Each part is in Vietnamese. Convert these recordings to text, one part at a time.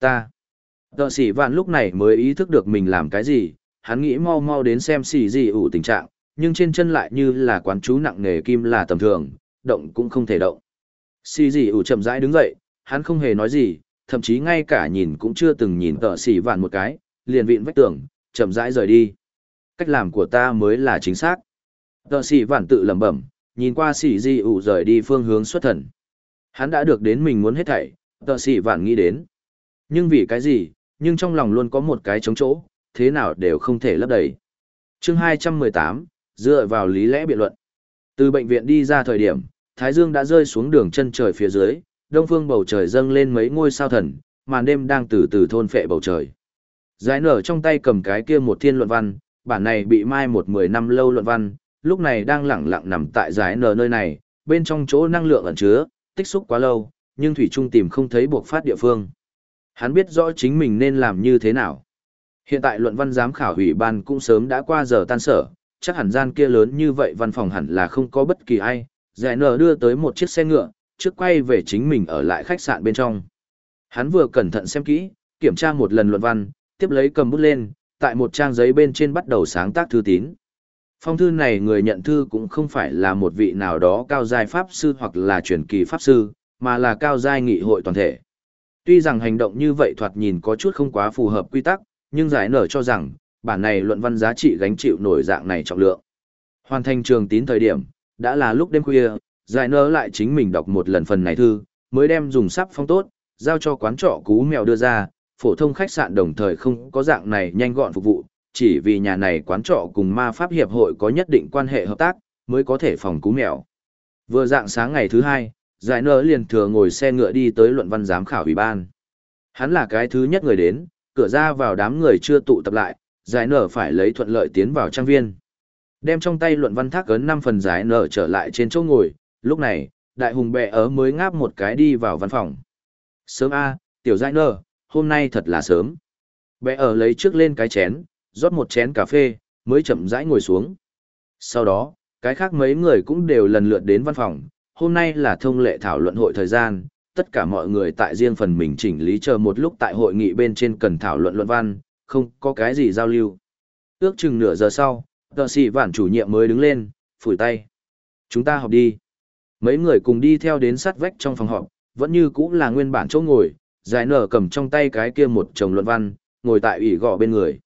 Ta. Tợ sĩ vạn lúc này mới ý thức được mình làm cái gì, hắn nghĩ mau mau đến xem xì gì ủ tình trạng, nhưng trên chân lại như là quán chú nặng nề kim là tầm thường, động cũng không thể động. Xì gì ủ chậm rãi đứng dậy, hắn không hề nói gì, thậm chí ngay cả nhìn cũng chưa từng nhìn tợ sĩ vạn một cái, liền vịn vách tường, chậm rãi rời đi. Cách làm của ta mới là chính xác. Tợ sĩ vạn tự lẩm bẩm, nhìn qua xì gì ủ rời đi phương hướng xuất thần. Hắn đã được đến mình muốn hết thảy, tợ sĩ vạn nghĩ đến. Nhưng vì cái gì, nhưng trong lòng luôn có một cái trống chỗ, thế nào đều không thể lấp đầy. chương 218, dựa vào lý lẽ biện luận. Từ bệnh viện đi ra thời điểm, Thái Dương đã rơi xuống đường chân trời phía dưới, đông phương bầu trời dâng lên mấy ngôi sao thần, màn đêm đang từ từ thôn phệ bầu trời. Giải nở trong tay cầm cái kia một thiên luận văn, bản này bị mai một mười năm lâu luận văn, lúc này đang lẳng lặng nằm tại giải nở nơi này, bên trong chỗ năng lượng ẩn chứa, tích xúc quá lâu, nhưng Thủy Trung tìm không thấy buộc phát địa phương. Hắn biết rõ chính mình nên làm như thế nào. Hiện tại luận văn giám khảo ủy ban cũng sớm đã qua giờ tan sở, chắc hẳn gian kia lớn như vậy văn phòng hẳn là không có bất kỳ ai. Giải nở đưa tới một chiếc xe ngựa, trước quay về chính mình ở lại khách sạn bên trong. Hắn vừa cẩn thận xem kỹ, kiểm tra một lần luận văn, tiếp lấy cầm bút lên, tại một trang giấy bên trên bắt đầu sáng tác thư tín. Phong thư này người nhận thư cũng không phải là một vị nào đó cao giai pháp sư hoặc là truyền kỳ pháp sư, mà là cao giai nghị hội toàn thể. Tuy rằng hành động như vậy thoạt nhìn có chút không quá phù hợp quy tắc, nhưng giải nở cho rằng, bản này luận văn giá trị gánh chịu nổi dạng này trọng lượng. Hoàn thành trường tín thời điểm, đã là lúc đêm khuya, giải nở lại chính mình đọc một lần phần này thư, mới đem dùng sắp phong tốt, giao cho quán trọ cú mèo đưa ra, phổ thông khách sạn đồng thời không có dạng này nhanh gọn phục vụ, chỉ vì nhà này quán trọ cùng ma pháp hiệp hội có nhất định quan hệ hợp tác, mới có thể phòng cú mèo. Vừa dạng sáng ngày thứ hai, giải nở liền thừa ngồi xe ngựa đi tới luận văn giám khảo ủy ban. Hắn là cái thứ nhất người đến, cửa ra vào đám người chưa tụ tập lại, giải nở phải lấy thuận lợi tiến vào trang viên. Đem trong tay luận văn thác ấn năm phần giải nở trở lại trên chỗ ngồi, lúc này, đại hùng bệ ớ mới ngáp một cái đi vào văn phòng. Sớm A, tiểu giải nở, hôm nay thật là sớm. Bệ ở lấy trước lên cái chén, rót một chén cà phê, mới chậm rãi ngồi xuống. Sau đó, cái khác mấy người cũng đều lần lượt đến văn phòng, hôm nay là thông lệ thảo luận hội thời gian, tất cả mọi người tại riêng phần mình chỉnh lý chờ một lúc tại hội nghị bên trên cần thảo luận luận văn, không có cái gì giao lưu. Ước chừng nửa giờ sau, tờ sĩ vản chủ nhiệm mới đứng lên, phủi tay. Chúng ta học đi. Mấy người cùng đi theo đến sát vách trong phòng họp, vẫn như cũ là nguyên bản chỗ ngồi, giải nở cầm trong tay cái kia một chồng luận văn, ngồi tại ủy gọ bên người.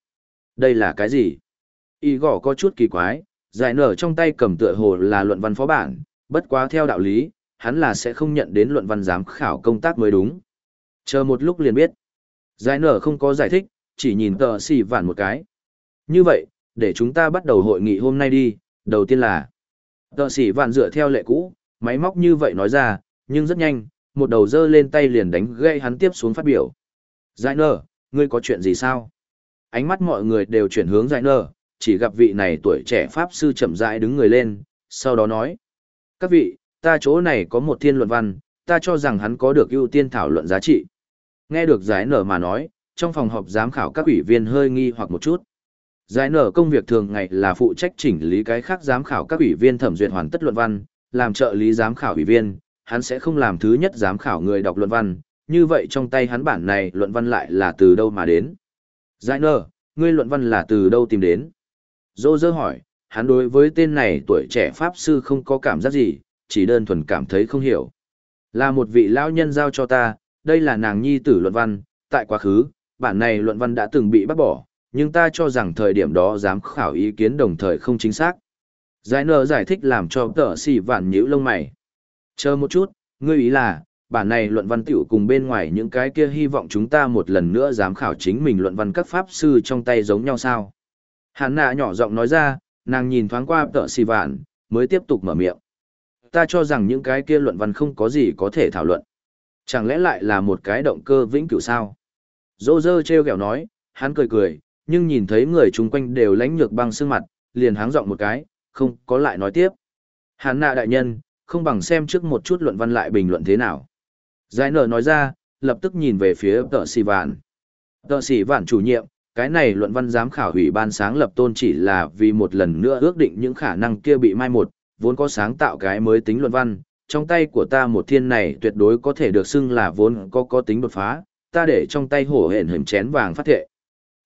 Đây là cái gì? Ý gõ có chút kỳ quái, giải nở trong tay cầm tựa hồ là luận văn phó bản, bất quá theo đạo lý, hắn là sẽ không nhận đến luận văn giám khảo công tác mới đúng. Chờ một lúc liền biết. Giải nở không có giải thích, chỉ nhìn tờ xì vạn một cái. Như vậy, để chúng ta bắt đầu hội nghị hôm nay đi, đầu tiên là tờ xì vạn dựa theo lệ cũ, máy móc như vậy nói ra, nhưng rất nhanh, một đầu dơ lên tay liền đánh gây hắn tiếp xuống phát biểu. Giải nở, ngươi có chuyện gì sao? Ánh mắt mọi người đều chuyển hướng giải nở, chỉ gặp vị này tuổi trẻ pháp sư chậm rãi đứng người lên, sau đó nói. Các vị, ta chỗ này có một thiên luận văn, ta cho rằng hắn có được ưu tiên thảo luận giá trị. Nghe được giải nở mà nói, trong phòng họp giám khảo các ủy viên hơi nghi hoặc một chút. Giải nở công việc thường ngày là phụ trách chỉnh lý cái khác giám khảo các ủy viên thẩm duyệt hoàn tất luận văn, làm trợ lý giám khảo ủy viên, hắn sẽ không làm thứ nhất giám khảo người đọc luận văn, như vậy trong tay hắn bản này luận văn lại là từ đâu mà đến. Giải nở, ngươi luận văn là từ đâu tìm đến? Dô dơ hỏi, hắn đối với tên này tuổi trẻ pháp sư không có cảm giác gì, chỉ đơn thuần cảm thấy không hiểu. Là một vị lão nhân giao cho ta, đây là nàng nhi tử luận văn, tại quá khứ, bản này luận văn đã từng bị bác bỏ, nhưng ta cho rằng thời điểm đó giám khảo ý kiến đồng thời không chính xác. Giải nở giải thích làm cho tờ xì vạn nhíu lông mày. Chờ một chút, ngươi ý là, bản này luận văn tiểu cùng bên ngoài những cái kia hy vọng chúng ta một lần nữa dám khảo chính mình luận văn các pháp sư trong tay giống nhau sao. Hàn nạ nhỏ giọng nói ra, nàng nhìn thoáng qua tợ xì vạn, mới tiếp tục mở miệng. Ta cho rằng những cái kia luận văn không có gì có thể thảo luận. Chẳng lẽ lại là một cái động cơ vĩnh cửu sao? Dô dơ treo kẹo nói, hắn cười cười, nhưng nhìn thấy người chung quanh đều lánh nhược băng sương mặt, liền háng giọng một cái, không có lại nói tiếp. Hàn nạ đại nhân, không bằng xem trước một chút luận văn lại bình luận thế nào. Giải nở nói ra, lập tức nhìn về phía tợ xì vạn. Tợ xì vạn chủ nhiệm, cái này luận văn giám khảo hủy ban sáng lập tôn chỉ là vì một lần nữa ước định những khả năng kia bị mai một, vốn có sáng tạo cái mới tính luận văn, trong tay của ta một thiên này tuyệt đối có thể được xưng là vốn có có tính đột phá, ta để trong tay hổ hển hình chén vàng phát thệ.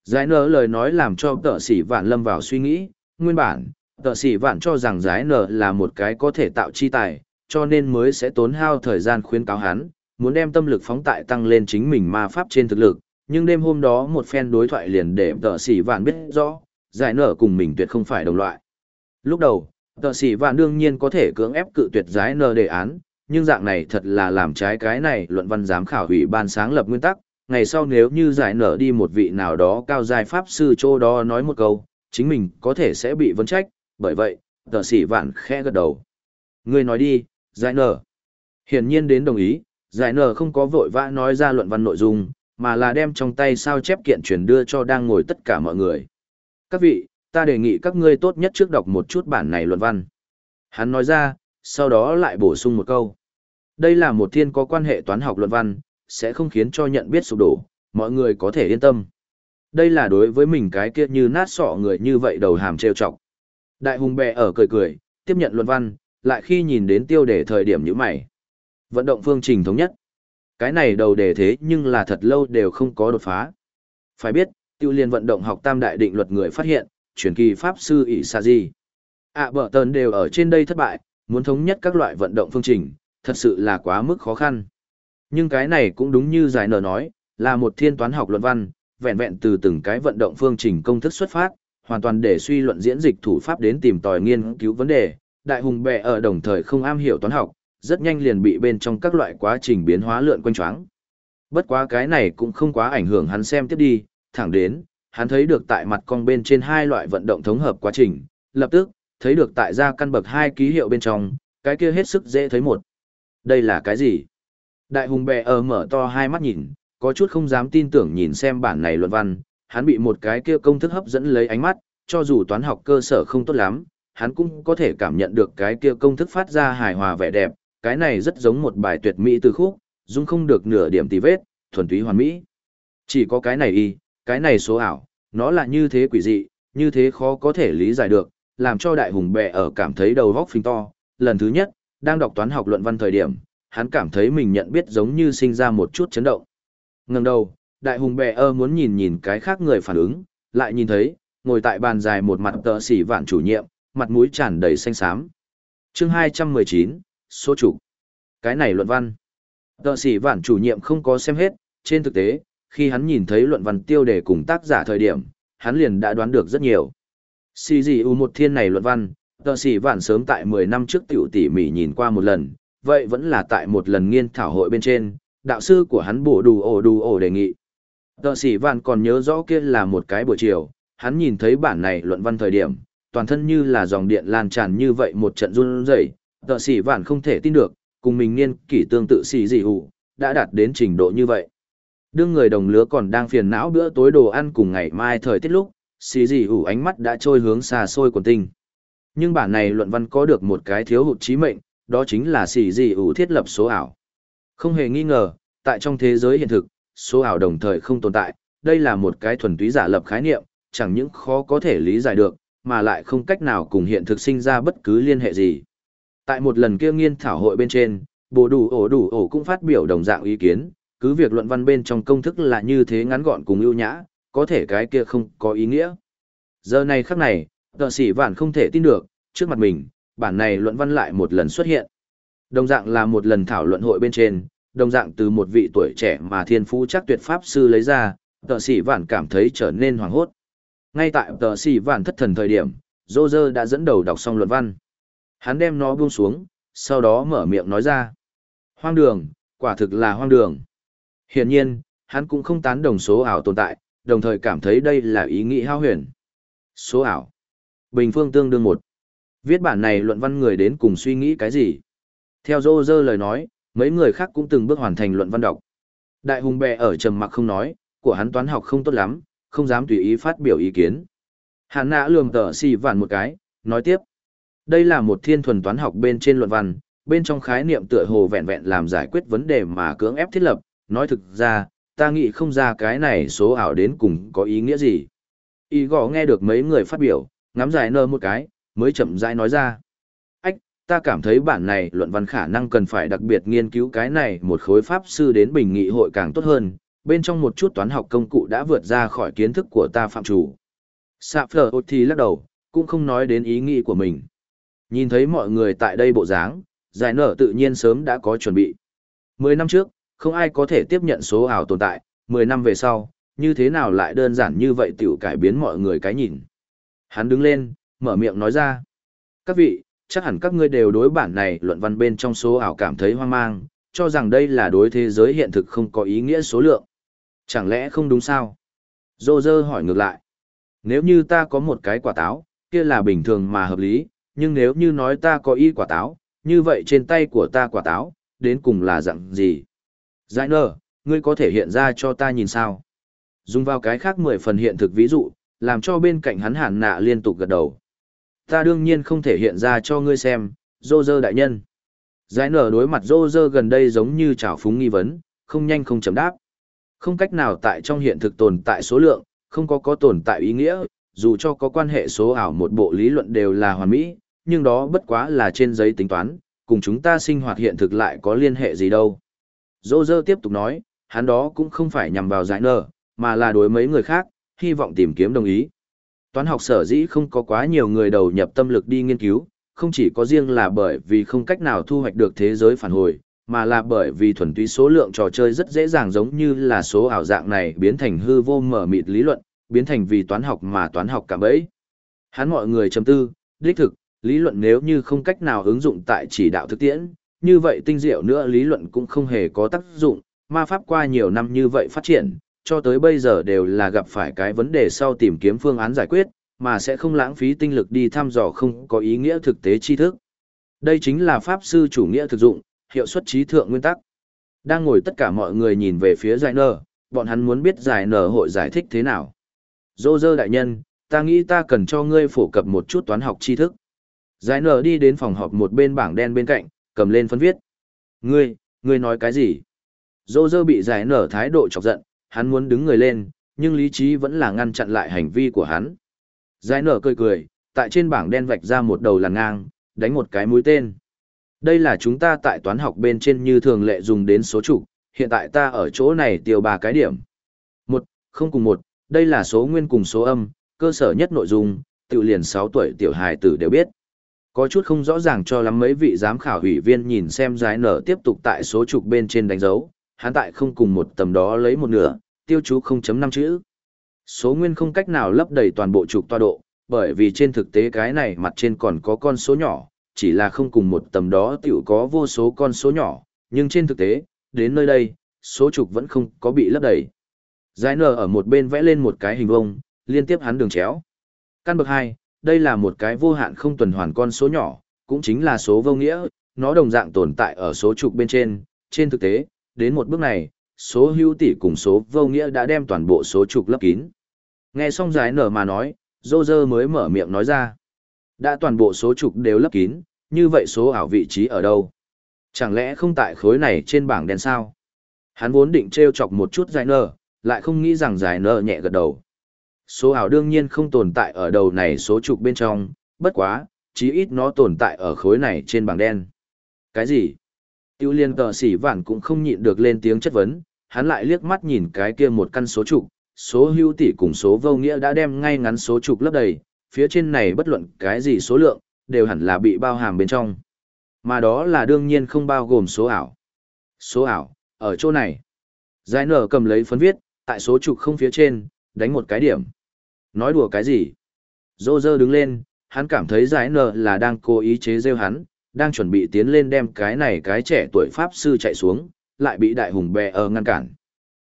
Giải nở lời nói làm cho tợ sĩ vạn lâm vào suy nghĩ, nguyên bản, tợ sĩ vạn cho rằng giải nở là một cái có thể tạo chi tài, cho nên mới sẽ tốn hao thời gian khuyên cáo hắn, muốn đem tâm lực phóng tại tăng lên chính mình ma pháp trên thực lực, nhưng đêm hôm đó một phen đối thoại liền để tợ sĩ vạn biết rõ, giải nở cùng mình tuyệt không phải đồng loại. Lúc đầu, tợ sĩ vạn đương nhiên có thể cưỡng ép cự tuyệt giải nở đề án, nhưng dạng này thật là làm trái cái này luận văn giám khảo ủy ban sáng lập nguyên tắc, ngày sau nếu như giải nở đi một vị nào đó cao giai pháp sư chỗ đó nói một câu, chính mình có thể sẽ bị vấn trách, bởi vậy, tờ sĩ vạn khẽ gật đầu. Người nói đi, giải nở. Hiển nhiên đến đồng ý, giải nở không có vội vã nói ra luận văn nội dung, mà là đem trong tay sao chép kiện truyền đưa cho đang ngồi tất cả mọi người. Các vị, ta đề nghị các ngươi tốt nhất trước đọc một chút bản này luận văn. Hắn nói ra, sau đó lại bổ sung một câu. Đây là một thiên có quan hệ toán học luận văn, sẽ không khiến cho nhận biết sụp đổ, mọi người có thể yên tâm. Đây là đối với mình cái kia như nát sọ người như vậy đầu hàm trêu chọc. Đại hùng bè ở cười cười, tiếp nhận luận văn, lại khi nhìn đến tiêu đề thời điểm như mày. Vận động phương trình thống nhất. Cái này đầu đề thế nhưng là thật lâu đều không có đột phá. Phải biết, tiêu liên vận động học tam đại định luật người phát hiện, truyền kỳ pháp sư ỷ xa di. À bở tờn đều ở trên đây thất bại, muốn thống nhất các loại vận động phương trình, thật sự là quá mức khó khăn. Nhưng cái này cũng đúng như giải nở nói, là một thiên toán học luận văn, vẹn vẹn từ từng cái vận động phương trình công thức xuất phát, hoàn toàn để suy luận diễn dịch thủ pháp đến tìm tòi nghiên cứu vấn đề. Đại hùng bè ở đồng thời không am hiểu toán học, rất nhanh liền bị bên trong các loại quá trình biến hóa lượn quanh choáng. Bất quá cái này cũng không quá ảnh hưởng hắn xem tiếp đi, thẳng đến, hắn thấy được tại mặt cong bên trên hai loại vận động thống hợp quá trình, lập tức, thấy được tại ra căn bậc hai ký hiệu bên trong, cái kia hết sức dễ thấy một. Đây là cái gì? Đại hùng bè ở mở to hai mắt nhìn, có chút không dám tin tưởng nhìn xem bản này luận văn, hắn bị một cái kia công thức hấp dẫn lấy ánh mắt, cho dù toán học cơ sở không tốt lắm, hắn cũng có thể cảm nhận được cái kia công thức phát ra hài hòa vẻ đẹp, cái này rất giống một bài tuyệt mỹ từ khúc, dung không được nửa điểm tì vết, thuần túy hoàn mỹ. Chỉ có cái này y, cái này số ảo, nó là như thế quỷ dị, như thế khó có thể lý giải được, làm cho đại hùng bè ở cảm thấy đầu góc phình to. Lần thứ nhất, đang đọc toán học luận văn thời điểm, hắn cảm thấy mình nhận biết giống như sinh ra một chút chấn động. Ngừng đầu, đại hùng bè ơ muốn nhìn nhìn cái khác người phản ứng, lại nhìn thấy, ngồi tại bàn dài một mặt tờ sỉ vạn chủ nhiệm, mặt mũi tràn đầy xanh xám. chương 219, số chủ. Cái này luận văn. Tờ sĩ vạn chủ nhiệm không có xem hết, trên thực tế, khi hắn nhìn thấy luận văn tiêu đề cùng tác giả thời điểm, hắn liền đã đoán được rất nhiều. Xì gì u một thiên này luận văn, tờ sĩ vạn sớm tại 10 năm trước tiểu tỉ mỉ nhìn qua một lần, vậy vẫn là tại một lần nghiên thảo hội bên trên, đạo sư của hắn bổ đủ ổ đủ ổ đề nghị. Tờ sĩ Vạn còn nhớ rõ kia là một cái buổi chiều, hắn nhìn thấy bản này luận văn thời điểm, toàn thân như là dòng điện lan tràn như vậy một trận run rẩy. Tờ sĩ Vạn không thể tin được, cùng mình niên kỷ tương tự xì dị hụ, đã đạt đến trình độ như vậy. Đương người đồng lứa còn đang phiền não bữa tối đồ ăn cùng ngày mai thời tiết lúc, xì dị hụ ánh mắt đã trôi hướng xa xôi quần tinh. Nhưng bản này luận văn có được một cái thiếu hụt trí mệnh, đó chính là xì dị ủ thiết lập số ảo. Không hề nghi ngờ, tại trong thế giới hiện thực, số ảo đồng thời không tồn tại, đây là một cái thuần túy giả lập khái niệm, chẳng những khó có thể lý giải được, mà lại không cách nào cùng hiện thực sinh ra bất cứ liên hệ gì. Tại một lần kia nghiên thảo hội bên trên, bồ đủ ổ đủ ổ cũng phát biểu đồng dạng ý kiến, cứ việc luận văn bên trong công thức là như thế ngắn gọn cùng ưu nhã, có thể cái kia không có ý nghĩa. Giờ này khắc này, tờ sĩ vạn không thể tin được, trước mặt mình, bản này luận văn lại một lần xuất hiện. Đồng dạng là một lần thảo luận hội bên trên, đồng dạng từ một vị tuổi trẻ mà thiên phú chắc tuyệt pháp sư lấy ra, tờ sĩ vạn cảm thấy trở nên hoảng hốt. Ngay tại tờ sĩ vạn thất thần thời điểm, Roger đã dẫn đầu đọc xong luận văn. Hắn đem nó buông xuống, sau đó mở miệng nói ra. Hoang đường, quả thực là hoang đường. Hiển nhiên, hắn cũng không tán đồng số ảo tồn tại, đồng thời cảm thấy đây là ý nghĩ hao huyền. Số ảo. Bình phương tương đương một. Viết bản này luận văn người đến cùng suy nghĩ cái gì? Theo dô dơ lời nói, mấy người khác cũng từng bước hoàn thành luận văn đọc. Đại hùng bè ở trầm mặc không nói, của hắn toán học không tốt lắm, không dám tùy ý phát biểu ý kiến. hắn nã lường tờ xì vạn một cái, nói tiếp. Đây là một thiên thuần toán học bên trên luận văn, bên trong khái niệm tựa hồ vẹn vẹn làm giải quyết vấn đề mà cưỡng ép thiết lập, nói thực ra, ta nghĩ không ra cái này số ảo đến cùng có ý nghĩa gì. Y gõ nghe được mấy người phát biểu, ngắm dài nơ một cái, mới chậm rãi nói ra. Ách, ta cảm thấy bản này luận văn khả năng cần phải đặc biệt nghiên cứu cái này một khối pháp sư đến bình nghị hội càng tốt hơn, bên trong một chút toán học công cụ đã vượt ra khỏi kiến thức của ta phạm chủ. Sạp phở thì lắc đầu, cũng không nói đến ý nghĩ của mình. Nhìn thấy mọi người tại đây bộ dáng, giải nở tự nhiên sớm đã có chuẩn bị. Mười năm trước, không ai có thể tiếp nhận số ảo tồn tại, mười năm về sau, như thế nào lại đơn giản như vậy tiểu cải biến mọi người cái nhìn. Hắn đứng lên, mở miệng nói ra. Các vị, chắc hẳn các ngươi đều đối bản này luận văn bên trong số ảo cảm thấy hoang mang, cho rằng đây là đối thế giới hiện thực không có ý nghĩa số lượng. Chẳng lẽ không đúng sao? Dô dơ hỏi ngược lại. Nếu như ta có một cái quả táo, kia là bình thường mà hợp lý, nhưng nếu như nói ta có y quả táo, như vậy trên tay của ta quả táo, đến cùng là dạng gì? Giải nở, ngươi có thể hiện ra cho ta nhìn sao? Dùng vào cái khác mười phần hiện thực ví dụ, làm cho bên cạnh hắn hàn nạ liên tục gật đầu. Ta đương nhiên không thể hiện ra cho ngươi xem, dô dơ đại nhân. Giải nở đối mặt dô dơ gần đây giống như trào phúng nghi vấn, không nhanh không chấm đáp. Không cách nào tại trong hiện thực tồn tại số lượng, không có có tồn tại ý nghĩa, dù cho có quan hệ số ảo một bộ lý luận đều là hoàn mỹ, nhưng đó bất quá là trên giấy tính toán, cùng chúng ta sinh hoạt hiện thực lại có liên hệ gì đâu. Dô dơ tiếp tục nói, hắn đó cũng không phải nhằm vào giải nở, mà là đối mấy người khác, hy vọng tìm kiếm đồng ý. Toán học sở dĩ không có quá nhiều người đầu nhập tâm lực đi nghiên cứu, không chỉ có riêng là bởi vì không cách nào thu hoạch được thế giới phản hồi, mà là bởi vì thuần túy số lượng trò chơi rất dễ dàng giống như là số ảo dạng này biến thành hư vô mở mịt lý luận, biến thành vì toán học mà toán học cả bấy. Hắn mọi người chấm tư, đích thực, lý luận nếu như không cách nào ứng dụng tại chỉ đạo thực tiễn, như vậy tinh diệu nữa lý luận cũng không hề có tác dụng, ma pháp qua nhiều năm như vậy phát triển, cho tới bây giờ đều là gặp phải cái vấn đề sau tìm kiếm phương án giải quyết, mà sẽ không lãng phí tinh lực đi thăm dò không có ý nghĩa thực tế tri thức. Đây chính là pháp sư chủ nghĩa thực dụng, hiệu suất trí thượng nguyên tắc. Đang ngồi tất cả mọi người nhìn về phía giải nở, bọn hắn muốn biết giải nở hội giải thích thế nào. Dô dơ đại nhân, ta nghĩ ta cần cho ngươi phổ cập một chút toán học tri thức. Giải nở đi đến phòng họp một bên bảng đen bên cạnh, cầm lên phân viết. Ngươi, ngươi nói cái gì? Dô dơ bị giải nở thái độ chọc giận, hắn muốn đứng người lên, nhưng lý trí vẫn là ngăn chặn lại hành vi của hắn. Giải nở cười cười, tại trên bảng đen vạch ra một đầu làn ngang, đánh một cái mũi tên. Đây là chúng ta tại toán học bên trên như thường lệ dùng đến số trục, hiện tại ta ở chỗ này tiêu ba cái điểm. Một, không cùng một, đây là số nguyên cùng số âm, cơ sở nhất nội dung, tự liền 6 tuổi tiểu hài tử đều biết. Có chút không rõ ràng cho lắm mấy vị giám khảo hủy viên nhìn xem giải nở tiếp tục tại số trục bên trên đánh dấu, hắn tại không cùng một tầm đó lấy một nửa, tiêu chú 0.5 chữ. Số nguyên không cách nào lấp đầy toàn bộ trục toa độ, bởi vì trên thực tế cái này mặt trên còn có con số nhỏ, chỉ là không cùng một tầm đó tiểu có vô số con số nhỏ, nhưng trên thực tế, đến nơi đây, số trục vẫn không có bị lấp đầy. Giải nở ở một bên vẽ lên một cái hình vông, liên tiếp hắn đường chéo. Căn bậc 2, đây là một cái vô hạn không tuần hoàn con số nhỏ, cũng chính là số vô nghĩa, nó đồng dạng tồn tại ở số trục bên trên, trên thực tế, đến một bước này, số hữu tỷ cùng số vô nghĩa đã đem toàn bộ số trục lấp kín. Nghe xong giải nở mà nói, dô dơ mới mở miệng nói ra. Đã toàn bộ số trục đều lấp kín, như vậy số ảo vị trí ở đâu? Chẳng lẽ không tại khối này trên bảng đen sao? Hắn vốn định treo chọc một chút giải nở, lại không nghĩ rằng giải nở nhẹ gật đầu. Số ảo đương nhiên không tồn tại ở đầu này số trục bên trong, bất quá, chí ít nó tồn tại ở khối này trên bảng đen. Cái gì? Tiêu liên tờ sỉ vản cũng không nhịn được lên tiếng chất vấn, hắn lại liếc mắt nhìn cái kia một căn số trục, số hưu tỷ cùng số vô nghĩa đã đem ngay ngắn số trục lấp đầy, phía trên này bất luận cái gì số lượng, đều hẳn là bị bao hàm bên trong. Mà đó là đương nhiên không bao gồm số ảo. Số ảo, ở chỗ này. Giải nở cầm lấy phấn viết, tại số trục không phía trên, đánh một cái điểm. Nói đùa cái gì? Dô dơ đứng lên, hắn cảm thấy giải nở là đang cố ý chế rêu hắn, đang chuẩn bị tiến lên đem cái này cái trẻ tuổi Pháp sư chạy xuống, lại bị đại hùng bè ở ngăn cản.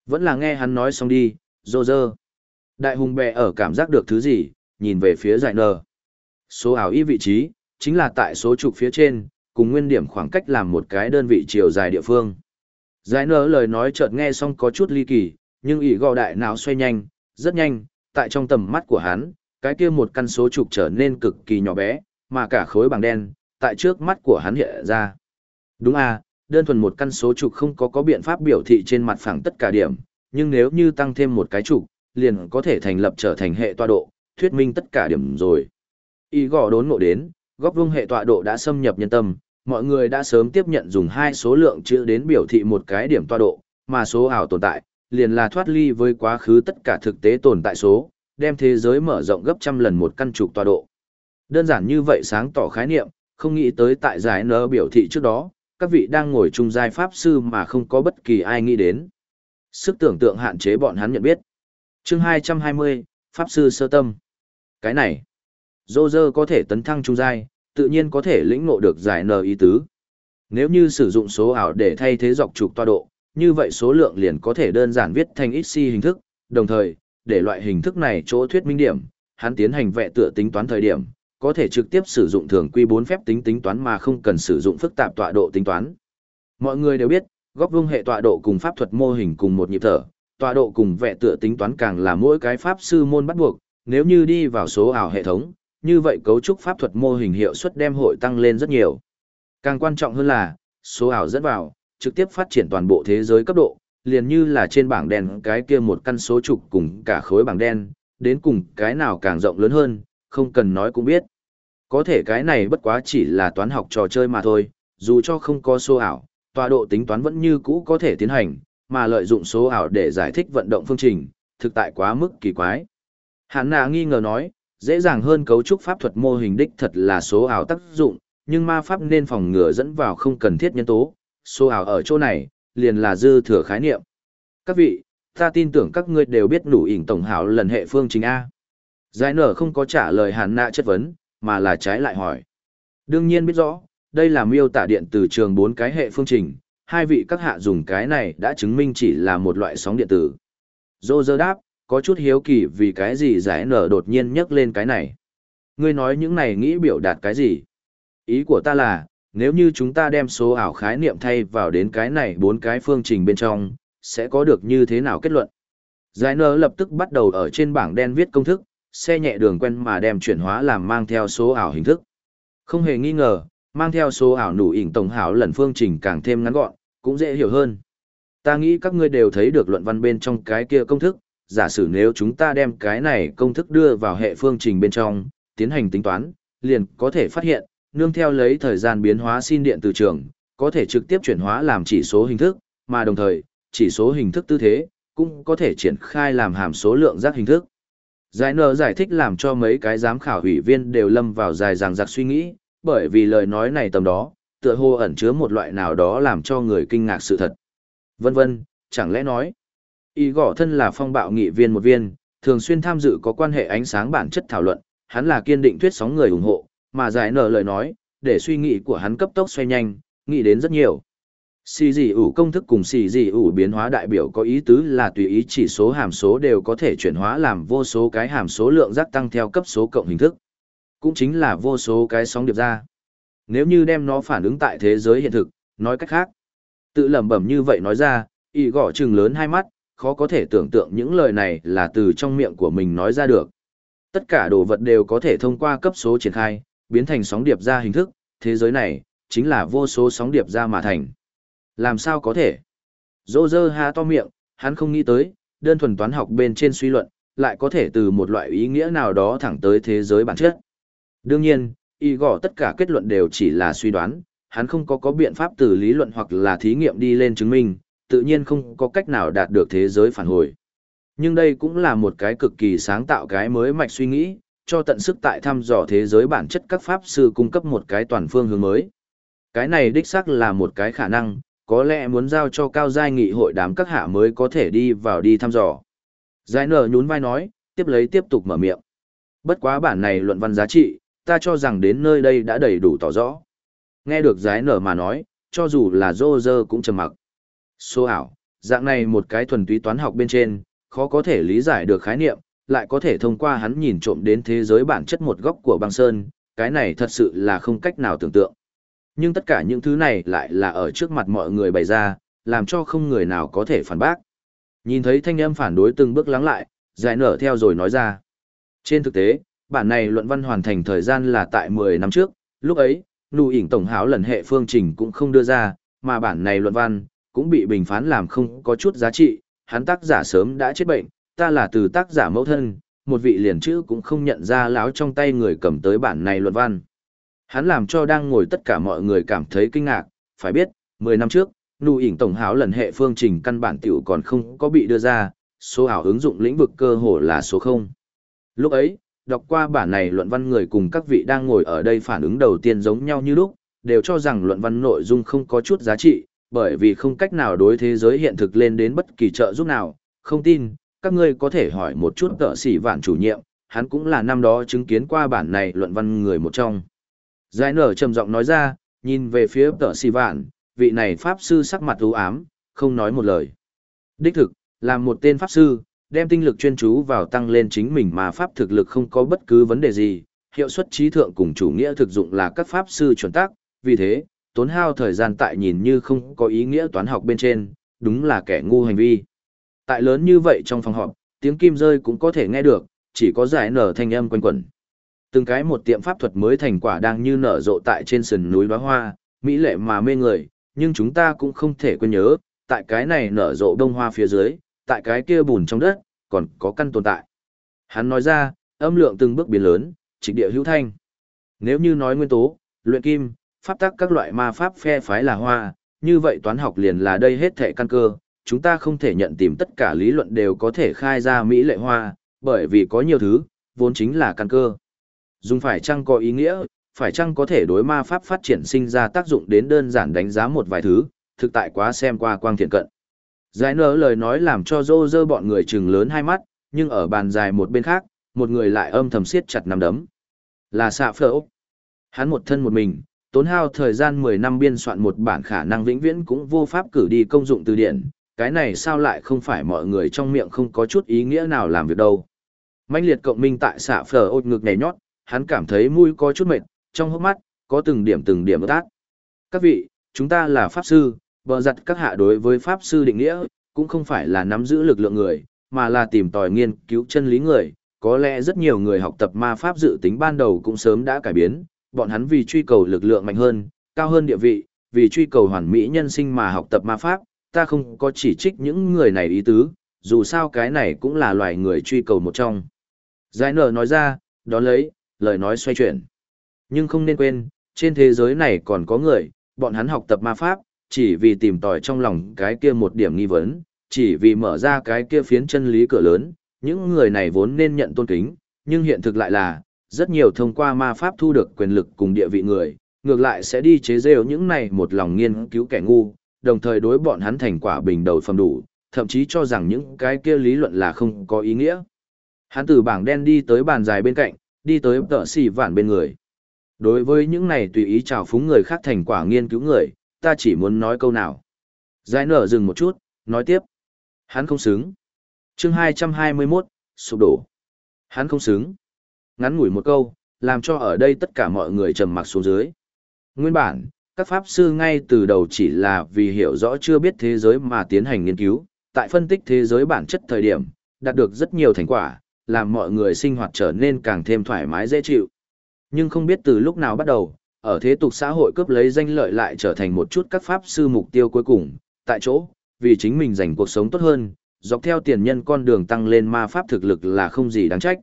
Vẫn là nghe hắn nói xong đi, dô dơ. Đại hùng bè ở cảm giác được thứ gì, nhìn về phía giải nở. Số ảo y vị trí, chính là tại số trục phía trên, cùng nguyên điểm khoảng cách làm một cái đơn vị chiều dài địa phương. Giải nở lời nói chợt nghe xong có chút ly kỳ, nhưng ỷ gò đại não xoay nhanh, rất nhanh, tại trong tầm mắt của hắn, cái kia một căn số trục trở nên cực kỳ nhỏ bé, mà cả khối bằng đen, tại trước mắt của hắn hiện ra. Đúng à, đơn thuần một căn số trục không có có biện pháp biểu thị trên mặt phẳng tất cả điểm, nhưng nếu như tăng thêm một cái trục, liền có thể thành lập trở thành hệ tọa độ, thuyết minh tất cả điểm rồi. Y gò đốn ngộ đến, góc vuông hệ tọa độ đã xâm nhập nhân tâm, mọi người đã sớm tiếp nhận dùng hai số lượng chữ đến biểu thị một cái điểm tọa độ, mà số ảo tồn tại, liền là thoát ly với quá khứ tất cả thực tế tồn tại số, đem thế giới mở rộng gấp trăm lần một căn trục tọa độ. Đơn giản như vậy sáng tỏ khái niệm, không nghĩ tới tại giải nơ biểu thị trước đó, các vị đang ngồi chung giai pháp sư mà không có bất kỳ ai nghĩ đến. Sức tưởng tượng hạn chế bọn hắn nhận biết. Chương 220, Pháp sư sơ tâm. Cái này, dô dơ có thể tấn thăng trung giai, tự nhiên có thể lĩnh ngộ được giải nở ý tứ. Nếu như sử dụng số ảo để thay thế dọc trục tọa độ, như vậy số lượng liền có thể đơn giản viết thành XC hình thức, đồng thời, để loại hình thức này chỗ thuyết minh điểm, hắn tiến hành vẽ tựa tính toán thời điểm, có thể trực tiếp sử dụng thường quy 4 phép tính tính toán mà không cần sử dụng phức tạp tọa độ tính toán. Mọi người đều biết, góc vuông hệ tọa độ cùng pháp thuật mô hình cùng một nhịp thở, tọa độ cùng vẽ tựa tính toán càng là mỗi cái pháp sư môn bắt buộc, nếu như đi vào số ảo hệ thống, như vậy cấu trúc pháp thuật mô hình hiệu suất đem hội tăng lên rất nhiều. Càng quan trọng hơn là, số ảo dẫn vào, trực tiếp phát triển toàn bộ thế giới cấp độ, liền như là trên bảng đen cái kia một căn số trục cùng cả khối bảng đen, đến cùng cái nào càng rộng lớn hơn, không cần nói cũng biết. Có thể cái này bất quá chỉ là toán học trò chơi mà thôi, dù cho không có số ảo, tọa độ tính toán vẫn như cũ có thể tiến hành, mà lợi dụng số ảo để giải thích vận động phương trình, thực tại quá mức kỳ quái. Hàn nà nghi ngờ nói, dễ dàng hơn cấu trúc pháp thuật mô hình đích thật là số ảo tác dụng, nhưng ma pháp nên phòng ngừa dẫn vào không cần thiết nhân tố, số ảo ở chỗ này, liền là dư thừa khái niệm. Các vị, ta tin tưởng các ngươi đều biết đủ ỉn tổng hảo lần hệ phương trình A. Giải nở không có trả lời hàn nạ chất vấn, mà là trái lại hỏi. Đương nhiên biết rõ, đây là miêu tả điện từ trường bốn cái hệ phương trình, hai vị các hạ dùng cái này đã chứng minh chỉ là một loại sóng điện tử. Dô dơ đáp, có chút hiếu kỳ vì cái gì giải nở đột nhiên nhắc lên cái này. Ngươi nói những này nghĩ biểu đạt cái gì? Ý của ta là, nếu như chúng ta đem số ảo khái niệm thay vào đến cái này bốn cái phương trình bên trong, sẽ có được như thế nào kết luận? Giải nơ lập tức bắt đầu ở trên bảng đen viết công thức, xe nhẹ đường quen mà đem chuyển hóa làm mang theo số ảo hình thức. Không hề nghi ngờ, mang theo số ảo nụ ỉn tổng hảo lần phương trình càng thêm ngắn gọn, cũng dễ hiểu hơn. Ta nghĩ các ngươi đều thấy được luận văn bên trong cái kia công thức, giả sử nếu chúng ta đem cái này công thức đưa vào hệ phương trình bên trong, tiến hành tính toán, liền có thể phát hiện, nương theo lấy thời gian biến hóa xin điện từ trường, có thể trực tiếp chuyển hóa làm chỉ số hình thức, mà đồng thời, chỉ số hình thức tư thế, cũng có thể triển khai làm hàm số lượng giác hình thức. Giải nở giải thích làm cho mấy cái giám khảo ủy viên đều lâm vào dài dàng giặc suy nghĩ, bởi vì lời nói này tầm đó, tựa hồ ẩn chứa một loại nào đó làm cho người kinh ngạc sự thật. Vân vân, chẳng lẽ nói, y gõ thân là phong bạo nghị viên một viên, thường xuyên tham dự có quan hệ ánh sáng bản chất thảo luận, hắn là kiên định thuyết sóng người ủng hộ, mà giải nở lời nói, để suy nghĩ của hắn cấp tốc xoay nhanh, nghĩ đến rất nhiều. Xì dị ủ công thức cùng xì dị ủ biến hóa đại biểu có ý tứ là tùy ý chỉ số hàm số đều có thể chuyển hóa làm vô số cái hàm số lượng giác tăng theo cấp số cộng hình thức. Cũng chính là vô số cái sóng điệp ra. Nếu như đem nó phản ứng tại thế giới hiện thực, nói cách khác. Tự lẩm bẩm như vậy nói ra, y gõ trừng lớn hai mắt, khó có thể tưởng tượng những lời này là từ trong miệng của mình nói ra được. Tất cả đồ vật đều có thể thông qua cấp số triển khai, biến thành sóng điệp ra hình thức, thế giới này, chính là vô số sóng điệp ra mà thành. Làm sao có thể? Dô dơ há to miệng, hắn không nghĩ tới, đơn thuần toán học bên trên suy luận, lại có thể từ một loại ý nghĩa nào đó thẳng tới thế giới bản chất. Đương nhiên, y gõ tất cả kết luận đều chỉ là suy đoán, hắn không có có biện pháp từ lý luận hoặc là thí nghiệm đi lên chứng minh, tự nhiên không có cách nào đạt được thế giới phản hồi. Nhưng đây cũng là một cái cực kỳ sáng tạo cái mới mạch suy nghĩ, cho tận sức tại thăm dò thế giới bản chất các pháp sư cung cấp một cái toàn phương hướng mới. Cái này đích xác là một cái khả năng, có lẽ muốn giao cho cao giai nghị hội đám các hạ mới có thể đi vào đi thăm dò. Giải nở nhún vai nói, tiếp lấy tiếp tục mở miệng. Bất quá bản này luận văn giá trị, ta cho rằng đến nơi đây đã đầy đủ tỏ rõ. Nghe được giải nở mà nói, cho dù là dô dơ cũng trầm mặc. Số ảo, dạng này một cái thuần túy toán học bên trên, khó có thể lý giải được khái niệm, lại có thể thông qua hắn nhìn trộm đến thế giới bản chất một góc của băng sơn, cái này thật sự là không cách nào tưởng tượng. Nhưng tất cả những thứ này lại là ở trước mặt mọi người bày ra, làm cho không người nào có thể phản bác. Nhìn thấy thanh âm phản đối từng bước lắng lại, giải nở theo rồi nói ra. Trên thực tế, bản này luận văn hoàn thành thời gian là tại 10 năm trước, lúc ấy, nụ ỉn tổng háo lần hệ phương trình cũng không đưa ra, mà bản này luận văn, cũng bị bình phán làm không có chút giá trị, hắn tác giả sớm đã chết bệnh, ta là từ tác giả mẫu thân, một vị liền chữ cũng không nhận ra láo trong tay người cầm tới bản này luận văn. Hắn làm cho đang ngồi tất cả mọi người cảm thấy kinh ngạc, phải biết, 10 năm trước, nụ ỉn tổng háo lần hệ phương trình căn bản tiểu còn không có bị đưa ra, số ảo ứng dụng lĩnh vực cơ hồ là số 0. Lúc ấy, đọc qua bản này luận văn người cùng các vị đang ngồi ở đây phản ứng đầu tiên giống nhau như lúc, đều cho rằng luận văn nội dung không có chút giá trị, bởi vì không cách nào đối thế giới hiện thực lên đến bất kỳ trợ giúp nào, không tin, các ngươi có thể hỏi một chút tợ sĩ vạn chủ nhiệm, hắn cũng là năm đó chứng kiến qua bản này luận văn người một trong. Giải nở trầm giọng nói ra, nhìn về phía tợ sĩ vạn, vị này pháp sư sắc mặt u ám, không nói một lời. Đích thực, làm một tên pháp sư, đem tinh lực chuyên chú vào tăng lên chính mình mà pháp thực lực không có bất cứ vấn đề gì, hiệu suất trí thượng cùng chủ nghĩa thực dụng là các pháp sư chuẩn tác, vì thế, tốn hao thời gian tại nhìn như không có ý nghĩa toán học bên trên, đúng là kẻ ngu hành vi. Tại lớn như vậy trong phòng họp, tiếng kim rơi cũng có thể nghe được, chỉ có giải nở thanh âm quanh quẩn. Từng cái một tiệm pháp thuật mới thành quả đang như nở rộ tại trên sườn núi đóa hoa, mỹ lệ mà mê người, nhưng chúng ta cũng không thể quên nhớ, tại cái này nở rộ đông hoa phía dưới, tại cái kia bùn trong đất, còn có căn tồn tại. Hắn nói ra, âm lượng từng bước biến lớn, trịch địa hữu thanh. Nếu như nói nguyên tố, luyện kim, pháp tắc các loại ma pháp phe phái là hoa, như vậy toán học liền là đây hết thể căn cơ, chúng ta không thể nhận tìm tất cả lý luận đều có thể khai ra mỹ lệ hoa, bởi vì có nhiều thứ, vốn chính là căn cơ. Dùng phải chăng có ý nghĩa, phải chăng có thể đối ma pháp phát triển sinh ra tác dụng đến đơn giản đánh giá một vài thứ, thực tại quá xem qua quang thiện cận. Giải nở lời nói làm cho dô dơ bọn người trừng lớn hai mắt, nhưng ở bàn dài một bên khác, một người lại âm thầm siết chặt nắm đấm. Là xạ phở ốc. Hắn một thân một mình, tốn hao thời gian 10 năm biên soạn một bản khả năng vĩnh viễn cũng vô pháp cử đi công dụng từ điển, cái này sao lại không phải mọi người trong miệng không có chút ý nghĩa nào làm việc đâu. Mạnh liệt cộng minh tại xạ phở ột ngực nhảy nhót, hắn cảm thấy mũi có chút mệt, trong hốc mắt, có từng điểm từng điểm ướt. Các vị, chúng ta là pháp sư, bờ giặt các hạ đối với pháp sư định nghĩa, cũng không phải là nắm giữ lực lượng người, mà là tìm tòi nghiên cứu chân lý người. Có lẽ rất nhiều người học tập ma pháp dự tính ban đầu cũng sớm đã cải biến, bọn hắn vì truy cầu lực lượng mạnh hơn, cao hơn địa vị, vì truy cầu hoàn mỹ nhân sinh mà học tập ma pháp, ta không có chỉ trích những người này ý tứ, dù sao cái này cũng là loài người truy cầu một trong. Giải nở nói ra, đó lấy, lời nói xoay chuyển. Nhưng không nên quên, trên thế giới này còn có người, bọn hắn học tập ma pháp, chỉ vì tìm tòi trong lòng cái kia một điểm nghi vấn, chỉ vì mở ra cái kia phiến chân lý cửa lớn, những người này vốn nên nhận tôn kính, nhưng hiện thực lại là, rất nhiều thông qua ma pháp thu được quyền lực cùng địa vị người, ngược lại sẽ đi chế rêu những này một lòng nghiên cứu kẻ ngu, đồng thời đối bọn hắn thành quả bình đầu phẩm đủ, thậm chí cho rằng những cái kia lý luận là không có ý nghĩa. Hắn từ bảng đen đi tới bàn dài bên cạnh, đi tới tợ xì vạn bên người. Đối với những này tùy ý trào phúng người khác thành quả nghiên cứu người, ta chỉ muốn nói câu nào. Giải nở dừng một chút, nói tiếp. Hắn không xứng. chương 221, sụp đổ. Hắn không xứng. Ngắn ngủi một câu, làm cho ở đây tất cả mọi người trầm mặc xuống dưới. Nguyên bản, các pháp sư ngay từ đầu chỉ là vì hiểu rõ chưa biết thế giới mà tiến hành nghiên cứu, tại phân tích thế giới bản chất thời điểm, đạt được rất nhiều thành quả, làm mọi người sinh hoạt trở nên càng thêm thoải mái dễ chịu. Nhưng không biết từ lúc nào bắt đầu, ở thế tục xã hội cướp lấy danh lợi lại trở thành một chút các pháp sư mục tiêu cuối cùng, tại chỗ, vì chính mình giành cuộc sống tốt hơn, dọc theo tiền nhân con đường tăng lên ma pháp thực lực là không gì đáng trách.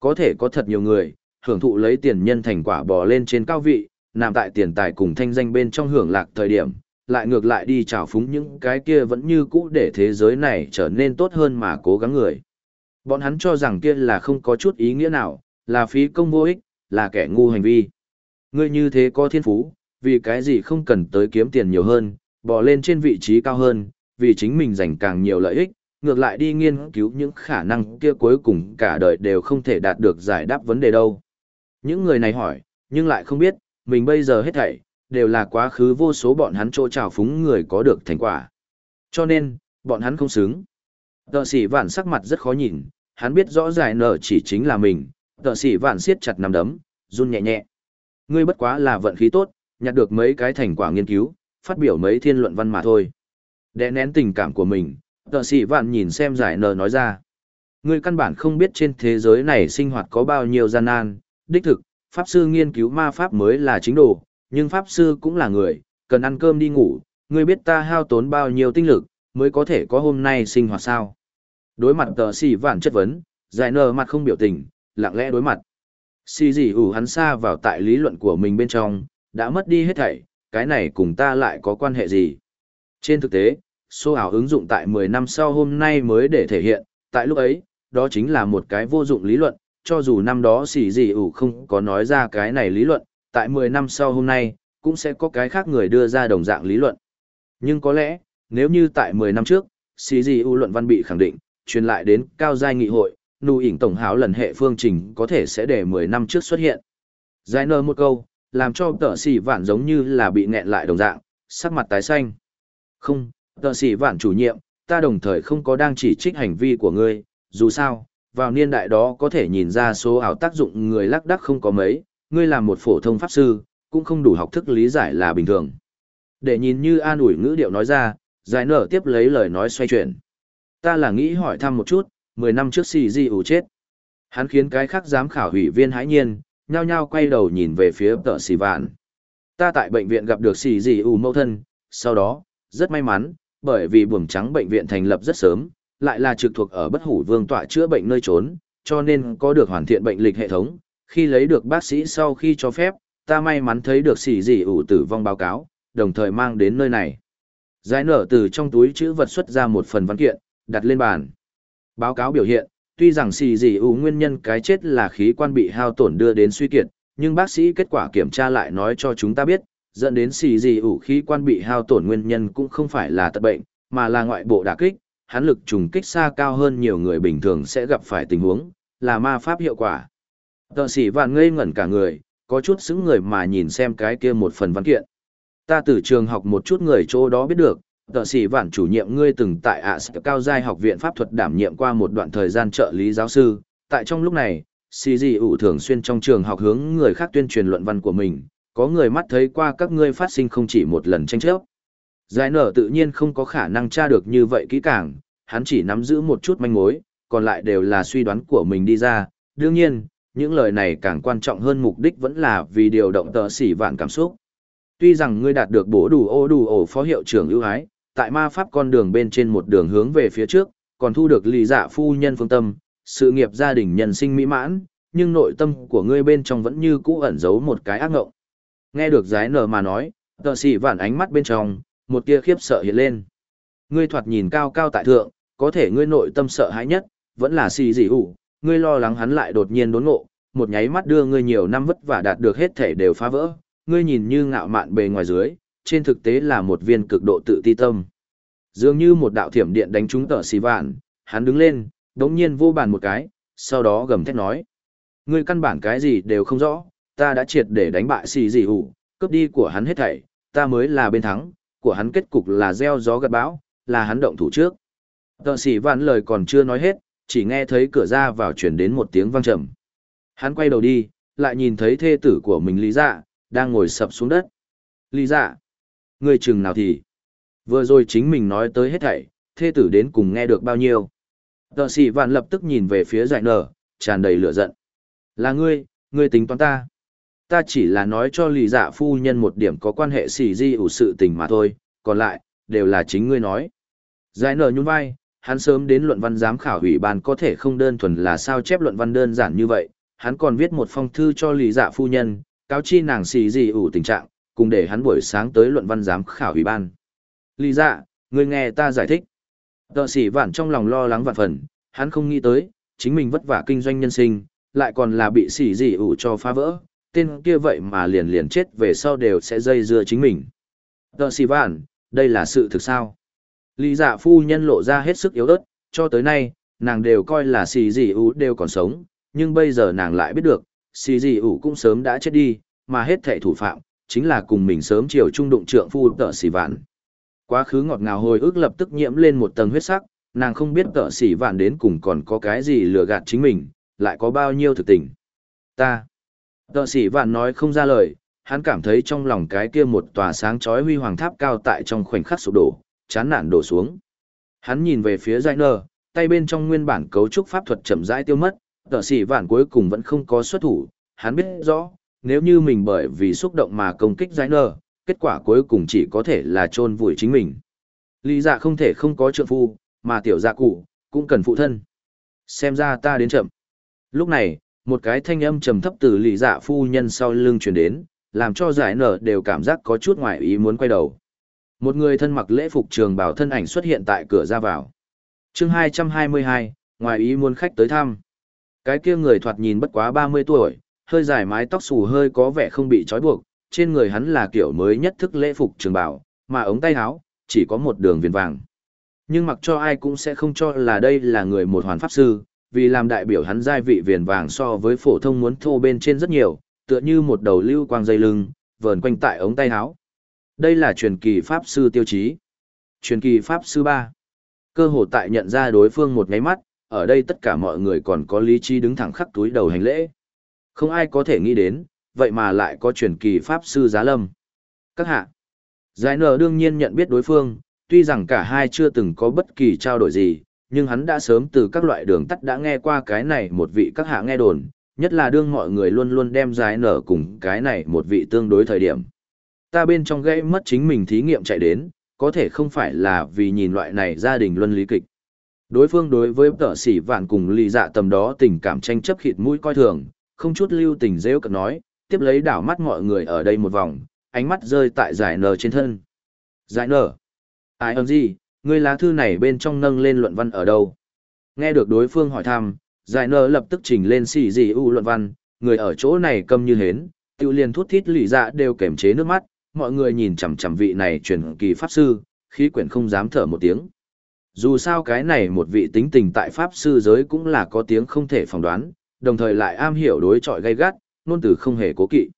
Có thể có thật nhiều người, hưởng thụ lấy tiền nhân thành quả bò lên trên cao vị, nằm tại tiền tài cùng thanh danh bên trong hưởng lạc thời điểm, lại ngược lại đi trào phúng những cái kia vẫn như cũ để thế giới này trở nên tốt hơn mà cố gắng người. Bọn hắn cho rằng kia là không có chút ý nghĩa nào, là phí công vô ích, là kẻ ngu hành vi. Ngươi như thế có thiên phú, vì cái gì không cần tới kiếm tiền nhiều hơn, bỏ lên trên vị trí cao hơn, vì chính mình giành càng nhiều lợi ích, ngược lại đi nghiên cứu những khả năng kia cuối cùng cả đời đều không thể đạt được giải đáp vấn đề đâu. Những người này hỏi, nhưng lại không biết, mình bây giờ hết thảy, đều là quá khứ vô số bọn hắn chỗ trào phúng người có được thành quả. Cho nên, bọn hắn không xứng. Tợ sĩ vạn sắc mặt rất khó nhìn, hắn biết rõ giải nở chỉ chính là mình, tợ sĩ vạn siết chặt nằm đấm, run nhẹ nhẹ. Ngươi bất quá là vận khí tốt, nhặt được mấy cái thành quả nghiên cứu, phát biểu mấy thiên luận văn mà thôi. Đè nén tình cảm của mình, tợ sĩ vạn nhìn xem giải nở nói ra. Ngươi căn bản không biết trên thế giới này sinh hoạt có bao nhiêu gian nan, đích thực, pháp sư nghiên cứu ma pháp mới là chính đồ, nhưng pháp sư cũng là người, cần ăn cơm đi ngủ, ngươi biết ta hao tốn bao nhiêu tinh lực, mới có thể có hôm nay sinh hoạt sao. Đối mặt tờ xì vạn chất vấn, giải nờ mặt không biểu tình, lặng lẽ đối mặt. Xì gì ủ hắn xa vào tại lý luận của mình bên trong, đã mất đi hết thảy, cái này cùng ta lại có quan hệ gì. Trên thực tế, số ảo ứng dụng tại 10 năm sau hôm nay mới để thể hiện, tại lúc ấy, đó chính là một cái vô dụng lý luận, cho dù năm đó xỉ gì ủ không có nói ra cái này lý luận, tại 10 năm sau hôm nay, cũng sẽ có cái khác người đưa ra đồng dạng lý luận. Nhưng có lẽ, nếu như tại 10 năm trước, xỉ gì ủ luận văn bị khẳng định, truyền lại đến cao giai nghị hội, nụ ỉnh tổng háo lần hệ phương trình có thể sẽ để 10 năm trước xuất hiện. Giải nơ một câu, làm cho tợ xỉ vạn giống như là bị nghẹn lại đồng dạng, sắc mặt tái xanh. Không, tợ xỉ vạn chủ nhiệm, ta đồng thời không có đang chỉ trích hành vi của ngươi, dù sao, vào niên đại đó có thể nhìn ra số ảo tác dụng người lắc đắc không có mấy, ngươi làm một phổ thông pháp sư, cũng không đủ học thức lý giải là bình thường. Để nhìn như an ủi ngữ điệu nói ra, giải nở tiếp lấy lời nói xoay chuyển. Ta là nghĩ hỏi thăm một chút, 10 năm trước xì di ủ chết. Hắn khiến cái khác giám khảo hủy viên hãi nhiên, nhao nhao quay đầu nhìn về phía tợ xì vạn. Ta tại bệnh viện gặp được xì di ủ mâu thân, sau đó, rất may mắn, bởi vì buồng trắng bệnh viện thành lập rất sớm, lại là trực thuộc ở bất hủ vương tọa chữa bệnh nơi trốn, cho nên có được hoàn thiện bệnh lịch hệ thống. Khi lấy được bác sĩ sau khi cho phép, ta may mắn thấy được xì dị ủ tử vong báo cáo, đồng thời mang đến nơi này. Giải nở từ trong túi chữ vật xuất ra một phần văn kiện, đặt lên bàn. Báo cáo biểu hiện, tuy rằng xì dị ủ nguyên nhân cái chết là khí quan bị hao tổn đưa đến suy kiệt, nhưng bác sĩ kết quả kiểm tra lại nói cho chúng ta biết, dẫn đến xì dị ủ khí quan bị hao tổn nguyên nhân cũng không phải là tật bệnh, mà là ngoại bộ đả kích, hắn lực trùng kích xa cao hơn nhiều người bình thường sẽ gặp phải tình huống, là ma pháp hiệu quả. Tờ sĩ vạn ngây ngẩn cả người, có chút xứng người mà nhìn xem cái kia một phần văn kiện. Ta từ trường học một chút người chỗ đó biết được, tờ sĩ vạn chủ nhiệm ngươi từng tại ạ à cao giai học viện pháp thuật đảm nhiệm qua một đoạn thời gian trợ lý giáo sư. Tại trong lúc này, xì gì ủ thường xuyên trong trường học hướng người khác tuyên truyền luận văn của mình, có người mắt thấy qua các ngươi phát sinh không chỉ một lần tranh chấp. Giải nở tự nhiên không có khả năng tra được như vậy kỹ càng, hắn chỉ nắm giữ một chút manh mối, còn lại đều là suy đoán của mình đi ra. Đương nhiên, những lời này càng quan trọng hơn mục đích vẫn là vì điều động tờ xỉ vạn cảm xúc. Tuy rằng ngươi đạt được bổ đủ ô đủ ổ phó hiệu trưởng ưu ái, tại ma pháp con đường bên trên một đường hướng về phía trước, còn thu được lì dạ phu nhân phương tâm, sự nghiệp gia đình nhân sinh mỹ mãn, nhưng nội tâm của ngươi bên trong vẫn như cũ ẩn giấu một cái ác ngộng. Nghe được giái nở mà nói, tờ xỉ vạn ánh mắt bên trong, một tia khiếp sợ hiện lên. Ngươi thoạt nhìn cao cao tại thượng, có thể ngươi nội tâm sợ hãi nhất, vẫn là xì gì ủ, ngươi lo lắng hắn lại đột nhiên đốn ngộ, một nháy mắt đưa ngươi nhiều năm vất vả đạt được hết thể đều phá vỡ, ngươi nhìn như ngạo mạn bề ngoài dưới, trên thực tế là một viên cực độ tự ti tâm. Dường như một đạo thiểm điện đánh trúng tờ xì vạn, hắn đứng lên, đống nhiên vô bàn một cái, sau đó gầm thét nói. Ngươi căn bản cái gì đều không rõ, ta đã triệt để đánh bại xì gì hủ, cướp đi của hắn hết thảy, ta mới là bên thắng, của hắn kết cục là gieo gió gặt bão, là hắn động thủ trước. Tợ sĩ vạn lời còn chưa nói hết, chỉ nghe thấy cửa ra vào chuyển đến một tiếng vang trầm. Hắn quay đầu đi, lại nhìn thấy thê tử của mình Lý Dạ, đang ngồi sập xuống đất. Lý Dạ, người chừng nào thì. Vừa rồi chính mình nói tới hết thảy, thê tử đến cùng nghe được bao nhiêu. Tợ sĩ vạn lập tức nhìn về phía giải nở, tràn đầy lửa giận. Là ngươi, ngươi tính toán ta. Ta chỉ là nói cho lì Dạ phu nhân một điểm có quan hệ xì di ủ sự tình mà thôi, còn lại, đều là chính ngươi nói. Giải nở nhún vai, hắn sớm đến luận văn giám khảo ủy ban có thể không đơn thuần là sao chép luận văn đơn giản như vậy, hắn còn viết một phong thư cho lì dạ phu nhân, cáo chi nàng xì di ủ tình trạng, cùng để hắn buổi sáng tới luận văn giám khảo ủy ban. Lì dạ, người nghe ta giải thích. Tợ sĩ vạn trong lòng lo lắng vạn phần, hắn không nghĩ tới, chính mình vất vả kinh doanh nhân sinh, lại còn là bị xì dị ủ cho phá vỡ, tên kia vậy mà liền liền chết về sau đều sẽ dây dưa chính mình. Tờ sĩ vạn, đây là sự thực sao? Lý dạ phu nhân lộ ra hết sức yếu ớt, cho tới nay, nàng đều coi là xì dị ủ đều còn sống, nhưng bây giờ nàng lại biết được, xì dị ủ cũng sớm đã chết đi, mà hết thệ thủ phạm, chính là cùng mình sớm chiều trung đụng trượng phu tờ xì vạn. Quá khứ ngọt ngào hồi ức lập tức nhiễm lên một tầng huyết sắc, nàng không biết tợ xì vạn đến cùng còn có cái gì lừa gạt chính mình, lại có bao nhiêu thực tình. Ta. Tợ sĩ vạn nói không ra lời, hắn cảm thấy trong lòng cái kia một tòa sáng chói huy hoàng tháp cao tại trong khoảnh khắc sụp đổ, chán nản đổ xuống. Hắn nhìn về phía Giải Nơ, tay bên trong nguyên bản cấu trúc pháp thuật chậm rãi tiêu mất, tờ sĩ vạn cuối cùng vẫn không có xuất thủ, hắn biết rõ, nếu như mình bởi vì xúc động mà công kích Giải Nơ, kết quả cuối cùng chỉ có thể là chôn vùi chính mình. Lý dạ không thể không có trượng phu, mà tiểu dạ cụ, cũng cần phụ thân. Xem ra ta đến chậm. Lúc này, một cái thanh âm trầm thấp từ lì dạ phu nhân sau lưng truyền đến, làm cho giải nở đều cảm giác có chút ngoài ý muốn quay đầu. Một người thân mặc lễ phục trường bảo thân ảnh xuất hiện tại cửa ra vào. chương 222, ngoài ý muốn khách tới thăm. Cái kia người thoạt nhìn bất quá 30 tuổi, hơi dài mái tóc xù hơi có vẻ không bị trói buộc, trên người hắn là kiểu mới nhất thức lễ phục trường bảo, mà ống tay áo chỉ có một đường viền vàng. Nhưng mặc cho ai cũng sẽ không cho là đây là người một hoàn pháp sư, vì làm đại biểu hắn giai vị viền vàng so với phổ thông muốn thô bên trên rất nhiều, tựa như một đầu lưu quang dây lưng, vờn quanh tại ống tay áo. Đây là truyền kỳ pháp sư tiêu chí. Truyền kỳ pháp sư 3. Cơ hồ tại nhận ra đối phương một ngáy mắt, ở đây tất cả mọi người còn có lý trí đứng thẳng khắc túi đầu hành lễ. Không ai có thể nghĩ đến, vậy mà lại có truyền kỳ pháp sư giá lâm. Các hạ. Giải nở đương nhiên nhận biết đối phương, tuy rằng cả hai chưa từng có bất kỳ trao đổi gì, nhưng hắn đã sớm từ các loại đường tắt đã nghe qua cái này một vị các hạ nghe đồn, nhất là đương mọi người luôn luôn đem giải nở cùng cái này một vị tương đối thời điểm. Ta bên trong gây mất chính mình thí nghiệm chạy đến, có thể không phải là vì nhìn loại này gia đình luân lý kịch. Đối phương đối với tợ sĩ vạn cùng lì dạ tầm đó tình cảm tranh chấp khịt mũi coi thường, không chút lưu tình rêu cận nói, tiếp lấy đảo mắt mọi người ở đây một vòng, ánh mắt rơi tại giải nở trên thân. Giải nở. Ai ơn gì, người lá thư này bên trong nâng lên luận văn ở đâu? Nghe được đối phương hỏi thăm, giải nở lập tức trình lên xì gì u luận văn, người ở chỗ này câm như hến, tiêu liền thút thít lì dạ đều kềm chế nước mắt, mọi người nhìn chằm chằm vị này truyền kỳ pháp sư, khí quyển không dám thở một tiếng. Dù sao cái này một vị tính tình tại pháp sư giới cũng là có tiếng không thể phỏng đoán, đồng thời lại am hiểu đối chọi gay gắt, nôn từ không hề cố kỵ.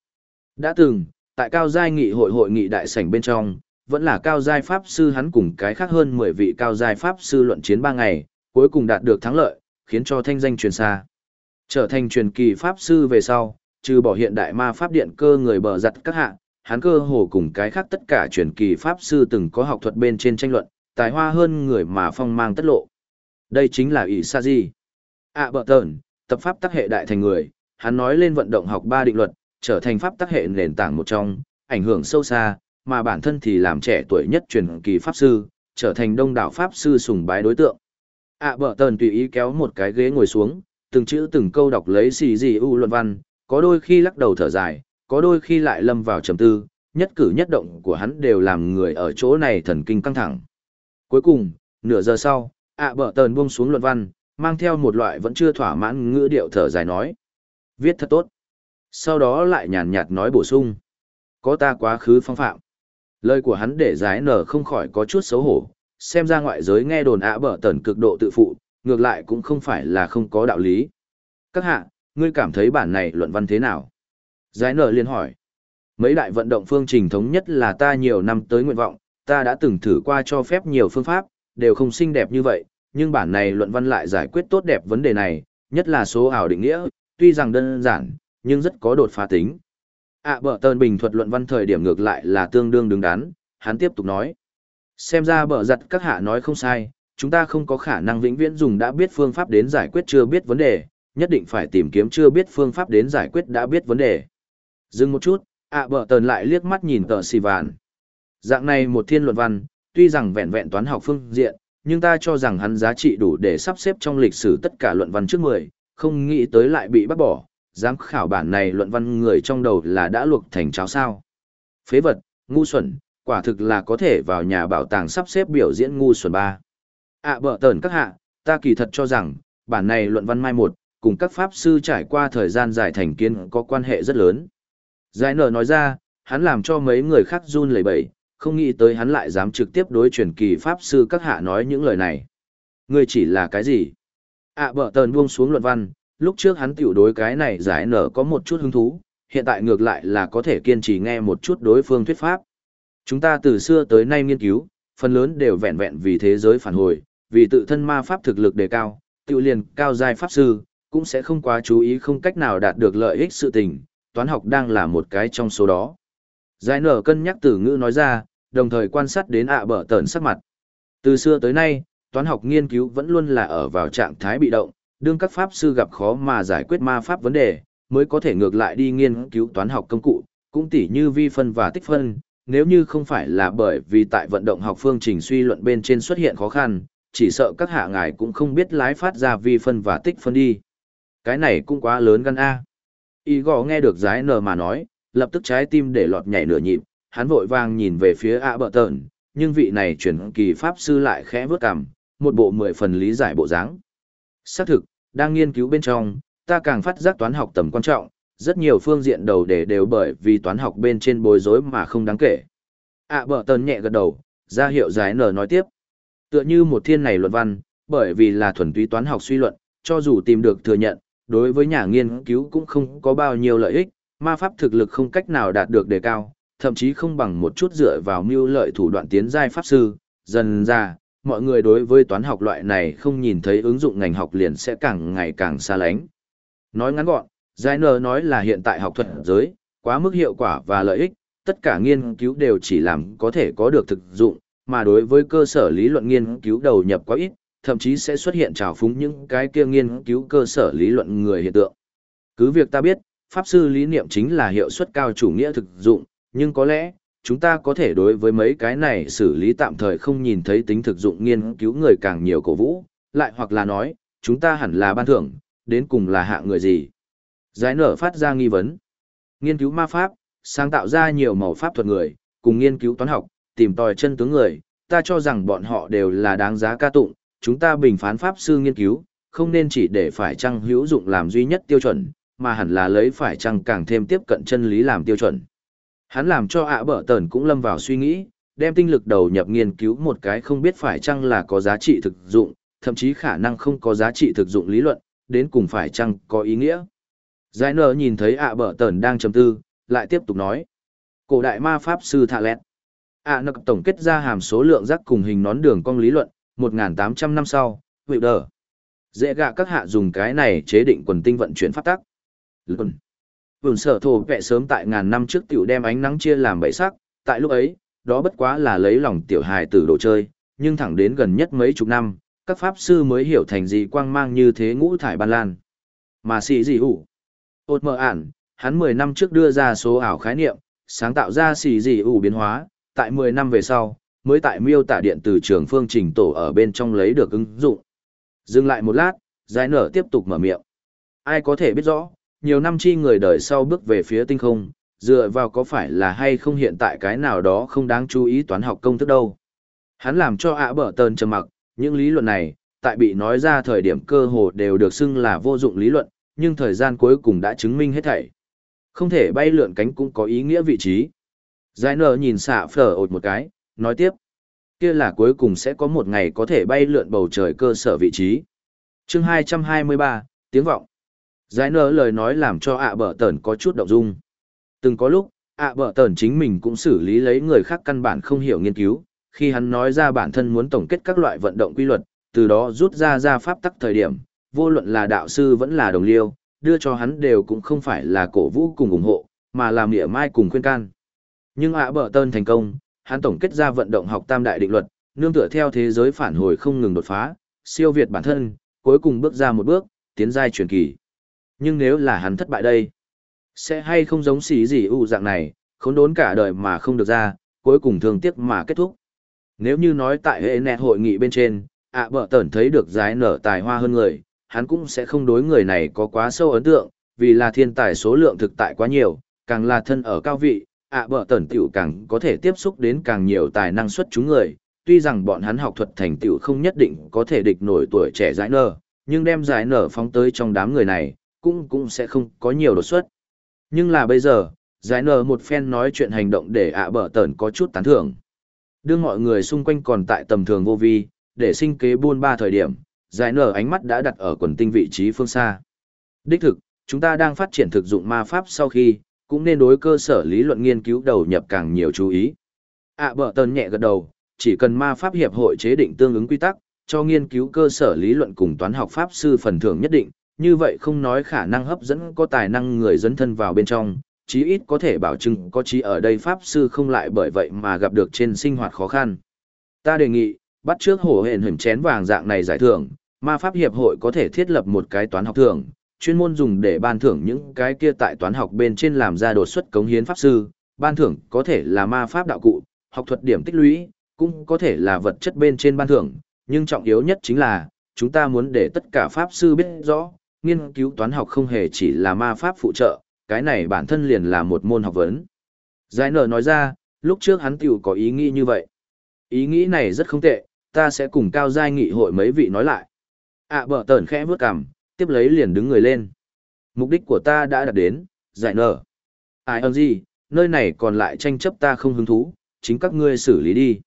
Đã từng, tại cao giai nghị hội hội nghị đại sảnh bên trong, vẫn là cao giai pháp sư hắn cùng cái khác hơn 10 vị cao giai pháp sư luận chiến 3 ngày, cuối cùng đạt được thắng lợi, khiến cho thanh danh truyền xa. Trở thành truyền kỳ pháp sư về sau, trừ bỏ hiện đại ma pháp điện cơ người bờ giặt các hạ, hắn cơ hồ cùng cái khác tất cả truyền kỳ pháp sư từng có học thuật bên trên tranh luận, tài hoa hơn người mà phong mang tất lộ. Đây chính là ỷ sa di. À bờ tờn, tập pháp tác hệ đại thành người, hắn nói lên vận động học ba định luật, trở thành pháp tác hệ nền tảng một trong, ảnh hưởng sâu xa, mà bản thân thì làm trẻ tuổi nhất truyền kỳ pháp sư, trở thành đông đảo pháp sư sùng bái đối tượng. À bờ tần tùy ý kéo một cái ghế ngồi xuống, từng chữ từng câu đọc lấy xì gì u luận văn, có đôi khi lắc đầu thở dài, có đôi khi lại lâm vào trầm tư, nhất cử nhất động của hắn đều làm người ở chỗ này thần kinh căng thẳng. Cuối cùng, nửa giờ sau, ạ bờ tần buông xuống luận văn, mang theo một loại vẫn chưa thỏa mãn ngữ điệu thở dài nói. Viết thật tốt. Sau đó lại nhàn nhạt nói bổ sung. Có ta quá khứ phong phạm. Lời của hắn để giải nở không khỏi có chút xấu hổ, xem ra ngoại giới nghe đồn ạ bở tần cực độ tự phụ, ngược lại cũng không phải là không có đạo lý. Các hạ, ngươi cảm thấy bản này luận văn thế nào? Giải nở liên hỏi. Mấy đại vận động phương trình thống nhất là ta nhiều năm tới nguyện vọng, ta đã từng thử qua cho phép nhiều phương pháp, đều không xinh đẹp như vậy, nhưng bản này luận văn lại giải quyết tốt đẹp vấn đề này, nhất là số ảo định nghĩa, tuy rằng đơn giản, nhưng rất có đột phá tính. À bở tơn bình thuật luận văn thời điểm ngược lại là tương đương đứng đắn, hắn tiếp tục nói. Xem ra bở giặt các hạ nói không sai, chúng ta không có khả năng vĩnh viễn dùng đã biết phương pháp đến giải quyết chưa biết vấn đề, nhất định phải tìm kiếm chưa biết phương pháp đến giải quyết đã biết vấn đề. Dừng một chút, ạ à bở tờn lại liếc mắt nhìn tờ xì vàn. Dạng này một thiên luận văn, tuy rằng vẹn vẹn toán học phương diện, nhưng ta cho rằng hắn giá trị đủ để sắp xếp trong lịch sử tất cả luận văn trước 10, không nghĩ tới lại bị bác bỏ, giám khảo bản này luận văn người trong đầu là đã luộc thành cháo sao. Phế vật, ngu xuẩn, quả thực là có thể vào nhà bảo tàng sắp xếp biểu diễn ngu xuẩn ba. ạ à, bở tờn các hạ, ta kỳ thật cho rằng, bản này luận văn mai một, cùng các pháp sư trải qua thời gian dài thành kiến có quan hệ rất lớn. Giải nở nói ra, hắn làm cho mấy người khác run lẩy bẩy, không nghĩ tới hắn lại dám trực tiếp đối truyền kỳ pháp sư các hạ nói những lời này. Ngươi chỉ là cái gì? À bở tờn buông xuống luận văn, lúc trước hắn tiểu đối cái này giải nở có một chút hứng thú, hiện tại ngược lại là có thể kiên trì nghe một chút đối phương thuyết pháp. Chúng ta từ xưa tới nay nghiên cứu, phần lớn đều vẹn vẹn vì thế giới phản hồi, vì tự thân ma pháp thực lực đề cao, tiểu liền cao giai pháp sư, cũng sẽ không quá chú ý không cách nào đạt được lợi ích sự tình, toán học đang là một cái trong số đó. Giải nở cân nhắc từ ngữ nói ra, đồng thời quan sát đến ạ bở tờn sắc mặt. Từ xưa tới nay, toán học nghiên cứu vẫn luôn là ở vào trạng thái bị động, đương các pháp sư gặp khó mà giải quyết ma pháp vấn đề, mới có thể ngược lại đi nghiên cứu toán học công cụ, cũng tỉ như vi phân và tích phân, nếu như không phải là bởi vì tại vận động học phương trình suy luận bên trên xuất hiện khó khăn, chỉ sợ các hạ ngài cũng không biết lái phát ra vi phân và tích phân đi. Cái này cũng quá lớn gan A. Y gò nghe được giái nờ mà nói, lập tức trái tim để lọt nhảy nửa nhịp, hắn vội vàng nhìn về phía ạ bờ tờn, nhưng vị này chuyển kỳ pháp sư lại khẽ vớt cằm, một bộ mười phần lý giải bộ dáng. Xác thực, đang nghiên cứu bên trong, ta càng phát giác toán học tầm quan trọng, rất nhiều phương diện đầu đề đều bởi vì toán học bên trên bối rối mà không đáng kể. À bờ tần nhẹ gật đầu, ra hiệu giải nở nói tiếp. Tựa như một thiên này luận văn, bởi vì là thuần túy toán học suy luận, cho dù tìm được thừa nhận, đối với nhà nghiên cứu cũng không có bao nhiêu lợi ích, ma pháp thực lực không cách nào đạt được đề cao, thậm chí không bằng một chút dựa vào mưu lợi thủ đoạn tiến giai pháp sư, dần ra, mọi người đối với toán học loại này không nhìn thấy ứng dụng ngành học liền sẽ càng ngày càng xa lánh. Nói ngắn gọn, Zainer nói là hiện tại học thuật giới, quá mức hiệu quả và lợi ích, tất cả nghiên cứu đều chỉ làm có thể có được thực dụng, mà đối với cơ sở lý luận nghiên cứu đầu nhập quá ít, thậm chí sẽ xuất hiện trào phúng những cái kia nghiên cứu cơ sở lý luận người hiện tượng. Cứ việc ta biết, pháp sư lý niệm chính là hiệu suất cao chủ nghĩa thực dụng, nhưng có lẽ, chúng ta có thể đối với mấy cái này xử lý tạm thời không nhìn thấy tính thực dụng nghiên cứu người càng nhiều cổ vũ, lại hoặc là nói, chúng ta hẳn là ban thưởng, đến cùng là hạ người gì. Giải nở phát ra nghi vấn. Nghiên cứu ma pháp, sáng tạo ra nhiều màu pháp thuật người, cùng nghiên cứu toán học, tìm tòi chân tướng người, ta cho rằng bọn họ đều là đáng giá ca tụng, chúng ta bình phán pháp sư nghiên cứu, không nên chỉ để phải chăng hữu dụng làm duy nhất tiêu chuẩn, mà hẳn là lấy phải chăng càng thêm tiếp cận chân lý làm tiêu chuẩn. Hắn làm cho ạ bở tờn cũng lâm vào suy nghĩ, đem tinh lực đầu nhập nghiên cứu một cái không biết phải chăng là có giá trị thực dụng, thậm chí khả năng không có giá trị thực dụng lý luận, đến cùng phải chăng có ý nghĩa. Giải nở nhìn thấy ạ bở tờn đang trầm tư, lại tiếp tục nói. Cổ đại ma pháp sư thạ lẹt. ạ nực tổng kết ra hàm số lượng rác cùng hình nón đường cong lý luận, 1.800 năm sau, vị đờ. Dễ gạ các hạ dùng cái này chế định quần tinh vận chuyển pháp tắc. Luận. Vườn sở thổ vẽ sớm tại ngàn năm trước tiểu đem ánh nắng chia làm bảy sắc, tại lúc ấy, đó bất quá là lấy lòng tiểu hài tử đồ chơi, nhưng thẳng đến gần nhất mấy chục năm, các pháp sư mới hiểu thành gì quang mang như thế ngũ thải ban lan. Mà xì gì hủ. Ôt mở ản, hắn 10 năm trước đưa ra số ảo khái niệm, sáng tạo ra xì gì ủ biến hóa, tại 10 năm về sau, mới tại miêu tả điện từ trường phương trình tổ ở bên trong lấy được ứng dụng. Dừng lại một lát, giải nở tiếp tục mở miệng. Ai có thể biết rõ, nhiều năm chi người đời sau bước về phía tinh không, dựa vào có phải là hay không hiện tại cái nào đó không đáng chú ý toán học công thức đâu. Hắn làm cho ạ bở tờn trầm mặc, những lý luận này, tại bị nói ra thời điểm cơ hồ đều được xưng là vô dụng lý luận, nhưng thời gian cuối cùng đã chứng minh hết thảy. Không thể bay lượn cánh cũng có ý nghĩa vị trí. Giải nở nhìn xạ phở ột một cái, nói tiếp. Kia là cuối cùng sẽ có một ngày có thể bay lượn bầu trời cơ sở vị trí. chương 223, tiếng vọng. Giải nở lời nói làm cho ạ bở tờn có chút động dung. Từng có lúc, ạ bở tờn chính mình cũng xử lý lấy người khác căn bản không hiểu nghiên cứu, khi hắn nói ra bản thân muốn tổng kết các loại vận động quy luật, từ đó rút ra ra pháp tắc thời điểm, vô luận là đạo sư vẫn là đồng liêu, đưa cho hắn đều cũng không phải là cổ vũ cùng ủng hộ, mà là mỉa mai cùng khuyên can. Nhưng ạ bở tơn thành công, hắn tổng kết ra vận động học tam đại định luật, nương tựa theo thế giới phản hồi không ngừng đột phá, siêu việt bản thân, cuối cùng bước ra một bước, tiến giai truyền kỳ. Nhưng nếu là hắn thất bại đây, sẽ hay không giống xí gì ưu dạng này, khốn đốn cả đời mà không được ra, cuối cùng thương tiếc mà kết thúc. Nếu như nói tại hệ nẹt hội nghị bên trên, ạ bợ tẩn thấy được giái nở tài hoa hơn người, hắn cũng sẽ không đối người này có quá sâu ấn tượng, vì là thiên tài số lượng thực tại quá nhiều, càng là thân ở cao vị, ạ bở tẩn tiểu càng có thể tiếp xúc đến càng nhiều tài năng xuất chúng người, tuy rằng bọn hắn học thuật thành tựu không nhất định có thể địch nổi tuổi trẻ giải nở, nhưng đem giải nở phóng tới trong đám người này, cũng cũng sẽ không có nhiều đột xuất. Nhưng là bây giờ, giải nở một phen nói chuyện hành động để ạ bở tẩn có chút tán thưởng. Đưa mọi người xung quanh còn tại tầm thường vô vi, để sinh kế buôn ba thời điểm, giải nở ánh mắt đã đặt ở quần tinh vị trí phương xa. Đích thực, chúng ta đang phát triển thực dụng ma pháp sau khi, cũng nên đối cơ sở lý luận nghiên cứu đầu nhập càng nhiều chú ý. ạ bở tần nhẹ gật đầu, chỉ cần ma pháp hiệp hội chế định tương ứng quy tắc, cho nghiên cứu cơ sở lý luận cùng toán học pháp sư phần thưởng nhất định, như vậy không nói khả năng hấp dẫn có tài năng người dẫn thân vào bên trong, chí ít có thể bảo chứng có chí ở đây pháp sư không lại bởi vậy mà gặp được trên sinh hoạt khó khăn. Ta đề nghị, bắt trước hổ hển hình chén vàng dạng này giải thưởng, ma pháp hiệp hội có thể thiết lập một cái toán học thưởng, chuyên môn dùng để ban thưởng những cái kia tại toán học bên trên làm ra đột xuất cống hiến pháp sư, ban thưởng có thể là ma pháp đạo cụ, học thuật điểm tích lũy, cũng có thể là vật chất bên trên ban thưởng, nhưng trọng yếu nhất chính là, chúng ta muốn để tất cả pháp sư biết rõ, nghiên cứu toán học không hề chỉ là ma pháp phụ trợ, cái này bản thân liền là một môn học vấn. Giải nở nói ra, lúc trước hắn tiểu có ý nghĩ như vậy. Ý nghĩ này rất không tệ, ta sẽ cùng cao giai nghị hội mấy vị nói lại. à, bở tờn khẽ vướt cằm, tiếp lấy liền đứng người lên. Mục đích của ta đã đạt đến, giải nở. Ai ơn gì, nơi này còn lại tranh chấp ta không hứng thú, chính các ngươi xử lý đi.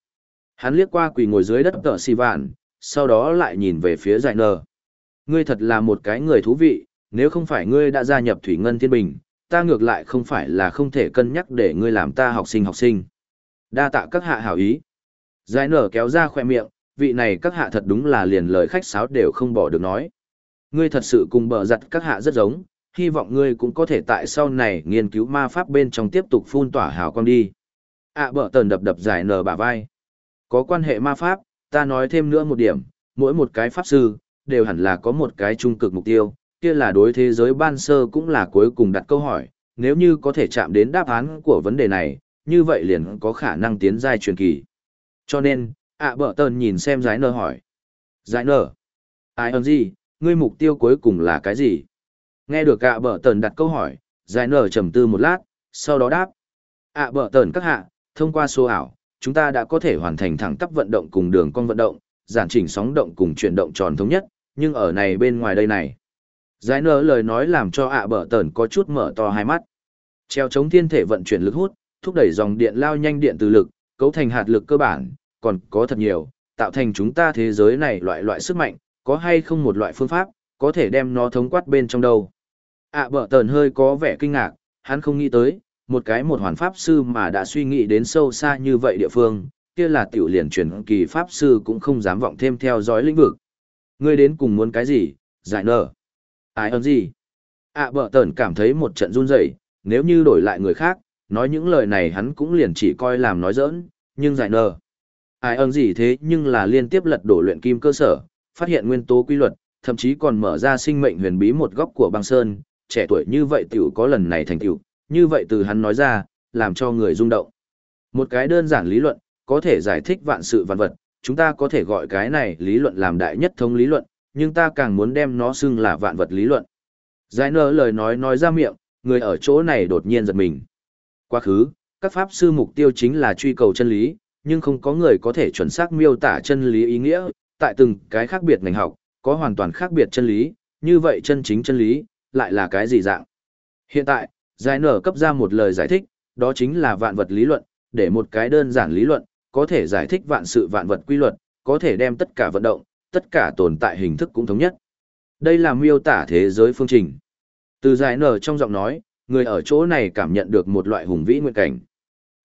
Hắn liếc qua quỳ ngồi dưới đất tờ xì vạn, sau đó lại nhìn về phía giải nở. Ngươi thật là một cái người thú vị, nếu không phải ngươi đã gia nhập Thủy Ngân Thiên Bình, ta ngược lại không phải là không thể cân nhắc để ngươi làm ta học sinh học sinh. Đa tạ các hạ hảo ý. Giải nở kéo ra khoe miệng, vị này các hạ thật đúng là liền lời khách sáo đều không bỏ được nói. Ngươi thật sự cùng bờ giặt các hạ rất giống, hy vọng ngươi cũng có thể tại sau này nghiên cứu ma pháp bên trong tiếp tục phun tỏa hào quang đi. ạ à, bờ tần đập đập giải nở bả vai. Có quan hệ ma pháp, ta nói thêm nữa một điểm, mỗi một cái pháp sư, đều hẳn là có một cái trung cực mục tiêu, kia là đối thế giới ban sơ cũng là cuối cùng đặt câu hỏi, nếu như có thể chạm đến đáp án của vấn đề này, như vậy liền có khả năng tiến giai truyền kỳ. Cho nên, ạ à bợ tần nhìn xem giải nở hỏi. Giải nở? Ai ơn gì, ngươi mục tiêu cuối cùng là cái gì? Nghe được ạ à bợ tần đặt câu hỏi, giải nở trầm tư một lát, sau đó đáp. ạ à bợ tần các hạ, thông qua số ảo, chúng ta đã có thể hoàn thành thẳng tắp vận động cùng đường cong vận động, giản chỉnh sóng động cùng chuyển động tròn thống nhất, nhưng ở này bên ngoài đây này. Giải nở lời nói làm cho ạ bở tần có chút mở to hai mắt. Treo chống thiên thể vận chuyển lực hút, thúc đẩy dòng điện lao nhanh điện từ lực, cấu thành hạt lực cơ bản, còn có thật nhiều, tạo thành chúng ta thế giới này loại loại sức mạnh, có hay không một loại phương pháp, có thể đem nó thống quát bên trong đầu ạ bở tần hơi có vẻ kinh ngạc, hắn không nghĩ tới, một cái một hoàn pháp sư mà đã suy nghĩ đến sâu xa như vậy địa phương, kia là tiểu liền truyền kỳ pháp sư cũng không dám vọng thêm theo dõi lĩnh vực. Ngươi đến cùng muốn cái gì, giải nở. Ai ơn gì? ạ bợ tần cảm thấy một trận run rẩy nếu như đổi lại người khác, nói những lời này hắn cũng liền chỉ coi làm nói giỡn, nhưng giải nở. Ai ơn gì thế nhưng là liên tiếp lật đổ luyện kim cơ sở, phát hiện nguyên tố quy luật, thậm chí còn mở ra sinh mệnh huyền bí một góc của băng sơn, trẻ tuổi như vậy tiểu có lần này thành tiểu, như vậy từ hắn nói ra, làm cho người rung động. Một cái đơn giản lý luận, có thể giải thích vạn sự vạn vật, chúng ta có thể gọi cái này lý luận làm đại nhất thống lý luận, nhưng ta càng muốn đem nó xưng là vạn vật lý luận. Giải nở lời nói nói ra miệng, người ở chỗ này đột nhiên giật mình. Quá khứ, các pháp sư mục tiêu chính là truy cầu chân lý, nhưng không có người có thể chuẩn xác miêu tả chân lý ý nghĩa, tại từng cái khác biệt ngành học, có hoàn toàn khác biệt chân lý, như vậy chân chính chân lý, lại là cái gì dạng? Hiện tại, giải nở cấp ra một lời giải thích, đó chính là vạn vật lý luận, để một cái đơn giản lý luận, có thể giải thích vạn sự vạn vật quy luật, có thể đem tất cả vận động, tất cả tồn tại hình thức cũng thống nhất. Đây là miêu tả thế giới phương trình. Từ giải nở trong giọng nói, người ở chỗ này cảm nhận được một loại hùng vĩ nguyện cảnh.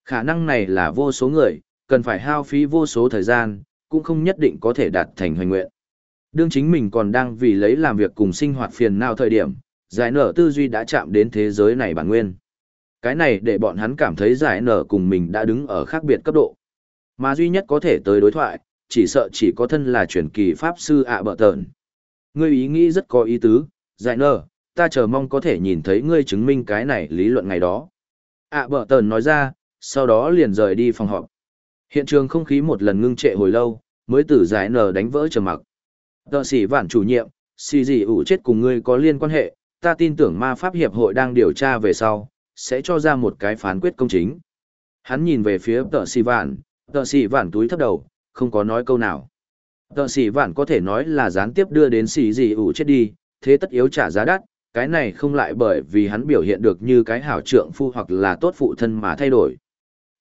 Khả năng này là vô số người, cần phải hao phí vô số thời gian, cũng không nhất định có thể đạt thành hoành nguyện. Đương chính mình còn đang vì lấy làm việc cùng sinh hoạt phiền nào thời điểm, giải nở tư duy đã chạm đến thế giới này bản nguyên. Cái này để bọn hắn cảm thấy giải nở cùng mình đã đứng ở khác biệt cấp độ. Mà duy nhất có thể tới đối thoại, chỉ sợ chỉ có thân là truyền kỳ pháp sư ạ bợ tợn. Ngươi ý nghĩ rất có ý tứ, giải nở, ta chờ mong có thể nhìn thấy ngươi chứng minh cái này lý luận ngày đó. ạ bợ tợn nói ra, sau đó liền rời đi phòng họp. Hiện trường không khí một lần ngưng trệ hồi lâu, mới từ giải nở đánh vỡ trầm mặc. Tờ sĩ vạn chủ nhiệm, xì gì ủ chết cùng ngươi có liên quan hệ, ta tin tưởng ma pháp hiệp hội đang điều tra về sau, sẽ cho ra một cái phán quyết công chính. Hắn nhìn về phía tờ sĩ vạn, tờ sĩ vản túi thấp đầu, không có nói câu nào. Tờ sĩ vản có thể nói là gián tiếp đưa đến xì gì ủ chết đi, thế tất yếu trả giá đắt, cái này không lại bởi vì hắn biểu hiện được như cái hảo trượng phu hoặc là tốt phụ thân mà thay đổi.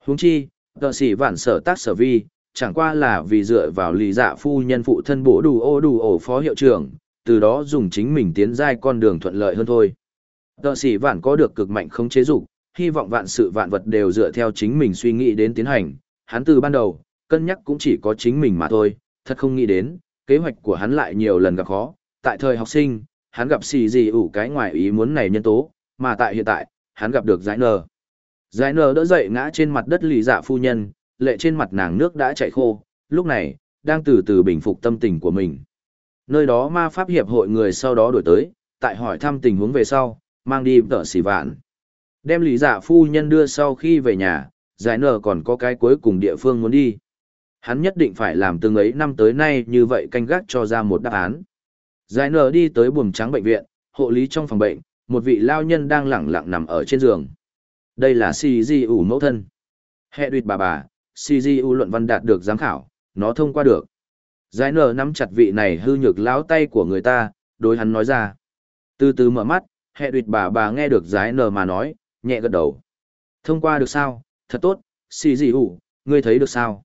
Huống chi, tờ sĩ vản sở tác sở vi, chẳng qua là vì dựa vào lì dạ phu nhân phụ thân bổ đủ ô đủ ổ phó hiệu trưởng, từ đó dùng chính mình tiến giai con đường thuận lợi hơn thôi. Tờ sĩ vạn có được cực mạnh không chế dục, hy vọng vạn sự vạn vật đều dựa theo chính mình suy nghĩ đến tiến hành, hắn từ ban đầu, cân nhắc cũng chỉ có chính mình mà thôi, thật không nghĩ đến, kế hoạch của hắn lại nhiều lần gặp khó, tại thời học sinh, hắn gặp xì gì ủ cái ngoài ý muốn này nhân tố, mà tại hiện tại, hắn gặp được giải nờ. Giải nờ đỡ dậy ngã trên mặt đất lì dạ phu nhân, lệ trên mặt nàng nước đã chảy khô, lúc này, đang từ từ bình phục tâm tình của mình. Nơi đó ma pháp hiệp hội người sau đó đổi tới, tại hỏi thăm tình huống về sau, mang đi tợ xỉ vạn. Đem lý giả dạ phu nhân đưa sau khi về nhà, giải nở còn có cái cuối cùng địa phương muốn đi. Hắn nhất định phải làm từng ấy năm tới nay như vậy canh gác cho ra một đáp án. Giải nở đi tới buồng trắng bệnh viện, hộ lý trong phòng bệnh, một vị lao nhân đang lẳng lặng nằm ở trên giường. Đây là CGU mẫu thân. Hệ đuyệt bà bà, CGU luận văn đạt được giám khảo, nó thông qua được. Giải nở nắm chặt vị này hư nhược lão tay của người ta, đối hắn nói ra. Từ từ mở mắt, hệ đuyệt bà bà nghe được giải nở mà nói, nhẹ gật đầu. Thông qua được sao, thật tốt, xì gì ủ, ngươi thấy được sao?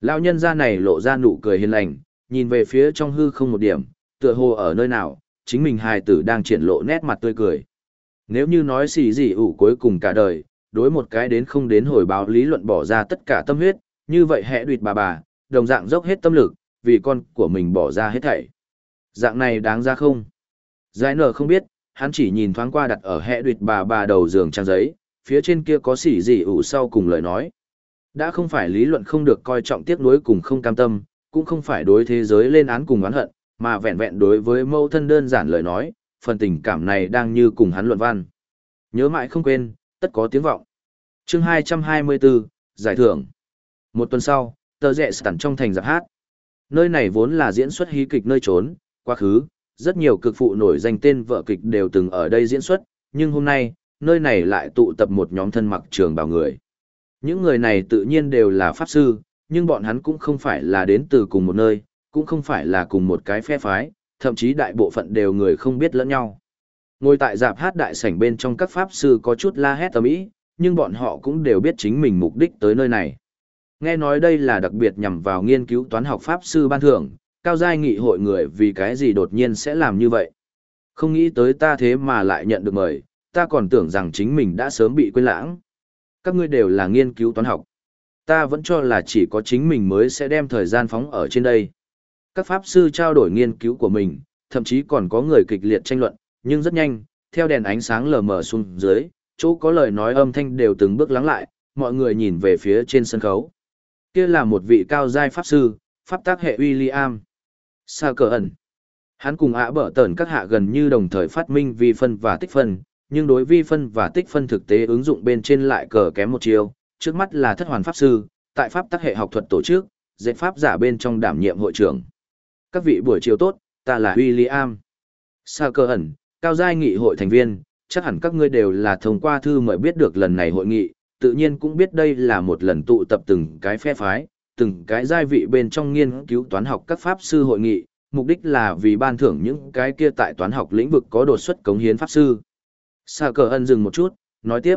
Lão nhân gia này lộ ra nụ cười hiền lành, nhìn về phía trong hư không một điểm, tựa hồ ở nơi nào, chính mình hài tử đang triển lộ nét mặt tươi cười. Nếu như nói xì gì ủ cuối cùng cả đời, đối một cái đến không đến hồi báo lý luận bỏ ra tất cả tâm huyết, như vậy hẹ đuyệt bà bà, đồng dạng dốc hết tâm lực, vì con của mình bỏ ra hết thảy. Dạng này đáng ra không? Giải nở không biết, hắn chỉ nhìn thoáng qua đặt ở hẹ đuyệt bà bà đầu giường trang giấy, phía trên kia có xỉ gì ủ sau cùng lời nói. Đã không phải lý luận không được coi trọng tiếc nuối cùng không cam tâm, cũng không phải đối thế giới lên án cùng oán hận, mà vẹn vẹn đối với mâu thân đơn giản lời nói, phần tình cảm này đang như cùng hắn luận văn. Nhớ mãi không quên, tất có tiếng vọng. chương 224, Giải thưởng. Một tuần sau, tờ rẽ sẵn trong thành giáp hát. Nơi này vốn là diễn xuất hí kịch nơi trốn, quá khứ, rất nhiều cực phụ nổi danh tên vợ kịch đều từng ở đây diễn xuất, nhưng hôm nay, nơi này lại tụ tập một nhóm thân mặc trường bào người. Những người này tự nhiên đều là pháp sư, nhưng bọn hắn cũng không phải là đến từ cùng một nơi, cũng không phải là cùng một cái phe phái, thậm chí đại bộ phận đều người không biết lẫn nhau. Ngồi tại dạp hát đại sảnh bên trong các pháp sư có chút la hét tầm ý, nhưng bọn họ cũng đều biết chính mình mục đích tới nơi này. Nghe nói đây là đặc biệt nhằm vào nghiên cứu toán học pháp sư ban thưởng, cao giai nghị hội người vì cái gì đột nhiên sẽ làm như vậy. Không nghĩ tới ta thế mà lại nhận được mời, ta còn tưởng rằng chính mình đã sớm bị quên lãng. Các ngươi đều là nghiên cứu toán học. Ta vẫn cho là chỉ có chính mình mới sẽ đem thời gian phóng ở trên đây. Các pháp sư trao đổi nghiên cứu của mình, thậm chí còn có người kịch liệt tranh luận, nhưng rất nhanh, theo đèn ánh sáng lờ mờ xuống dưới, chỗ có lời nói âm thanh đều từng bước lắng lại, mọi người nhìn về phía trên sân khấu. Kia là một vị cao giai pháp sư, pháp tác hệ William. Sa cờ ẩn. Hắn cùng ạ bở tờn các hạ gần như đồng thời phát minh vi phân và tích phân, nhưng đối vi phân và tích phân thực tế ứng dụng bên trên lại cờ kém một chiều, trước mắt là thất hoàn pháp sư, tại pháp tác hệ học thuật tổ chức, dạy pháp giả bên trong đảm nhiệm hội trưởng. Các vị buổi chiều tốt, ta là William. Sa cơ ẩn, cao giai nghị hội thành viên, chắc hẳn các ngươi đều là thông qua thư mời biết được lần này hội nghị, tự nhiên cũng biết đây là một lần tụ tập từng cái phe phái, từng cái giai vị bên trong nghiên cứu toán học các pháp sư hội nghị, mục đích là vì ban thưởng những cái kia tại toán học lĩnh vực có đột xuất cống hiến pháp sư. Sa cờ ân dừng một chút, nói tiếp.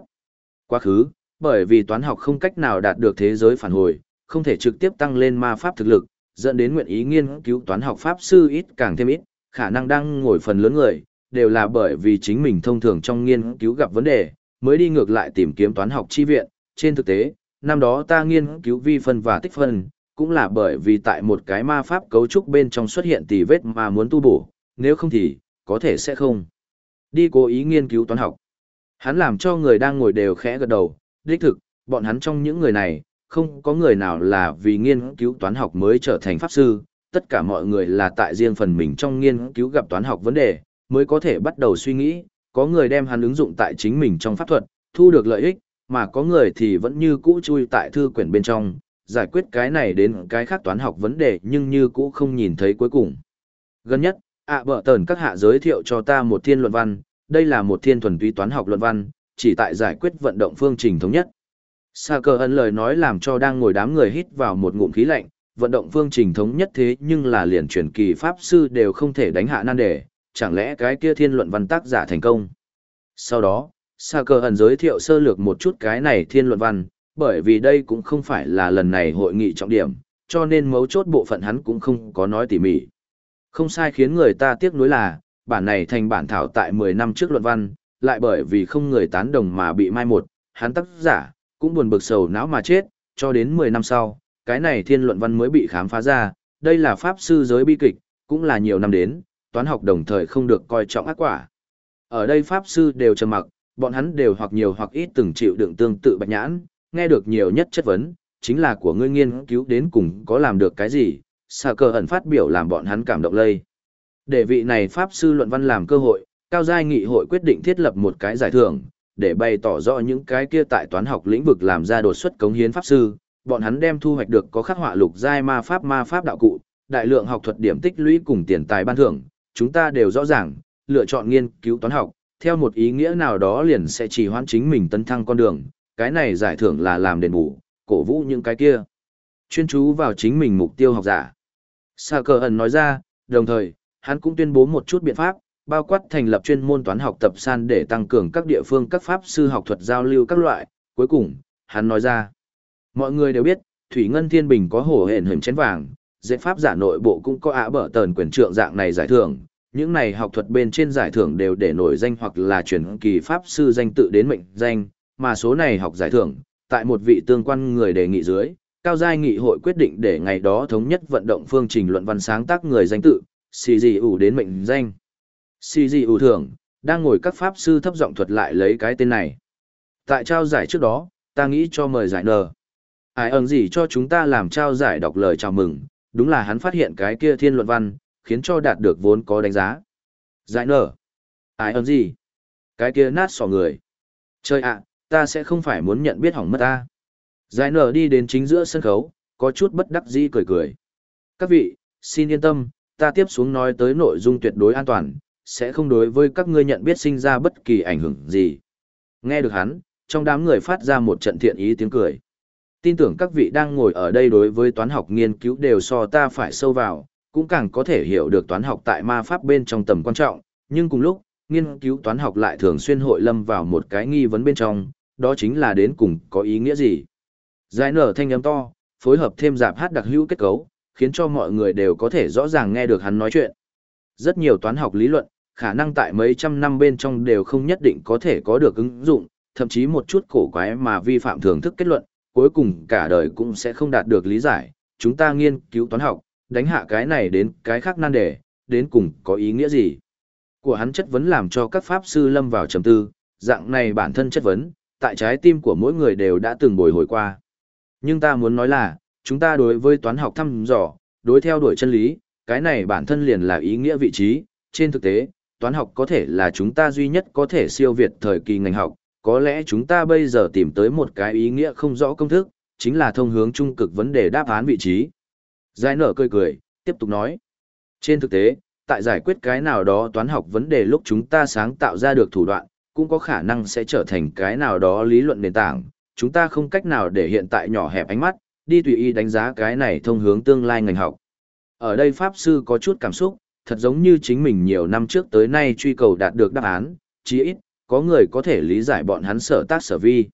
Quá khứ, bởi vì toán học không cách nào đạt được thế giới phản hồi, không thể trực tiếp tăng lên ma pháp thực lực, dẫn đến nguyện ý nghiên cứu toán học pháp sư ít càng thêm ít, khả năng đang ngồi phần lớn người, đều là bởi vì chính mình thông thường trong nghiên cứu gặp vấn đề, mới đi ngược lại tìm kiếm toán học chi viện. Trên thực tế, năm đó ta nghiên cứu vi phân và tích phân, cũng là bởi vì tại một cái ma pháp cấu trúc bên trong xuất hiện tì vết mà muốn tu bổ, nếu không thì, có thể sẽ không. Đi cố ý nghiên cứu toán học. Hắn làm cho người đang ngồi đều khẽ gật đầu, đích thực, bọn hắn trong những người này, không có người nào là vì nghiên cứu toán học mới trở thành pháp sư, tất cả mọi người là tại riêng phần mình trong nghiên cứu gặp toán học vấn đề, mới có thể bắt đầu suy nghĩ, có người đem hắn ứng dụng tại chính mình trong pháp thuật, thu được lợi ích, mà có người thì vẫn như cũ chui tại thư quyển bên trong, giải quyết cái này đến cái khác toán học vấn đề nhưng như cũ không nhìn thấy cuối cùng. Gần nhất, ạ bợ tờn các hạ giới thiệu cho ta một thiên luận văn, đây là một thiên thuần túy toán học luận văn, chỉ tại giải quyết vận động phương trình thống nhất. Sa cơ ân lời nói làm cho đang ngồi đám người hít vào một ngụm khí lạnh, vận động phương trình thống nhất thế nhưng là liền truyền kỳ pháp sư đều không thể đánh hạ nan đề, chẳng lẽ cái kia thiên luận văn tác giả thành công. Sau đó, Sa cơ ẩn giới thiệu sơ lược một chút cái này thiên luận văn, bởi vì đây cũng không phải là lần này hội nghị trọng điểm, cho nên mấu chốt bộ phận hắn cũng không có nói tỉ mỉ. Không sai khiến người ta tiếc nuối là, bản này thành bản thảo tại 10 năm trước luận văn, lại bởi vì không người tán đồng mà bị mai một, hắn tác giả, cũng buồn bực sầu não mà chết, cho đến 10 năm sau, cái này thiên luận văn mới bị khám phá ra, đây là pháp sư giới bi kịch, cũng là nhiều năm đến, toán học đồng thời không được coi trọng ác quả. Ở đây pháp sư đều trầm mặc, bọn hắn đều hoặc nhiều hoặc ít từng chịu đựng tương tự bạch nhãn, nghe được nhiều nhất chất vấn, chính là của ngươi nghiên cứu đến cùng có làm được cái gì, xà cờ ẩn phát biểu làm bọn hắn cảm động lây. Để vị này pháp sư luận văn làm cơ hội, cao giai nghị hội quyết định thiết lập một cái giải thưởng, để bày tỏ rõ những cái kia tại toán học lĩnh vực làm ra đột xuất cống hiến pháp sư, bọn hắn đem thu hoạch được có khắc họa lục giai ma pháp ma pháp đạo cụ, đại lượng học thuật điểm tích lũy cùng tiền tài ban thưởng, chúng ta đều rõ ràng, lựa chọn nghiên cứu toán học, theo một ý nghĩa nào đó liền sẽ chỉ hoãn chính mình tấn thăng con đường, cái này giải thưởng là làm đền bù, cổ vũ những cái kia. Chuyên chú vào chính mình mục tiêu học giả. Sa cờ ẩn nói ra, đồng thời, hắn cũng tuyên bố một chút biện pháp, bao quát thành lập chuyên môn toán học tập san để tăng cường các địa phương các pháp sư học thuật giao lưu các loại. Cuối cùng, hắn nói ra, mọi người đều biết, Thủy Ngân Thiên Bình có hổ hển hình chén vàng, dễ pháp giả nội bộ cũng có ạ bở tờn quyền trượng dạng này giải thưởng. Những này học thuật bên trên giải thưởng đều để nổi danh hoặc là chuyển kỳ pháp sư danh tự đến mệnh danh, mà số này học giải thưởng, tại một vị tương quan người đề nghị dưới, cao giai nghị hội quyết định để ngày đó thống nhất vận động phương trình luận văn sáng tác người danh tự, xì gì ủ đến mệnh danh. Xì gì ủ thưởng, đang ngồi các pháp sư thấp giọng thuật lại lấy cái tên này. Tại trao giải trước đó, ta nghĩ cho mời giải nờ. Ai ẩn gì cho chúng ta làm trao giải đọc lời chào mừng, đúng là hắn phát hiện cái kia thiên luận văn, khiến cho đạt được vốn có đánh giá. Giải nờ. Ai ẩn gì? Cái kia nát sỏ người. Chơi ạ, ta sẽ không phải muốn nhận biết hỏng mất ta. Giải nở đi đến chính giữa sân khấu, có chút bất đắc dĩ cười cười. Các vị, xin yên tâm, ta tiếp xuống nói tới nội dung tuyệt đối an toàn, sẽ không đối với các ngươi nhận biết sinh ra bất kỳ ảnh hưởng gì. Nghe được hắn, trong đám người phát ra một trận thiện ý tiếng cười. Tin tưởng các vị đang ngồi ở đây đối với toán học nghiên cứu đều so ta phải sâu vào, cũng càng có thể hiểu được toán học tại ma pháp bên trong tầm quan trọng, nhưng cùng lúc, nghiên cứu toán học lại thường xuyên hội lâm vào một cái nghi vấn bên trong, đó chính là đến cùng có ý nghĩa gì. Giải nở thanh âm to, phối hợp thêm giảm hát đặc hữu kết cấu, khiến cho mọi người đều có thể rõ ràng nghe được hắn nói chuyện. Rất nhiều toán học lý luận, khả năng tại mấy trăm năm bên trong đều không nhất định có thể có được ứng dụng, thậm chí một chút cổ quái mà vi phạm thường thức kết luận, cuối cùng cả đời cũng sẽ không đạt được lý giải. Chúng ta nghiên cứu toán học, đánh hạ cái này đến cái khác nan đề, đến cùng có ý nghĩa gì? Của hắn chất vấn làm cho các pháp sư lâm vào trầm tư, dạng này bản thân chất vấn, tại trái tim của mỗi người đều đã từng bồi hồi qua. Nhưng ta muốn nói là, chúng ta đối với toán học thăm dò, đối theo đuổi chân lý, cái này bản thân liền là ý nghĩa vị trí, trên thực tế, toán học có thể là chúng ta duy nhất có thể siêu việt thời kỳ ngành học, có lẽ chúng ta bây giờ tìm tới một cái ý nghĩa không rõ công thức, chính là thông hướng trung cực vấn đề đáp án vị trí. Giải nở cười cười, tiếp tục nói. Trên thực tế, tại giải quyết cái nào đó toán học vấn đề lúc chúng ta sáng tạo ra được thủ đoạn, cũng có khả năng sẽ trở thành cái nào đó lý luận nền tảng, chúng ta không cách nào để hiện tại nhỏ hẹp ánh mắt, đi tùy ý đánh giá cái này thông hướng tương lai ngành học. Ở đây Pháp Sư có chút cảm xúc, thật giống như chính mình nhiều năm trước tới nay truy cầu đạt được đáp án, chí ít, có người có thể lý giải bọn hắn sở tác sở vi.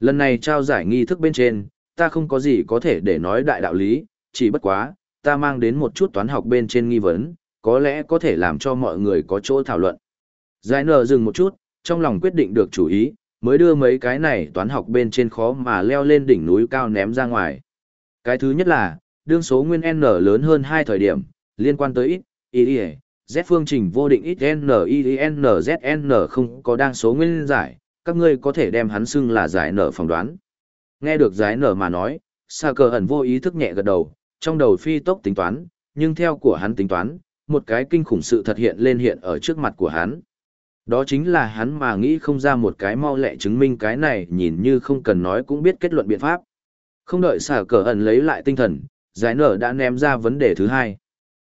Lần này trao giải nghi thức bên trên, ta không có gì có thể để nói đại đạo lý, chỉ bất quá, ta mang đến một chút toán học bên trên nghi vấn, có lẽ có thể làm cho mọi người có chỗ thảo luận. Giải nở dừng một chút, trong lòng quyết định được chủ ý, mới đưa mấy cái này toán học bên trên khó mà leo lên đỉnh núi cao ném ra ngoài. Cái thứ nhất là, đương số nguyên n lớn hơn hai thời điểm, liên quan tới ít, y, z phương trình vô định ít n y n z n không có đang số nguyên giải, các ngươi có thể đem hắn xưng là giải nở phỏng đoán. Nghe được giải nở mà nói, Sa cờ ẩn vô ý thức nhẹ gật đầu, trong đầu phi tốc tính toán, nhưng theo của hắn tính toán, một cái kinh khủng sự thật hiện lên hiện ở trước mặt của hắn. Đó chính là hắn mà nghĩ không ra một cái mau lẹ chứng minh cái này nhìn như không cần nói cũng biết kết luận biện pháp. Không đợi sở cờ ẩn lấy lại tinh thần, giải nở đã ném ra vấn đề thứ hai.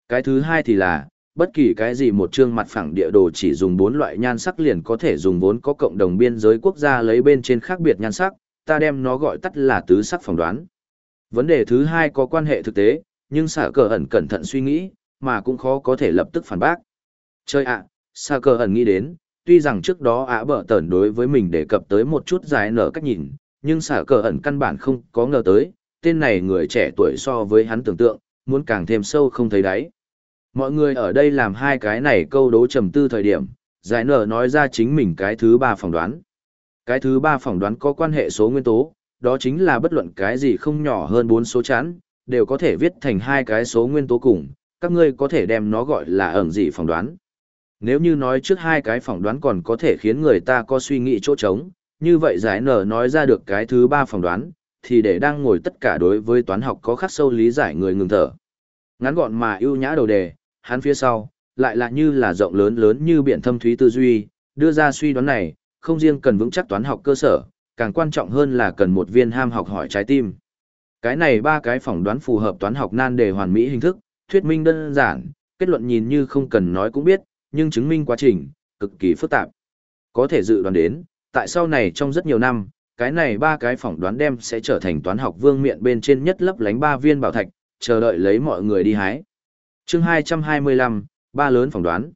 Cái thứ hai thì là, bất kỳ cái gì một chương mặt phẳng địa đồ chỉ dùng bốn loại nhan sắc liền có thể dùng vốn có cộng đồng biên giới quốc gia lấy bên trên khác biệt nhan sắc, ta đem nó gọi tắt là tứ sắc phỏng đoán. Vấn đề thứ hai có quan hệ thực tế, nhưng xả cờ ẩn cẩn thận suy nghĩ, mà cũng khó có thể lập tức phản bác. Chơi ạ, à, xả cờ ẩn nghĩ đến, tuy rằng trước đó ạ bở tẩn đối với mình đề cập tới một chút giải nở cách nhìn, nhưng xả cờ ẩn căn bản không có ngờ tới, tên này người trẻ tuổi so với hắn tưởng tượng, muốn càng thêm sâu không thấy đáy. Mọi người ở đây làm hai cái này câu đố trầm tư thời điểm, giải nở nói ra chính mình cái thứ ba phỏng đoán. Cái thứ ba phỏng đoán có quan hệ số nguyên tố, đó chính là bất luận cái gì không nhỏ hơn bốn số chán, đều có thể viết thành hai cái số nguyên tố cùng, các ngươi có thể đem nó gọi là ẩn dị phỏng đoán. Nếu như nói trước hai cái phỏng đoán còn có thể khiến người ta có suy nghĩ chỗ trống, như vậy giải nở nói ra được cái thứ ba phỏng đoán, thì để đang ngồi tất cả đối với toán học có khắc sâu lý giải người ngừng thở. Ngắn gọn mà ưu nhã đầu đề, hắn phía sau, lại là như là rộng lớn lớn như biển thâm thúy tư duy, đưa ra suy đoán này, không riêng cần vững chắc toán học cơ sở, càng quan trọng hơn là cần một viên ham học hỏi trái tim. Cái này ba cái phỏng đoán phù hợp toán học nan đề hoàn mỹ hình thức, thuyết minh đơn giản, kết luận nhìn như không cần nói cũng biết, nhưng chứng minh quá trình, cực kỳ phức tạp. Có thể dự đoán đến, tại sau này trong rất nhiều năm, cái này ba cái phỏng đoán đem sẽ trở thành toán học vương miện bên trên nhất lấp lánh ba viên bảo thạch, chờ đợi lấy mọi người đi hái. chương 225, ba lớn phỏng đoán.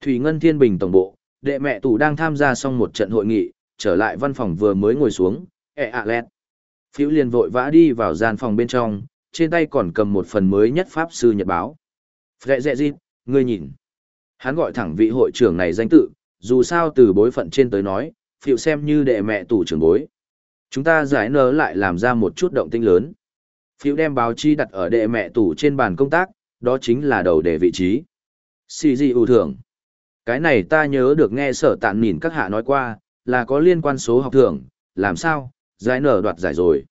Thủy Ngân Thiên Bình Tổng Bộ, đệ mẹ tủ đang tham gia xong một trận hội nghị, trở lại văn phòng vừa mới ngồi xuống, ẹ ạ lẹt. Phiếu liền vội vã đi vào gian phòng bên trong, trên tay còn cầm một phần mới nhất Pháp Sư Nhật Báo. Phệ dẹ dịp, ngươi nhìn. Hắn gọi thẳng vị hội trưởng này danh tự, dù sao từ bối phận trên tới nói, phiệu xem như đệ mẹ tủ trưởng bối. Chúng ta giải nở lại làm ra một chút động tinh lớn. Phiệu đem báo chi đặt ở đệ mẹ tủ trên bàn công tác, đó chính là đầu đề vị trí. Xì gì ưu thưởng. Cái này ta nhớ được nghe sở tạn nhìn các hạ nói qua, là có liên quan số học thưởng, làm sao, giải nở đoạt giải rồi.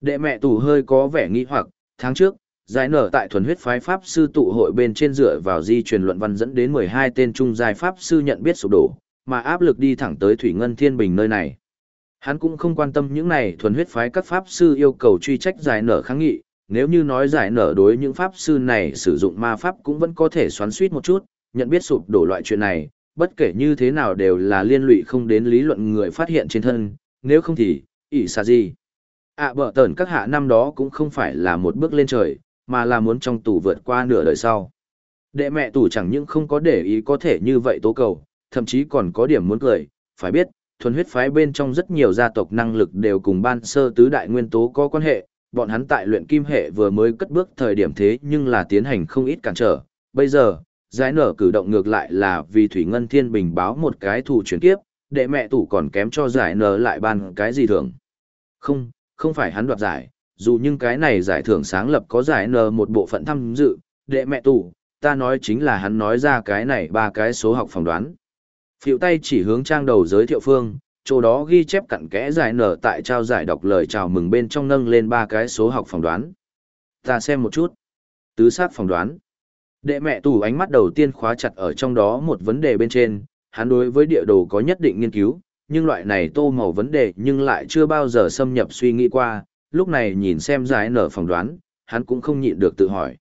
Đệ mẹ tủ hơi có vẻ nghi hoặc, tháng trước, giải nở tại thuần huyết phái pháp sư tụ hội bên trên dựa vào di truyền luận văn dẫn đến 12 tên trung giai pháp sư nhận biết sụp đổ, mà áp lực đi thẳng tới Thủy Ngân Thiên Bình nơi này. Hắn cũng không quan tâm những này thuần huyết phái các pháp sư yêu cầu truy trách giải nở kháng nghị, nếu như nói giải nở đối những pháp sư này sử dụng ma pháp cũng vẫn có thể xoắn suýt một chút, nhận biết sụp đổ loại chuyện này, bất kể như thế nào đều là liên lụy không đến lý luận người phát hiện trên thân, nếu không thì, ỷ xa gì. À bở tờn các hạ năm đó cũng không phải là một bước lên trời, mà là muốn trong tù vượt qua nửa đời sau. Đệ mẹ tù chẳng những không có để ý có thể như vậy tố cầu, thậm chí còn có điểm muốn cười, phải biết, thuần huyết phái bên trong rất nhiều gia tộc năng lực đều cùng ban sơ tứ đại nguyên tố có quan hệ, bọn hắn tại luyện kim hệ vừa mới cất bước thời điểm thế nhưng là tiến hành không ít cản trở. Bây giờ, giải nở cử động ngược lại là vì Thủy Ngân Thiên Bình báo một cái thủ chuyển kiếp, đệ mẹ tủ còn kém cho giải nở lại ban cái gì thường. Không, không phải hắn đoạt giải, dù nhưng cái này giải thưởng sáng lập có giải n một bộ phận tham dự, đệ mẹ tủ, ta nói chính là hắn nói ra cái này ba cái số học phỏng đoán. Phiệu tay chỉ hướng trang đầu giới thiệu phương, chỗ đó ghi chép cặn kẽ giải nở tại trao giải đọc lời chào mừng bên trong nâng lên ba cái số học phỏng đoán. Ta xem một chút. Tứ sát phỏng đoán. Đệ mẹ tủ ánh mắt đầu tiên khóa chặt ở trong đó một vấn đề bên trên, hắn đối với địa đồ có nhất định nghiên cứu, nhưng loại này tô màu vấn đề nhưng lại chưa bao giờ xâm nhập suy nghĩ qua, lúc này nhìn xem giải nở phỏng đoán, hắn cũng không nhịn được tự hỏi.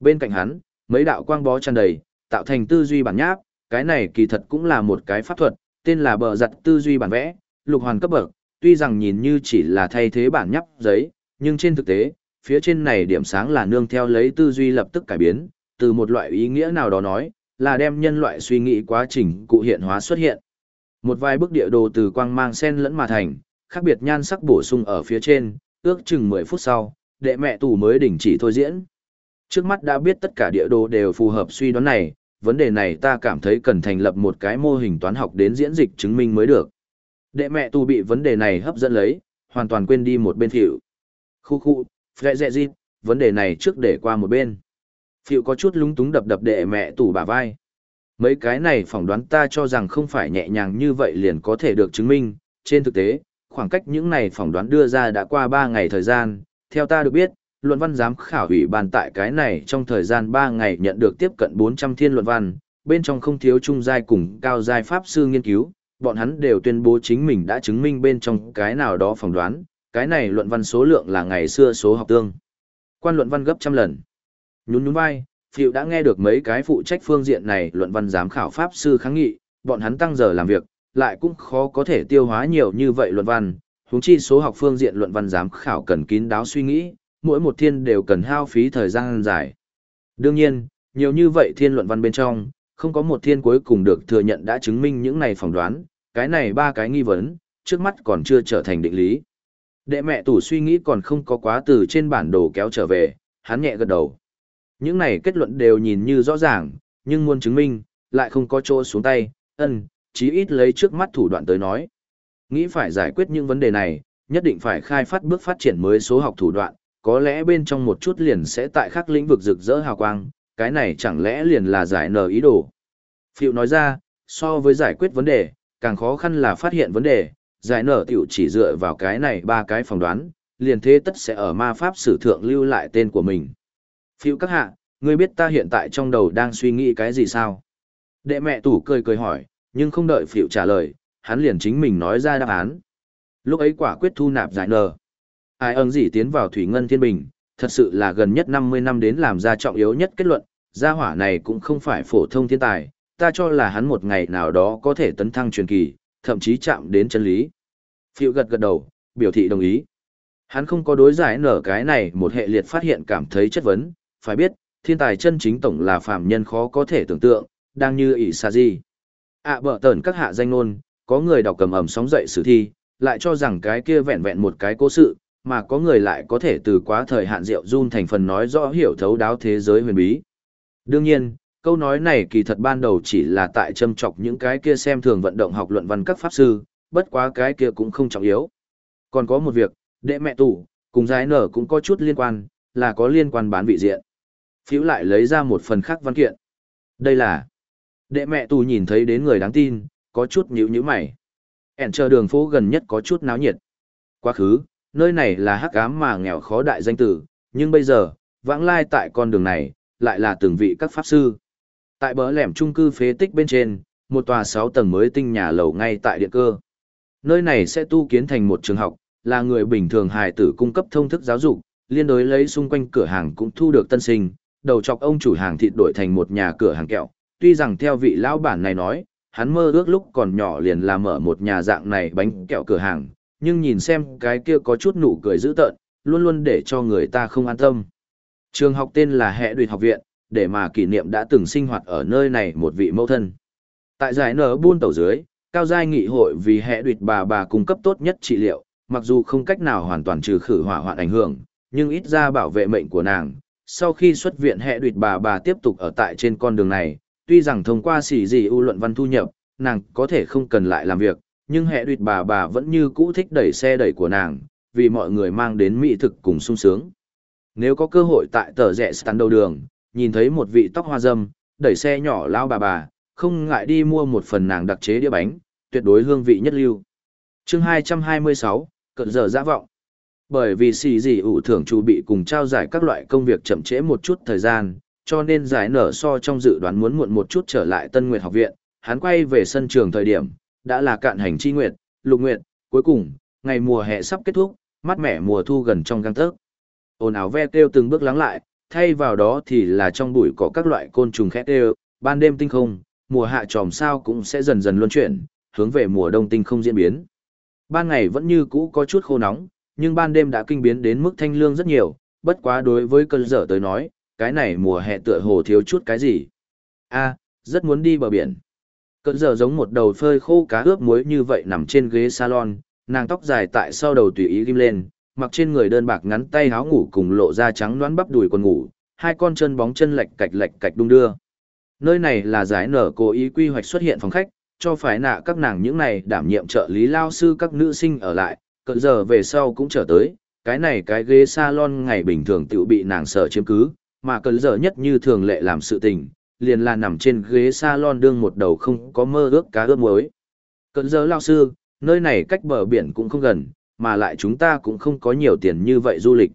Bên cạnh hắn, mấy đạo quang bó tràn đầy, tạo thành tư duy bản nháp, cái này kỳ thật cũng là một cái pháp thuật, tên là bờ giặt tư duy bản vẽ, lục hoàn cấp bậc, tuy rằng nhìn như chỉ là thay thế bản nháp giấy, nhưng trên thực tế, phía trên này điểm sáng là nương theo lấy tư duy lập tức cải biến, từ một loại ý nghĩa nào đó nói, là đem nhân loại suy nghĩ quá trình cụ hiện hóa xuất hiện. Một vài bức địa đồ từ quang mang sen lẫn mà thành, khác biệt nhan sắc bổ sung ở phía trên, ước chừng 10 phút sau, đệ mẹ tù mới đình chỉ thôi diễn. Trước mắt đã biết tất cả địa đồ đều phù hợp suy đoán này, vấn đề này ta cảm thấy cần thành lập một cái mô hình toán học đến diễn dịch chứng minh mới được. Đệ mẹ tù bị vấn đề này hấp dẫn lấy, hoàn toàn quên đi một bên phiệu. Khu khu, phệ dẹ dịp, vấn đề này trước để qua một bên. Phiệu có chút lúng túng đập đập đệ mẹ tù bả vai. Mấy cái này phỏng đoán ta cho rằng không phải nhẹ nhàng như vậy liền có thể được chứng minh. Trên thực tế, khoảng cách những này phỏng đoán đưa ra đã qua 3 ngày thời gian. Theo ta được biết, luận văn giám khảo ủy ban tại cái này trong thời gian 3 ngày nhận được tiếp cận 400 thiên luận văn, bên trong không thiếu trung giai cùng cao giai pháp sư nghiên cứu, bọn hắn đều tuyên bố chính mình đã chứng minh bên trong cái nào đó phỏng đoán, cái này luận văn số lượng là ngày xưa số học tương. Quan luận văn gấp trăm lần. Nhún nhún vai, Phiệu đã nghe được mấy cái phụ trách phương diện này luận văn giám khảo pháp sư kháng nghị, bọn hắn tăng giờ làm việc, lại cũng khó có thể tiêu hóa nhiều như vậy luận văn, huống chi số học phương diện luận văn giám khảo cần kín đáo suy nghĩ, mỗi một thiên đều cần hao phí thời gian dài. Đương nhiên, nhiều như vậy thiên luận văn bên trong, không có một thiên cuối cùng được thừa nhận đã chứng minh những này phỏng đoán, cái này ba cái nghi vấn, trước mắt còn chưa trở thành định lý. Đệ mẹ tủ suy nghĩ còn không có quá từ trên bản đồ kéo trở về, hắn nhẹ gật đầu. Những này kết luận đều nhìn như rõ ràng, nhưng muốn chứng minh, lại không có chỗ xuống tay, ân, chí ít lấy trước mắt thủ đoạn tới nói. Nghĩ phải giải quyết những vấn đề này, nhất định phải khai phát bước phát triển mới số học thủ đoạn, có lẽ bên trong một chút liền sẽ tại khắc lĩnh vực rực rỡ hào quang, cái này chẳng lẽ liền là giải nở ý đồ. Phiệu nói ra, so với giải quyết vấn đề, càng khó khăn là phát hiện vấn đề, giải nở tiểu chỉ dựa vào cái này ba cái phỏng đoán, liền thế tất sẽ ở ma pháp sử thượng lưu lại tên của mình. Phiệu các hạ, ngươi biết ta hiện tại trong đầu đang suy nghĩ cái gì sao? Đệ mẹ tủ cười cười hỏi, nhưng không đợi phiệu trả lời, hắn liền chính mình nói ra đáp án. Lúc ấy quả quyết thu nạp giải nở ai ơn gì tiến vào thủy ngân thiên bình, thật sự là gần nhất 50 năm đến làm ra trọng yếu nhất kết luận, gia hỏa này cũng không phải phổ thông thiên tài, ta cho là hắn một ngày nào đó có thể tấn thăng truyền kỳ, thậm chí chạm đến chân lý. phiệu gật gật đầu, biểu thị đồng ý. Hắn không có đối giải nở cái này một hệ liệt phát hiện cảm thấy chất vấn, phải biết, thiên tài chân chính tổng là phàm nhân khó có thể tưởng tượng, đang như ỷ xa gì. À bở tờn các hạ danh nôn, có người đọc cầm ẩm sóng dậy sử thi, lại cho rằng cái kia vẹn vẹn một cái cố sự, mà có người lại có thể từ quá thời hạn rượu run thành phần nói rõ hiểu thấu đáo thế giới huyền bí. Đương nhiên, câu nói này kỳ thật ban đầu chỉ là tại châm chọc những cái kia xem thường vận động học luận văn các pháp sư, bất quá cái kia cũng không trọng yếu. Còn có một việc, đệ mẹ tủ, cùng giải nở cũng có chút liên quan, là có liên quan bán vị diện. Phiếu lại lấy ra một phần khác văn kiện. Đây là đệ mẹ tù nhìn thấy đến người đáng tin, có chút nhíu nhíu mày. ẹn chờ đường phố gần nhất có chút náo nhiệt. Quá khứ, nơi này là hắc ám mà nghèo khó đại danh tử, nhưng bây giờ, vãng lai tại con đường này, lại là từng vị các pháp sư. Tại bờ lẻm trung cư phế tích bên trên, một tòa 6 tầng mới tinh nhà lầu ngay tại địa cơ. Nơi này sẽ tu kiến thành một trường học, là người bình thường hài tử cung cấp thông thức giáo dục, liên đối lấy xung quanh cửa hàng cũng thu được tân sinh, đầu chọc ông chủ hàng thịt đổi thành một nhà cửa hàng kẹo. Tuy rằng theo vị lão bản này nói, hắn mơ ước lúc còn nhỏ liền làm mở một nhà dạng này bánh kẹo cửa hàng, nhưng nhìn xem cái kia có chút nụ cười dữ tợn, luôn luôn để cho người ta không an tâm. Trường học tên là Hệ Đuyệt Học Viện, để mà kỷ niệm đã từng sinh hoạt ở nơi này một vị mẫu thân. Tại giải nở buôn tàu dưới, cao giai nghị hội vì Hệ Đuyệt bà bà cung cấp tốt nhất trị liệu, mặc dù không cách nào hoàn toàn trừ khử hỏa hoạn ảnh hưởng, nhưng ít ra bảo vệ mệnh của nàng. Sau khi xuất viện Hệ Đuyệt bà bà tiếp tục ở tại trên con đường này, tuy rằng thông qua xỉ gì ưu luận văn thu nhập, nàng có thể không cần lại làm việc, nhưng hệ đuyệt bà bà vẫn như cũ thích đẩy xe đẩy của nàng, vì mọi người mang đến mỹ thực cùng sung sướng. Nếu có cơ hội tại tờ rẽ Stan đầu đường, nhìn thấy một vị tóc hoa dâm, đẩy xe nhỏ lao bà bà, không ngại đi mua một phần nàng đặc chế đĩa bánh, tuyệt đối hương vị nhất lưu. chương 226, cận giờ giã vọng. Bởi vì xì gì ủ thưởng chủ bị cùng trao giải các loại công việc chậm trễ một chút thời gian, cho nên giải nở so trong dự đoán muốn muộn một chút trở lại Tân Nguyệt học viện, hắn quay về sân trường thời điểm, đã là cạn hành chi nguyệt, lục nguyệt, cuối cùng, ngày mùa hè sắp kết thúc, mát mẻ mùa thu gần trong găng tấc. Ồn ào ve kêu từng bước lắng lại, thay vào đó thì là trong bụi có các loại côn trùng khét kêu, ban đêm tinh không, mùa hạ tròm sao cũng sẽ dần dần luân chuyển, hướng về mùa đông tinh không diễn biến. Ban ngày vẫn như cũ có chút khô nóng, nhưng ban đêm đã kinh biến đến mức thanh lương rất nhiều, bất quá đối với cơn dở tới nói, cái này mùa hè tựa hồ thiếu chút cái gì. a rất muốn đi bờ biển. Cơn giờ giống một đầu phơi khô cá ướp muối như vậy nằm trên ghế salon, nàng tóc dài tại sau đầu tùy ý ghim lên, mặc trên người đơn bạc ngắn tay áo ngủ cùng lộ ra trắng đoán bắp đùi quần ngủ, hai con chân bóng chân lệch cạch lệch cạch đung đưa. Nơi này là giải nở cố ý quy hoạch xuất hiện phòng khách, cho phải nạ các nàng những này đảm nhiệm trợ lý lao sư các nữ sinh ở lại, cận giờ về sau cũng trở tới, cái này cái ghế salon ngày bình thường tự bị nàng sợ chiếm cứ, mà cần giờ nhất như thường lệ làm sự tình, liền là nằm trên ghế salon đương một đầu không có mơ ước cá ướp muối. cần giờ lao sư, nơi này cách bờ biển cũng không gần, mà lại chúng ta cũng không có nhiều tiền như vậy du lịch.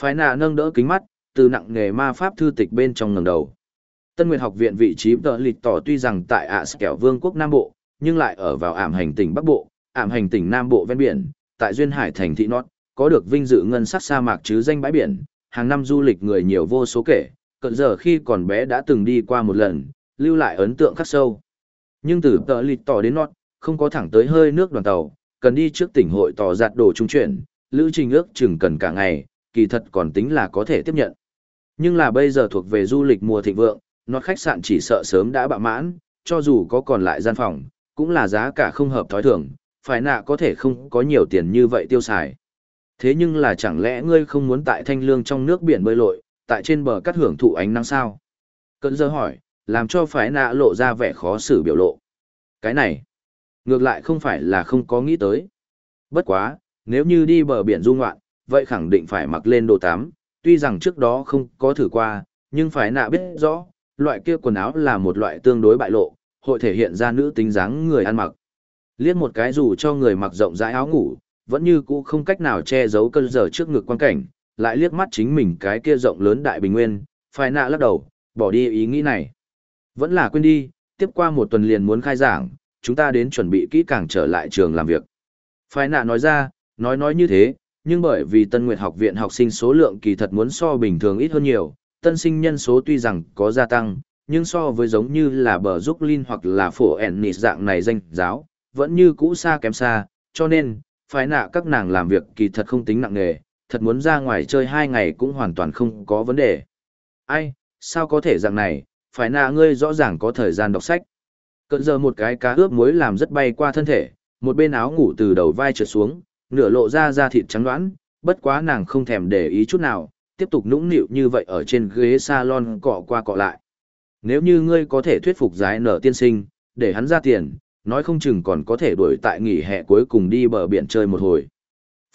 Phái nạ nâng đỡ kính mắt, từ nặng nghề ma pháp thư tịch bên trong ngẩng đầu. Tân Nguyệt học viện vị trí tờ lịch tỏ tuy rằng tại ạ kẻo vương quốc Nam Bộ, nhưng lại ở vào ảm hành tỉnh Bắc Bộ, ảm hành tỉnh Nam Bộ ven biển, tại Duyên Hải thành thị Nót, có được vinh dự ngân sắc sa mạc chứ danh bãi biển, hàng năm du lịch người nhiều vô số kể, cận giờ khi còn bé đã từng đi qua một lần, lưu lại ấn tượng khắc sâu. Nhưng từ tờ lịch tỏ đến nót, không có thẳng tới hơi nước đoàn tàu, cần đi trước tỉnh hội tỏ giặt đồ trung chuyển, lữ trình ước chừng cần cả ngày, kỳ thật còn tính là có thể tiếp nhận. Nhưng là bây giờ thuộc về du lịch mùa thịnh vượng, nót khách sạn chỉ sợ sớm đã bạ mãn, cho dù có còn lại gian phòng, cũng là giá cả không hợp thói thường, phải nạ có thể không có nhiều tiền như vậy tiêu xài. Thế nhưng là chẳng lẽ ngươi không muốn tại thanh lương trong nước biển bơi lội, tại trên bờ cắt hưởng thụ ánh nắng sao? Cận giờ hỏi, làm cho phải nạ lộ ra vẻ khó xử biểu lộ. Cái này, ngược lại không phải là không có nghĩ tới. Bất quá, nếu như đi bờ biển du ngoạn, vậy khẳng định phải mặc lên đồ tắm, tuy rằng trước đó không có thử qua, nhưng phải nạ biết rõ, loại kia quần áo là một loại tương đối bại lộ, hội thể hiện ra nữ tính dáng người ăn mặc. Liếc một cái dù cho người mặc rộng rãi áo ngủ, vẫn như cũ không cách nào che giấu cơn giờ trước ngực quan cảnh, lại liếc mắt chính mình cái kia rộng lớn đại bình nguyên, phai nạ lắc đầu, bỏ đi ý nghĩ này. Vẫn là quên đi, tiếp qua một tuần liền muốn khai giảng, chúng ta đến chuẩn bị kỹ càng trở lại trường làm việc. Phai nạ nói ra, nói nói như thế, nhưng bởi vì Tân Nguyệt học viện học sinh số lượng kỳ thật muốn so bình thường ít hơn nhiều, tân sinh nhân số tuy rằng có gia tăng, nhưng so với giống như là bờ giúp Linh hoặc là phổ ẻn nịt dạng này danh giáo, vẫn như cũ xa kém xa, cho nên, phải nạ các nàng làm việc kỳ thật không tính nặng nề, thật muốn ra ngoài chơi hai ngày cũng hoàn toàn không có vấn đề. Ai, sao có thể dạng này, phải nạ ngươi rõ ràng có thời gian đọc sách. Cận giờ một cái cá ướp muối làm rất bay qua thân thể, một bên áo ngủ từ đầu vai trượt xuống, nửa lộ ra da thịt trắng đoán, bất quá nàng không thèm để ý chút nào, tiếp tục nũng nịu như vậy ở trên ghế salon cọ qua cọ lại. Nếu như ngươi có thể thuyết phục giải nở tiên sinh, để hắn ra tiền, nói không chừng còn có thể đuổi tại nghỉ hè cuối cùng đi bờ biển chơi một hồi.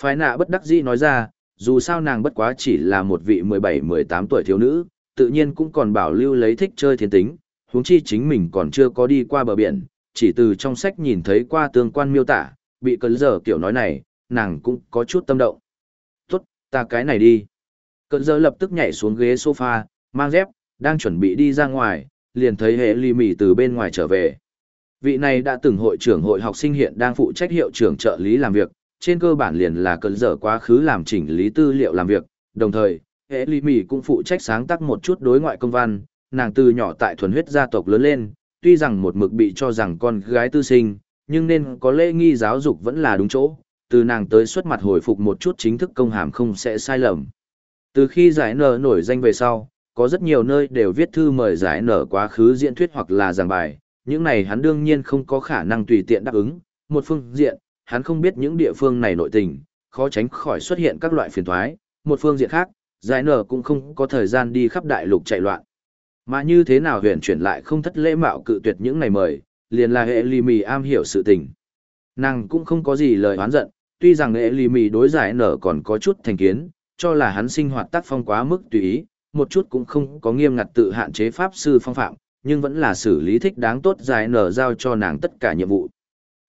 Phái nạ bất đắc dĩ nói ra, dù sao nàng bất quá chỉ là một vị 17-18 tuổi thiếu nữ, tự nhiên cũng còn bảo lưu lấy thích chơi thiên tính, huống chi chính mình còn chưa có đi qua bờ biển, chỉ từ trong sách nhìn thấy qua tương quan miêu tả, bị cơn giờ kiểu nói này, nàng cũng có chút tâm động. Tốt, ta cái này đi. Cơn giờ lập tức nhảy xuống ghế sofa, mang dép, đang chuẩn bị đi ra ngoài, liền thấy hệ ly mỉ từ bên ngoài trở về. Vị này đã từng hội trưởng hội học sinh hiện đang phụ trách hiệu trưởng trợ lý làm việc, trên cơ bản liền là cơn dở quá khứ làm chỉnh lý tư liệu làm việc, đồng thời, hệ lý mỉ cũng phụ trách sáng tác một chút đối ngoại công văn, nàng từ nhỏ tại thuần huyết gia tộc lớn lên, tuy rằng một mực bị cho rằng con gái tư sinh, nhưng nên có lễ nghi giáo dục vẫn là đúng chỗ, từ nàng tới xuất mặt hồi phục một chút chính thức công hàm không sẽ sai lầm. Từ khi giải nở nổi danh về sau, có rất nhiều nơi đều viết thư mời giải nở quá khứ diễn thuyết hoặc là giảng bài, những này hắn đương nhiên không có khả năng tùy tiện đáp ứng, một phương diện, hắn không biết những địa phương này nội tình, khó tránh khỏi xuất hiện các loại phiền toái, một phương diện khác, giải nở cũng không có thời gian đi khắp đại lục chạy loạn. Mà như thế nào huyền chuyển lại không thất lễ mạo cự tuyệt những này mời, liền là hệ lì mì am hiểu sự tình. Nàng cũng không có gì lời oán giận, tuy rằng hệ lì mì đối giải nở còn có chút thành kiến, cho là hắn sinh hoạt tác phong quá mức tùy ý, một chút cũng không có nghiêm ngặt tự hạn chế pháp sư phong phạm, nhưng vẫn là xử lý thích đáng tốt giải nở giao cho nàng tất cả nhiệm vụ.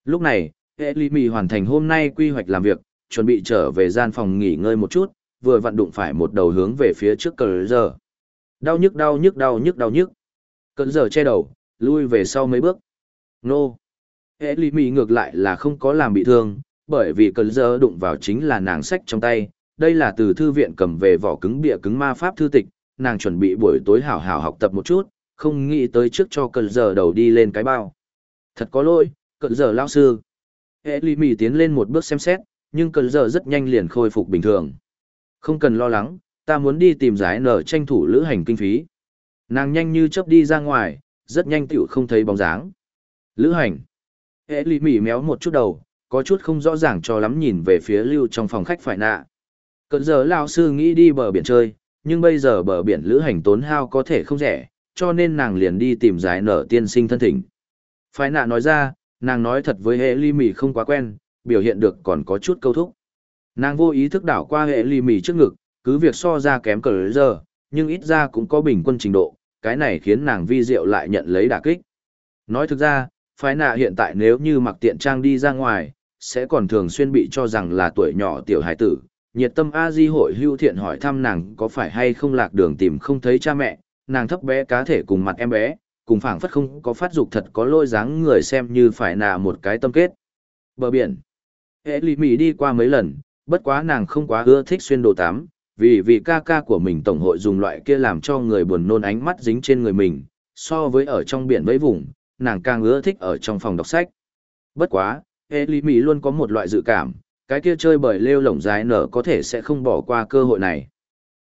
Lúc này, hệ lì mì hoàn thành hôm nay quy hoạch làm việc, chuẩn bị trở về gian phòng nghỉ ngơi một chút, vừa vặn đụng phải một đầu hướng về phía trước cờ giờ. Đau nhức đau nhức đau nhức đau nhức. Cơn giờ che đầu, lui về sau mấy bước. Nô. Hệ lý mì ngược lại là không có làm bị thương, bởi vì cơn giờ đụng vào chính là nàng sách trong tay. Đây là từ thư viện cầm về vỏ cứng bịa cứng ma pháp thư tịch, nàng chuẩn bị buổi tối hảo hảo học tập một chút, không nghĩ tới trước cho cận giờ đầu đi lên cái bao. Thật có lỗi, cận giờ lao sư. Hệ lý mì tiến lên một bước xem xét, nhưng cận giờ rất nhanh liền khôi phục bình thường. Không cần lo lắng, ta muốn đi tìm giải nở tranh thủ lữ hành kinh phí. Nàng nhanh như chớp đi ra ngoài, rất nhanh tiểu không thấy bóng dáng. Lữ hành. Hệ lì mỉ méo một chút đầu, có chút không rõ ràng cho lắm nhìn về phía lưu trong phòng khách phải nạ. Cận giờ lao sư nghĩ đi bờ biển chơi, nhưng bây giờ bờ biển lữ hành tốn hao có thể không rẻ, cho nên nàng liền đi tìm giải nở tiên sinh thân thỉnh. Phái nạ nói ra, nàng nói thật với hệ ly mỉ không quá quen, biểu hiện được còn có chút câu thúc. Nàng vô ý thức đảo qua hệ ly mỉ trước ngực, cứ việc so ra kém cờ giờ, nhưng ít ra cũng có bình quân trình độ, cái này khiến nàng vi diệu lại nhận lấy đả kích. Nói thực ra, phái nạ hiện tại nếu như mặc tiện trang đi ra ngoài, sẽ còn thường xuyên bị cho rằng là tuổi nhỏ tiểu hải tử. Nhiệt tâm A Di hội hưu thiện hỏi thăm nàng có phải hay không lạc đường tìm không thấy cha mẹ, nàng thấp bé cá thể cùng mặt em bé, cùng phảng phất không có phát dục thật có lôi dáng người xem như phải nạ một cái tâm kết. Bờ biển. Hệ lì mỉ đi qua mấy lần, bất quá nàng không quá ưa thích xuyên đồ tắm, vì vì ca ca của mình tổng hội dùng loại kia làm cho người buồn nôn ánh mắt dính trên người mình, so với ở trong biển với vùng, nàng càng ưa thích ở trong phòng đọc sách. Bất quá, Ellie Mỹ luôn có một loại dự cảm, cái kia chơi bởi lêu lổng dài nở có thể sẽ không bỏ qua cơ hội này.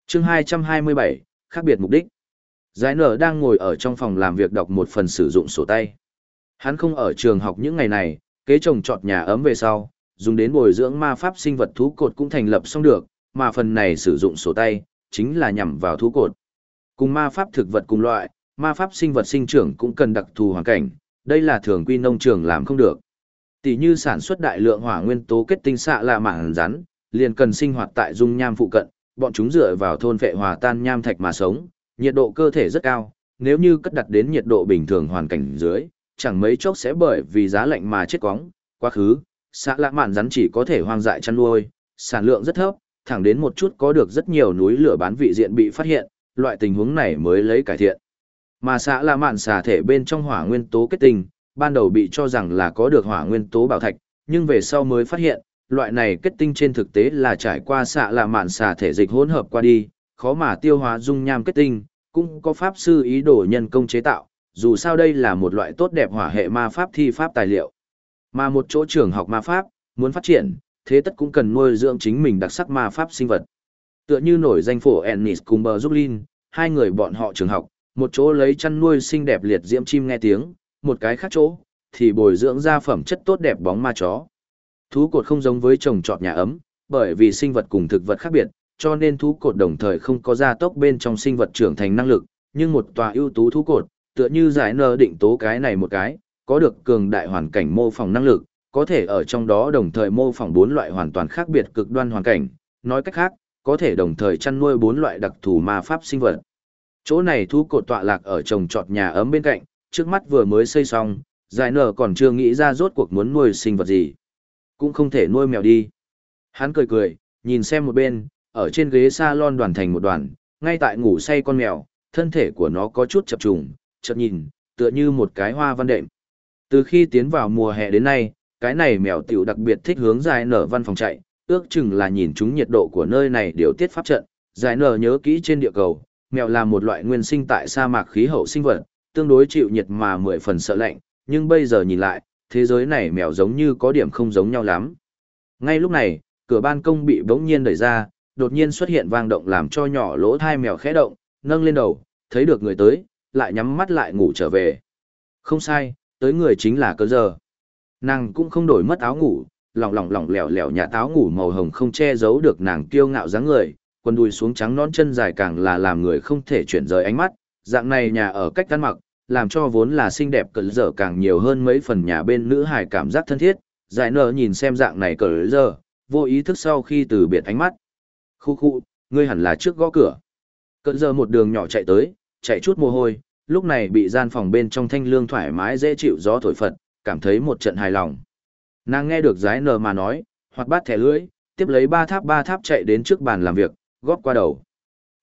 chương 227, khác biệt mục đích. Giải nở đang ngồi ở trong phòng làm việc đọc một phần sử dụng sổ tay. Hắn không ở trường học những ngày này, kế trồng trọt nhà ấm về sau, dùng đến bồi dưỡng ma pháp sinh vật thú cột cũng thành lập xong được, mà phần này sử dụng sổ tay, chính là nhằm vào thú cột. Cùng ma pháp thực vật cùng loại, ma pháp sinh vật sinh trưởng cũng cần đặc thù hoàn cảnh, đây là thường quy nông trường làm không được. Tỷ như sản xuất đại lượng hỏa nguyên tố kết tinh xạ là mảng rắn, liền cần sinh hoạt tại dung nham phụ cận, bọn chúng dựa vào thôn vệ hòa tan nham thạch mà sống, nhiệt độ cơ thể rất cao, nếu như cất đặt đến nhiệt độ bình thường hoàn cảnh dưới, chẳng mấy chốc sẽ bởi vì giá lạnh mà chết quóng, quá khứ, xạ lạ mạn rắn chỉ có thể hoang dại chăn nuôi, sản lượng rất thấp, thẳng đến một chút có được rất nhiều núi lửa bán vị diện bị phát hiện, loại tình huống này mới lấy cải thiện. Mà xã là mạn xà thể bên trong hỏa nguyên tố kết tinh, ban đầu bị cho rằng là có được hỏa nguyên tố bảo thạch, nhưng về sau mới phát hiện, loại này kết tinh trên thực tế là trải qua xạ là mạn xà thể dịch hỗn hợp qua đi, khó mà tiêu hóa dung nham kết tinh, cũng có pháp sư ý đồ nhân công chế tạo, dù sao đây là một loại tốt đẹp hỏa hệ ma pháp thi pháp tài liệu. Mà một chỗ trường học ma pháp, muốn phát triển, thế tất cũng cần nuôi dưỡng chính mình đặc sắc ma pháp sinh vật. Tựa như nổi danh phổ Ennis cùng bờ Zublin, hai người bọn họ trường học, một chỗ lấy chăn nuôi xinh đẹp liệt diễm chim nghe tiếng, một cái khác chỗ, thì bồi dưỡng ra phẩm chất tốt đẹp bóng ma chó. Thú cột không giống với trồng trọt nhà ấm, bởi vì sinh vật cùng thực vật khác biệt, cho nên thú cột đồng thời không có gia tốc bên trong sinh vật trưởng thành năng lực, nhưng một tòa ưu tú thú cột, tựa như giải nơ định tố cái này một cái, có được cường đại hoàn cảnh mô phỏng năng lực, có thể ở trong đó đồng thời mô phỏng bốn loại hoàn toàn khác biệt cực đoan hoàn cảnh, nói cách khác, có thể đồng thời chăn nuôi bốn loại đặc thù ma pháp sinh vật. Chỗ này thú cột tọa lạc ở trồng trọt nhà ấm bên cạnh, trước mắt vừa mới xây xong, giải nở còn chưa nghĩ ra rốt cuộc muốn nuôi sinh vật gì. Cũng không thể nuôi mèo đi. Hắn cười cười, nhìn xem một bên, ở trên ghế salon đoàn thành một đoàn, ngay tại ngủ say con mèo, thân thể của nó có chút chập trùng, chợt nhìn, tựa như một cái hoa văn đệm. Từ khi tiến vào mùa hè đến nay, cái này mèo tiểu đặc biệt thích hướng dài nở văn phòng chạy, ước chừng là nhìn chúng nhiệt độ của nơi này điều tiết pháp trận. Dài nở nhớ kỹ trên địa cầu, mèo là một loại nguyên sinh tại sa mạc khí hậu sinh vật, tương đối chịu nhiệt mà mười phần sợ lạnh, nhưng bây giờ nhìn lại, thế giới này mèo giống như có điểm không giống nhau lắm. Ngay lúc này, cửa ban công bị bỗng nhiên đẩy ra, đột nhiên xuất hiện vang động làm cho nhỏ lỗ thai mèo khẽ động, nâng lên đầu, thấy được người tới, lại nhắm mắt lại ngủ trở về. Không sai, tới người chính là cơ giờ. Nàng cũng không đổi mất áo ngủ, lỏng lỏng lỏng lẻo lẻo nhà áo ngủ màu hồng không che giấu được nàng kiêu ngạo dáng người, quần đùi xuống trắng nón chân dài càng là làm người không thể chuyển rời ánh mắt, dạng này nhà ở cách ăn mặc, làm cho vốn là xinh đẹp cỡ giờ càng nhiều hơn mấy phần nhà bên nữ hài cảm giác thân thiết, giải nở nhìn xem dạng này cỡ giờ, vô ý thức sau khi từ biệt ánh mắt. Khu khu, ngươi hẳn là trước gõ cửa. Cận giờ một đường nhỏ chạy tới, chạy chút mồ hôi, lúc này bị gian phòng bên trong thanh lương thoải mái dễ chịu gió thổi phật, cảm thấy một trận hài lòng. Nàng nghe được giái nờ mà nói, hoặc bát thẻ lưỡi, tiếp lấy ba tháp ba tháp chạy đến trước bàn làm việc, góp qua đầu.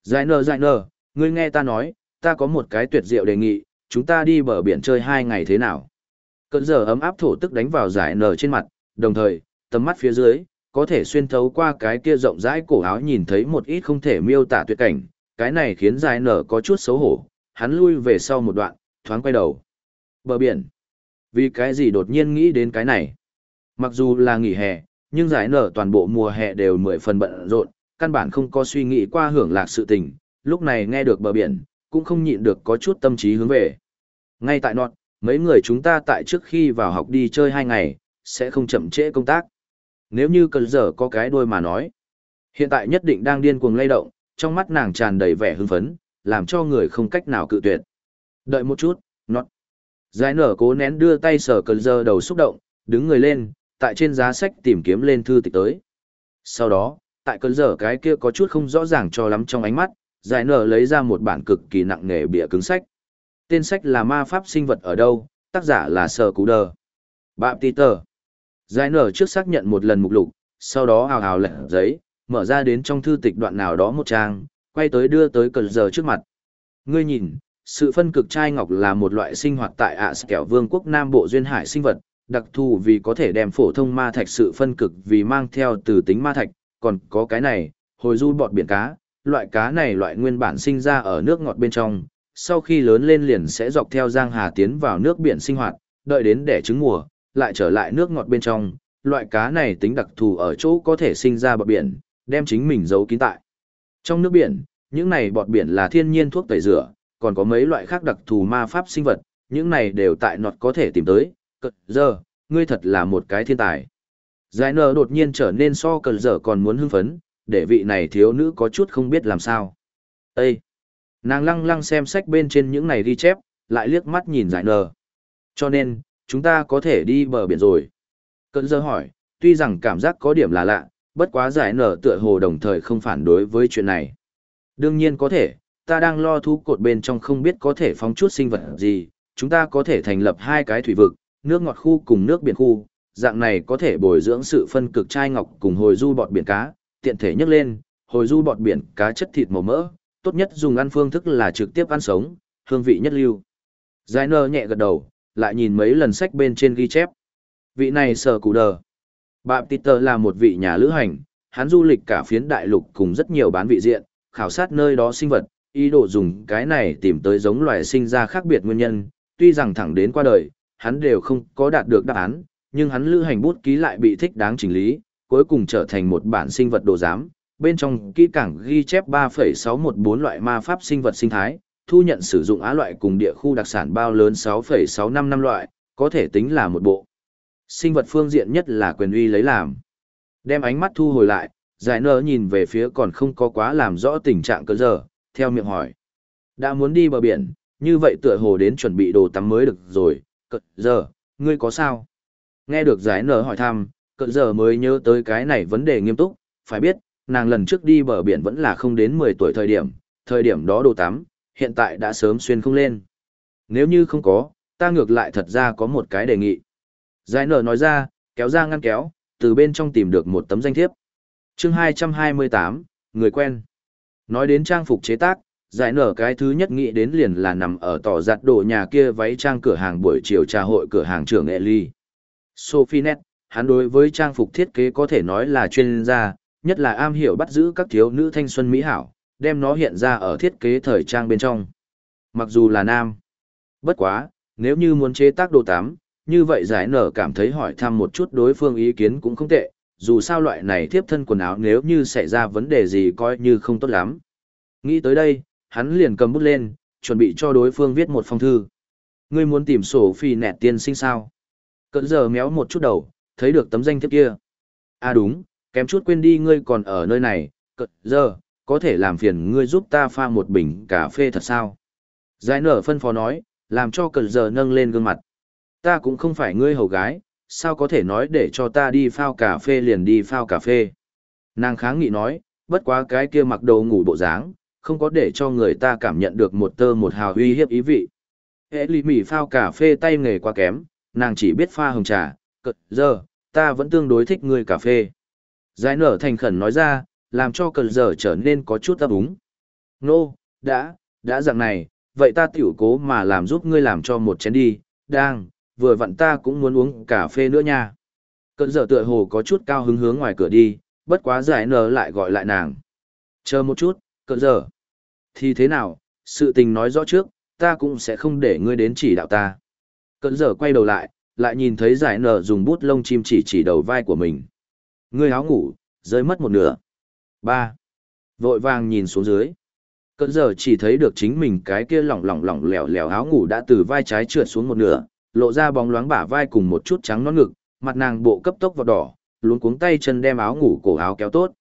Giái nờ giái nờ, ngươi nghe ta nói, ta có một cái tuyệt diệu đề nghị, chúng ta đi bờ biển chơi hai ngày thế nào? Cận giờ ấm áp thổ tức đánh vào giải nờ trên mặt, đồng thời, tầm mắt phía dưới, có thể xuyên thấu qua cái kia rộng rãi cổ áo nhìn thấy một ít không thể miêu tả tuyệt cảnh, cái này khiến giải nở có chút xấu hổ, hắn lui về sau một đoạn, thoáng quay đầu. Bờ biển. Vì cái gì đột nhiên nghĩ đến cái này? Mặc dù là nghỉ hè, nhưng giải nở toàn bộ mùa hè đều mười phần bận rộn, căn bản không có suy nghĩ qua hưởng lạc sự tình, lúc này nghe được bờ biển, cũng không nhịn được có chút tâm trí hướng về. Ngay tại nọt, mấy người chúng ta tại trước khi vào học đi chơi hai ngày, sẽ không chậm trễ công tác. Nếu như cần giờ có cái đôi mà nói, hiện tại nhất định đang điên cuồng lay động, trong mắt nàng tràn đầy vẻ hưng phấn, làm cho người không cách nào cự tuyệt. Đợi một chút, nọt. Giải nở cố nén đưa tay sờ cơn giờ đầu xúc động, đứng người lên, tại trên giá sách tìm kiếm lên thư tịch tới. Sau đó, tại cơn giờ cái kia có chút không rõ ràng cho lắm trong ánh mắt, giải nở lấy ra một bản cực kỳ nặng nề bìa cứng sách. Tên sách là Ma Pháp Sinh Vật ở đâu, tác giả là Sở Cú Đờ. Bạm tờ Giải nở trước xác nhận một lần mục lục, sau đó hào hào lệ giấy, mở ra đến trong thư tịch đoạn nào đó một trang, quay tới đưa tới cờ giờ trước mặt. Ngươi nhìn, sự phân cực trai ngọc là một loại sinh hoạt tại ạ kẻo vương quốc Nam Bộ Duyên Hải sinh vật, đặc thù vì có thể đem phổ thông ma thạch sự phân cực vì mang theo từ tính ma thạch, còn có cái này, hồi du bọt biển cá, loại cá này loại nguyên bản sinh ra ở nước ngọt bên trong, sau khi lớn lên liền sẽ dọc theo giang hà tiến vào nước biển sinh hoạt, đợi đến đẻ trứng mùa, lại trở lại nước ngọt bên trong, loại cá này tính đặc thù ở chỗ có thể sinh ra bọt biển, đem chính mình giấu kín tại. Trong nước biển, những này bọt biển là thiên nhiên thuốc tẩy rửa, còn có mấy loại khác đặc thù ma pháp sinh vật, những này đều tại nọt có thể tìm tới. Cật giờ, ngươi thật là một cái thiên tài. Giải nở đột nhiên trở nên so cờ giờ còn muốn hưng phấn, để vị này thiếu nữ có chút không biết làm sao. Ê! Nàng lăng lăng xem sách bên trên những này ghi chép, lại liếc mắt nhìn giải nở. Cho nên, chúng ta có thể đi bờ biển rồi. Cơn giờ hỏi, tuy rằng cảm giác có điểm là lạ, bất quá giải nở tựa hồ đồng thời không phản đối với chuyện này. Đương nhiên có thể, ta đang lo thú cột bên trong không biết có thể phóng chút sinh vật gì, chúng ta có thể thành lập hai cái thủy vực, nước ngọt khu cùng nước biển khu, dạng này có thể bồi dưỡng sự phân cực trai ngọc cùng hồi du bọt biển cá, tiện thể nhắc lên, hồi du bọt biển cá chất thịt màu mỡ, tốt nhất dùng ăn phương thức là trực tiếp ăn sống, hương vị nhất lưu. Giải nơ nhẹ gật đầu, lại nhìn mấy lần sách bên trên ghi chép. Vị này sở cụ đờ. Bạp Peter là một vị nhà lữ hành, hắn du lịch cả phiến đại lục cùng rất nhiều bán vị diện, khảo sát nơi đó sinh vật, ý đồ dùng cái này tìm tới giống loài sinh ra khác biệt nguyên nhân, tuy rằng thẳng đến qua đời, hắn đều không có đạt được đáp án, nhưng hắn lữ hành bút ký lại bị thích đáng chỉnh lý, cuối cùng trở thành một bản sinh vật đồ giám, bên trong kỹ cảng ghi chép 3,614 loại ma pháp sinh vật sinh thái, thu nhận sử dụng á loại cùng địa khu đặc sản bao lớn 6,655 loại, có thể tính là một bộ. Sinh vật phương diện nhất là quyền uy lấy làm. Đem ánh mắt thu hồi lại, giải nở nhìn về phía còn không có quá làm rõ tình trạng cơ giờ, theo miệng hỏi. Đã muốn đi bờ biển, như vậy tựa hồ đến chuẩn bị đồ tắm mới được rồi, cỡ giờ, ngươi có sao? Nghe được giải nở hỏi thăm, cỡ giờ mới nhớ tới cái này vấn đề nghiêm túc, phải biết, nàng lần trước đi bờ biển vẫn là không đến 10 tuổi thời điểm, thời điểm đó đồ tắm, hiện tại đã sớm xuyên không lên. Nếu như không có, ta ngược lại thật ra có một cái đề nghị. Giải nở nói ra, kéo ra ngăn kéo, từ bên trong tìm được một tấm danh thiếp. chương 228, người quen. Nói đến trang phục chế tác, giải nở cái thứ nhất nghĩ đến liền là nằm ở tỏ giặt đồ nhà kia váy trang cửa hàng buổi chiều trà hội cửa hàng trưởng Eli. Sophie Net, hắn đối với trang phục thiết kế có thể nói là chuyên gia, nhất là am hiểu bắt giữ các thiếu nữ thanh xuân mỹ hảo, đem nó hiện ra ở thiết kế thời trang bên trong. Mặc dù là nam. Bất quá, nếu như muốn chế tác đồ tắm, như vậy giải nở cảm thấy hỏi thăm một chút đối phương ý kiến cũng không tệ, dù sao loại này tiếp thân quần áo nếu như xảy ra vấn đề gì coi như không tốt lắm. Nghĩ tới đây, hắn liền cầm bút lên, chuẩn bị cho đối phương viết một phong thư. Ngươi muốn tìm sổ phi nẹt tiên sinh sao? Cận giờ méo một chút đầu, thấy được tấm danh thiếp kia. À đúng, kém chút quên đi ngươi còn ở nơi này, cận giờ, có thể làm phiền ngươi giúp ta pha một bình cà phê thật sao? Giải nở phân phó nói, làm cho cận giờ nâng lên gương mặt. Ta cũng không phải ngươi hầu gái, sao có thể nói để cho ta đi phao cà phê liền đi phao cà phê. Nàng kháng nghị nói, bất quá cái kia mặc đồ ngủ bộ dáng, không có để cho người ta cảm nhận được một tơ một hào uy hiếp ý vị. Hệ lì mỉ phao cà phê tay nghề quá kém, nàng chỉ biết pha hồng trà, cật giờ, ta vẫn tương đối thích người cà phê. Giải nở thành khẩn nói ra, làm cho cật giờ trở nên có chút ấp úng. Nô, đã, đã dạng này, vậy ta tiểu cố mà làm giúp ngươi làm cho một chén đi, đang, vừa vặn ta cũng muốn uống cà phê nữa nha. Cận giờ tựa hồ có chút cao hứng hướng ngoài cửa đi, bất quá giải nở lại gọi lại nàng. Chờ một chút, cận giờ. Thì thế nào, sự tình nói rõ trước, ta cũng sẽ không để ngươi đến chỉ đạo ta. Cận giờ quay đầu lại, lại nhìn thấy giải nở dùng bút lông chim chỉ chỉ đầu vai của mình. Ngươi áo ngủ, rơi mất một nửa ba Vội vàng nhìn xuống dưới. Cận giờ chỉ thấy được chính mình cái kia lỏng lỏng lỏng lẻo lẻo áo ngủ đã từ vai trái trượt xuống một nửa, lộ ra bóng loáng bả vai cùng một chút trắng non ngực, mặt nàng bộ cấp tốc vào đỏ, luống cuống tay chân đem áo ngủ cổ áo kéo tốt.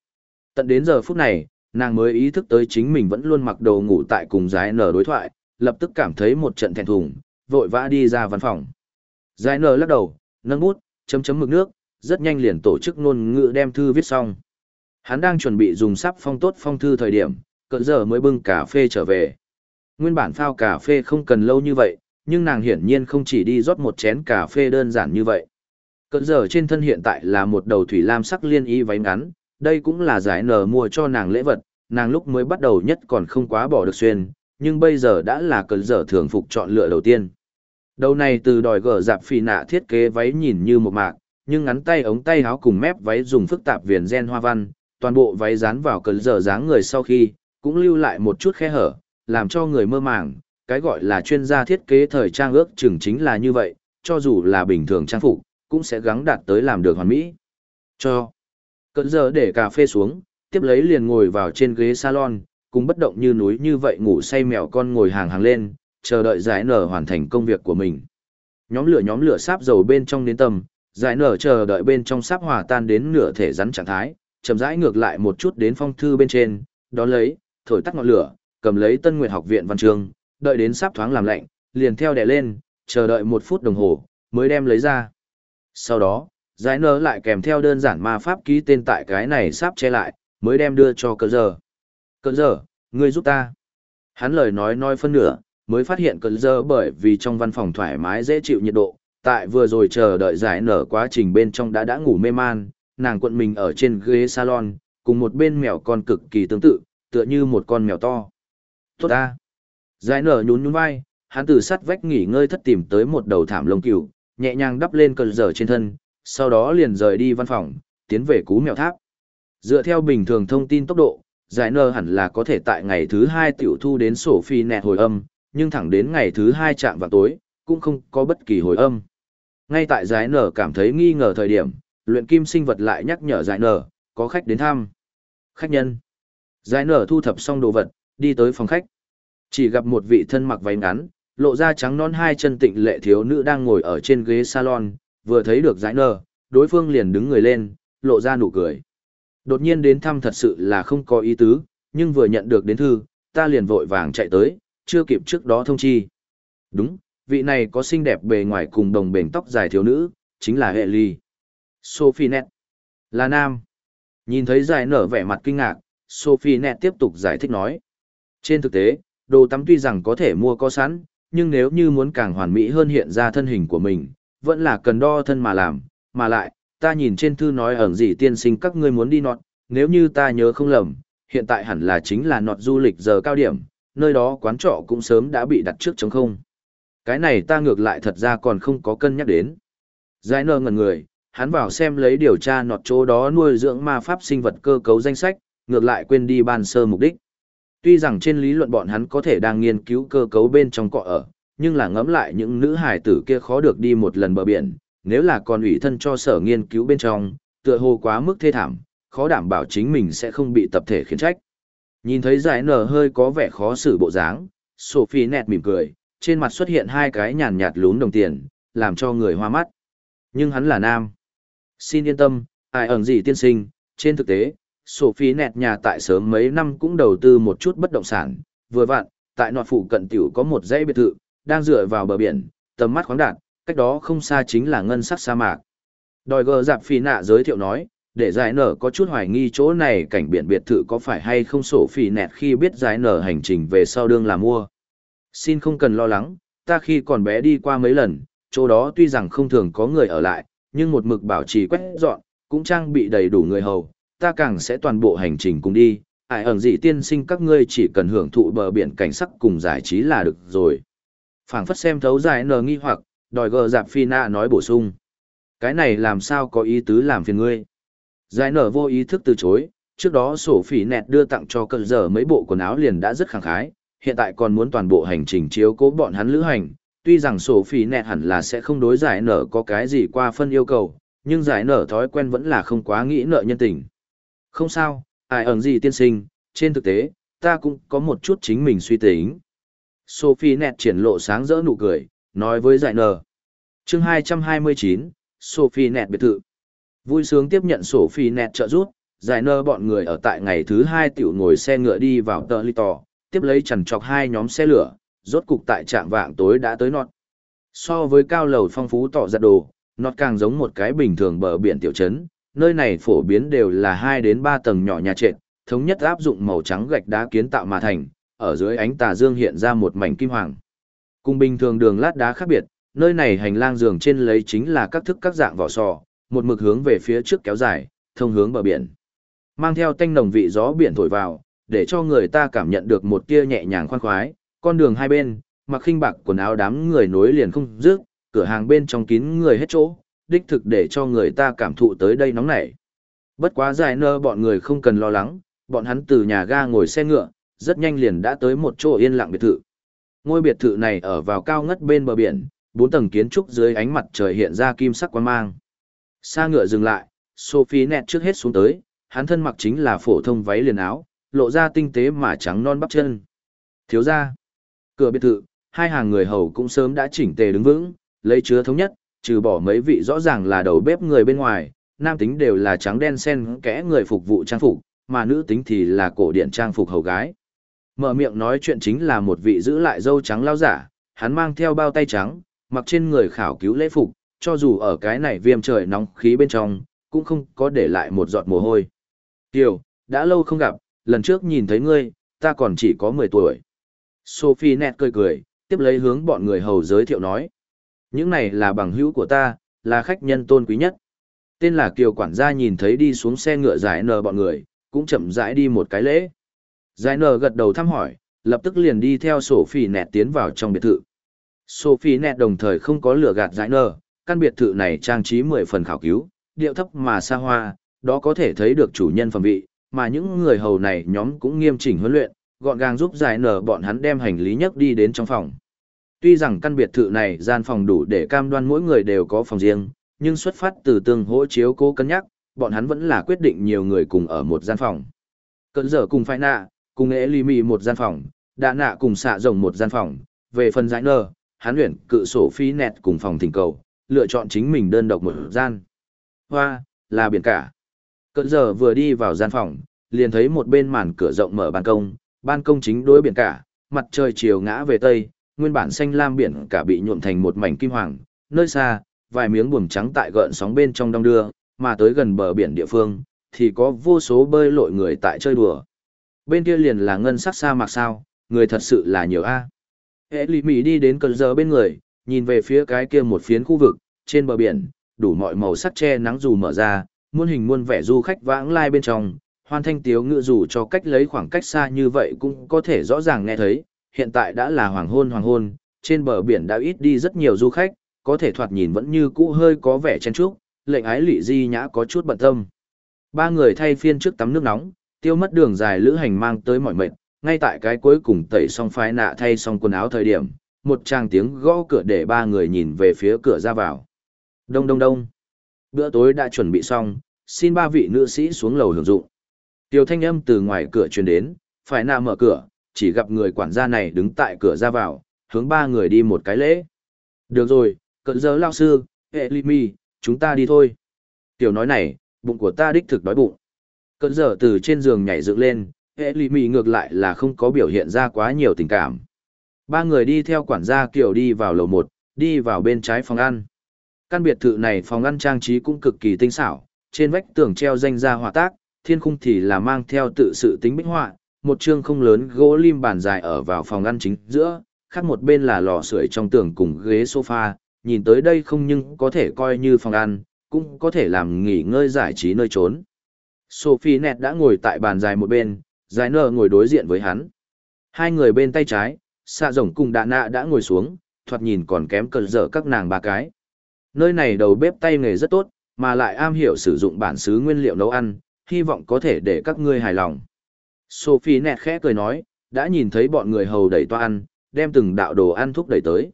Tận đến giờ phút này, nàng mới ý thức tới chính mình vẫn luôn mặc đồ ngủ tại cùng giải nở đối thoại, lập tức cảm thấy một trận thẹn thùng, vội vã đi ra văn phòng. Giải nở lắc đầu, nâng bút, chấm chấm mực nước, rất nhanh liền tổ chức ngôn ngữ đem thư viết xong. Hắn đang chuẩn bị dùng sắp phong tốt phong thư thời điểm, cỡ giờ mới bưng cà phê trở về. Nguyên bản phao cà phê không cần lâu như vậy, nhưng nàng hiển nhiên không chỉ đi rót một chén cà phê đơn giản như vậy. Cỡ giờ trên thân hiện tại là một đầu thủy lam sắc liên y váy ngắn, đây cũng là giải nở mua cho nàng lễ vật, nàng lúc mới bắt đầu nhất còn không quá bỏ được xuyên, nhưng bây giờ đã là cỡ giờ thường phục chọn lựa đầu tiên. Đầu này từ đòi gở dạp phì nạ thiết kế váy nhìn như một mạc, nhưng ngắn tay ống tay áo cùng mép váy dùng phức tạp viền gen hoa văn, toàn bộ váy dán vào cơn giờ dáng người sau khi, cũng lưu lại một chút khe hở, làm cho người mơ màng, cái gọi là chuyên gia thiết kế thời trang ước chừng chính là như vậy, cho dù là bình thường trang phục, cũng sẽ gắng đạt tới làm được hoàn mỹ. Cho. Cơn giờ để cà phê xuống, tiếp lấy liền ngồi vào trên ghế salon, cùng bất động như núi như vậy ngủ say mèo con ngồi hàng hàng lên, chờ đợi giải nở hoàn thành công việc của mình. Nhóm lửa nhóm lửa sáp dầu bên trong đến tầm, giải nở chờ đợi bên trong sáp hòa tan đến nửa thể rắn trạng thái, chậm rãi ngược lại một chút đến phong thư bên trên, đó lấy, thổi tắt ngọn lửa, cầm lấy Tân Nguyệt học viện văn trường, đợi đến sắp thoáng làm lạnh, liền theo đè lên, chờ đợi một phút đồng hồ, mới đem lấy ra. Sau đó, giải nở lại kèm theo đơn giản ma pháp ký tên tại cái này sắp che lại, mới đem đưa cho cờ giờ. Cờ giờ, ngươi giúp ta. Hắn lời nói nói phân nửa, mới phát hiện cờ giờ bởi vì trong văn phòng thoải mái dễ chịu nhiệt độ, tại vừa rồi chờ đợi giải nở quá trình bên trong đã đã ngủ mê man, nàng cuộn mình ở trên ghế salon, cùng một bên mèo con cực kỳ tương tự, tựa như một con mèo to. Tốt ta. Giải nở nhún nhún vai, hắn từ sắt vách nghỉ ngơi thất tìm tới một đầu thảm lông cừu, nhẹ nhàng đắp lên cơn dở trên thân, sau đó liền rời đi văn phòng, tiến về cú mèo tháp. Dựa theo bình thường thông tin tốc độ, giải nơ hẳn là có thể tại ngày thứ hai tiểu thu đến sổ phi nẹt hồi âm, nhưng thẳng đến ngày thứ hai chạm vào tối, cũng không có bất kỳ hồi âm. Ngay tại giải nở cảm thấy nghi ngờ thời điểm, luyện kim sinh vật lại nhắc nhở giải nở, có khách đến thăm. Khách nhân. Giải nở thu thập xong đồ vật, đi tới phòng khách. Chỉ gặp một vị thân mặc váy ngắn, lộ ra trắng non hai chân tịnh lệ thiếu nữ đang ngồi ở trên ghế salon, vừa thấy được giải nở, đối phương liền đứng người lên, lộ ra nụ cười. Đột nhiên đến thăm thật sự là không có ý tứ, nhưng vừa nhận được đến thư, ta liền vội vàng chạy tới, chưa kịp trước đó thông chi. Đúng, vị này có xinh đẹp bề ngoài cùng đồng bền tóc dài thiếu nữ, chính là hệ ly. Sophie Nett. Là nam. Nhìn thấy giải nở vẻ mặt kinh ngạc, Sophie Nett tiếp tục giải thích nói. Trên thực tế, đồ tắm tuy rằng có thể mua có sẵn, nhưng nếu như muốn càng hoàn mỹ hơn hiện ra thân hình của mình, vẫn là cần đo thân mà làm, mà lại, ta nhìn trên thư nói ẩn gì tiên sinh các ngươi muốn đi nọt, nếu như ta nhớ không lầm, hiện tại hẳn là chính là nọt du lịch giờ cao điểm, nơi đó quán trọ cũng sớm đã bị đặt trước chống không. Cái này ta ngược lại thật ra còn không có cân nhắc đến. Giải nơ ngần người, hắn vào xem lấy điều tra nọt chỗ đó nuôi dưỡng ma pháp sinh vật cơ cấu danh sách, ngược lại quên đi ban sơ mục đích. Tuy rằng trên lý luận bọn hắn có thể đang nghiên cứu cơ cấu bên trong cọ ở, nhưng là ngẫm lại những nữ hải tử kia khó được đi một lần bờ biển, nếu là còn ủy thân cho sở nghiên cứu bên trong, tựa hồ quá mức thê thảm, khó đảm bảo chính mình sẽ không bị tập thể khiến trách. Nhìn thấy giải nở hơi có vẻ khó xử bộ dáng, Sophie nẹt mỉm cười, trên mặt xuất hiện hai cái nhàn nhạt lún đồng tiền, làm cho người hoa mắt. Nhưng hắn là nam. Xin yên tâm, ai ẩn gì tiên sinh, trên thực tế, Sophie nẹt nhà tại sớm mấy năm cũng đầu tư một chút bất động sản, vừa vặn, tại nọt phụ cận tiểu có một dãy biệt thự, đang dựa vào bờ biển, tầm mắt khoáng đạt, cách đó không xa chính là ngân sắc sa mạc. Đòi gờ dạp phi nạ giới thiệu nói, để giải nở có chút hoài nghi chỗ này cảnh biển biệt thự có phải hay không sổ phỉ nẹt khi biết giải nở hành trình về sau đương là mua. Xin không cần lo lắng, ta khi còn bé đi qua mấy lần, chỗ đó tuy rằng không thường có người ở lại, nhưng một mực bảo trì quét dọn, cũng trang bị đầy đủ người hầu, ta càng sẽ toàn bộ hành trình cùng đi. Ai ẩn dị tiên sinh các ngươi chỉ cần hưởng thụ bờ biển cảnh sắc cùng giải trí là được rồi. phảng phất xem thấu giải nờ nghi hoặc, đòi gờ dạp phi nạ nói bổ sung. Cái này làm sao có ý tứ làm phiền ngươi. Giải nở vô ý thức từ chối, trước đó sổ phỉ nẹt đưa tặng cho cơn giờ mấy bộ quần áo liền đã rất khẳng khái, hiện tại còn muốn toàn bộ hành trình chiếu cố bọn hắn lữ hành. Tuy rằng sổ phỉ nẹt hẳn là sẽ không đối giải nở có cái gì qua phân yêu cầu, nhưng giải nở thói quen vẫn là không quá nghĩ nợ nhân tình. Không sao, ai ẩn gì tiên sinh, trên thực tế, ta cũng có một chút chính mình suy tính. Sophie nẹt triển lộ sáng rỡ nụ cười, nói với giải nở. chương 229, Sophie nẹt biệt thự. Vui sướng tiếp nhận sổ phi nẹt trợ giúp, giải nơ bọn người ở tại ngày thứ hai tiểu ngồi xe ngựa đi vào tờ lì tò, tiếp lấy chằn chọc hai nhóm xe lửa, rốt cục tại trạm vạng tối đã tới nọt. So với cao lầu phong phú tỏ giặt đồ, nọt càng giống một cái bình thường bờ biển tiểu trấn, nơi này phổ biến đều là hai đến ba tầng nhỏ nhà trệt, thống nhất áp dụng màu trắng gạch đá kiến tạo mà thành, ở dưới ánh tà dương hiện ra một mảnh kim hoàng. Cùng bình thường đường lát đá khác biệt, nơi này hành lang giường trên lấy chính là các thức các dạng vỏ sò, một mực hướng về phía trước kéo dài, thông hướng bờ biển. Mang theo tanh nồng vị gió biển thổi vào, để cho người ta cảm nhận được một tia nhẹ nhàng khoan khoái, con đường hai bên, mặc khinh bạc quần áo đám người nối liền không dứt, cửa hàng bên trong kín người hết chỗ, đích thực để cho người ta cảm thụ tới đây nóng nảy. Bất quá dài nơ bọn người không cần lo lắng, bọn hắn từ nhà ga ngồi xe ngựa, rất nhanh liền đã tới một chỗ yên lặng biệt thự. Ngôi biệt thự này ở vào cao ngất bên bờ biển, bốn tầng kiến trúc dưới ánh mặt trời hiện ra kim sắc quang mang. Xa ngựa dừng lại, Sophie nẹt trước hết xuống tới, hắn thân mặc chính là phổ thông váy liền áo, lộ ra tinh tế mà trắng non bắp chân. Thiếu ra. Cửa biệt thự, hai hàng người hầu cũng sớm đã chỉnh tề đứng vững, lấy chứa thống nhất, trừ bỏ mấy vị rõ ràng là đầu bếp người bên ngoài, nam tính đều là trắng đen sen kẽ người phục vụ trang phục, mà nữ tính thì là cổ điển trang phục hầu gái. Mở miệng nói chuyện chính là một vị giữ lại dâu trắng lao giả, hắn mang theo bao tay trắng, mặc trên người khảo cứu lễ phục, cho dù ở cái này viêm trời nóng khí bên trong, cũng không có để lại một giọt mồ hôi. Kiều, đã lâu không gặp, lần trước nhìn thấy ngươi, ta còn chỉ có 10 tuổi. Sophie nét cười cười, tiếp lấy hướng bọn người hầu giới thiệu nói. Những này là bằng hữu của ta, là khách nhân tôn quý nhất. Tên là Kiều quản gia nhìn thấy đi xuống xe ngựa giải nờ bọn người, cũng chậm rãi đi một cái lễ. Giải nờ gật đầu thăm hỏi, lập tức liền đi theo Sophie nét tiến vào trong biệt thự. Sophie nét đồng thời không có lửa gạt giải nờ, căn biệt thự này trang trí mười phần khảo cứu, điệu thấp mà xa hoa, đó có thể thấy được chủ nhân phẩm vị, mà những người hầu này nhóm cũng nghiêm chỉnh huấn luyện, gọn gàng giúp giải nở bọn hắn đem hành lý nhất đi đến trong phòng. Tuy rằng căn biệt thự này gian phòng đủ để cam đoan mỗi người đều có phòng riêng, nhưng xuất phát từ tương hỗ chiếu cố cân nhắc, bọn hắn vẫn là quyết định nhiều người cùng ở một gian phòng. Cẩn giờ cùng phải nạ, cùng ế lì mì một gian phòng, đã nạ cùng xạ rồng một gian phòng, về phần giải nở, hắn luyện cự sổ phi nẹt cùng phòng thỉnh cầu, lựa chọn chính mình đơn độc một gian. Hoa, là biển cả. Cẩn giờ vừa đi vào gian phòng, liền thấy một bên màn cửa rộng mở ban công, ban công chính đối biển cả, mặt trời chiều ngã về tây, nguyên bản xanh lam biển cả bị nhuộm thành một mảnh kim hoàng, nơi xa, vài miếng buồm trắng tại gợn sóng bên trong đông đưa, mà tới gần bờ biển địa phương, thì có vô số bơi lội người tại chơi đùa. Bên kia liền là ngân sắc sa mạc sao, người thật sự là nhiều a. Hệ lì mỉ đi đến cần giờ bên người, nhìn về phía cái kia một phiến khu vực, trên bờ biển, đủ mọi màu sắc che nắng dù mở ra, muôn hình muôn vẻ du khách vãng lai bên trong, hoan thanh tiếu ngựa dù cho cách lấy khoảng cách xa như vậy cũng có thể rõ ràng nghe thấy, hiện tại đã là hoàng hôn hoàng hôn, trên bờ biển đã ít đi rất nhiều du khách, có thể thoạt nhìn vẫn như cũ hơi có vẻ chen chúc, lệnh ái lị di nhã có chút bận tâm. Ba người thay phiên trước tắm nước nóng, tiêu mất đường dài lữ hành mang tới mọi mệt, ngay tại cái cuối cùng tẩy xong phái nạ thay xong quần áo thời điểm, một tràng tiếng gõ cửa để ba người nhìn về phía cửa ra vào. Đông đông đông. Bữa tối đã chuẩn bị xong, xin ba vị nữ sĩ xuống lầu hưởng dụng. Tiêu thanh âm từ ngoài cửa truyền đến, phải nạ mở cửa, chỉ gặp người quản gia này đứng tại cửa ra vào, hướng ba người đi một cái lễ. Được rồi, cận giờ lao sư, hệ ly mi, chúng ta đi thôi. Tiểu nói này, bụng của ta đích thực đói bụng. Cận giờ từ trên giường nhảy dựng lên, hệ ly mi ngược lại là không có biểu hiện ra quá nhiều tình cảm. Ba người đi theo quản gia kiểu đi vào lầu một, đi vào bên trái phòng ăn. Căn biệt thự này phòng ăn trang trí cũng cực kỳ tinh xảo, trên vách tường treo danh gia họa tác, thiên khung thì là mang theo tự sự tính bích họa, một chương không lớn gỗ lim bàn dài ở vào phòng ăn chính giữa, khác một bên là lò sưởi trong tường cùng ghế sofa, nhìn tới đây không nhưng có thể coi như phòng ăn, cũng có thể làm nghỉ ngơi giải trí nơi trốn. Sophie Net đã ngồi tại bàn dài một bên, giải nở ngồi đối diện với hắn. Hai người bên tay trái, xạ rồng cùng đạ nạ đã ngồi xuống, thoạt nhìn còn kém cờ dở các nàng ba cái. Nơi này đầu bếp tay nghề rất tốt, mà lại am hiểu sử dụng bản xứ nguyên liệu nấu ăn, hy vọng có thể để các ngươi hài lòng. Sophie nẹt khẽ cười nói, đã nhìn thấy bọn người hầu đẩy toa ăn, đem từng đạo đồ ăn thúc đẩy tới.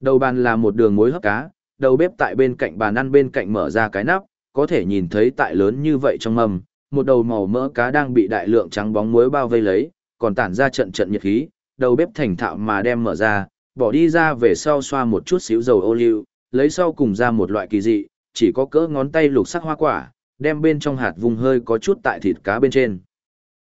Đầu bàn là một đường muối hấp cá, đầu bếp tại bên cạnh bàn ăn bên cạnh mở ra cái nắp, có thể nhìn thấy tại lớn như vậy trong mâm, một đầu màu mỡ cá đang bị đại lượng trắng bóng muối bao vây lấy, còn tản ra trận trận nhiệt khí, đầu bếp thành thạo mà đem mở ra, bỏ đi ra về sau xoa một chút xíu dầu ô liu, lấy sau cùng ra một loại kỳ dị, chỉ có cỡ ngón tay lục sắc hoa quả, đem bên trong hạt vùng hơi có chút tại thịt cá bên trên.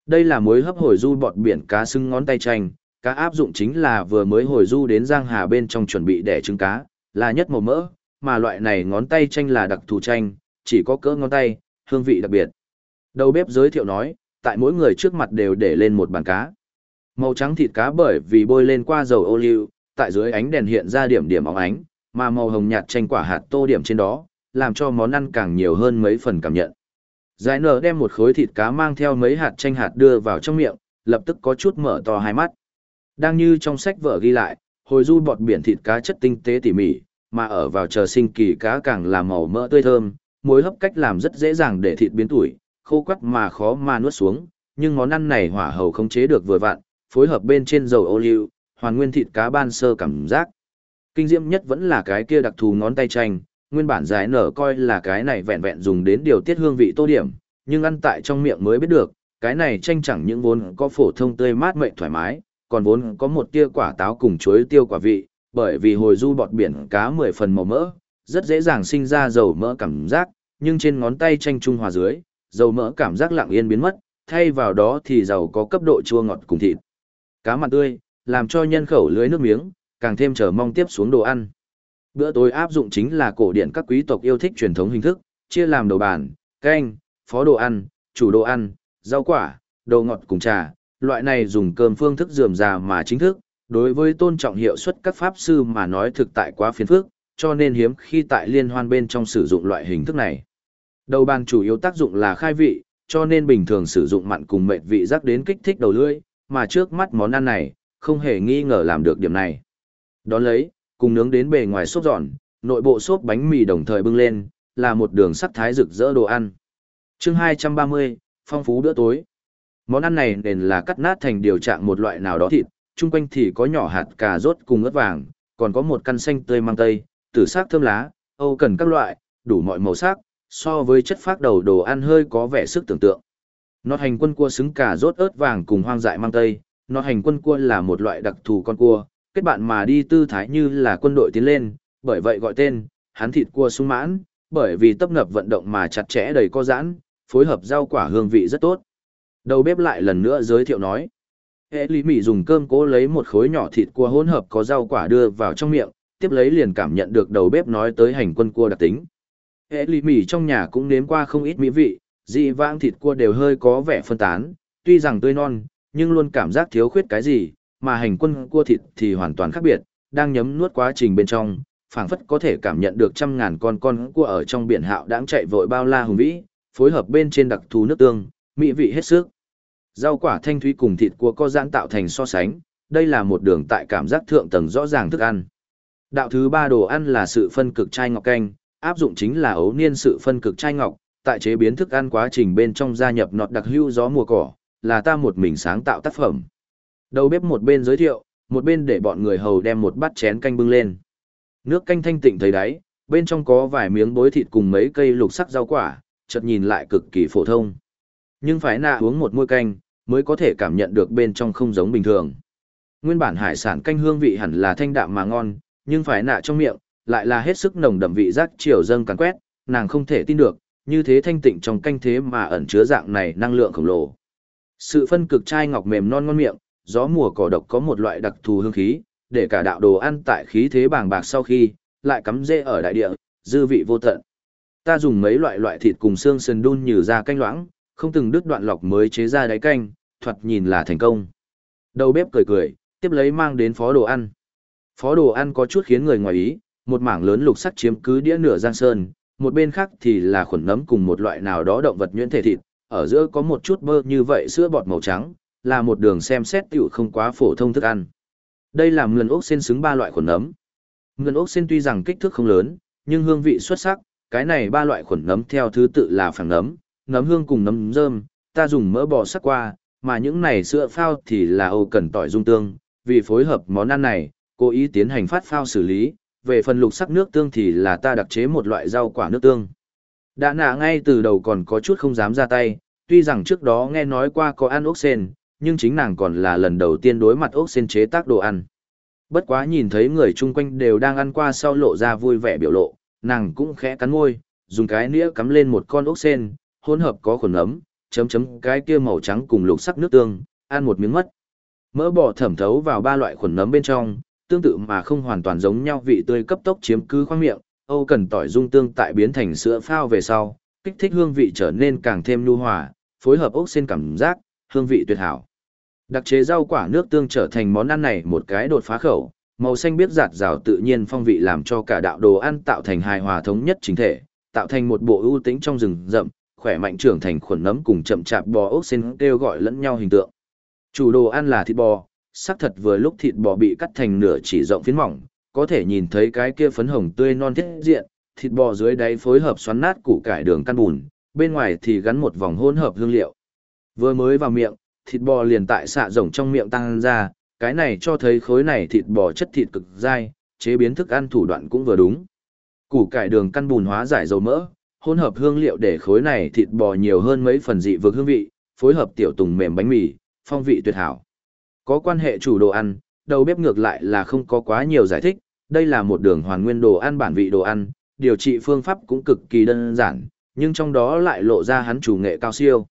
Đây là mối hấp hồi du bọt biển cá xưng ngón tay chanh, cá áp dụng chính là vừa mới hồi du đến giang hà bên trong chuẩn bị đẻ trứng cá, là nhất màu mỡ, mà loại này ngón tay chanh là đặc thù chanh, chỉ có cỡ ngón tay, hương vị đặc biệt. Đầu bếp giới thiệu nói, tại mỗi người trước mặt đều để lên một bàn cá. Màu trắng thịt cá bởi vì bôi lên qua dầu ô liu, tại dưới ánh đèn hiện ra điểm điểm óng ánh, mà màu hồng nhạt chanh quả hạt tô điểm trên đó, làm cho món ăn càng nhiều hơn mấy phần cảm nhận. Giải nở đem một khối thịt cá mang theo mấy hạt chanh hạt đưa vào trong miệng, lập tức có chút mở to hai mắt. Đang như trong sách vở ghi lại, hồi du bọt biển thịt cá chất tinh tế tỉ mỉ, mà ở vào chờ sinh kỳ cá càng là màu mỡ tươi thơm, muối hấp cách làm rất dễ dàng để thịt biến tuổi, khô quắt mà khó mà nuốt xuống, nhưng món ăn này hỏa hầu không chế được vừa vặn, phối hợp bên trên dầu ô liu, hoàn nguyên thịt cá ban sơ cảm giác. Kinh diễm nhất vẫn là cái kia đặc thù ngón tay chanh, nguyên bản giải nở coi là cái này vẹn vẹn dùng đến điều tiết hương vị tô điểm, nhưng ăn tại trong miệng mới biết được, cái này chanh chẳng những vốn có phổ thông tươi mát mệnh thoải mái, còn vốn có một tia quả táo cùng chuối tiêu quả vị, bởi vì hồi du bọt biển cá 10 phần màu mỡ, rất dễ dàng sinh ra dầu mỡ cảm giác, nhưng trên ngón tay chanh trung hòa dưới, dầu mỡ cảm giác lặng yên biến mất, thay vào đó thì dầu có cấp độ chua ngọt cùng thịt. Cá mặn tươi, làm cho nhân khẩu lưới nước miếng, càng thêm chờ mong tiếp xuống đồ ăn. Bữa tối áp dụng chính là cổ điển các quý tộc yêu thích truyền thống hình thức, chia làm đầu bàn, canh, phó đồ ăn, chủ đồ ăn, rau quả, đồ ngọt cùng trà. Loại này dùng cơm phương thức dườm già mà chính thức, đối với tôn trọng hiệu suất các pháp sư mà nói thực tại quá phiền phức, cho nên hiếm khi tại liên hoan bên trong sử dụng loại hình thức này. Đầu bàn chủ yếu tác dụng là khai vị, cho nên bình thường sử dụng mặn cùng mệt vị rắc đến kích thích đầu lưỡi, mà trước mắt món ăn này, không hề nghi ngờ làm được điểm này. Đón lấy, cùng nướng đến bề ngoài xốp giòn, nội bộ xốp bánh mì đồng thời bưng lên, là một đường sắc thái rực rỡ đồ ăn. chương 230, phong phú bữa tối. Món ăn này nền là cắt nát thành điều trạng một loại nào đó thịt, chung quanh thì có nhỏ hạt cà rốt cùng ớt vàng, còn có một căn xanh tươi mang tây, tử sắc thơm lá, âu cần các loại, đủ mọi màu sắc, so với chất phác đầu đồ ăn hơi có vẻ sức tưởng tượng. nó hành quân cua xứng cả rốt ớt vàng cùng hoang dại mang tây, nó hành quân cua là một loại đặc thù con cua, kết bạn mà đi tư thái như là quân đội tiến lên, bởi vậy gọi tên, hắn thịt cua sung mãn, bởi vì tấp nập vận động mà chặt chẽ đầy co giãn, phối hợp rau quả hương vị rất tốt. Đầu bếp lại lần nữa giới thiệu nói. Hệ lý mỉ dùng cơm cố lấy một khối nhỏ thịt cua hỗn hợp có rau quả đưa vào trong miệng, tiếp lấy liền cảm nhận được đầu bếp nói tới hành quân cua đặc tính. Hệ lý mỉ trong nhà cũng nếm qua không ít mỹ vị, dị vãng thịt cua đều hơi có vẻ phân tán, tuy rằng tươi non, nhưng luôn cảm giác thiếu khuyết cái gì, mà hành quân cua thịt thì hoàn toàn khác biệt, đang nhấm nuốt quá trình bên trong, phảng phất có thể cảm nhận được trăm ngàn con con cua ở trong biển hạo đang chạy vội bao la hùng vĩ, phối hợp bên trên đặc thù nước tương, mỹ vị hết sức. Rau quả thanh thúy cùng thịt cua có giãn tạo thành so sánh, đây là một đường tại cảm giác thượng tầng rõ ràng thức ăn. Đạo thứ ba đồ ăn là sự phân cực chai ngọc canh, áp dụng chính là ấu niên sự phân cực chai ngọc, tại chế biến thức ăn quá trình bên trong gia nhập nọt đặc hưu gió mùa cỏ, là ta một mình sáng tạo tác phẩm. Đầu bếp một bên giới thiệu, một bên để bọn người hầu đem một bát chén canh bưng lên. Nước canh thanh tịnh thấy đáy, bên trong có vài miếng bối thịt cùng mấy cây lục sắc rau quả, chợt nhìn lại cực kỳ phổ thông. Nhưng phải nạ uống một muôi canh, mới có thể cảm nhận được bên trong không giống bình thường. Nguyên bản hải sản canh hương vị hẳn là thanh đạm mà ngon, nhưng phải nạ trong miệng, lại là hết sức nồng đậm vị giác chiều dâng cắn quét, nàng không thể tin được, như thế thanh tịnh trong canh thế mà ẩn chứa dạng này năng lượng khổng lồ. Sự phân cực chai ngọc mềm non ngon miệng, gió mùa cỏ độc có một loại đặc thù hương khí, để cả đạo đồ ăn tại khí thế bàng bạc sau khi, lại cắm rễ ở đại địa, dư vị vô tận. Ta dùng mấy loại loại thịt cùng xương sườn đun như ra canh loãng, không từng đứt đoạn lọc mới chế ra đáy canh, thoạt nhìn là thành công. Đầu bếp cười cười, tiếp lấy mang đến phó đồ ăn. Phó đồ ăn có chút khiến người ngoài ý, một mảng lớn lục sắc chiếm cứ đĩa nửa giang sơn, một bên khác thì là khuẩn nấm cùng một loại nào đó động vật nhuyễn thể thịt, ở giữa có một chút bơ như vậy sữa bọt màu trắng, là một đường xem xét tiểu không quá phổ thông thức ăn. Đây là mườn ốc sen xứng ba loại khuẩn nấm. Mườn ốc sen tuy rằng kích thước không lớn, nhưng hương vị xuất sắc, cái này ba loại khuẩn nấm theo thứ tự là phẳng nấm, nấm hương cùng nấm rơm, ta dùng mỡ bò sắc qua, mà những này sữa phao thì là ô cần tỏi dung tương, vì phối hợp món ăn này, cố ý tiến hành phát phao xử lý, về phần lục sắc nước tương thì là ta đặc chế một loại rau quả nước tương. Đã nạ ngay từ đầu còn có chút không dám ra tay, tuy rằng trước đó nghe nói qua có ăn ốc sen, nhưng chính nàng còn là lần đầu tiên đối mặt ốc xin chế tác đồ ăn. Bất quá nhìn thấy người chung quanh đều đang ăn qua sau lộ ra vui vẻ biểu lộ, nàng cũng khẽ cắn môi, dùng cái nĩa cắm lên một con ốc sen, hỗn hợp có khuẩn ấm, chấm chấm cái kia màu trắng cùng lục sắc nước tương, ăn một miếng mất. Mỡ bò thẩm thấu vào ba loại khuẩn nấm bên trong, tương tự mà không hoàn toàn giống nhau vị tươi cấp tốc chiếm cứ khoang miệng, Âu cần tỏi dung tương tại biến thành sữa phao về sau, kích thích hương vị trở nên càng thêm nhu hòa, phối hợp ốc sen cảm giác, hương vị tuyệt hảo. Đặc chế rau quả nước tương trở thành món ăn này một cái đột phá khẩu, màu xanh biết giạt rào tự nhiên phong vị làm cho cả đạo đồ ăn tạo thành hài hòa thống nhất chính thể, tạo thành một bộ ưu tĩnh trong rừng rậm, khỏe mạnh trưởng thành khuẩn nấm cùng chậm chạp bò ốc sen kêu gọi lẫn nhau hình tượng. Chủ đồ ăn là thịt bò, xác thật vừa lúc thịt bò bị cắt thành nửa chỉ rộng phiến mỏng, có thể nhìn thấy cái kia phấn hồng tươi non thiết diện, thịt bò dưới đáy phối hợp xoắn nát củ cải đường căn bùn, bên ngoài thì gắn một vòng hỗn hợp hương liệu. Vừa mới vào miệng, thịt bò liền tại xạ rồng trong miệng tăng ra, cái này cho thấy khối này thịt bò chất thịt cực dai, chế biến thức ăn thủ đoạn cũng vừa đúng. Củ cải đường căn bùn hóa giải dầu mỡ, hỗn hợp hương liệu để khối này thịt bò nhiều hơn mấy phần dị vực hương vị, phối hợp tiểu tùng mềm bánh mì, phong vị tuyệt hảo. Có quan hệ chủ đồ ăn, đầu bếp ngược lại là không có quá nhiều giải thích, đây là một đường hoàn nguyên đồ ăn bản vị đồ ăn, điều trị phương pháp cũng cực kỳ đơn giản, nhưng trong đó lại lộ ra hắn chủ nghệ cao siêu.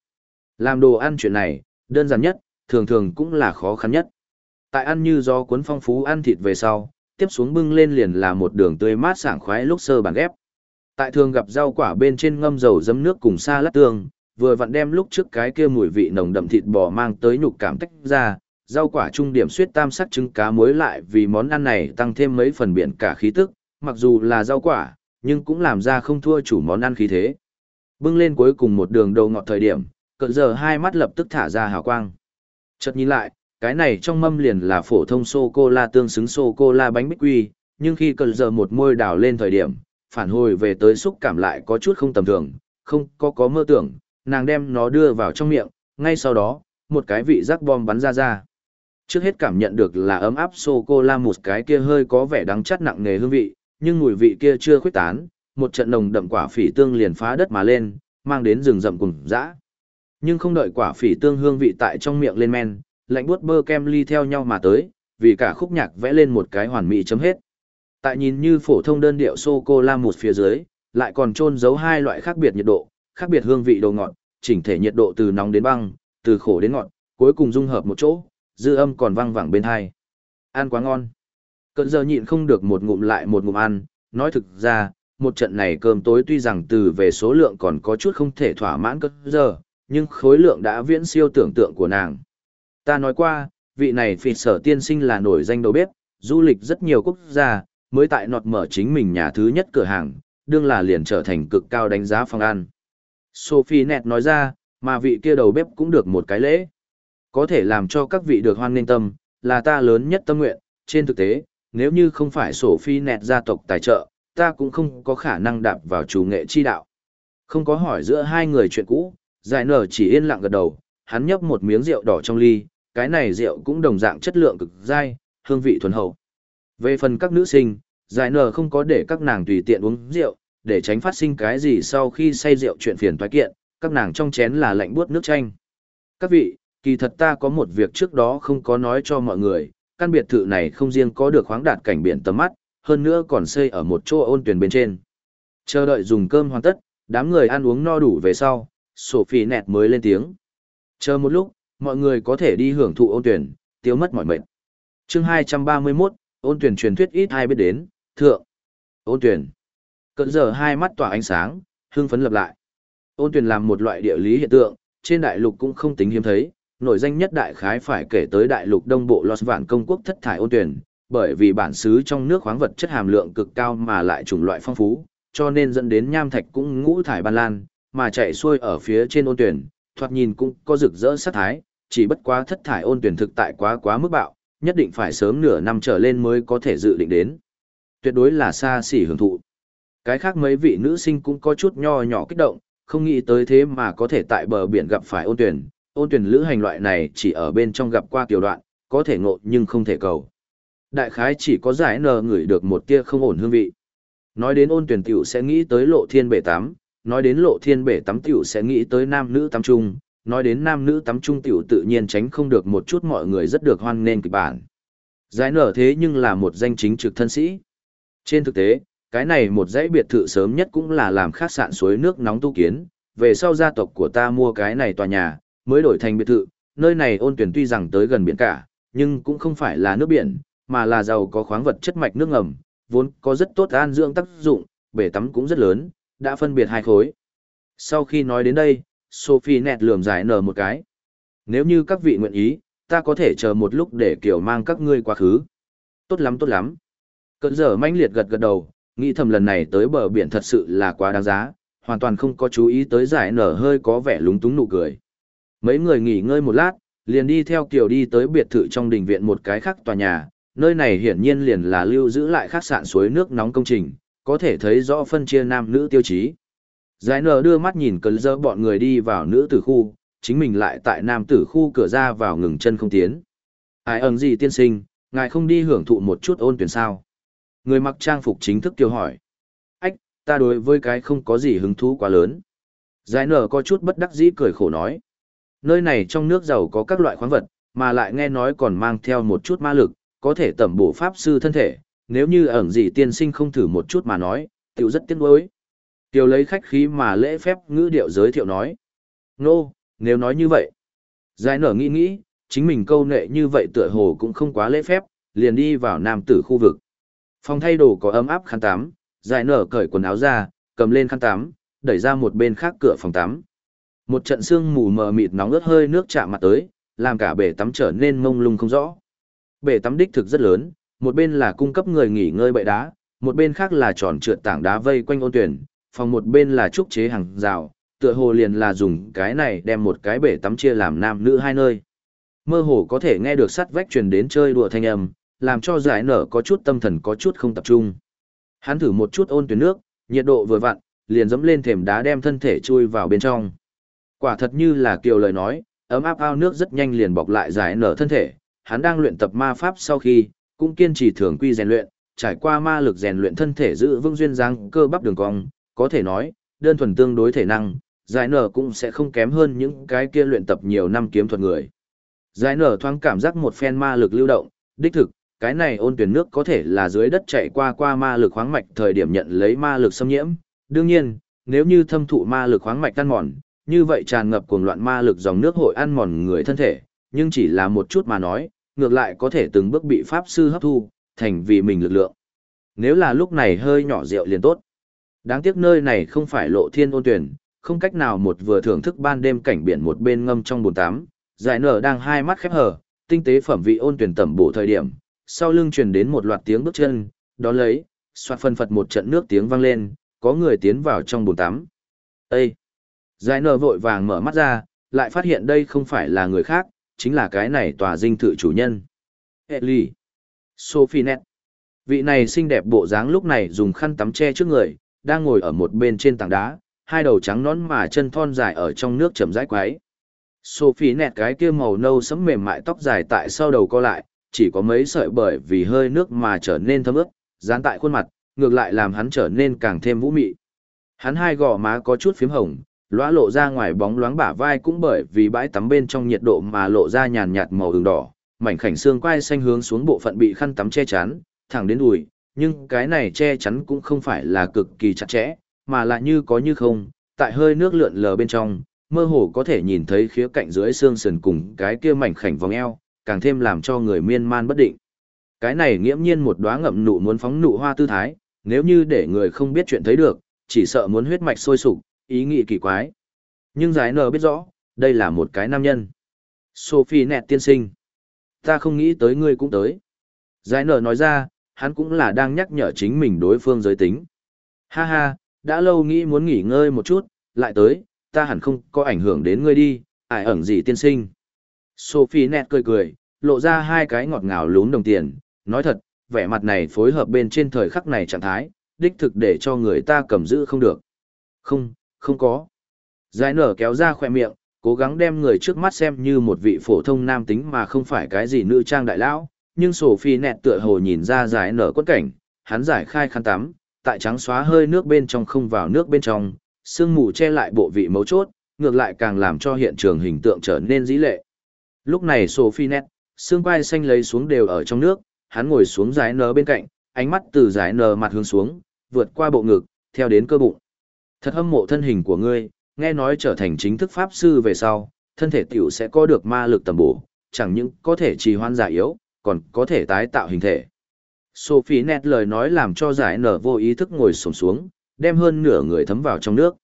Làm đồ ăn chuyện này, đơn giản nhất, thường thường cũng là khó khăn nhất. Tại ăn như do cuốn phong phú ăn thịt về sau, tiếp xuống bưng lên liền là một đường tươi mát sảng khoái lúc sơ bản ghép. Tại thường gặp rau quả bên trên ngâm dầu dấm nước cùng sa lát tương, vừa vặn đem lúc trước cái kia mùi vị nồng đậm thịt bò mang tới nhục cảm tách ra, rau quả trung điểm suyết tam sắc trứng cá muối lại vì món ăn này tăng thêm mấy phần biển cả khí tức, mặc dù là rau quả, nhưng cũng làm ra không thua chủ món ăn khí thế. Bưng lên cuối cùng một đường đầu ngọt thời điểm, cỡ giờ hai mắt lập tức thả ra hào quang. Chợt nhìn lại, cái này trong mâm liền là phổ thông sô-cô-la tương xứng sô-cô-la bánh bích quy, nhưng khi cỡ giờ một môi đào lên thời điểm, phản hồi về tới xúc cảm lại có chút không tầm thường, không có có mơ tưởng, nàng đem nó đưa vào trong miệng, ngay sau đó, một cái vị giác bom bắn ra ra. Trước hết cảm nhận được là ấm áp sô-cô-la một cái kia hơi có vẻ đắng chát nặng nề hương vị, nhưng mùi vị kia chưa khuếch tán, một trận nồng đậm quả phỉ tương liền phá đất mà lên, mang đến rừng rậm cùng dã. Nhưng không đợi quả phỉ tương hương vị tại trong miệng lên men, lạnh buốt bơ kem ly theo nhau mà tới, vì cả khúc nhạc vẽ lên một cái hoàn mỹ chấm hết. Tại nhìn như phổ thông đơn điệu sô cô la một phía dưới, lại còn trôn giấu hai loại khác biệt nhiệt độ, khác biệt hương vị đồ ngọt, chỉnh thể nhiệt độ từ nóng đến băng, từ khổ đến ngọt, cuối cùng dung hợp một chỗ, dư âm còn vang vẳng bên hai. Ăn quá ngon. Cận giờ nhịn không được một ngụm lại một ngụm ăn, nói thực ra, một trận này cơm tối tuy rằng từ về số lượng còn có chút không thể thỏa mãn cận giờ, nhưng khối lượng đã viễn siêu tưởng tượng của nàng. Ta nói qua, vị này phỉ sở tiên sinh là nổi danh đầu bếp, du lịch rất nhiều quốc gia, mới tại nọt mở chính mình nhà thứ nhất cửa hàng, đương là liền trở thành cực cao đánh giá phòng ăn. Sophie nẹt nói ra, mà vị kia đầu bếp cũng được một cái lễ. Có thể làm cho các vị được hoan nghênh tâm, là ta lớn nhất tâm nguyện, trên thực tế, nếu như không phải Sophie nẹt gia tộc tài trợ, ta cũng không có khả năng đạp vào chủ nghệ chi đạo. Không có hỏi giữa hai người chuyện cũ, giải nở chỉ yên lặng gật đầu, hắn nhấp một miếng rượu đỏ trong ly, cái này rượu cũng đồng dạng chất lượng cực dai, hương vị thuần hậu. Về phần các nữ sinh, giải nở không có để các nàng tùy tiện uống rượu, để tránh phát sinh cái gì sau khi say rượu chuyện phiền toái kiện, các nàng trong chén là lạnh buốt nước chanh. Các vị, kỳ thật ta có một việc trước đó không có nói cho mọi người, căn biệt thự này không riêng có được khoáng đạt cảnh biển tầm mắt, hơn nữa còn xây ở một chỗ ôn tuyển bên trên. Chờ đợi dùng cơm hoàn tất, đám người ăn uống no đủ về sau, Sophie nẹt mới lên tiếng. Chờ một lúc, mọi người có thể đi hưởng thụ ôn tuyển, tiêu mất mọi mệnh. chương 231, ôn tuyển truyền thuyết ít ai biết đến, thượng. Ôn tuyển. Cận giờ hai mắt tỏa ánh sáng, hưng phấn lập lại. Ôn tuyển làm một loại địa lý hiện tượng, trên đại lục cũng không tính hiếm thấy, nổi danh nhất đại khái phải kể tới đại lục đông bộ Los Vạn công quốc thất thải ôn tuyển, bởi vì bản xứ trong nước khoáng vật chất hàm lượng cực cao mà lại chủng loại phong phú, cho nên dẫn đến nham thạch cũng ngũ thải ban lan, mà chạy xuôi ở phía trên ôn tuyển, thoạt nhìn cũng có rực rỡ sát thái, chỉ bất quá thất thải ôn tuyển thực tại quá quá mức bạo, nhất định phải sớm nửa năm trở lên mới có thể dự định đến. Tuyệt đối là xa xỉ hưởng thụ. Cái khác mấy vị nữ sinh cũng có chút nho nhỏ kích động, không nghĩ tới thế mà có thể tại bờ biển gặp phải ôn tuyển, ôn tuyển lữ hành loại này chỉ ở bên trong gặp qua tiểu đoạn, có thể ngộ nhưng không thể cầu. Đại khái chỉ có giải nờ ngửi được một tia không ổn hương vị. Nói đến ôn tuyển tiểu sẽ nghĩ tới lộ thiên bể tám nói đến lộ thiên bể tắm tiểu sẽ nghĩ tới nam nữ tắm chung, nói đến nam nữ tắm chung tiểu tự nhiên tránh không được một chút mọi người rất được hoan nên kịch bản. Giải nở thế nhưng là một danh chính trực thân sĩ. Trên thực tế, cái này một dãy biệt thự sớm nhất cũng là làm khách sạn suối nước nóng tu kiến, về sau gia tộc của ta mua cái này tòa nhà, mới đổi thành biệt thự, nơi này ôn tuyển tuy rằng tới gần biển cả, nhưng cũng không phải là nước biển, mà là giàu có khoáng vật chất mạch nước ngầm, vốn có rất tốt an dưỡng tác dụng, bể tắm cũng rất lớn, đã phân biệt hai khối. Sau khi nói đến đây, Sophie nẹt lườm giải nở một cái. Nếu như các vị nguyện ý, ta có thể chờ một lúc để kiểu mang các ngươi quá khứ. Tốt lắm tốt lắm. Cơn giờ manh liệt gật gật đầu, nghĩ thầm lần này tới bờ biển thật sự là quá đáng giá, hoàn toàn không có chú ý tới giải nở hơi có vẻ lúng túng nụ cười. Mấy người nghỉ ngơi một lát, liền đi theo kiểu đi tới biệt thự trong đình viện một cái khác tòa nhà, nơi này hiển nhiên liền là lưu giữ lại khách sạn suối nước nóng công trình, có thể thấy rõ phân chia nam nữ tiêu chí. Giải nở đưa mắt nhìn cơn dơ bọn người đi vào nữ tử khu, chính mình lại tại nam tử khu cửa ra vào ngừng chân không tiến. Ai ẩn gì tiên sinh, ngài không đi hưởng thụ một chút ôn tuyển sao? Người mặc trang phục chính thức kêu hỏi. Ách, ta đối với cái không có gì hứng thú quá lớn. Giải nở có chút bất đắc dĩ cười khổ nói. Nơi này trong nước giàu có các loại khoáng vật, mà lại nghe nói còn mang theo một chút ma lực, có thể tẩm bổ pháp sư thân thể, nếu như ẩn gì tiên sinh không thử một chút mà nói, tiểu rất tiếc nuối. Tiểu lấy khách khí mà lễ phép ngữ điệu giới thiệu nói. Nô, no, nếu nói như vậy. Giải nở nghĩ nghĩ, chính mình câu nệ như vậy tựa hồ cũng không quá lễ phép, liền đi vào nam tử khu vực. Phòng thay đồ có ấm áp khăn tắm, giải nở cởi quần áo ra, cầm lên khăn tắm, đẩy ra một bên khác cửa phòng tắm. Một trận sương mù mờ mịt nóng ướt hơi nước chạm mặt tới, làm cả bể tắm trở nên mông lung không rõ. Bể tắm đích thực rất lớn, một bên là cung cấp người nghỉ ngơi bậy đá, một bên khác là tròn trượt tảng đá vây quanh ôn tuyển, phòng một bên là trúc chế hàng rào, tựa hồ liền là dùng cái này đem một cái bể tắm chia làm nam nữ hai nơi. Mơ hồ có thể nghe được sắt vách truyền đến chơi đùa thanh âm, làm cho giải nở có chút tâm thần có chút không tập trung. Hắn thử một chút ôn tuyển nước, nhiệt độ vừa vặn, liền dẫm lên thềm đá đem thân thể chui vào bên trong. Quả thật như là kiều lời nói, ấm áp ao nước rất nhanh liền bọc lại giải nở thân thể, hắn đang luyện tập ma pháp sau khi, cũng kiên trì thường quy rèn luyện, trải qua ma lực rèn luyện thân thể giữ vững duyên dáng cơ bắp đường cong, có thể nói, đơn thuần tương đối thể năng, giải nở cũng sẽ không kém hơn những cái kia luyện tập nhiều năm kiếm thuật người. Giải nở thoáng cảm giác một phen ma lực lưu động, đích thực, cái này ôn tuyển nước có thể là dưới đất chạy qua qua ma lực khoáng mạch thời điểm nhận lấy ma lực xâm nhiễm. Đương nhiên, nếu như thâm thụ ma lực khoáng mạch tan mòn, như vậy tràn ngập cuồng loạn ma lực dòng nước hội ăn mòn người thân thể, nhưng chỉ là một chút mà nói, ngược lại có thể từng bước bị pháp sư hấp thu, thành vì mình lực lượng. Nếu là lúc này hơi nhỏ rượu liền tốt. Đáng tiếc nơi này không phải lộ thiên ôn tuyển, không cách nào một vừa thưởng thức ban đêm cảnh biển một bên ngâm trong bồn tắm, giải nở đang hai mắt khép hờ, tinh tế phẩm vị ôn tuyển tẩm bổ thời điểm, sau lưng truyền đến một loạt tiếng bước chân, đó lấy, xoạt phân phật một trận nước tiếng vang lên, có người tiến vào trong bồn tắm. Ê! Giải nở vội vàng mở mắt ra, lại phát hiện đây không phải là người khác, chính là cái này tòa dinh thự chủ nhân. Ellie! Sophie Net! Vị này xinh đẹp bộ dáng lúc này dùng khăn tắm che trước người, đang ngồi ở một bên trên tảng đá, hai đầu trắng nón mà chân thon dài ở trong nước chậm rãi quấy Sophie nẹt cái kia màu nâu sẫm mềm mại tóc dài tại sau đầu co lại, chỉ có mấy sợi bởi vì hơi nước mà trở nên thấm ướt, dán tại khuôn mặt, ngược lại làm hắn trở nên càng thêm vũ mị. Hắn hai gò má có chút phím hồng, lóa lộ ra ngoài bóng loáng bả vai cũng bởi vì bãi tắm bên trong nhiệt độ mà lộ ra nhàn nhạt màu ửng đỏ, mảnh khảnh xương quai xanh hướng xuống bộ phận bị khăn tắm che chắn, thẳng đến đùi, nhưng cái này che chắn cũng không phải là cực kỳ chặt chẽ, mà là như có như không, tại hơi nước lượn lờ bên trong, mơ hồ có thể nhìn thấy khía cạnh dưới xương sườn cùng cái kia mảnh khảnh vòng eo, càng thêm làm cho người miên man bất định. Cái này nghiễm nhiên một đóa ngậm nụ muốn phóng nụ hoa tư thái, nếu như để người không biết chuyện thấy được, chỉ sợ muốn huyết mạch sôi sục, ý nghĩ kỳ quái. Nhưng giải nờ biết rõ, đây là một cái nam nhân. Sophie nẹt tiên sinh. Ta không nghĩ tới ngươi cũng tới. Giải nờ nói ra, hắn cũng là đang nhắc nhở chính mình đối phương giới tính. Ha ha, đã lâu nghĩ muốn nghỉ ngơi một chút, lại tới, ta hẳn không có ảnh hưởng đến ngươi đi, ải ẩn gì tiên sinh. Sophie nẹt cười cười, lộ ra hai cái ngọt ngào lún đồng tiền, nói thật, vẻ mặt này phối hợp bên trên thời khắc này trạng thái, đích thực để cho người ta cầm giữ không được. Không, không có. Giải nở kéo ra khỏe miệng, cố gắng đem người trước mắt xem như một vị phổ thông nam tính mà không phải cái gì nữ trang đại lão, nhưng Sophie nẹt tựa hồ nhìn ra giải nở quất cảnh, hắn giải khai khăn tắm, tại trắng xóa hơi nước bên trong không vào nước bên trong, sương mù che lại bộ vị mấu chốt, ngược lại càng làm cho hiện trường hình tượng trở nên dĩ lệ. Lúc này Sophie nẹt, xương quai xanh lấy xuống đều ở trong nước, hắn ngồi xuống giải nở bên cạnh, ánh mắt từ giải nở mặt hướng xuống, vượt qua bộ ngực, theo đến cơ bụng. Thật hâm mộ thân hình của ngươi, nghe nói trở thành chính thức pháp sư về sau, thân thể tiểu sẽ có được ma lực tầm bổ, chẳng những có thể trì hoãn giả yếu, còn có thể tái tạo hình thể. Sophie nét lời nói làm cho giải nở vô ý thức ngồi sổng xuống, đem hơn nửa người thấm vào trong nước.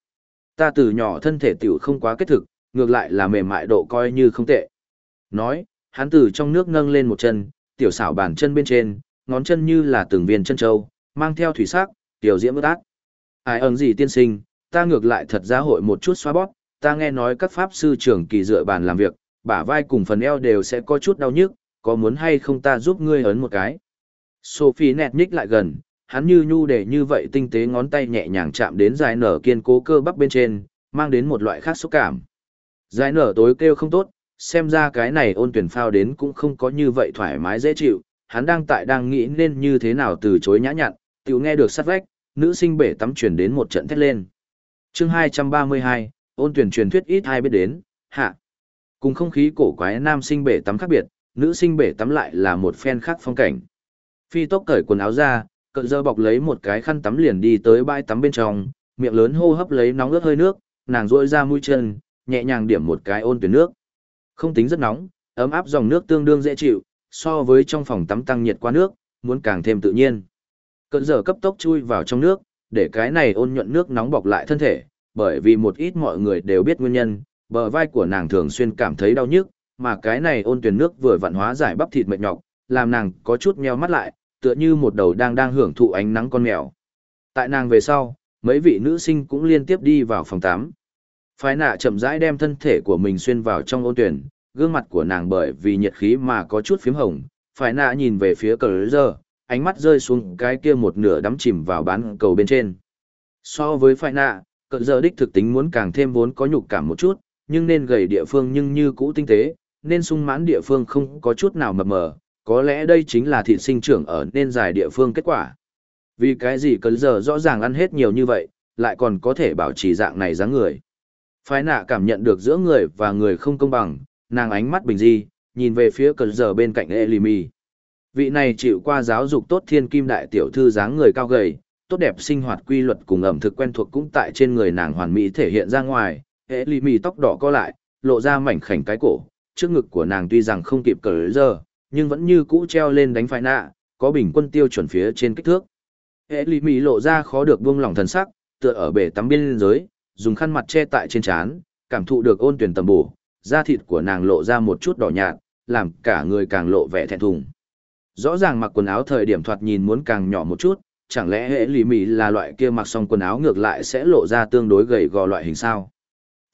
Ta từ nhỏ thân thể tiểu không quá kết thực, ngược lại là mềm mại độ coi như không tệ. Nói, hắn từ trong nước nâng lên một chân, tiểu xảo bàn chân bên trên, ngón chân như là từng viên chân trâu, mang theo thủy sắc, tiểu diễm ướt ác. Ai ơn gì tiên sinh, ta ngược lại thật ra hội một chút xoa bóp, ta nghe nói các pháp sư trưởng kỳ dựa bàn làm việc, bả vai cùng phần eo đều sẽ có chút đau nhức, có muốn hay không ta giúp ngươi ấn một cái. Sophie nẹt nhích lại gần, hắn như nhu để như vậy tinh tế ngón tay nhẹ nhàng chạm đến dài nở kiên cố cơ bắp bên trên, mang đến một loại khác xúc cảm. Dài nở tối kêu không tốt, xem ra cái này ôn tuyển phao đến cũng không có như vậy thoải mái dễ chịu, hắn đang tại đang nghĩ nên như thế nào từ chối nhã nhặn, tiểu nghe được sát vách, nữ sinh bể tắm chuyển đến một trận thét lên. chương 232, ôn tuyển truyền thuyết ít ai biết đến, hạ. Cùng không khí cổ quái nam sinh bể tắm khác biệt, nữ sinh bể tắm lại là một phen khác phong cảnh. Phi tốc cởi quần áo ra, cận dơ bọc lấy một cái khăn tắm liền đi tới bãi tắm bên trong, miệng lớn hô hấp lấy nóng ướt hơi nước, nàng rôi ra mũi chân, nhẹ nhàng điểm một cái ôn tuyển nước. Không tính rất nóng, ấm áp dòng nước tương đương dễ chịu, so với trong phòng tắm tăng nhiệt qua nước, muốn càng thêm tự nhiên. Cận giờ cấp tốc chui vào trong nước, để cái này ôn nhuận nước nóng bọc lại thân thể, bởi vì một ít mọi người đều biết nguyên nhân, bờ vai của nàng thường xuyên cảm thấy đau nhức, mà cái này ôn tuyển nước vừa vặn hóa giải bắp thịt mệt nhọc, làm nàng có chút meo mắt lại, tựa như một đầu đang đang hưởng thụ ánh nắng con mèo. Tại nàng về sau, mấy vị nữ sinh cũng liên tiếp đi vào phòng 8. Phái nạ chậm rãi đem thân thể của mình xuyên vào trong ôn tuyển, gương mặt của nàng bởi vì nhiệt khí mà có chút phím hồng. Phái nạ nhìn về phía cờ giờ, ánh mắt rơi xuống cái kia một nửa đắm chìm vào bán cầu bên trên. So với phái nạ, Cận giờ đích thực tính muốn càng thêm vốn có nhục cảm một chút, nhưng nên gầy địa phương nhưng như cũ tinh tế, nên sung mãn địa phương không có chút nào mập mờ, có lẽ đây chính là thịt sinh trưởng ở nên dài địa phương kết quả. Vì cái gì Cận giờ rõ ràng ăn hết nhiều như vậy, lại còn có thể bảo trì dạng này dáng người. Phái nạ cảm nhận được giữa người và người không công bằng, nàng ánh mắt bình di, nhìn về phía Cận giờ bên cạnh Elimi. Vị này chịu qua giáo dục tốt thiên kim đại tiểu thư dáng người cao gầy, tốt đẹp sinh hoạt quy luật cùng ẩm thực quen thuộc cũng tại trên người nàng hoàn mỹ thể hiện ra ngoài. Elimi tóc đỏ co lại, lộ ra mảnh khảnh cái cổ, trước ngực của nàng tuy rằng không kịp cờ giờ, nhưng vẫn như cũ treo lên đánh phải nạ, có bình quân tiêu chuẩn phía trên kích thước. Elimi lộ ra khó được buông lỏng thần sắc, tựa ở bể tắm biên giới, dùng khăn mặt che tại trên trán, cảm thụ được ôn tuyển tầm bổ, da thịt của nàng lộ ra một chút đỏ nhạt, làm cả người càng lộ vẻ thẹn thùng. Rõ ràng mặc quần áo thời điểm thoạt nhìn muốn càng nhỏ một chút, chẳng lẽ hệ lì mì là loại kia mặc xong quần áo ngược lại sẽ lộ ra tương đối gầy gò loại hình sao?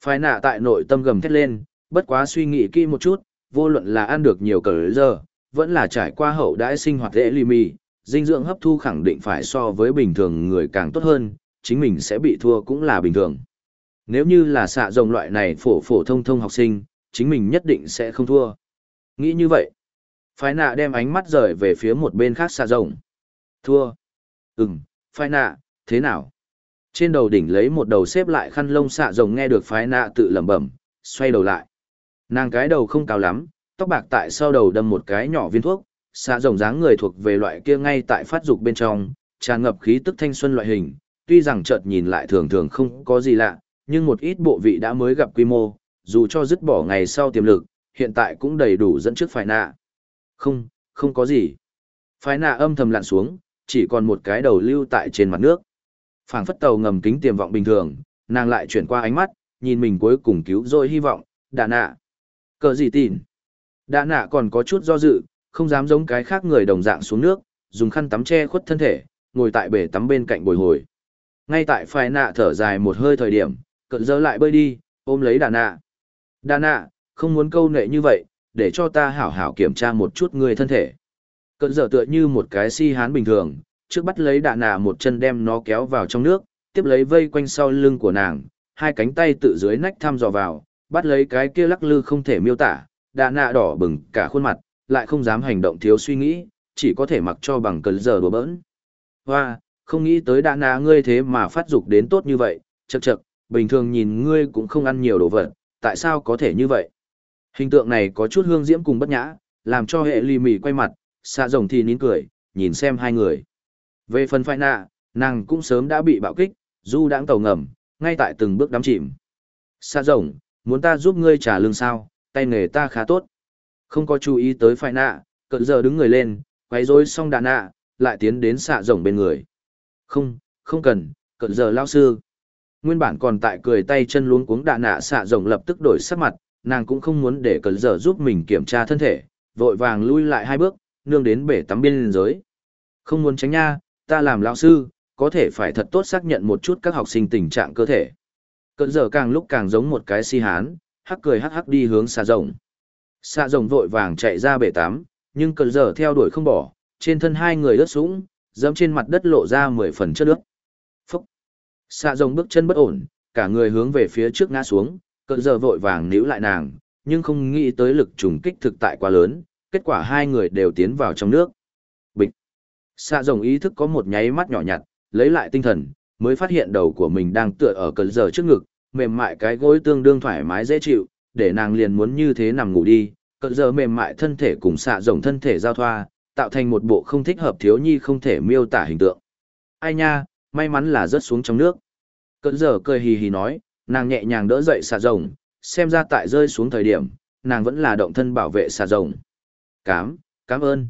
Phải nạ tại nội tâm gầm thét lên, bất quá suy nghĩ kỹ một chút, vô luận là ăn được nhiều cờ giờ, vẫn là trải qua hậu đãi sinh hoạt hệ lì mì, dinh dưỡng hấp thu khẳng định phải so với bình thường người càng tốt hơn, chính mình sẽ bị thua cũng là bình thường. Nếu như là xạ rồng loại này phổ phổ thông thông học sinh, chính mình nhất định sẽ không thua. Nghĩ như vậy, phái nạ đem ánh mắt rời về phía một bên khác xạ rồng. Thua. Ừm, phái nạ, thế nào? Trên đầu đỉnh lấy một đầu xếp lại khăn lông xạ rồng nghe được phái nạ tự lẩm bẩm, xoay đầu lại. Nàng cái đầu không cao lắm, tóc bạc tại sau đầu đâm một cái nhỏ viên thuốc, xạ rồng dáng người thuộc về loại kia ngay tại phát dục bên trong, tràn ngập khí tức thanh xuân loại hình, tuy rằng chợt nhìn lại thường thường không có gì lạ, nhưng một ít bộ vị đã mới gặp quy mô, dù cho dứt bỏ ngày sau tiềm lực, hiện tại cũng đầy đủ dẫn trước phải nạ. Không, không có gì. Phái nạ âm thầm lặn xuống, chỉ còn một cái đầu lưu tại trên mặt nước. phảng phất tàu ngầm kính tiềm vọng bình thường, nàng lại chuyển qua ánh mắt, nhìn mình cuối cùng cứu rồi hy vọng, đà nạ. Cờ gì tin? Đà nạ còn có chút do dự, không dám giống cái khác người đồng dạng xuống nước, dùng khăn tắm che khuất thân thể, ngồi tại bể tắm bên cạnh bồi hồi. Ngay tại phái nạ thở dài một hơi thời điểm, cận dơ lại bơi đi, ôm lấy đà nạ. Đà nạ, không muốn câu nệ như vậy, để cho ta hảo hảo kiểm tra một chút ngươi thân thể. Cận dơ tựa như một cái si hán bình thường, trước bắt lấy đạ nạ một chân đem nó kéo vào trong nước, tiếp lấy vây quanh sau lưng của nàng, hai cánh tay tự dưới nách thăm dò vào, bắt lấy cái kia lắc lư không thể miêu tả, Đạ nạ đỏ bừng cả khuôn mặt, lại không dám hành động thiếu suy nghĩ, chỉ có thể mặc cho bằng cơn giờ đùa bỡn. Hoa, không nghĩ tới đạ nạ ngươi thế mà phát dục đến tốt như vậy, chậc chậc, bình thường nhìn ngươi cũng không ăn nhiều đồ vật, tại sao có thể như vậy? Hình tượng này có chút hương diễm cùng bất nhã, làm cho hệ ly mỉ quay mặt, xạ rồng thì nín cười, nhìn xem hai người. Về phần phai nạ, nàng cũng sớm đã bị bạo kích, du đãng tàu ngầm, ngay tại từng bước đắm chìm. Xạ rồng, muốn ta giúp ngươi trả lương sao, tay nghề ta khá tốt. Không có chú ý tới phai nạ, cận giờ đứng người lên, quay rối xong đà nạ, lại tiến đến xạ rồng bên người. Không, không cần, cận giờ lao sư. Nguyên bản còn tại cười tay chân luống cuống đạn nạ xạ rồng lập tức đổi sắc mặt, nàng cũng không muốn để cẩn giờ giúp mình kiểm tra thân thể, vội vàng lui lại hai bước, nương đến bể tắm biên giới. Không muốn tránh nha, ta làm lão sư, có thể phải thật tốt xác nhận một chút các học sinh tình trạng cơ thể. Cẩn giờ càng lúc càng giống một cái si hán, hắc cười hắc hắc đi hướng xà rồng. xà rồng vội vàng chạy ra bể tắm, nhưng cẩn giờ theo đuổi không bỏ, trên thân hai người ướt sũng, dẫm trên mặt đất lộ ra mười phần chất nước. Xạ rồng bước chân bất ổn, cả người hướng về phía trước ngã xuống, cỡ giờ vội vàng níu lại nàng, nhưng không nghĩ tới lực trùng kích thực tại quá lớn, kết quả hai người đều tiến vào trong nước. Bịch! Xạ rồng ý thức có một nháy mắt nhỏ nhặt, lấy lại tinh thần, mới phát hiện đầu của mình đang tựa ở cỡ giờ trước ngực, mềm mại cái gối tương đương thoải mái dễ chịu, để nàng liền muốn như thế nằm ngủ đi, cỡ giờ mềm mại thân thể cùng xạ rồng thân thể giao thoa, tạo thành một bộ không thích hợp thiếu nhi không thể miêu tả hình tượng. Ai nha, may mắn là rớt xuống trong nước. Cơn giờ cười hì hì nói, nàng nhẹ nhàng đỡ dậy xà rồng, xem ra tại rơi xuống thời điểm, nàng vẫn là động thân bảo vệ xà rồng. Cám, cảm ơn.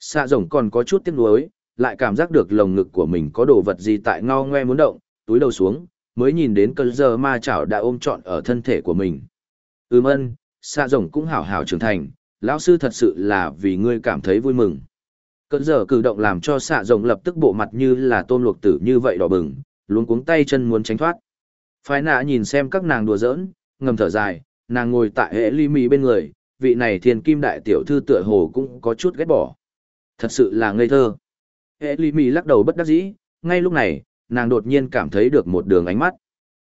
Xà rồng còn có chút tiếc nuối, lại cảm giác được lồng ngực của mình có đồ vật gì tại ngao ngoe muốn động, túi đầu xuống, mới nhìn đến cơn giờ ma chảo đã ôm trọn ở thân thể của mình. Ừm ân, xà rồng cũng hảo hảo trưởng thành, lão sư thật sự là vì ngươi cảm thấy vui mừng. Cơn giờ cử động làm cho xạ rồng lập tức bộ mặt như là tôm luộc tử như vậy đỏ bừng, luống cuống tay chân muốn tránh thoát. Phái nạ nhìn xem các nàng đùa giỡn, ngầm thở dài, nàng ngồi tại hệ ly mì bên người, vị này thiền kim đại tiểu thư tựa hồ cũng có chút ghét bỏ. Thật sự là ngây thơ. Hệ ly mì lắc đầu bất đắc dĩ, ngay lúc này, nàng đột nhiên cảm thấy được một đường ánh mắt.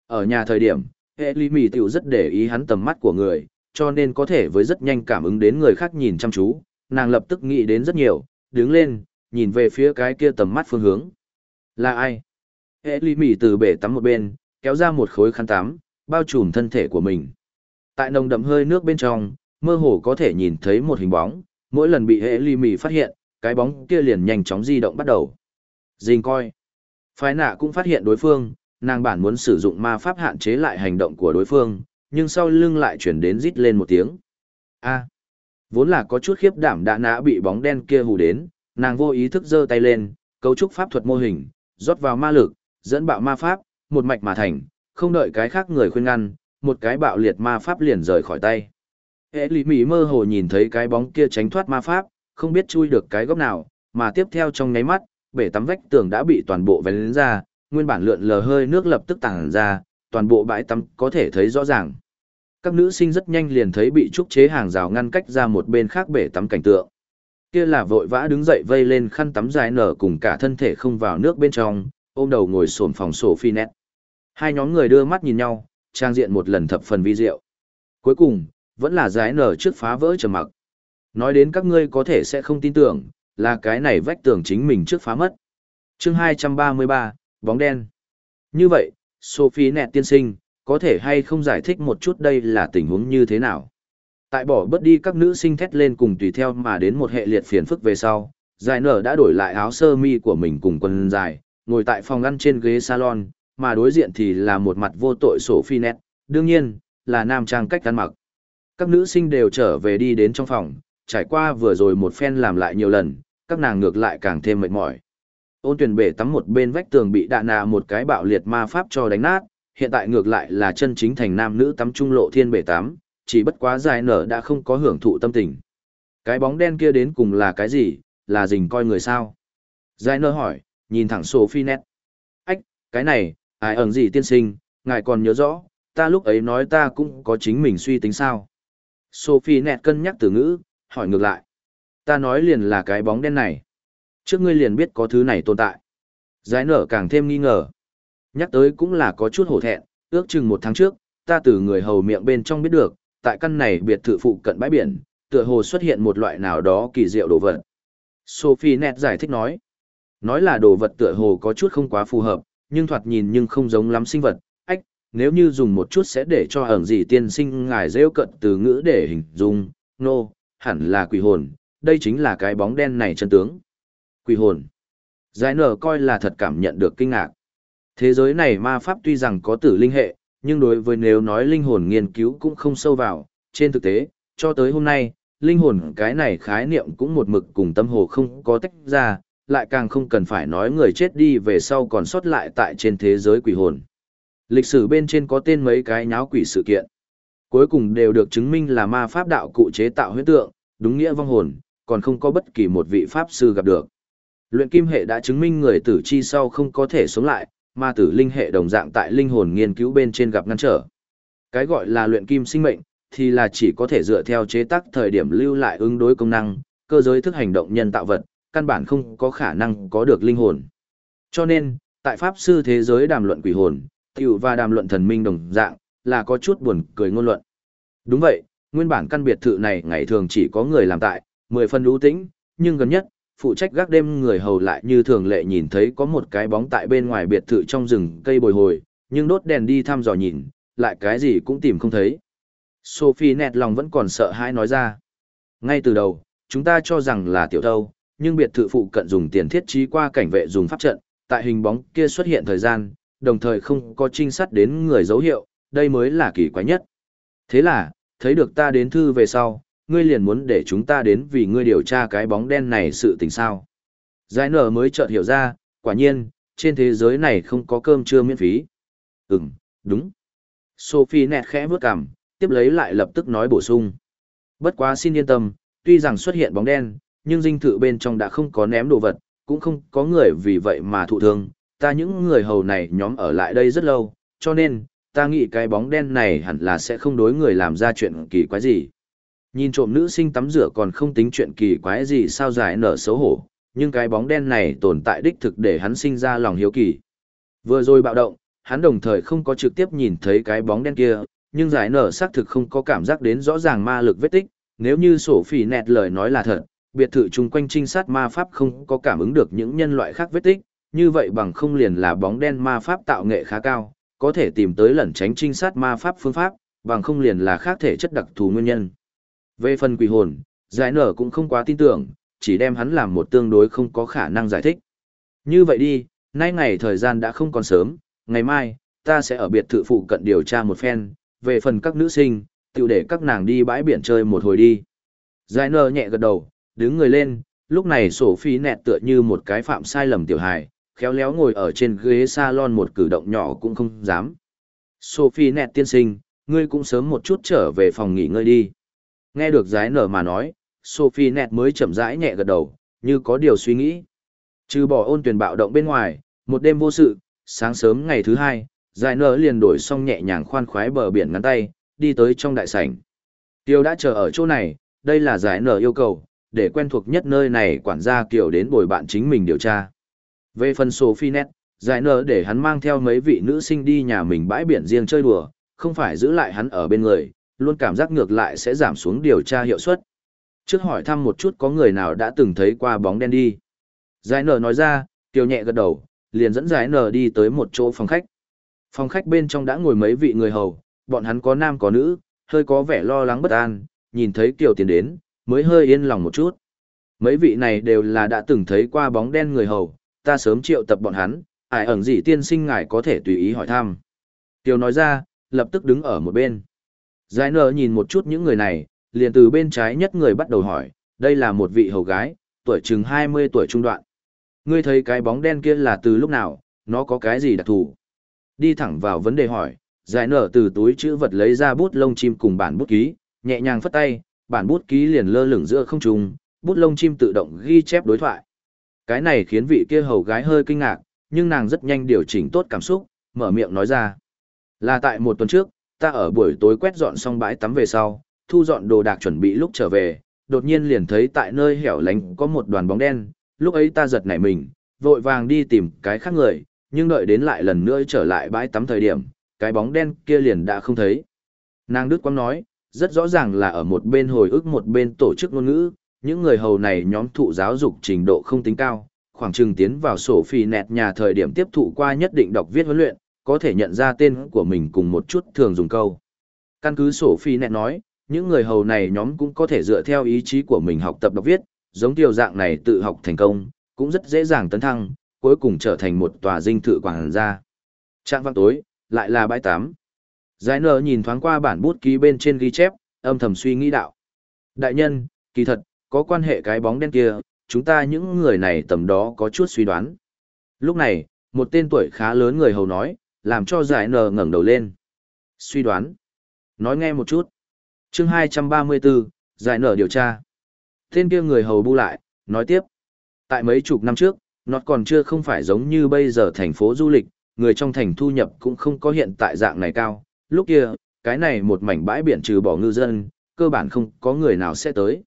Ở nhà thời điểm, hệ ly mì tiểu rất để ý hắn tầm mắt của người, cho nên có thể với rất nhanh cảm ứng đến người khác nhìn chăm chú, nàng lập tức nghĩ đến rất nhiều, đứng lên, nhìn về phía cái kia tầm mắt phương hướng. Là ai? Hệ ly mỉ từ bể tắm một bên, kéo ra một khối khăn tắm, bao trùm thân thể của mình. Tại nồng đậm hơi nước bên trong, mơ hồ có thể nhìn thấy một hình bóng, mỗi lần bị hệ ly mì phát hiện, cái bóng kia liền nhanh chóng di động bắt đầu. Dình coi. Phái nạ cũng phát hiện đối phương, nàng bản muốn sử dụng ma pháp hạn chế lại hành động của đối phương, nhưng sau lưng lại chuyển đến rít lên một tiếng. A. Vốn là có chút khiếp đảm đã nã bị bóng đen kia hù đến, nàng vô ý thức giơ tay lên, cấu trúc pháp thuật mô hình, rót vào ma lực, dẫn bạo ma pháp, một mạch mà thành, không đợi cái khác người khuyên ngăn, một cái bạo liệt ma pháp liền rời khỏi tay. Hệ lý mỹ mơ hồ nhìn thấy cái bóng kia tránh thoát ma pháp, không biết chui được cái góc nào, mà tiếp theo trong nháy mắt, bể tắm vách tường đã bị toàn bộ vén lên ra, nguyên bản lượn lờ hơi nước lập tức tàng ra, toàn bộ bãi tắm có thể thấy rõ ràng. Các nữ sinh rất nhanh liền thấy bị trúc chế hàng rào ngăn cách ra một bên khác bể tắm cảnh tượng. Kia là vội vã đứng dậy vây lên khăn tắm dài nở cùng cả thân thể không vào nước bên trong, ôm đầu ngồi sổm phòng sổ phi nét. Hai nhóm người đưa mắt nhìn nhau, trang diện một lần thập phần vi diệu. Cuối cùng, vẫn là giải nở trước phá vỡ trầm mặc. Nói đến các ngươi có thể sẽ không tin tưởng, là cái này vách tường chính mình trước phá mất. chương 233, bóng đen. Như vậy, Sophie nẹt tiên sinh, có thể hay không giải thích một chút đây là tình huống như thế nào? Tại bỏ bớt đi các nữ sinh thét lên cùng tùy theo mà đến một hệ liệt phiền phức về sau, giải nở đã đổi lại áo sơ mi của mình cùng quần dài, ngồi tại phòng ngăn trên ghế salon, mà đối diện thì là một mặt vô tội sổ phi nét, đương nhiên, là nam trang cách ăn mặc. Các nữ sinh đều trở về đi đến trong phòng, trải qua vừa rồi một phen làm lại nhiều lần, các nàng ngược lại càng thêm mệt mỏi. Ôn tuyển bể tắm một bên vách tường bị đạn nà một cái bạo liệt ma pháp cho đánh nát, hiện tại ngược lại là chân chính thành nam nữ tắm trung lộ thiên bể tắm, chỉ bất quá dài nở đã không có hưởng thụ tâm tình. Cái bóng đen kia đến cùng là cái gì, là dình coi người sao? Dài nở hỏi, nhìn thẳng Sophie nét. Ách, cái này, ai ẩn gì tiên sinh, ngài còn nhớ rõ, ta lúc ấy nói ta cũng có chính mình suy tính sao? Sophie nét cân nhắc từ ngữ, hỏi ngược lại. Ta nói liền là cái bóng đen này. Trước ngươi liền biết có thứ này tồn tại. Giải nở càng thêm nghi ngờ. Nhắc tới cũng là có chút hổ thẹn, ước chừng một tháng trước, ta từ người hầu miệng bên trong biết được, tại căn này biệt thự phụ cận bãi biển, tựa hồ xuất hiện một loại nào đó kỳ diệu đồ vật. Sophie nét giải thích nói. Nói là đồ vật tựa hồ có chút không quá phù hợp, nhưng thoạt nhìn nhưng không giống lắm sinh vật. Ách, nếu như dùng một chút sẽ để cho ẩn gì tiên sinh ngài rêu cận từ ngữ để hình dung, nô, no, hẳn là quỷ hồn, đây chính là cái bóng đen này chân tướng. Quỷ hồn. Giải nở coi là thật cảm nhận được kinh ngạc. Thế giới này ma pháp tuy rằng có tử linh hệ, nhưng đối với nếu nói linh hồn nghiên cứu cũng không sâu vào, trên thực tế, cho tới hôm nay, linh hồn cái này khái niệm cũng một mực cùng tâm hồ không có tách ra, lại càng không cần phải nói người chết đi về sau còn sót lại tại trên thế giới quỷ hồn. Lịch sử bên trên có tên mấy cái nháo quỷ sự kiện. Cuối cùng đều được chứng minh là ma pháp đạo cụ chế tạo huyết tượng, đúng nghĩa vong hồn, còn không có bất kỳ một vị pháp sư gặp được. Luyện kim hệ đã chứng minh người tử chi sau không có thể sống lại, mà tử linh hệ đồng dạng tại linh hồn nghiên cứu bên trên gặp ngăn trở. Cái gọi là luyện kim sinh mệnh, thì là chỉ có thể dựa theo chế tác thời điểm lưu lại ứng đối công năng, cơ giới thức hành động nhân tạo vật, căn bản không có khả năng có được linh hồn. Cho nên, tại pháp sư thế giới đàm luận quỷ hồn, tiểu và đàm luận thần minh đồng dạng, là có chút buồn cười ngôn luận. Đúng vậy, nguyên bản căn biệt thự này ngày thường chỉ có người làm tại, mười phần lũ tĩnh, nhưng gần nhất, phụ trách gác đêm người hầu lại như thường lệ nhìn thấy có một cái bóng tại bên ngoài biệt thự trong rừng cây bồi hồi, nhưng đốt đèn đi thăm dò nhìn, lại cái gì cũng tìm không thấy. Sophie nẹt lòng vẫn còn sợ hãi nói ra. Ngay từ đầu, chúng ta cho rằng là tiểu thâu, nhưng biệt thự phụ cận dùng tiền thiết trí qua cảnh vệ dùng pháp trận, tại hình bóng kia xuất hiện thời gian, đồng thời không có trinh sát đến người dấu hiệu, đây mới là kỳ quái nhất. Thế là, thấy được ta đến thư về sau, ngươi liền muốn để chúng ta đến vì ngươi điều tra cái bóng đen này sự tình sao. Giải nở mới chợt hiểu ra, quả nhiên, trên thế giới này không có cơm trưa miễn phí. Ừm, đúng. Sophie nẹt khẽ bước cằm, tiếp lấy lại lập tức nói bổ sung. Bất quá xin yên tâm, tuy rằng xuất hiện bóng đen, nhưng dinh thự bên trong đã không có ném đồ vật, cũng không có người vì vậy mà thụ thương. Ta những người hầu này nhóm ở lại đây rất lâu, cho nên, ta nghĩ cái bóng đen này hẳn là sẽ không đối người làm ra chuyện kỳ quái gì. Nhìn trộm nữ sinh tắm rửa còn không tính chuyện kỳ quái gì sao giải nở xấu hổ, nhưng cái bóng đen này tồn tại đích thực để hắn sinh ra lòng hiếu kỳ. Vừa rồi bạo động, hắn đồng thời không có trực tiếp nhìn thấy cái bóng đen kia, nhưng giải nở xác thực không có cảm giác đến rõ ràng ma lực vết tích, nếu như sổ phỉ nẹt lời nói là thật, biệt thự chung quanh trinh sát ma pháp không có cảm ứng được những nhân loại khác vết tích, như vậy bằng không liền là bóng đen ma pháp tạo nghệ khá cao, có thể tìm tới lẩn tránh trinh sát ma pháp phương pháp, bằng không liền là khác thể chất đặc thù nguyên nhân. Về phần quỷ hồn, giải nở cũng không quá tin tưởng, chỉ đem hắn làm một tương đối không có khả năng giải thích. Như vậy đi, nay ngày thời gian đã không còn sớm, ngày mai, ta sẽ ở biệt thự phụ cận điều tra một phen, về phần các nữ sinh, tiểu để các nàng đi bãi biển chơi một hồi đi. Giải nở nhẹ gật đầu, đứng người lên, lúc này sổ phi nẹt tựa như một cái phạm sai lầm tiểu hài, khéo léo ngồi ở trên ghế salon một cử động nhỏ cũng không dám. Sophie nẹt tiên sinh, ngươi cũng sớm một chút trở về phòng nghỉ ngơi đi. Nghe được giái nở mà nói, Sophie nẹt mới chậm rãi nhẹ gật đầu, như có điều suy nghĩ. Trừ bỏ ôn tuyển bạo động bên ngoài, một đêm vô sự, sáng sớm ngày thứ hai, giải nở liền đổi xong nhẹ nhàng khoan khoái bờ biển ngắn tay, đi tới trong đại sảnh. Tiêu đã chờ ở chỗ này, đây là giải nở yêu cầu, để quen thuộc nhất nơi này quản gia kiểu đến bồi bạn chính mình điều tra. Về phần Sophie Net, giải nở để hắn mang theo mấy vị nữ sinh đi nhà mình bãi biển riêng chơi đùa, không phải giữ lại hắn ở bên người, luôn cảm giác ngược lại sẽ giảm xuống điều tra hiệu suất. Trước hỏi thăm một chút có người nào đã từng thấy qua bóng đen đi. Giải nở nói ra, tiêu nhẹ gật đầu, liền dẫn giải nở đi tới một chỗ phòng khách. Phòng khách bên trong đã ngồi mấy vị người hầu, bọn hắn có nam có nữ, hơi có vẻ lo lắng bất an, nhìn thấy Kiều tiến đến, mới hơi yên lòng một chút. Mấy vị này đều là đã từng thấy qua bóng đen người hầu, ta sớm triệu tập bọn hắn, ải ẩn gì tiên sinh ngài có thể tùy ý hỏi thăm. Tiêu nói ra, lập tức đứng ở một bên. Giải nở nhìn một chút những người này, liền từ bên trái nhất người bắt đầu hỏi, đây là một vị hầu gái, tuổi chừng 20 tuổi trung đoạn. Ngươi thấy cái bóng đen kia là từ lúc nào, nó có cái gì đặc thù? Đi thẳng vào vấn đề hỏi, giải nở từ túi chữ vật lấy ra bút lông chim cùng bản bút ký, nhẹ nhàng phất tay, bản bút ký liền lơ lửng giữa không trung, bút lông chim tự động ghi chép đối thoại. Cái này khiến vị kia hầu gái hơi kinh ngạc, nhưng nàng rất nhanh điều chỉnh tốt cảm xúc, mở miệng nói ra. Là tại một tuần trước, ta ở buổi tối quét dọn xong bãi tắm về sau, thu dọn đồ đạc chuẩn bị lúc trở về, đột nhiên liền thấy tại nơi hẻo lánh có một đoàn bóng đen, lúc ấy ta giật nảy mình, vội vàng đi tìm cái khác người, nhưng đợi đến lại lần nữa trở lại bãi tắm thời điểm, cái bóng đen kia liền đã không thấy. Nàng Đức Quang nói, rất rõ ràng là ở một bên hồi ức một bên tổ chức ngôn ngữ, những người hầu này nhóm thụ giáo dục trình độ không tính cao, khoảng chừng tiến vào sổ phi nẹt nhà thời điểm tiếp thụ qua nhất định đọc viết huấn luyện, có thể nhận ra tên của mình cùng một chút thường dùng câu. Căn cứ sổ phi nẹt nói, những người hầu này nhóm cũng có thể dựa theo ý chí của mình học tập đọc viết, giống tiểu dạng này tự học thành công, cũng rất dễ dàng tấn thăng, cuối cùng trở thành một tòa dinh thự quảng gia. Trạng văn tối, lại là bãi tám. Giải nở nhìn thoáng qua bản bút ký bên trên ghi chép, âm thầm suy nghĩ đạo. Đại nhân, kỳ thật, có quan hệ cái bóng đen kia, chúng ta những người này tầm đó có chút suy đoán. Lúc này, một tên tuổi khá lớn người hầu nói, làm cho giải nở ngẩng đầu lên. Suy đoán. Nói nghe một chút. chương 234, giải nở điều tra. Tên kia người hầu bu lại, nói tiếp. Tại mấy chục năm trước, nó còn chưa không phải giống như bây giờ thành phố du lịch, người trong thành thu nhập cũng không có hiện tại dạng này cao. Lúc kia, cái này một mảnh bãi biển trừ bỏ ngư dân, cơ bản không có người nào sẽ tới.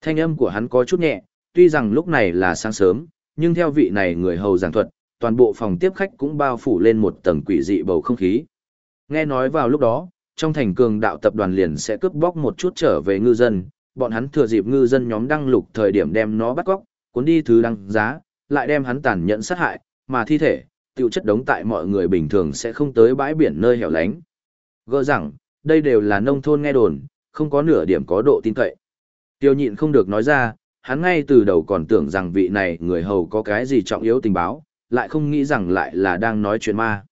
Thanh âm của hắn có chút nhẹ, tuy rằng lúc này là sáng sớm, nhưng theo vị này người hầu giảng thuật, toàn bộ phòng tiếp khách cũng bao phủ lên một tầng quỷ dị bầu không khí. Nghe nói vào lúc đó, trong thành cường đạo tập đoàn liền sẽ cướp bóc một chút trở về ngư dân, bọn hắn thừa dịp ngư dân nhóm đăng lục thời điểm đem nó bắt cóc, cuốn đi thứ đăng giá, lại đem hắn tàn nhẫn sát hại, mà thi thể, tiêu chất đống tại mọi người bình thường sẽ không tới bãi biển nơi hẻo lánh. Gỡ rằng, đây đều là nông thôn nghe đồn, không có nửa điểm có độ tin cậy. Tiêu nhịn không được nói ra, hắn ngay từ đầu còn tưởng rằng vị này người hầu có cái gì trọng yếu tình báo, lại không nghĩ rằng lại là đang nói chuyện ma.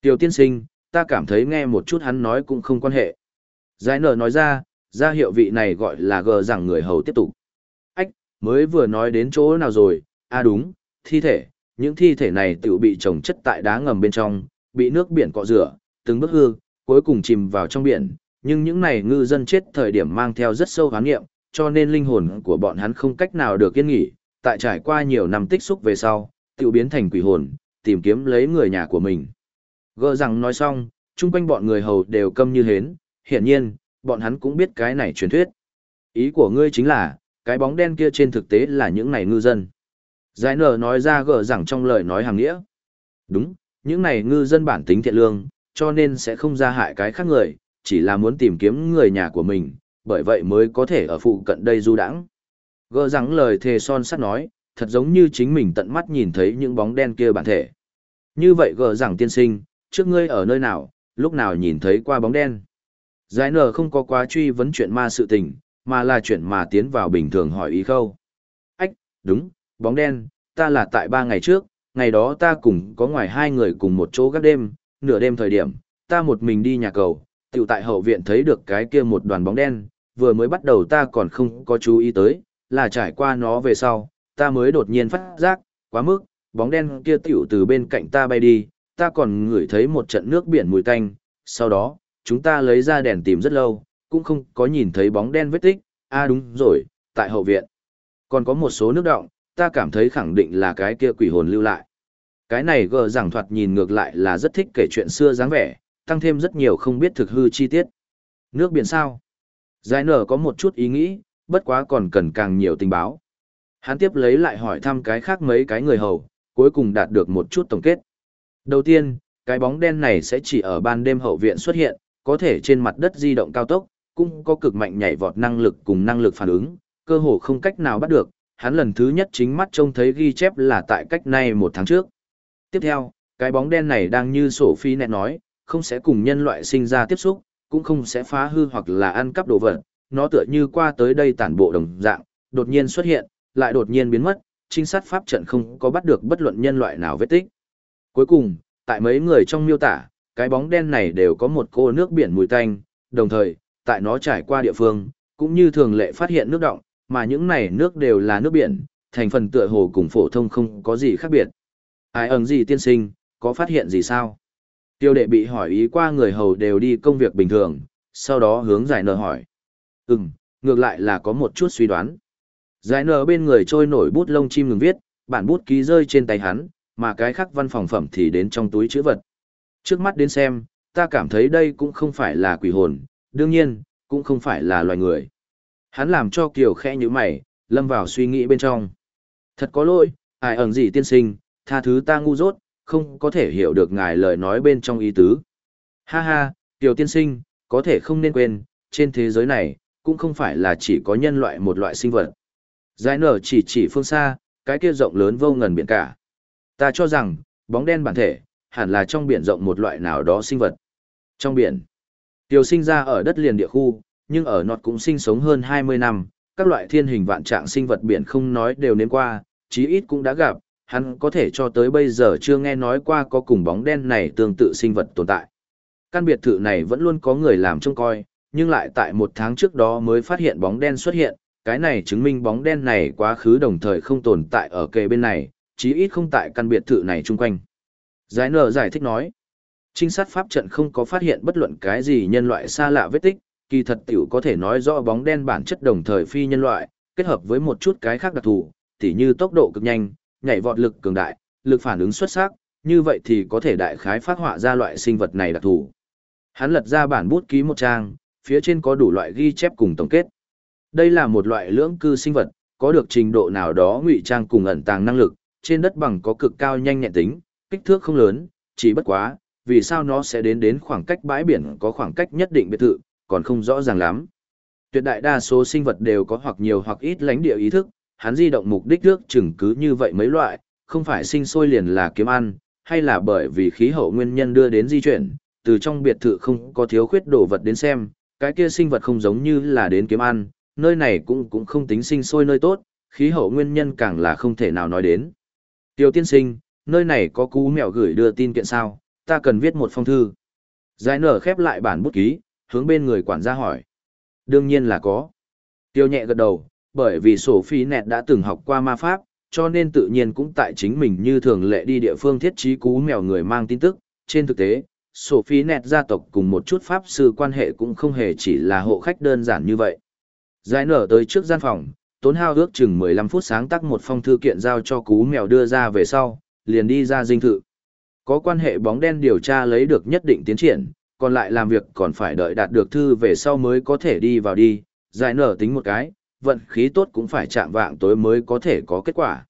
Tiêu tiên sinh, ta cảm thấy nghe một chút hắn nói cũng không quan hệ. Giải nở nói ra, ra hiệu vị này gọi là gờ rằng người hầu tiếp tục. Ách, mới vừa nói đến chỗ nào rồi, à đúng, thi thể, những thi thể này tự bị trồng chất tại đá ngầm bên trong, bị nước biển cọ rửa, từng bước hư, cuối cùng chìm vào trong biển, nhưng những này ngư dân chết thời điểm mang theo rất sâu hán nghiệm, cho nên linh hồn của bọn hắn không cách nào được yên nghỉ, tại trải qua nhiều năm tích xúc về sau, tự biến thành quỷ hồn, tìm kiếm lấy người nhà của mình. Gơ rằng nói xong, chung quanh bọn người hầu đều câm như hến, hiển nhiên, bọn hắn cũng biết cái này truyền thuyết. Ý của ngươi chính là, cái bóng đen kia trên thực tế là những này ngư dân. Giải nở nói ra gỡ rằng trong lời nói hàng nghĩa. Đúng, những này ngư dân bản tính thiện lương, cho nên sẽ không ra hại cái khác người, chỉ là muốn tìm kiếm người nhà của mình, bởi vậy mới có thể ở phụ cận đây du đãng. Gỡ răng lời thề son sắt nói, thật giống như chính mình tận mắt nhìn thấy những bóng đen kia bản thể. Như vậy gỡ rằng tiên sinh, trước ngươi ở nơi nào, lúc nào nhìn thấy qua bóng đen. Giải nở không có quá truy vấn chuyện ma sự tình, mà là chuyện mà tiến vào bình thường hỏi ý khâu. Ách, đúng, bóng đen, ta là tại ba ngày trước, ngày đó ta cùng có ngoài hai người cùng một chỗ gác đêm, nửa đêm thời điểm, ta một mình đi nhà cầu, tiểu tại hậu viện thấy được cái kia một đoàn bóng đen, vừa mới bắt đầu ta còn không có chú ý tới, là trải qua nó về sau, ta mới đột nhiên phát giác, quá mức, bóng đen kia tiểu từ bên cạnh ta bay đi, ta còn ngửi thấy một trận nước biển mùi tanh, sau đó, chúng ta lấy ra đèn tìm rất lâu, cũng không có nhìn thấy bóng đen vết tích, à đúng rồi, tại hậu viện. Còn có một số nước động, ta cảm thấy khẳng định là cái kia quỷ hồn lưu lại. Cái này gờ giảng thoạt nhìn ngược lại là rất thích kể chuyện xưa dáng vẻ, tăng thêm rất nhiều không biết thực hư chi tiết. Nước biển sao? Giải nở có một chút ý nghĩ, bất quá còn cần càng nhiều tình báo. Hắn tiếp lấy lại hỏi thăm cái khác mấy cái người hầu, cuối cùng đạt được một chút tổng kết. Đầu tiên, cái bóng đen này sẽ chỉ ở ban đêm hậu viện xuất hiện, có thể trên mặt đất di động cao tốc, cũng có cực mạnh nhảy vọt năng lực cùng năng lực phản ứng, cơ hồ không cách nào bắt được. Hắn lần thứ nhất chính mắt trông thấy ghi chép là tại cách nay một tháng trước. Tiếp theo, cái bóng đen này đang như sổ phi nẹt nói, không sẽ cùng nhân loại sinh ra tiếp xúc, cũng không sẽ phá hư hoặc là ăn cắp đồ vật, nó tựa như qua tới đây tản bộ đồng dạng, đột nhiên xuất hiện, lại đột nhiên biến mất, trinh sát pháp trận không có bắt được bất luận nhân loại nào vết tích. Cuối cùng, tại mấy người trong miêu tả, cái bóng đen này đều có một cô nước biển mùi tanh, đồng thời, tại nó trải qua địa phương, cũng như thường lệ phát hiện nước động, mà những này nước đều là nước biển, thành phần tựa hồ cùng phổ thông không có gì khác biệt. Ai ẩn gì tiên sinh, có phát hiện gì sao? Tiêu đệ bị hỏi ý qua người hầu đều đi công việc bình thường, sau đó hướng giải nở hỏi. Ừm, ngược lại là có một chút suy đoán. Giải nở bên người trôi nổi bút lông chim ngừng viết, bản bút ký rơi trên tay hắn, mà cái khác văn phòng phẩm thì đến trong túi chữ vật. Trước mắt đến xem, ta cảm thấy đây cũng không phải là quỷ hồn, đương nhiên, cũng không phải là loài người. Hắn làm cho Kiều khẽ như mày, lâm vào suy nghĩ bên trong. Thật có lỗi, ai ẩn gì tiên sinh, tha thứ ta ngu dốt, không có thể hiểu được ngài lời nói bên trong ý tứ. Ha ha, tiểu tiên sinh, có thể không nên quên, trên thế giới này, cũng không phải là chỉ có nhân loại một loại sinh vật. Giải nở chỉ chỉ phương xa, cái kia rộng lớn vô ngần biển cả. Ta cho rằng, bóng đen bản thể, hẳn là trong biển rộng một loại nào đó sinh vật. Trong biển, tiểu sinh ra ở đất liền địa khu, nhưng ở nọt cũng sinh sống hơn 20 năm, các loại thiên hình vạn trạng sinh vật biển không nói đều nếm qua, chí ít cũng đã gặp, hắn có thể cho tới bây giờ chưa nghe nói qua có cùng bóng đen này tương tự sinh vật tồn tại. Căn biệt thự này vẫn luôn có người làm trông coi, nhưng lại tại một tháng trước đó mới phát hiện bóng đen xuất hiện, cái này chứng minh bóng đen này quá khứ đồng thời không tồn tại ở kề bên này, chí ít không tại căn biệt thự này chung quanh. Giải nở giải thích nói, trinh sát pháp trận không có phát hiện bất luận cái gì nhân loại xa lạ vết tích, kỳ thật tiểu có thể nói rõ bóng đen bản chất đồng thời phi nhân loại, kết hợp với một chút cái khác đặc thù, tỉ như tốc độ cực nhanh, nhảy vọt lực cường đại, lực phản ứng xuất sắc, như vậy thì có thể đại khái phát họa ra loại sinh vật này đặc thù. Hắn lật ra bản bút ký một trang, phía trên có đủ loại ghi chép cùng tổng kết. Đây là một loại lưỡng cư sinh vật, có được trình độ nào đó ngụy trang cùng ẩn tàng năng lực, trên đất bằng có cực cao nhanh nhẹn tính, kích thước không lớn, chỉ bất quá, vì sao nó sẽ đến đến khoảng cách bãi biển có khoảng cách nhất định biệt thự, còn không rõ ràng lắm. Tuyệt đại đa số sinh vật đều có hoặc nhiều hoặc ít lãnh địa ý thức, hắn di động mục đích nước chừng cứ như vậy mấy loại, không phải sinh sôi liền là kiếm ăn, hay là bởi vì khí hậu nguyên nhân đưa đến di chuyển, từ trong biệt thự không có thiếu khuyết đồ vật đến xem, cái kia sinh vật không giống như là đến kiếm ăn, nơi này cũng cũng không tính sinh sôi nơi tốt, khí hậu nguyên nhân càng là không thể nào nói đến. Tiêu tiên sinh, nơi này có cú mèo gửi đưa tin kiện sao, ta cần viết một phong thư. Giải nở khép lại bản bút ký, hướng bên người quản gia hỏi. Đương nhiên là có. Tiêu nhẹ gật đầu, bởi vì sổ phi nẹt đã từng học qua ma pháp, cho nên tự nhiên cũng tại chính mình như thường lệ đi địa phương thiết trí cú mèo người mang tin tức. Trên thực tế, sổ phi nẹt gia tộc cùng một chút pháp sư quan hệ cũng không hề chỉ là hộ khách đơn giản như vậy. Giải nở tới trước gian phòng, tốn hao ước chừng 15 phút sáng tác một phong thư kiện giao cho cú mèo đưa ra về sau, liền đi ra dinh thự. Có quan hệ bóng đen điều tra lấy được nhất định tiến triển, còn lại làm việc còn phải đợi đạt được thư về sau mới có thể đi vào đi, giải nở tính một cái, vận khí tốt cũng phải chạm vạng tối mới có thể có kết quả.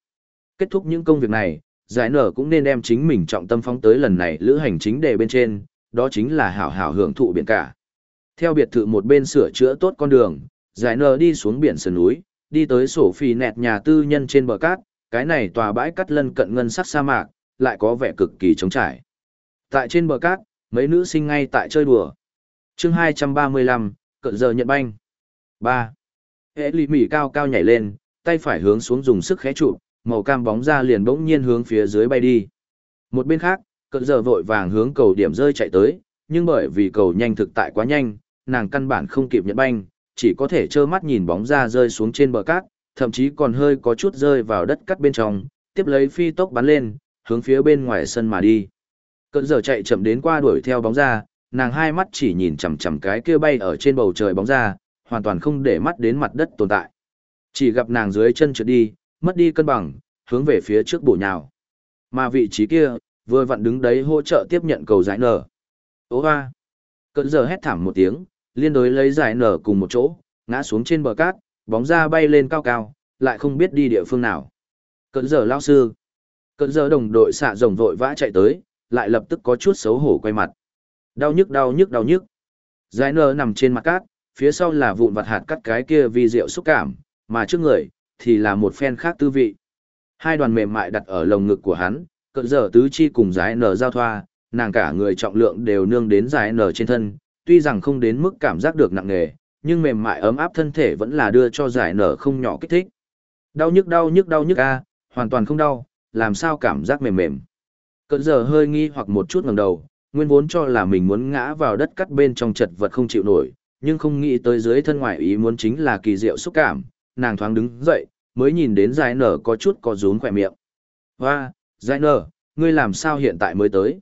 Kết thúc những công việc này, giải nở cũng nên đem chính mình trọng tâm phóng tới lần này lữ hành chính đề bên trên, đó chính là hảo hảo hưởng thụ biển cả. Theo biệt thự một bên sửa chữa tốt con đường, giải nở đi xuống biển sườn núi, đi tới sổ phì nẹt nhà tư nhân trên bờ cát, cái này tòa bãi cắt lân cận ngân sắc sa mạc, lại có vẻ cực kỳ trống trải. Tại trên bờ cát, mấy nữ sinh ngay tại chơi đùa. chương 235, cận giờ nhận banh. 3. Hệ lì mỉ cao cao nhảy lên, tay phải hướng xuống dùng sức khẽ trụ, màu cam bóng ra liền bỗng nhiên hướng phía dưới bay đi. Một bên khác, cận giờ vội vàng hướng cầu điểm rơi chạy tới, nhưng bởi vì cầu nhanh thực tại quá nhanh, nàng căn bản không kịp nhận banh, chỉ có thể trơ mắt nhìn bóng ra rơi xuống trên bờ cát, thậm chí còn hơi có chút rơi vào đất cắt bên trong, tiếp lấy phi tốc bắn lên, hướng phía bên ngoài sân mà đi. Cận giờ chạy chậm đến qua đuổi theo bóng ra, nàng hai mắt chỉ nhìn chằm chằm cái kia bay ở trên bầu trời bóng ra, hoàn toàn không để mắt đến mặt đất tồn tại. Chỉ gặp nàng dưới chân trượt đi, mất đi cân bằng, hướng về phía trước bổ nhào. Mà vị trí kia, vừa vặn đứng đấy hỗ trợ tiếp nhận cầu giải nở. Ô hoa! Cận giờ hét thảm một tiếng, liên đối lấy giải nở cùng một chỗ, ngã xuống trên bờ cát, bóng ra bay lên cao cao, lại không biết đi địa phương nào. Cận giờ lao sư! Cận giờ đồng đội xạ rồng vội vã chạy tới, lại lập tức có chút xấu hổ quay mặt. Đau nhức đau nhức đau nhức. Giải nở nằm trên mặt cát, phía sau là vụn vặt hạt cắt cái kia vi rượu xúc cảm, mà trước người, thì là một phen khác tư vị. Hai đoàn mềm mại đặt ở lồng ngực của hắn, cận giờ tứ chi cùng giải nở giao thoa, nàng cả người trọng lượng đều nương đến giải nở trên thân, tuy rằng không đến mức cảm giác được nặng nề, nhưng mềm mại ấm áp thân thể vẫn là đưa cho giải nở không nhỏ kích thích. Đau nhức đau nhức đau nhức a, hoàn toàn không đau, làm sao cảm giác mềm mềm. Cận giờ hơi nghi hoặc một chút ngẩng đầu, nguyên vốn cho là mình muốn ngã vào đất cắt bên trong chật vật không chịu nổi, nhưng không nghĩ tới dưới thân ngoại ý muốn chính là kỳ diệu xúc cảm, nàng thoáng đứng dậy, mới nhìn đến giải nở có chút có rún khỏe miệng. Hoa, giải nở, ngươi làm sao hiện tại mới tới?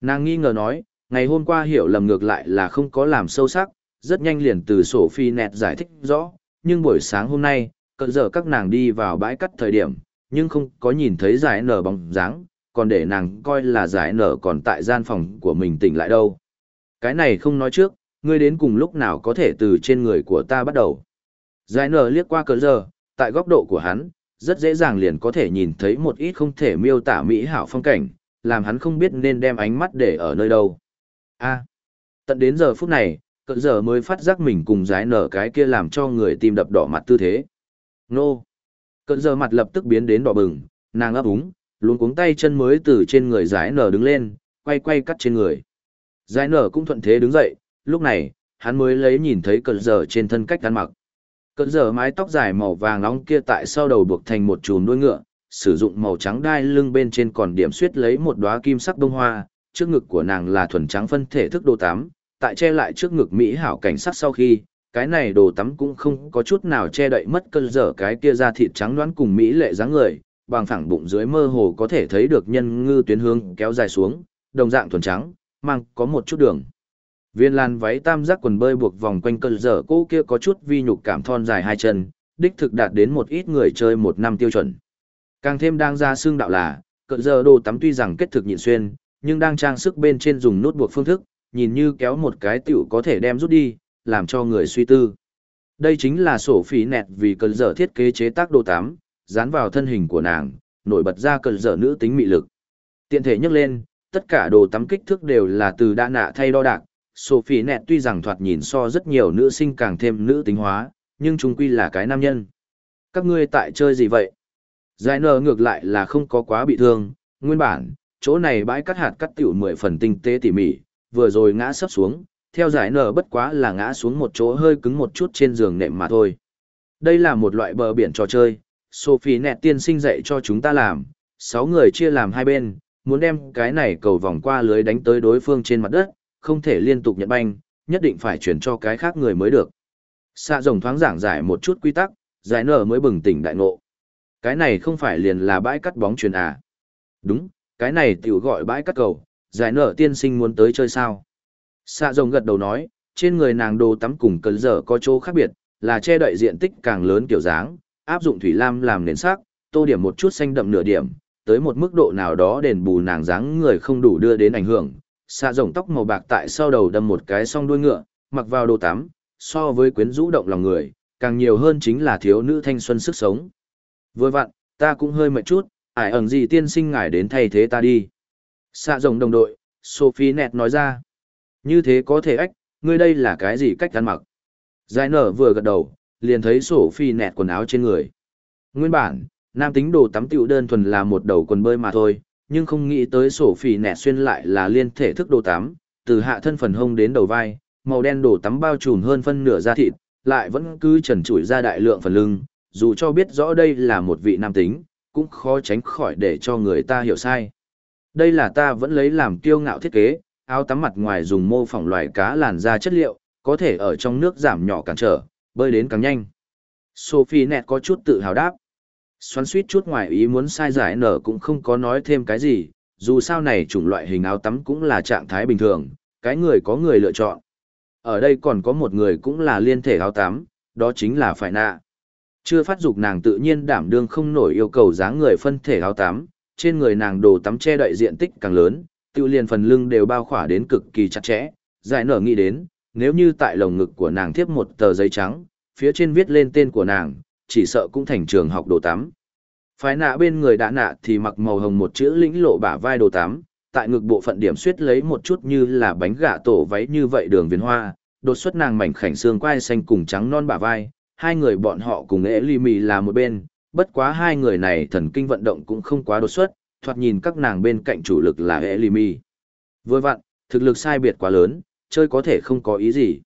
Nàng nghi ngờ nói, ngày hôm qua hiểu lầm ngược lại là không có làm sâu sắc, rất nhanh liền từ sổ phi nẹt giải thích rõ, nhưng buổi sáng hôm nay, cận giờ các nàng đi vào bãi cắt thời điểm, nhưng không có nhìn thấy giải nở bóng dáng, còn để nàng coi là giải nở còn tại gian phòng của mình tỉnh lại đâu. Cái này không nói trước, ngươi đến cùng lúc nào có thể từ trên người của ta bắt đầu. Giải nở liếc qua cờ giờ, tại góc độ của hắn, rất dễ dàng liền có thể nhìn thấy một ít không thể miêu tả mỹ hảo phong cảnh, làm hắn không biết nên đem ánh mắt để ở nơi đâu. A. tận đến giờ phút này, cỡ giờ mới phát giác mình cùng giải nở cái kia làm cho người tim đập đỏ mặt tư thế. Nô. Cỡ giờ mặt lập tức biến đến đỏ bừng, nàng ấp úng, luôn cuống tay chân mới từ trên người giải nở đứng lên, quay quay cắt trên người. Giải nở cũng thuận thế đứng dậy, lúc này, hắn mới lấy nhìn thấy cơn giờ trên thân cách ăn mặc. cơn giờ mái tóc dài màu vàng nóng kia tại sau đầu buộc thành một chùm đuôi ngựa, sử dụng màu trắng đai lưng bên trên còn điểm xuyết lấy một đóa kim sắc bông hoa, trước ngực của nàng là thuần trắng phân thể thức đồ tắm, tại che lại trước ngực mỹ hảo cảnh sắc sau khi, cái này đồ tắm cũng không có chút nào che đậy mất cơn dở cái kia da thịt trắng đoán cùng mỹ lệ dáng người, bằng phẳng bụng dưới mơ hồ có thể thấy được nhân ngư tuyến hương kéo dài xuống, đồng dạng thuần trắng, mang có một chút đường. Viên lan váy tam giác quần bơi buộc vòng quanh cơn dở cô kia có chút vi nhục cảm thon dài hai chân, đích thực đạt đến một ít người chơi một năm tiêu chuẩn. Càng thêm đang ra xương đạo là, cỡ giờ đồ tắm tuy rằng kết thực nhịn xuyên, nhưng đang trang sức bên trên dùng nút buộc phương thức, nhìn như kéo một cái tiểu có thể đem rút đi, làm cho người suy tư. Đây chính là sổ phí nẹt vì cơn dở thiết kế chế tác đồ tắm, dán vào thân hình của nàng, nổi bật ra cơn dở nữ tính mị lực. Tiện thể nhắc lên, tất cả đồ tắm kích thước đều là từ đa nạ thay đo đạc, Sophie nẹt tuy rằng thoạt nhìn so rất nhiều nữ sinh càng thêm nữ tính hóa, nhưng chúng quy là cái nam nhân. Các ngươi tại chơi gì vậy? Giải nở ngược lại là không có quá bị thương, nguyên bản, chỗ này bãi cắt hạt cắt tiểu mười phần tinh tế tỉ mỉ, vừa rồi ngã sấp xuống, theo giải nở bất quá là ngã xuống một chỗ hơi cứng một chút trên giường nệm mà thôi. Đây là một loại bờ biển trò chơi, Sophie nẹt tiên sinh dạy cho chúng ta làm, sáu người chia làm hai bên, muốn đem cái này cầu vòng qua lưới đánh tới đối phương trên mặt đất, không thể liên tục nhận banh, nhất định phải chuyển cho cái khác người mới được. Xạ rồng thoáng giảng giải một chút quy tắc, giải nở mới bừng tỉnh đại ngộ. Cái này không phải liền là bãi cắt bóng truyền à. Đúng, cái này tiểu gọi bãi cắt cầu, giải nở tiên sinh muốn tới chơi sao. Xạ rồng gật đầu nói, trên người nàng đồ tắm cùng cơn dở có chỗ khác biệt, là che đậy diện tích càng lớn kiểu dáng, áp dụng thủy lam làm nền sắc, tô điểm một chút xanh đậm nửa điểm, tới một mức độ nào đó đền bù nàng dáng người không đủ đưa đến ảnh hưởng. Xạ rồng tóc màu bạc tại sau đầu đâm một cái song đuôi ngựa, mặc vào đồ tắm, so với quyến rũ động lòng người, càng nhiều hơn chính là thiếu nữ thanh xuân sức sống. Vừa vặn, ta cũng hơi mệt chút, ải ẩn gì tiên sinh ngài đến thay thế ta đi. Xạ rồng đồng đội, Sophie nẹt nói ra. Như thế có thể ách, ngươi đây là cái gì cách ăn mặc? Giải nở vừa gật đầu, liền thấy Sophie nẹt quần áo trên người. Nguyên bản, nam tính đồ tắm tiểu đơn thuần là một đầu quần bơi mà thôi, nhưng không nghĩ tới sổ phỉ nẹt xuyên lại là liên thể thức đồ tắm, từ hạ thân phần hông đến đầu vai, màu đen đồ tắm bao trùm hơn phân nửa da thịt, lại vẫn cứ trần trụi ra đại lượng phần lưng, dù cho biết rõ đây là một vị nam tính, cũng khó tránh khỏi để cho người ta hiểu sai. Đây là ta vẫn lấy làm kiêu ngạo thiết kế, áo tắm mặt ngoài dùng mô phỏng loài cá làn da chất liệu, có thể ở trong nước giảm nhỏ cản trở, bơi đến càng nhanh. Sophie nẹt có chút tự hào đáp. Xoắn suýt chút ngoài ý muốn sai giải nở cũng không có nói thêm cái gì, dù sao này chủng loại hình áo tắm cũng là trạng thái bình thường, cái người có người lựa chọn. Ở đây còn có một người cũng là liên thể áo tắm, đó chính là phải nạ. Chưa phát dục nàng tự nhiên đảm đương không nổi yêu cầu dáng người phân thể áo tắm, trên người nàng đồ tắm che đậy diện tích càng lớn, tiêu liền phần lưng đều bao khỏa đến cực kỳ chặt chẽ. Giải nở nghĩ đến, nếu như tại lồng ngực của nàng thiếp một tờ giấy trắng, phía trên viết lên tên của nàng, chỉ sợ cũng thành trường học đồ tắm. Phái nạ bên người đã nạ thì mặc màu hồng một chữ lĩnh lộ bả vai đồ tắm, tại ngực bộ phận điểm suyết lấy một chút như là bánh gà tổ váy như vậy đường viền hoa, đột xuất nàng mảnh khảnh xương quai xanh cùng trắng non bả vai, hai người bọn họ cùng ế ly mì là một bên, bất quá hai người này thần kinh vận động cũng không quá đột xuất, thoạt nhìn các nàng bên cạnh chủ lực là ế ly mì. Vừa vặn, thực lực sai biệt quá lớn, chơi có thể không có ý gì.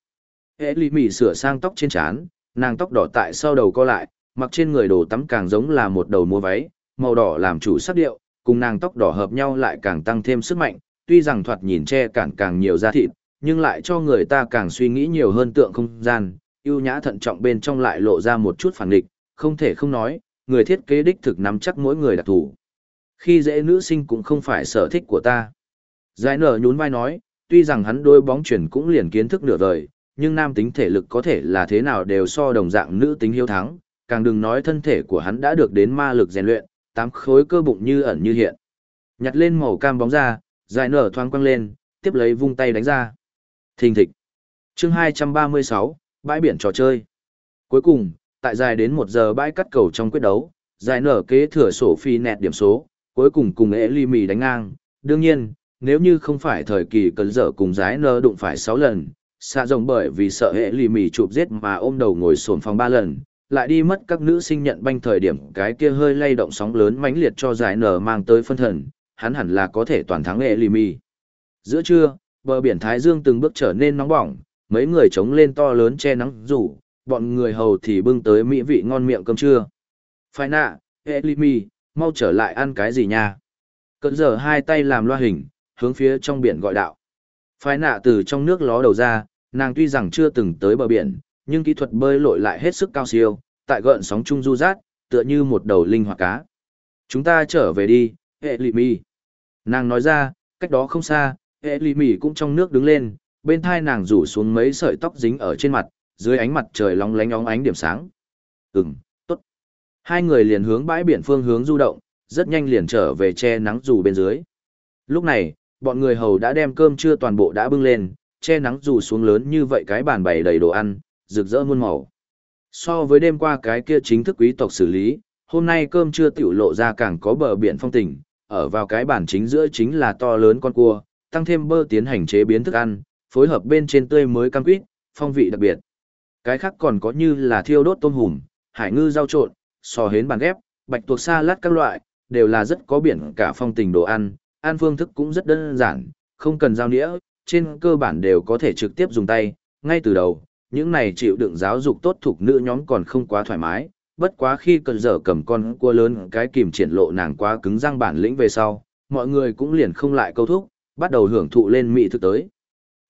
Ế ly mì sửa sang tóc trên trán, nàng tóc đỏ tại sau đầu co lại, mặc trên người đồ tắm càng giống là một đầu mua váy, màu đỏ làm chủ sắc điệu, cùng nàng tóc đỏ hợp nhau lại càng tăng thêm sức mạnh, tuy rằng thoạt nhìn che cản càng nhiều da thịt, nhưng lại cho người ta càng suy nghĩ nhiều hơn tượng không gian, ưu nhã thận trọng bên trong lại lộ ra một chút phản nghịch, không thể không nói, người thiết kế đích thực nắm chắc mỗi người đặc thủ. Khi dễ nữ sinh cũng không phải sở thích của ta. Giải nở nhún vai nói, tuy rằng hắn đôi bóng chuyển cũng liền kiến thức nửa vời, nhưng nam tính thể lực có thể là thế nào đều so đồng dạng nữ tính hiếu thắng, càng đừng nói thân thể của hắn đã được đến ma lực rèn luyện, tám khối cơ bụng như ẩn như hiện. Nhặt lên màu cam bóng ra, giải nở thoáng quăng lên, tiếp lấy vung tay đánh ra. Thình thịch. Chương 236, bãi biển trò chơi. Cuối cùng, tại dài đến một giờ bãi cắt cầu trong quyết đấu, giải nở kế thừa sổ phi nẹt điểm số, cuối cùng cùng ế ly mì đánh ngang. Đương nhiên, nếu như không phải thời kỳ cần dở cùng giải nở đụng phải 6 lần, xạ rồng bởi vì sợ hệ lì mì chụp giết mà ôm đầu ngồi sồn phòng ba lần, lại đi mất các nữ sinh nhận banh thời điểm cái kia hơi lay động sóng lớn mãnh liệt cho giải nở mang tới phân thần, hắn hẳn là có thể toàn thắng hệ lì mì. Giữa trưa, bờ biển Thái Dương từng bước trở nên nóng bỏng, mấy người chống lên to lớn che nắng rủ, bọn người hầu thì bưng tới mỹ vị ngon miệng cơm trưa. Phải nạ, mì, mau trở lại ăn cái gì nha? Cận giờ hai tay làm loa hình, hướng phía trong biển gọi đạo. Phái nạ từ trong nước ló đầu ra, nàng tuy rằng chưa từng tới bờ biển, nhưng kỹ thuật bơi lội lại hết sức cao siêu, tại gợn sóng trung du rát, tựa như một đầu linh hoạt cá. Chúng ta trở về đi, hệ lì mì. Nàng nói ra, cách đó không xa, hệ lì mì cũng trong nước đứng lên, bên thai nàng rủ xuống mấy sợi tóc dính ở trên mặt, dưới ánh mặt trời long lánh óng ánh điểm sáng. Ừm, tốt. Hai người liền hướng bãi biển phương hướng du động, rất nhanh liền trở về che nắng dù bên dưới. Lúc này, bọn người hầu đã đem cơm trưa toàn bộ đã bưng lên, che nắng dù xuống lớn như vậy cái bàn bày đầy đồ ăn, rực rỡ muôn màu. So với đêm qua cái kia chính thức quý tộc xử lý, hôm nay cơm trưa tiểu lộ ra càng có bờ biển phong tình, ở vào cái bàn chính giữa chính là to lớn con cua, tăng thêm bơ tiến hành chế biến thức ăn, phối hợp bên trên tươi mới cam quýt, phong vị đặc biệt. Cái khác còn có như là thiêu đốt tôm hùm, hải ngư rau trộn, sò hến bàn ghép, bạch tuộc sa lát các loại, đều là rất có biển cả phong tình đồ ăn, ăn phương thức cũng rất đơn giản, không cần dao nĩa, trên cơ bản đều có thể trực tiếp dùng tay, ngay từ đầu, những này chịu đựng giáo dục tốt thuộc nữ nhóm còn không quá thoải mái, bất quá khi cần dở cầm con cua lớn cái kìm triển lộ nàng quá cứng răng bản lĩnh về sau, mọi người cũng liền không lại câu thúc, bắt đầu hưởng thụ lên mỹ thực tới.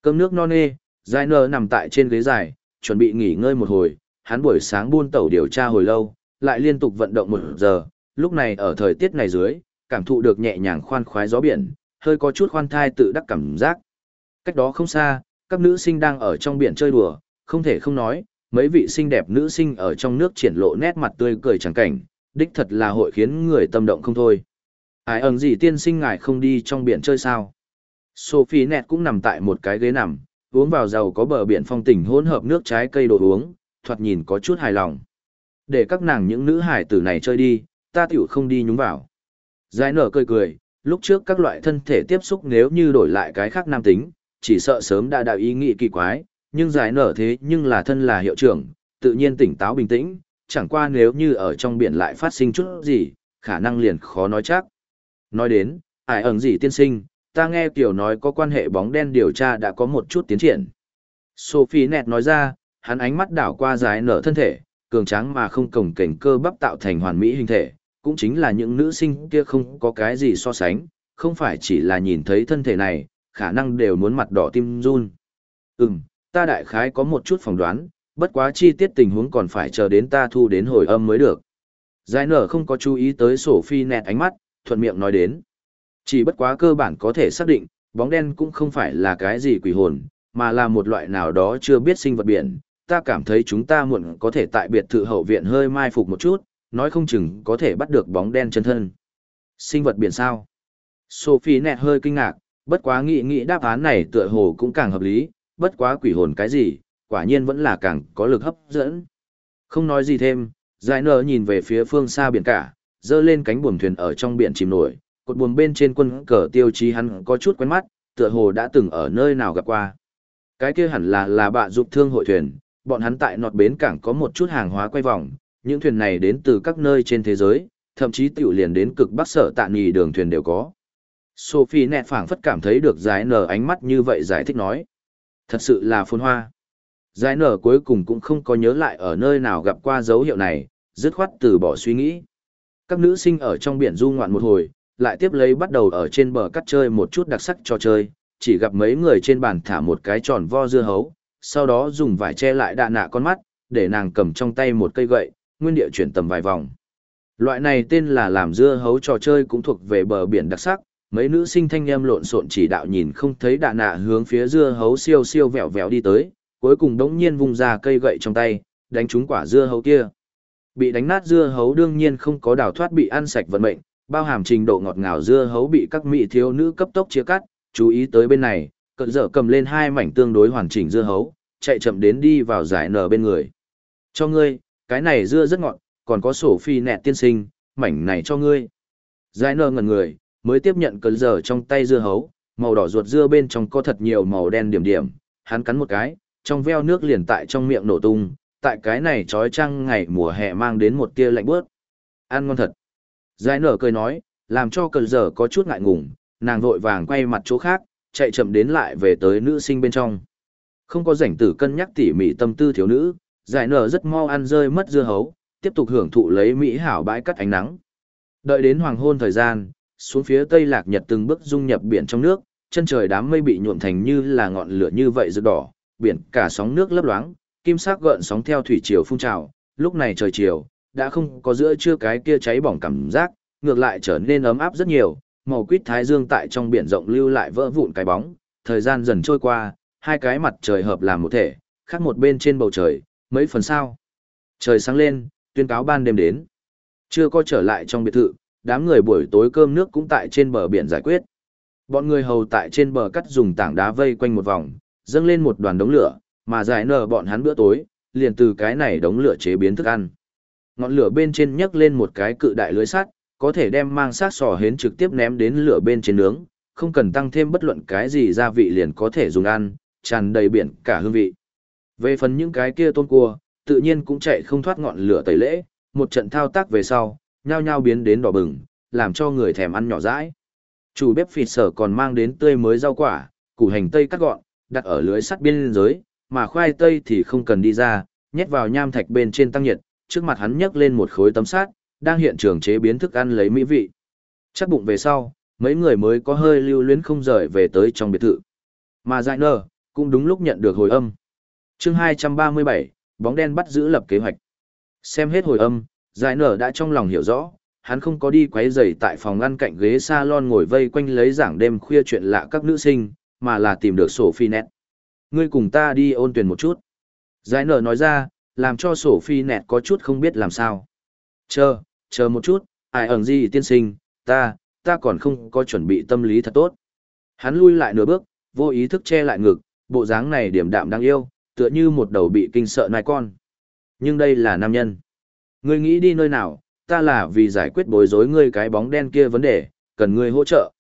Cơm nước non nê, Giải nơ nằm tại trên ghế dài, chuẩn bị nghỉ ngơi một hồi, hắn buổi sáng buôn tẩu điều tra hồi lâu, lại liên tục vận động một giờ, lúc này ở thời tiết này dưới, cảm thụ được nhẹ nhàng khoan khoái gió biển, hơi có chút khoan thai tự đắc cảm giác. Cách đó không xa, các nữ sinh đang ở trong biển chơi đùa, không thể không nói, mấy vị xinh đẹp nữ sinh ở trong nước triển lộ nét mặt tươi cười chẳng cảnh, đích thật là hội khiến người tâm động không thôi. Ai ẩn gì tiên sinh ngài không đi trong biển chơi sao? Sophie nẹt cũng nằm tại một cái ghế nằm, uống vào dầu có bờ biển phong tình hỗn hợp nước trái cây đồ uống, thoạt nhìn có chút hài lòng. Để các nàng những nữ hải tử này chơi đi, ta tiểu không đi nhúng vào. Giải nở cười cười, lúc trước các loại thân thể tiếp xúc nếu như đổi lại cái khác nam tính, chỉ sợ sớm đã đạo ý nghĩ kỳ quái, nhưng giải nở thế nhưng là thân là hiệu trưởng, tự nhiên tỉnh táo bình tĩnh, chẳng qua nếu như ở trong biển lại phát sinh chút gì, khả năng liền khó nói chắc. Nói đến, ải ẩn gì tiên sinh, ta nghe kiểu nói có quan hệ bóng đen điều tra đã có một chút tiến triển. Sophie nẹt nói ra, hắn ánh mắt đảo qua giải nở thân thể, cường tráng mà không cổng cảnh cơ bắp tạo thành hoàn mỹ hình thể, cũng chính là những nữ sinh kia không có cái gì so sánh, không phải chỉ là nhìn thấy thân thể này, khả năng đều muốn mặt đỏ tim run. Ừm, ta đại khái có một chút phỏng đoán, bất quá chi tiết tình huống còn phải chờ đến ta thu đến hồi âm mới được. Giải nở không có chú ý tới sổ phi nẹt ánh mắt, thuận miệng nói đến. Chỉ bất quá cơ bản có thể xác định, bóng đen cũng không phải là cái gì quỷ hồn, mà là một loại nào đó chưa biết sinh vật biển. Ta cảm thấy chúng ta muộn có thể tại biệt thự hậu viện hơi mai phục một chút, nói không chừng có thể bắt được bóng đen chân thân. Sinh vật biển sao? Sophie nẹt hơi kinh ngạc, bất quá nghĩ nghĩ đáp án này tựa hồ cũng càng hợp lý, bất quá quỷ hồn cái gì, quả nhiên vẫn là càng có lực hấp dẫn. Không nói gì thêm, giải nở nhìn về phía phương xa biển cả, dơ lên cánh buồm thuyền ở trong biển chìm nổi, cột buồm bên trên quân cờ tiêu chí hắn có chút quen mắt, tựa hồ đã từng ở nơi nào gặp qua. Cái kia hẳn là là bạ dục thương hội thuyền, bọn hắn tại nọt bến cảng có một chút hàng hóa quay vòng, những thuyền này đến từ các nơi trên thế giới, thậm chí tiểu liền đến cực bắc sở tạ nghỉ đường thuyền đều có. Sophie nẹt phảng phất cảm thấy được giải nở ánh mắt như vậy giải thích nói. Thật sự là phồn hoa. Giải nở cuối cùng cũng không có nhớ lại ở nơi nào gặp qua dấu hiệu này, dứt khoát từ bỏ suy nghĩ. Các nữ sinh ở trong biển du ngoạn một hồi, lại tiếp lấy bắt đầu ở trên bờ cắt chơi một chút đặc sắc trò chơi, chỉ gặp mấy người trên bàn thả một cái tròn vo dưa hấu, sau đó dùng vải che lại đạ nạ con mắt, để nàng cầm trong tay một cây gậy, nguyên địa chuyển tầm vài vòng. Loại này tên là làm dưa hấu trò chơi cũng thuộc về bờ biển đặc sắc, mấy nữ sinh thanh em lộn xộn chỉ đạo nhìn không thấy đạ nạ hướng phía dưa hấu siêu siêu vẹo vẹo đi tới, cuối cùng đống nhiên vùng ra cây gậy trong tay, đánh trúng quả dưa hấu kia. Bị đánh nát dưa hấu đương nhiên không có đào thoát bị ăn sạch vận mệnh, bao hàm trình độ ngọt ngào dưa hấu bị các mỹ thiếu nữ cấp tốc chia cắt, chú ý tới bên này, cận dở cầm lên hai mảnh tương đối hoàn chỉnh dưa hấu, chạy chậm đến đi vào giải nở bên người. Cho ngươi, cái này dưa rất ngọt, còn có sổ phi nẹt tiên sinh, mảnh này cho ngươi. Giải nở ngẩn người, mới tiếp nhận cận dở trong tay dưa hấu, màu đỏ ruột dưa bên trong có thật nhiều màu đen điểm điểm, hắn cắn một cái, trong veo nước liền tại trong miệng nổ tung, tại cái này trói trăng ngày mùa hè mang đến một tia lạnh bớt. Ăn ngon thật. Giải nở cười nói, làm cho cờ giờ có chút ngại ngùng, nàng vội vàng quay mặt chỗ khác, chạy chậm đến lại về tới nữ sinh bên trong. Không có rảnh tử cân nhắc tỉ mỉ tâm tư thiếu nữ, giải nở rất mau ăn rơi mất dưa hấu, tiếp tục hưởng thụ lấy mỹ hảo bãi cắt ánh nắng. Đợi đến hoàng hôn thời gian, xuống phía tây lạc nhật từng bước dung nhập biển trong nước, chân trời đám mây bị nhuộm thành như là ngọn lửa như vậy rực đỏ, biển cả sóng nước lấp loáng, kim sắc gợn sóng theo thủy triều phun trào, lúc này trời chiều, đã không có giữa trưa cái kia cháy bỏng cảm giác, ngược lại trở nên ấm áp rất nhiều, màu quýt thái dương tại trong biển rộng lưu lại vỡ vụn cái bóng, thời gian dần trôi qua, hai cái mặt trời hợp làm một thể, khác một bên trên bầu trời, mấy phần sao. Trời sáng lên, tuyên cáo ban đêm đến. Chưa có trở lại trong biệt thự, đám người buổi tối cơm nước cũng tại trên bờ biển giải quyết. Bọn người hầu tại trên bờ cắt dùng tảng đá vây quanh một vòng, dâng lên một đoàn đống lửa, mà giải nở bọn hắn bữa tối, liền từ cái này đống lửa chế biến thức ăn. Ngọn lửa bên trên nhấc lên một cái cự đại lưới sắt, có thể đem mang sát sò hến trực tiếp ném đến lửa bên trên nướng, không cần tăng thêm bất luận cái gì gia vị liền có thể dùng ăn, tràn đầy biển cả hương vị. Về phần những cái kia tôn cua, tự nhiên cũng chạy không thoát ngọn lửa tẩy lễ, một trận thao tác về sau, nhao nhao biến đến đỏ bừng, làm cho người thèm ăn nhỏ dãi. Chủ bếp phì sở còn mang đến tươi mới rau quả, củ hành tây cắt gọn, đặt ở lưới sắt biên giới, mà khoai tây thì không cần đi ra, nhét vào nham thạch bên trên tăng nhiệt, trước mặt hắn nhấc lên một khối tấm sát, đang hiện trường chế biến thức ăn lấy mỹ vị. Chắc bụng về sau, mấy người mới có hơi lưu luyến không rời về tới trong biệt thự. Mà Giải Nơ, cũng đúng lúc nhận được hồi âm chương 237, bóng đen bắt giữ lập kế hoạch. Xem hết hồi âm, Giải Nở đã trong lòng hiểu rõ, hắn không có đi quấy rầy tại phòng ngăn cạnh ghế salon ngồi vây quanh lấy giảng đêm khuya chuyện lạ các nữ sinh, mà là tìm được sổ phi nẹt. Ngươi cùng ta đi ôn tuyển một chút. Giải nở nói ra, làm cho sổ phi nẹt có chút không biết làm sao. Chờ, chờ một chút, ai ẩn gì tiên sinh, ta, ta còn không có chuẩn bị tâm lý thật tốt. Hắn lui lại nửa bước, vô ý thức che lại ngực, bộ dáng này điểm đạm đáng yêu, tựa như một đầu bị kinh sợ nai con. Nhưng đây là nam nhân. Ngươi nghĩ đi nơi nào, ta là vì giải quyết bối rối ngươi cái bóng đen kia vấn đề, cần ngươi hỗ trợ.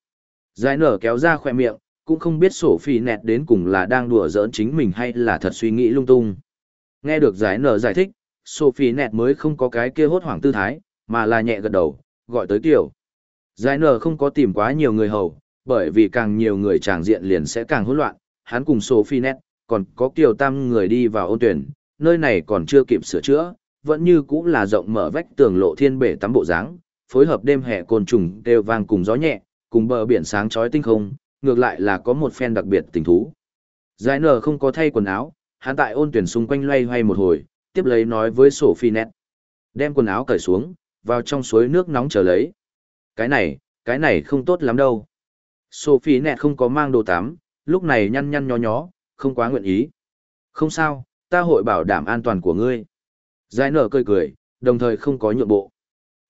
Giải nở kéo ra khỏe miệng, cũng không biết sổ phi nẹt đến cùng là đang đùa giỡn chính mình hay là thật suy nghĩ lung tung. Nghe được giải nở giải thích, sổ phi nẹt mới không có cái kia hốt hoảng tư thái, mà là nhẹ gật đầu, gọi tới tiểu. Giải nở không có tìm quá nhiều người hầu, bởi vì càng nhiều người tràng diện liền sẽ càng hỗn loạn, hắn cùng sổ phi nẹt, còn có kiều tam người đi vào ôn tuyển, nơi này còn chưa kịp sửa chữa, vẫn như cũng là rộng mở vách tường lộ thiên bể tắm bộ dáng, phối hợp đêm hè côn trùng đều vang cùng gió nhẹ, cùng bờ biển sáng chói tinh không, ngược lại là có một phen đặc biệt tình thú. Giải nở không có thay quần áo, hắn tại ôn tuyển xung quanh loay hoay một hồi, tiếp lấy nói với Sophie Net. Đem quần áo cởi xuống, vào trong suối nước nóng chờ lấy. Cái này, cái này không tốt lắm đâu. Sophie Net không có mang đồ tắm, lúc này nhăn nhăn nhó nhó, không quá nguyện ý. Không sao, ta hội bảo đảm an toàn của ngươi. Giải nở cười cười, đồng thời không có nhượng bộ.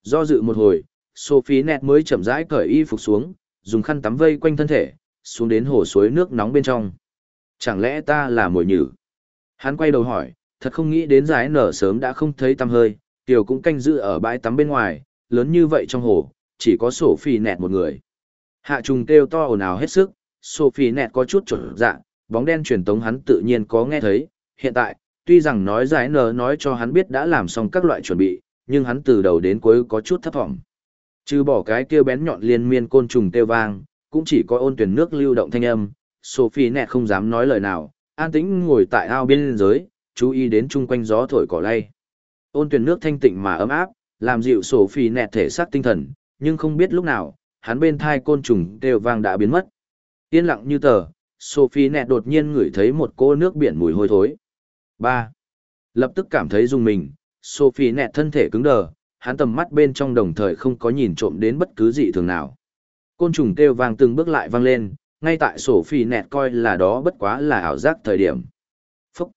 Do dự một hồi, Sophie nẹt mới chậm rãi cởi y phục xuống, dùng khăn tắm vây quanh thân thể, xuống đến hồ suối nước nóng bên trong. Chẳng lẽ ta là mồi nhử? Hắn quay đầu hỏi, thật không nghĩ đến giải nở sớm đã không thấy tăm hơi, tiểu cũng canh giữ ở bãi tắm bên ngoài, lớn như vậy trong hồ, chỉ có Sophie nẹt một người. Hạ trùng kêu to ồn ào hết sức, Sophie nẹt có chút trở dạ, bóng đen truyền tống hắn tự nhiên có nghe thấy, hiện tại, tuy rằng nói giải nở nói cho hắn biết đã làm xong các loại chuẩn bị, nhưng hắn từ đầu đến cuối có chút thấp thỏm. Trừ bỏ cái kia bén nhọn liên miên côn trùng kêu vang, cũng chỉ có ôn tuyển nước lưu động thanh âm, Sophie nẹt không dám nói lời nào, an tĩnh ngồi tại ao biên giới, chú ý đến chung quanh gió thổi cỏ lay. Ôn tuyển nước thanh tịnh mà ấm áp, làm dịu Sophie nẹt thể xác tinh thần, nhưng không biết lúc nào, hắn bên thai côn trùng kêu vang đã biến mất. Yên lặng như tờ, Sophie nẹ đột nhiên ngửi thấy một cô nước biển mùi hôi thối. 3. Lập tức cảm thấy rung mình, Sophie nẹ thân thể cứng đờ, hắn tầm mắt bên trong đồng thời không có nhìn trộm đến bất cứ gì thường nào. Côn trùng kêu vang từng bước lại vang lên, ngay tại Sophie nẹ coi là đó bất quá là ảo giác thời điểm. Phúc!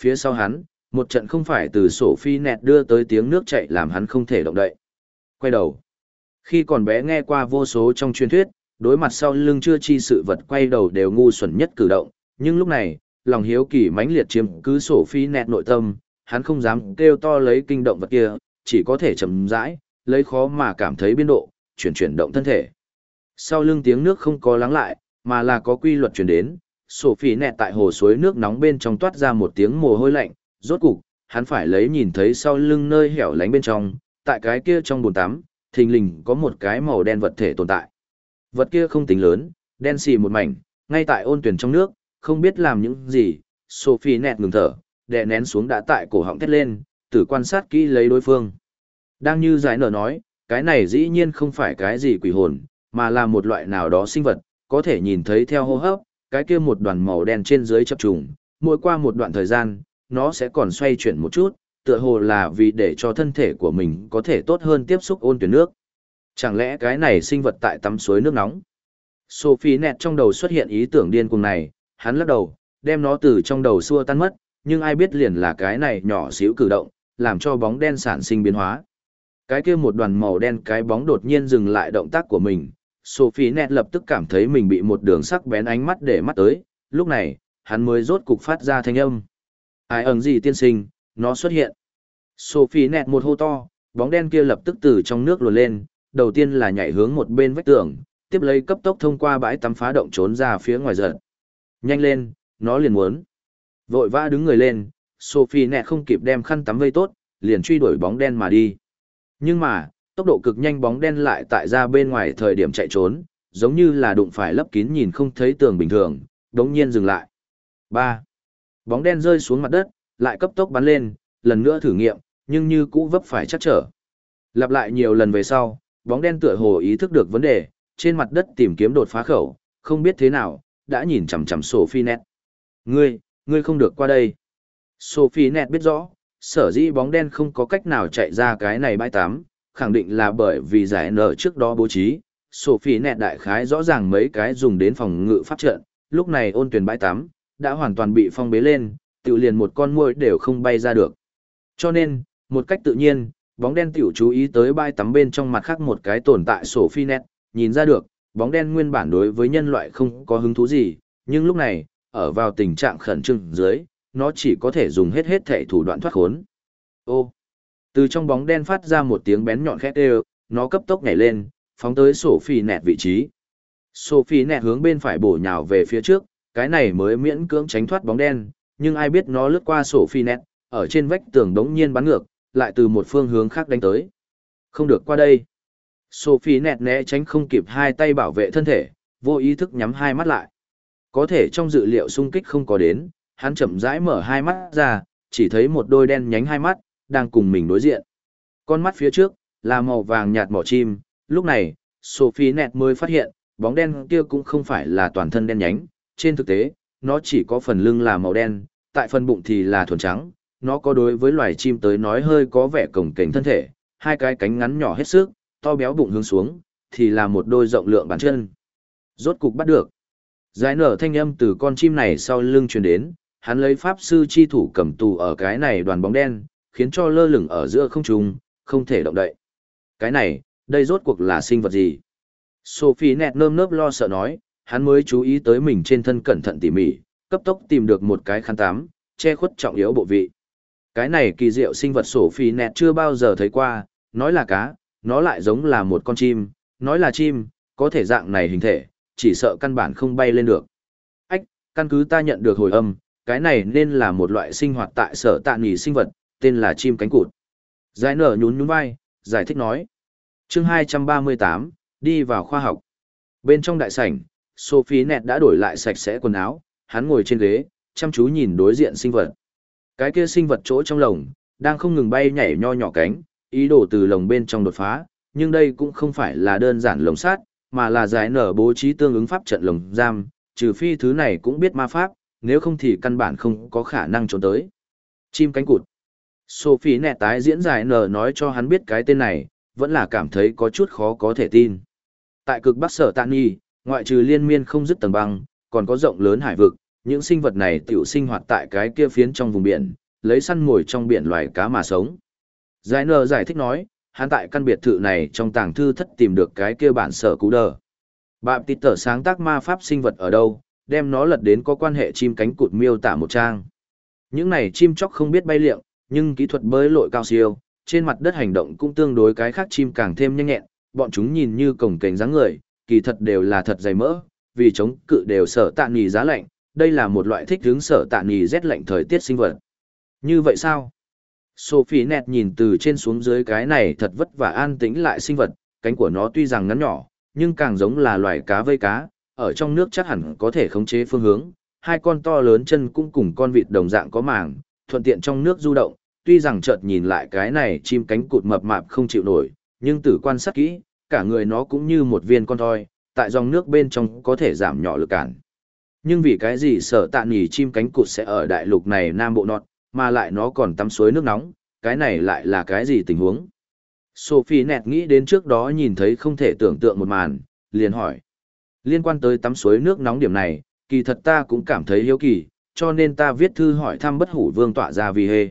Phía sau hắn, một trận không phải từ Sophie nẹ đưa tới tiếng nước chạy làm hắn không thể động đậy. Quay đầu. Khi còn bé nghe qua vô số trong truyền thuyết, đối mặt sau lưng chưa chi sự vật quay đầu đều ngu xuẩn nhất cử động, nhưng lúc này, lòng hiếu kỳ mãnh liệt chiếm cứ sổ phi nẹt nội tâm, hắn không dám kêu to lấy kinh động vật kia, chỉ có thể chậm rãi, lấy khó mà cảm thấy biên độ, chuyển chuyển động thân thể. Sau lưng tiếng nước không có lắng lại, mà là có quy luật chuyển đến. sổ phi nẹt tại hồ suối nước nóng bên trong toát ra một tiếng mồ hôi lạnh, rốt cục, hắn phải lấy nhìn thấy sau lưng nơi hẻo lánh bên trong, tại cái kia trong bồn tắm, thình lình có một cái màu đen vật thể tồn tại. Vật kia không tính lớn, đen xì một mảnh, ngay tại ôn tuyển trong nước, không biết làm những gì, Sophie nẹt ngừng thở, đè nén xuống đã tại cổ họng thét lên, tử quan sát kỹ lấy đối phương. Đang như giải nở nói, cái này dĩ nhiên không phải cái gì quỷ hồn, mà là một loại nào đó sinh vật, có thể nhìn thấy theo hô hấp, cái kia một đoàn màu đen trên dưới chập trùng, mỗi qua một đoạn thời gian, nó sẽ còn xoay chuyển một chút, tựa hồ là vì để cho thân thể của mình có thể tốt hơn tiếp xúc ôn tuyển nước. Chẳng lẽ cái này sinh vật tại tắm suối nước nóng? Sophie nẹt trong đầu xuất hiện ý tưởng điên cuồng này, hắn lắc đầu, đem nó từ trong đầu xua tan mất, nhưng ai biết liền là cái này nhỏ xíu cử động, làm cho bóng đen sản sinh biến hóa. Cái kia một đoàn màu đen cái bóng đột nhiên dừng lại động tác của mình, Sophie nẹt lập tức cảm thấy mình bị một đường sắc bén ánh mắt để mắt tới, lúc này, hắn mới rốt cục phát ra thanh âm. Ai ẩn gì tiên sinh, nó xuất hiện. Sophie nẹt một hô to, bóng đen kia lập tức từ trong nước luồn lên, đầu tiên là nhảy hướng một bên vách tường, tiếp lấy cấp tốc thông qua bãi tắm phá động trốn ra phía ngoài giật. Nhanh lên, nó liền muốn. Vội vã đứng người lên, Sophie nẹt không kịp đem khăn tắm vây tốt, liền truy đuổi bóng đen mà đi. Nhưng mà, tốc độ cực nhanh bóng đen lại tại ra bên ngoài thời điểm chạy trốn, giống như là đụng phải lấp kín nhìn không thấy tường bình thường, đống nhiên dừng lại. 3. Bóng đen rơi xuống mặt đất, lại cấp tốc bắn lên, lần nữa thử nghiệm, nhưng như cũ vấp phải chắc trở. Lặp lại nhiều lần về sau, bóng đen tựa hồ ý thức được vấn đề, trên mặt đất tìm kiếm đột phá khẩu, không biết thế nào, đã nhìn chằm chằm Sophie Net. Ngươi, ngươi không được qua đây. Sophie Net biết rõ, sở dĩ bóng đen không có cách nào chạy ra cái này bãi tắm, khẳng định là bởi vì giải nở trước đó bố trí, Sophie Net đại khái rõ ràng mấy cái dùng đến phòng ngự pháp trận, lúc này ôn tuyển bãi tắm, đã hoàn toàn bị phong bế lên, tự liền một con muỗi đều không bay ra được. Cho nên, một cách tự nhiên, bóng đen tiểu chú ý tới bãi tắm bên trong mặt khác một cái tồn tại sổ phi nét, nhìn ra được, bóng đen nguyên bản đối với nhân loại không có hứng thú gì, nhưng lúc này, ở vào tình trạng khẩn trương dưới, nó chỉ có thể dùng hết hết thể thủ đoạn thoát khốn. Ô! Từ trong bóng đen phát ra một tiếng bén nhọn khét đều, nó cấp tốc nhảy lên, phóng tới sổ phi nẹt vị trí. sổ phi nẹt hướng bên phải bổ nhào về phía trước, cái này mới miễn cưỡng tránh thoát bóng đen, nhưng ai biết nó lướt qua sổ phi nẹt, ở trên vách tường đống nhiên bắn ngược, lại từ một phương hướng khác đánh tới. Không được qua đây. Sophie nẹt né tránh không kịp hai tay bảo vệ thân thể, vô ý thức nhắm hai mắt lại. Có thể trong dự liệu xung kích không có đến, hắn chậm rãi mở hai mắt ra, chỉ thấy một đôi đen nhánh hai mắt, đang cùng mình đối diện. Con mắt phía trước, là màu vàng nhạt mỏ chim, lúc này, Sophie nẹt mới phát hiện, bóng đen kia cũng không phải là toàn thân đen nhánh, trên thực tế, nó chỉ có phần lưng là màu đen, tại phần bụng thì là thuần trắng, nó có đối với loài chim tới nói hơi có vẻ cổng kềnh thân thể, hai cái cánh ngắn nhỏ hết sức, to béo bụng hướng xuống, thì là một đôi rộng lượng bàn chân. Rốt cục bắt được. Giải nở thanh âm từ con chim này sau lưng truyền đến, hắn lấy pháp sư chi thủ cầm tù ở cái này đoàn bóng đen, khiến cho lơ lửng ở giữa không trung, không thể động đậy. Cái này, đây rốt cuộc là sinh vật gì? Sophie nẹt nơm nớp lo sợ nói, hắn mới chú ý tới mình trên thân cẩn thận tỉ mỉ, cấp tốc tìm được một cái khăn tắm, che khuất trọng yếu bộ vị. Cái này kỳ diệu sinh vật sổ phi nẹt chưa bao giờ thấy qua, nói là cá, nó lại giống là một con chim, nói là chim, có thể dạng này hình thể, chỉ sợ căn bản không bay lên được. Ách, căn cứ ta nhận được hồi âm, cái này nên là một loại sinh hoạt tại sở tạ nghỉ sinh vật, tên là chim cánh cụt. Giải nở nhún nhún vai, giải thích nói. chương 238, đi vào khoa học. Bên trong đại sảnh, Sophie nẹt đã đổi lại sạch sẽ quần áo, hắn ngồi trên ghế, chăm chú nhìn đối diện sinh vật. Cái kia sinh vật chỗ trong lồng, đang không ngừng bay nhảy nho nhỏ cánh, ý đồ từ lồng bên trong đột phá, nhưng đây cũng không phải là đơn giản lồng sát, mà là giải nở bố trí tương ứng pháp trận lồng giam, trừ phi thứ này cũng biết ma pháp, nếu không thì căn bản không có khả năng trốn tới. Chim cánh cụt. Sophie nẹ tái diễn giải nở nói cho hắn biết cái tên này, vẫn là cảm thấy có chút khó có thể tin. Tại cực bắc sở tạn ngoại trừ liên miên không dứt tầng băng, còn có rộng lớn hải vực, những sinh vật này tiểu sinh hoạt tại cái kia phiến trong vùng biển, lấy săn mồi trong biển loài cá mà sống. Giải nờ giải thích nói, hắn tại căn biệt thự này trong tàng thư thất tìm được cái kia bản sở cú đờ. Bạm tịt tở sáng tác ma pháp sinh vật ở đâu, đem nó lật đến có quan hệ chim cánh cụt miêu tả một trang. Những này chim chóc không biết bay liệng, nhưng kỹ thuật bơi lội cao siêu, trên mặt đất hành động cũng tương đối cái khác chim càng thêm nhanh nhẹn, bọn chúng nhìn như cổng kềnh dáng người, kỳ thật đều là thật dày mỡ, vì chống cự đều sở tạ nghỉ giá lạnh, đây là một loại thích hướng sở tạ nghỉ rét lạnh thời tiết sinh vật. Như vậy sao? Sophie nẹt nhìn từ trên xuống dưới cái này thật vất vả an tĩnh lại sinh vật, cánh của nó tuy rằng ngắn nhỏ, nhưng càng giống là loài cá vây cá, ở trong nước chắc hẳn có thể khống chế phương hướng. Hai con to lớn chân cũng cùng con vịt đồng dạng có màng, thuận tiện trong nước du động, tuy rằng chợt nhìn lại cái này chim cánh cụt mập mạp không chịu nổi, nhưng tử quan sát kỹ, cả người nó cũng như một viên con thoi, tại dòng nước bên trong có thể giảm nhỏ lực cản. Nhưng vì cái gì sở tạ nghỉ chim cánh cụt sẽ ở đại lục này nam bộ nọt, mà lại nó còn tắm suối nước nóng, cái này lại là cái gì tình huống? Sophie nẹt nghĩ đến trước đó nhìn thấy không thể tưởng tượng một màn, liền hỏi. Liên quan tới tắm suối nước nóng điểm này, kỳ thật ta cũng cảm thấy hiếu kỳ, cho nên ta viết thư hỏi thăm bất hủ vương tọa ra vì hê.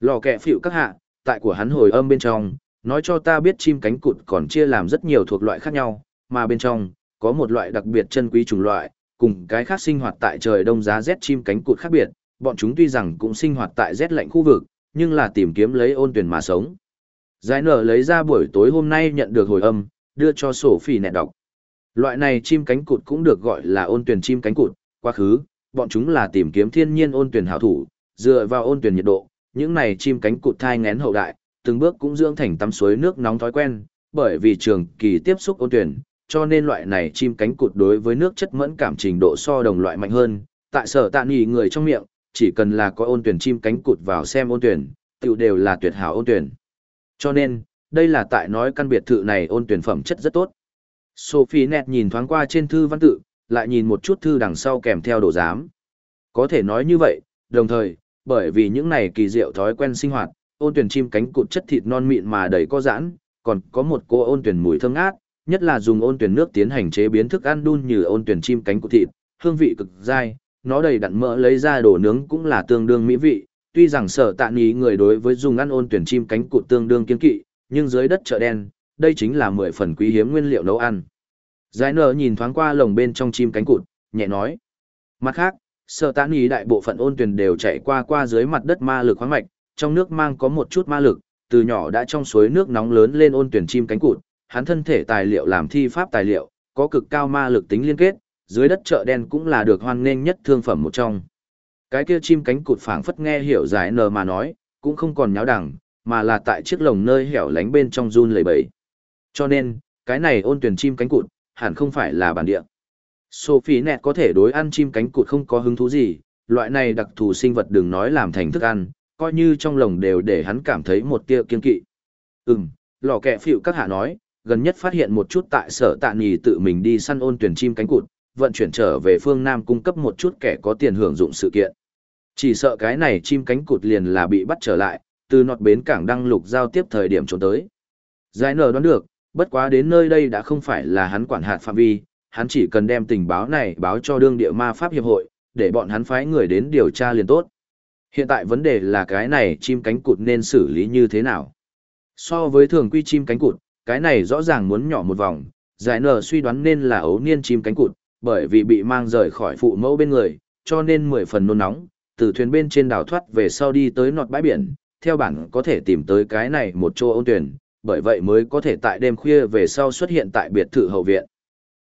Lò kẹ phịu các hạ, tại của hắn hồi âm bên trong, nói cho ta biết chim cánh cụt còn chia làm rất nhiều thuộc loại khác nhau, mà bên trong, có một loại đặc biệt chân quý chủng loại, cùng cái khác sinh hoạt tại trời đông giá rét chim cánh cụt khác biệt, bọn chúng tuy rằng cũng sinh hoạt tại rét lạnh khu vực, nhưng là tìm kiếm lấy ôn tuyển mà sống. Giải nở lấy ra buổi tối hôm nay nhận được hồi âm, đưa cho sổ phỉ nẹ đọc. Loại này chim cánh cụt cũng được gọi là ôn tuyển chim cánh cụt, quá khứ, bọn chúng là tìm kiếm thiên nhiên ôn tuyển hảo thủ, dựa vào ôn tuyển nhiệt độ, những này chim cánh cụt thai ngén hậu đại, từng bước cũng dưỡng thành tắm suối nước nóng thói quen, bởi vì trường kỳ tiếp xúc ôn tuyển, cho nên loại này chim cánh cụt đối với nước chất mẫn cảm trình độ so đồng loại mạnh hơn. Tại sở tạ nghỉ người trong miệng, chỉ cần là có ôn tuyển chim cánh cụt vào xem ôn tuyển, tiểu đều là tuyệt hảo ôn tuyển. Cho nên, đây là tại nói căn biệt thự này ôn tuyển phẩm chất rất tốt. Sophie net nhìn thoáng qua trên thư văn tự, lại nhìn một chút thư đằng sau kèm theo đồ giám. Có thể nói như vậy, đồng thời, bởi vì những này kỳ diệu thói quen sinh hoạt, ôn tuyển chim cánh cụt chất thịt non mịn mà đầy có giãn, còn có một cô ôn tuyển mùi thơm ngát, nhất là dùng ôn tuyển nước tiến hành chế biến thức ăn đun như ôn tuyển chim cánh cụt thịt, hương vị cực dai, nó đầy đặn mỡ lấy ra đồ nướng cũng là tương đương mỹ vị, tuy rằng sở tạ ý người đối với dùng ăn ôn tuyển chim cánh cụt tương đương kiên kỵ, nhưng dưới đất chợ đen, đây chính là mười phần quý hiếm nguyên liệu nấu ăn. Giải nở nhìn thoáng qua lồng bên trong chim cánh cụt, nhẹ nói. Mặt khác, sở tạ ý đại bộ phận ôn tuyển đều chạy qua qua dưới mặt đất ma lực khoáng mạch, trong nước mang có một chút ma lực, từ nhỏ đã trong suối nước nóng lớn lên ôn tuyển chim cánh cụt, hắn thân thể tài liệu làm thi pháp tài liệu, có cực cao ma lực tính liên kết, dưới đất chợ đen cũng là được hoan nghênh nhất thương phẩm một trong. Cái kia chim cánh cụt phảng phất nghe hiểu giải nờ mà nói, cũng không còn nháo đẳng, mà là tại chiếc lồng nơi hẻo lánh bên trong run lẩy bẩy. Cho nên, cái này ôn tuyển chim cánh cụt, hẳn không phải là bản địa. Sophie nẹt có thể đối ăn chim cánh cụt không có hứng thú gì, loại này đặc thù sinh vật đừng nói làm thành thức ăn, coi như trong lồng đều để hắn cảm thấy một tia kiên kỵ. Ừm, lò kẹ phịu các hạ nói, gần nhất phát hiện một chút tại sở tạ nhì tự mình đi săn ôn tuyển chim cánh cụt, vận chuyển trở về phương Nam cung cấp một chút kẻ có tiền hưởng dụng sự kiện. Chỉ sợ cái này chim cánh cụt liền là bị bắt trở lại, từ nọt bến cảng đăng lục giao tiếp thời điểm trốn tới. Giải nở đoán được, bất quá đến nơi đây đã không phải là hắn quản hạt phạm vi, hắn chỉ cần đem tình báo này báo cho đương địa ma pháp hiệp hội, để bọn hắn phái người đến điều tra liền tốt. Hiện tại vấn đề là cái này chim cánh cụt nên xử lý như thế nào? So với thường quy chim cánh cụt, cái này rõ ràng muốn nhỏ một vòng, giải nở suy đoán nên là ấu niên chim cánh cụt, bởi vì bị mang rời khỏi phụ mẫu bên người, cho nên mười phần nôn nóng, từ thuyền bên trên đảo thoát về sau đi tới nọt bãi biển, theo bản có thể tìm tới cái này một chỗ ôn tuyển, bởi vậy mới có thể tại đêm khuya về sau xuất hiện tại biệt thự hậu viện.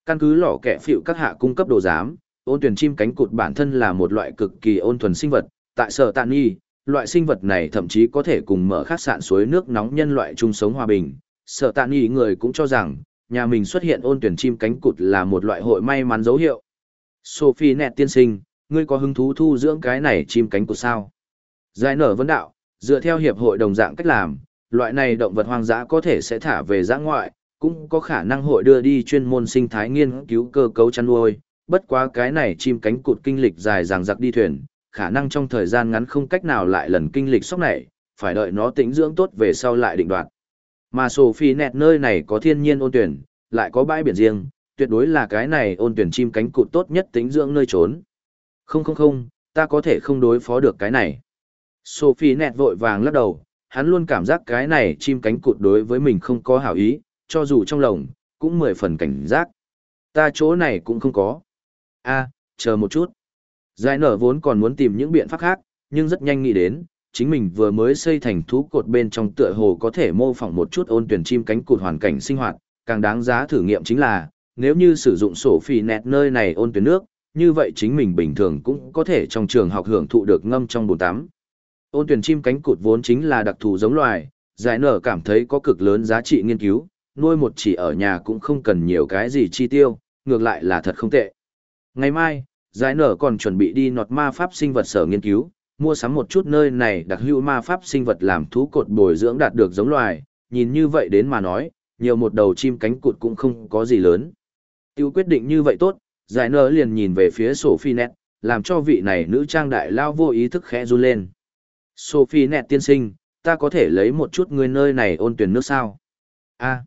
Căn cứ lò kẻ phịu các hạ cung cấp đồ giám, ôn tuyển chim cánh cụt bản thân là một loại cực kỳ ôn thuần sinh vật, tại sở tạn nghi, loại sinh vật này thậm chí có thể cùng mở khách sạn suối nước nóng nhân loại chung sống hòa bình. Sở tạ nghỉ người cũng cho rằng, nhà mình xuất hiện ôn tuyển chim cánh cụt là một loại hội may mắn dấu hiệu. Sophie nẹt tiên sinh, ngươi có hứng thú thu dưỡng cái này chim cánh cụt sao? Giải nở vấn đạo, dựa theo hiệp hội đồng dạng cách làm, loại này động vật hoang dã có thể sẽ thả về giã ngoại, cũng có khả năng hội đưa đi chuyên môn sinh thái nghiên cứu cơ cấu chăn nuôi, bất quá cái này chim cánh cụt kinh lịch dài dằng dặc đi thuyền, khả năng trong thời gian ngắn không cách nào lại lần kinh lịch sốc này, phải đợi nó tĩnh dưỡng tốt về sau lại định đoạt. Mà Sophie nẹt nơi này có thiên nhiên ôn tuyển, lại có bãi biển riêng, tuyệt đối là cái này ôn tuyển chim cánh cụt tốt nhất tính dưỡng nơi trốn. Không không không, ta có thể không đối phó được cái này. Sophie nẹt vội vàng lắc đầu, hắn luôn cảm giác cái này chim cánh cụt đối với mình không có hảo ý, cho dù trong lòng, cũng mười phần cảnh giác. Ta chỗ này cũng không có. a chờ một chút. Giải nở vốn còn muốn tìm những biện pháp khác, nhưng rất nhanh nghĩ đến, chính mình vừa mới xây thành thú cột bên trong tựa hồ có thể mô phỏng một chút ôn tuyển chim cánh cụt hoàn cảnh sinh hoạt, càng đáng giá thử nghiệm chính là, nếu như sử dụng sổ phì nẹt nơi này ôn tuyển nước, như vậy chính mình bình thường cũng có thể trong trường học hưởng thụ được ngâm trong bồn tắm. Ôn tuyển chim cánh cụt vốn chính là đặc thù giống loài, giải nở cảm thấy có cực lớn giá trị nghiên cứu, nuôi một chỉ ở nhà cũng không cần nhiều cái gì chi tiêu, ngược lại là thật không tệ. Ngày mai, giải nở còn chuẩn bị đi nọt ma pháp sinh vật sở nghiên cứu, mua sắm một chút nơi này đặc hữu ma pháp sinh vật làm thú cột bồi dưỡng đạt được giống loài, nhìn như vậy đến mà nói, nhiều một đầu chim cánh cụt cũng không có gì lớn. Tiêu quyết định như vậy tốt, giải nở liền nhìn về phía Sophie Net, làm cho vị này nữ trang đại lao vô ý thức khẽ run lên. Sophie Net tiên sinh, ta có thể lấy một chút người nơi này ôn tuyển nước sao? a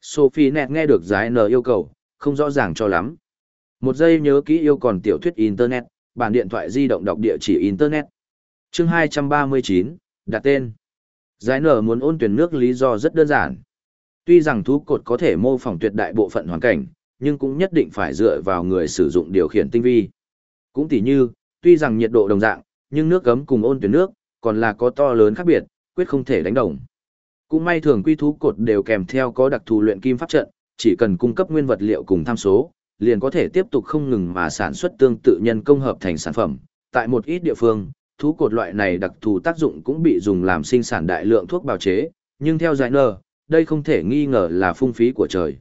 Sophie Net nghe được giải nở yêu cầu, không rõ ràng cho lắm. Một giây nhớ kỹ yêu còn tiểu thuyết Internet, bản điện thoại di động đọc địa chỉ Internet chương 239, đặt tên. Giải nở muốn ôn tuyển nước lý do rất đơn giản. Tuy rằng thú cột có thể mô phỏng tuyệt đại bộ phận hoàn cảnh, nhưng cũng nhất định phải dựa vào người sử dụng điều khiển tinh vi. Cũng tỉ như, tuy rằng nhiệt độ đồng dạng, nhưng nước gấm cùng ôn tuyển nước, còn là có to lớn khác biệt, quyết không thể đánh đồng. Cũng may thường quy thú cột đều kèm theo có đặc thù luyện kim pháp trận, chỉ cần cung cấp nguyên vật liệu cùng tham số, liền có thể tiếp tục không ngừng mà sản xuất tương tự nhân công hợp thành sản phẩm. Tại một ít địa phương, thú cột loại này đặc thù tác dụng cũng bị dùng làm sinh sản đại lượng thuốc bào chế, nhưng theo giải nờ, đây không thể nghi ngờ là phung phí của trời.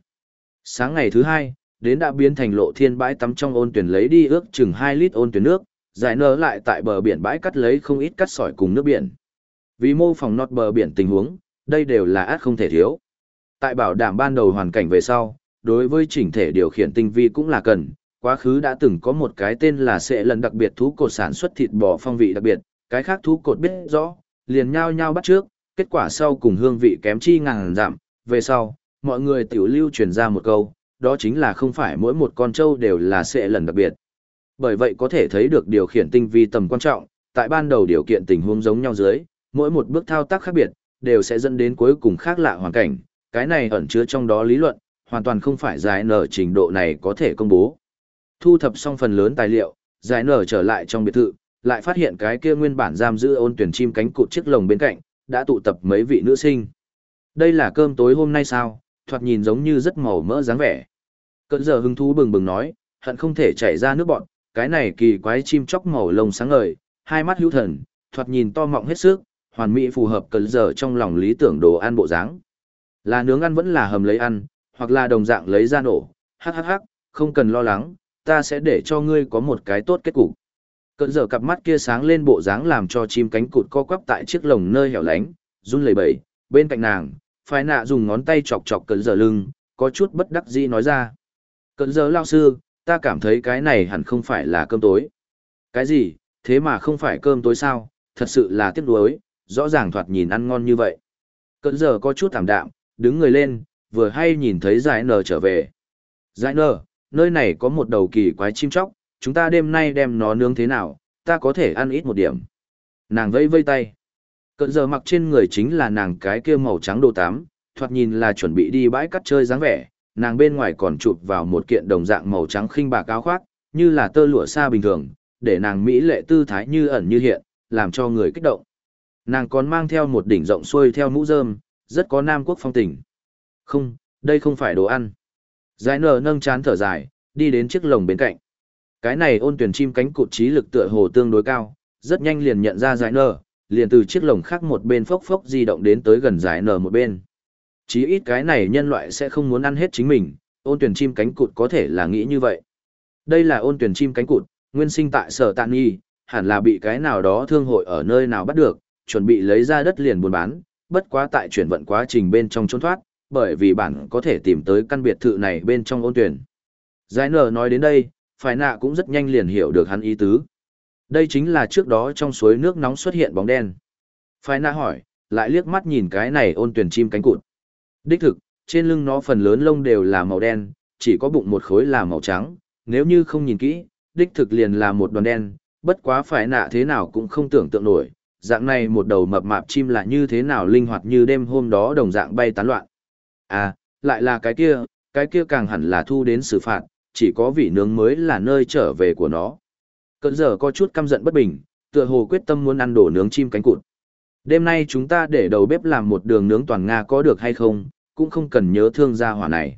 Sáng ngày thứ hai, đến đã biến thành lộ thiên bãi tắm trong ôn tuyển lấy đi ước chừng 2 lít ôn tuyển nước, giải nở lại tại bờ biển bãi cắt lấy không ít cắt sỏi cùng nước biển. Vì mô phỏng nọt bờ biển tình huống, đây đều là át không thể thiếu. Tại bảo đảm ban đầu hoàn cảnh về sau, đối với chỉnh thể điều khiển tinh vi cũng là cần. Quá khứ đã từng có một cái tên là sệ lần đặc biệt thú cột sản xuất thịt bò phong vị đặc biệt, cái khác thú cột biết rõ, liền nhau nhau bắt trước, kết quả sau cùng hương vị kém chi ngàn giảm, về sau, mọi người tiểu lưu truyền ra một câu, đó chính là không phải mỗi một con trâu đều là sệ lần đặc biệt. Bởi vậy có thể thấy được điều khiển tinh vi tầm quan trọng, tại ban đầu điều kiện tình huống giống nhau dưới, mỗi một bước thao tác khác biệt, đều sẽ dẫn đến cuối cùng khác lạ hoàn cảnh, cái này ẩn chứa trong đó lý luận, hoàn toàn không phải giải nở trình độ này có thể công bố. Thu thập xong phần lớn tài liệu, giải nở trở lại trong biệt thự, lại phát hiện cái kia nguyên bản giam giữ ôn tuyển chim cánh cụt chiếc lồng bên cạnh, đã tụ tập mấy vị nữ sinh. Đây là cơm tối hôm nay sao, thoạt nhìn giống như rất màu mỡ dáng vẻ. Cận giờ hứng thú bừng bừng nói, hận không thể chảy ra nước bọn, cái này kỳ quái chim chóc màu lông sáng ngời, hai mắt hữu thần, thoạt nhìn to mọng hết sức, hoàn mỹ phù hợp cẩn giờ trong lòng lý tưởng đồ ăn bộ dáng. Là nướng ăn vẫn là hầm lấy ăn, hoặc là đồng dạng lấy ra nổ, hắc hắc hắc, không cần lo lắng, ta sẽ để cho ngươi có một cái tốt kết cục. Cẩn giờ cặp mắt kia sáng lên bộ dáng làm cho chim cánh cụt co quắp tại chiếc lồng nơi hẻo lánh, run lẩy bẩy, bên cạnh nàng, phái nạ dùng ngón tay chọc chọc cẩn giờ lưng, có chút bất đắc dĩ nói ra. Cẩn giờ lao sư, ta cảm thấy cái này hẳn không phải là cơm tối. Cái gì, thế mà không phải cơm tối sao, thật sự là tiếc nuối, rõ ràng thoạt nhìn ăn ngon như vậy. Cẩn giờ có chút thảm đạm, đứng người lên, vừa hay nhìn thấy giải nờ trở về. Giải nờ nơi này có một đầu kỳ quái chim chóc, chúng ta đêm nay đem nó nướng thế nào, ta có thể ăn ít một điểm. Nàng vây vây tay. Cận giờ mặc trên người chính là nàng cái kia màu trắng đồ tám, thoạt nhìn là chuẩn bị đi bãi cắt chơi dáng vẻ, nàng bên ngoài còn chụp vào một kiện đồng dạng màu trắng khinh bạc áo khoác, như là tơ lụa xa bình thường, để nàng mỹ lệ tư thái như ẩn như hiện, làm cho người kích động. Nàng còn mang theo một đỉnh rộng xuôi theo mũ rơm, rất có nam quốc phong tình. Không, đây không phải đồ ăn. Giải nở nâng chán thở dài, đi đến chiếc lồng bên cạnh. Cái này ôn tuyển chim cánh cụt trí lực tựa hồ tương đối cao, rất nhanh liền nhận ra giải nở, liền từ chiếc lồng khác một bên phốc phốc di động đến tới gần giải nở một bên. Chí ít cái này nhân loại sẽ không muốn ăn hết chính mình, ôn tuyển chim cánh cụt có thể là nghĩ như vậy. Đây là ôn tuyển chim cánh cụt, nguyên sinh tại sở tạn nghi, hẳn là bị cái nào đó thương hội ở nơi nào bắt được, chuẩn bị lấy ra đất liền buôn bán, bất quá tại chuyển vận quá trình bên trong trốn thoát, bởi vì bản có thể tìm tới căn biệt thự này bên trong ôn tuyển. Giải nở nói đến đây, phải nạ cũng rất nhanh liền hiểu được hắn ý tứ. Đây chính là trước đó trong suối nước nóng xuất hiện bóng đen. Phải nạ hỏi, lại liếc mắt nhìn cái này ôn tuyển chim cánh cụt. Đích thực, trên lưng nó phần lớn lông đều là màu đen, chỉ có bụng một khối là màu trắng, nếu như không nhìn kỹ, đích thực liền là một đoàn đen, bất quá phải nạ thế nào cũng không tưởng tượng nổi, dạng này một đầu mập mạp chim là như thế nào linh hoạt như đêm hôm đó đồng dạng bay tán loạn. À, lại là cái kia, cái kia càng hẳn là thu đến xử phạt, chỉ có vị nướng mới là nơi trở về của nó. Cận giờ có chút căm giận bất bình, tựa hồ quyết tâm muốn ăn đổ nướng chim cánh cụt. Đêm nay chúng ta để đầu bếp làm một đường nướng toàn Nga có được hay không, cũng không cần nhớ thương gia hỏa này.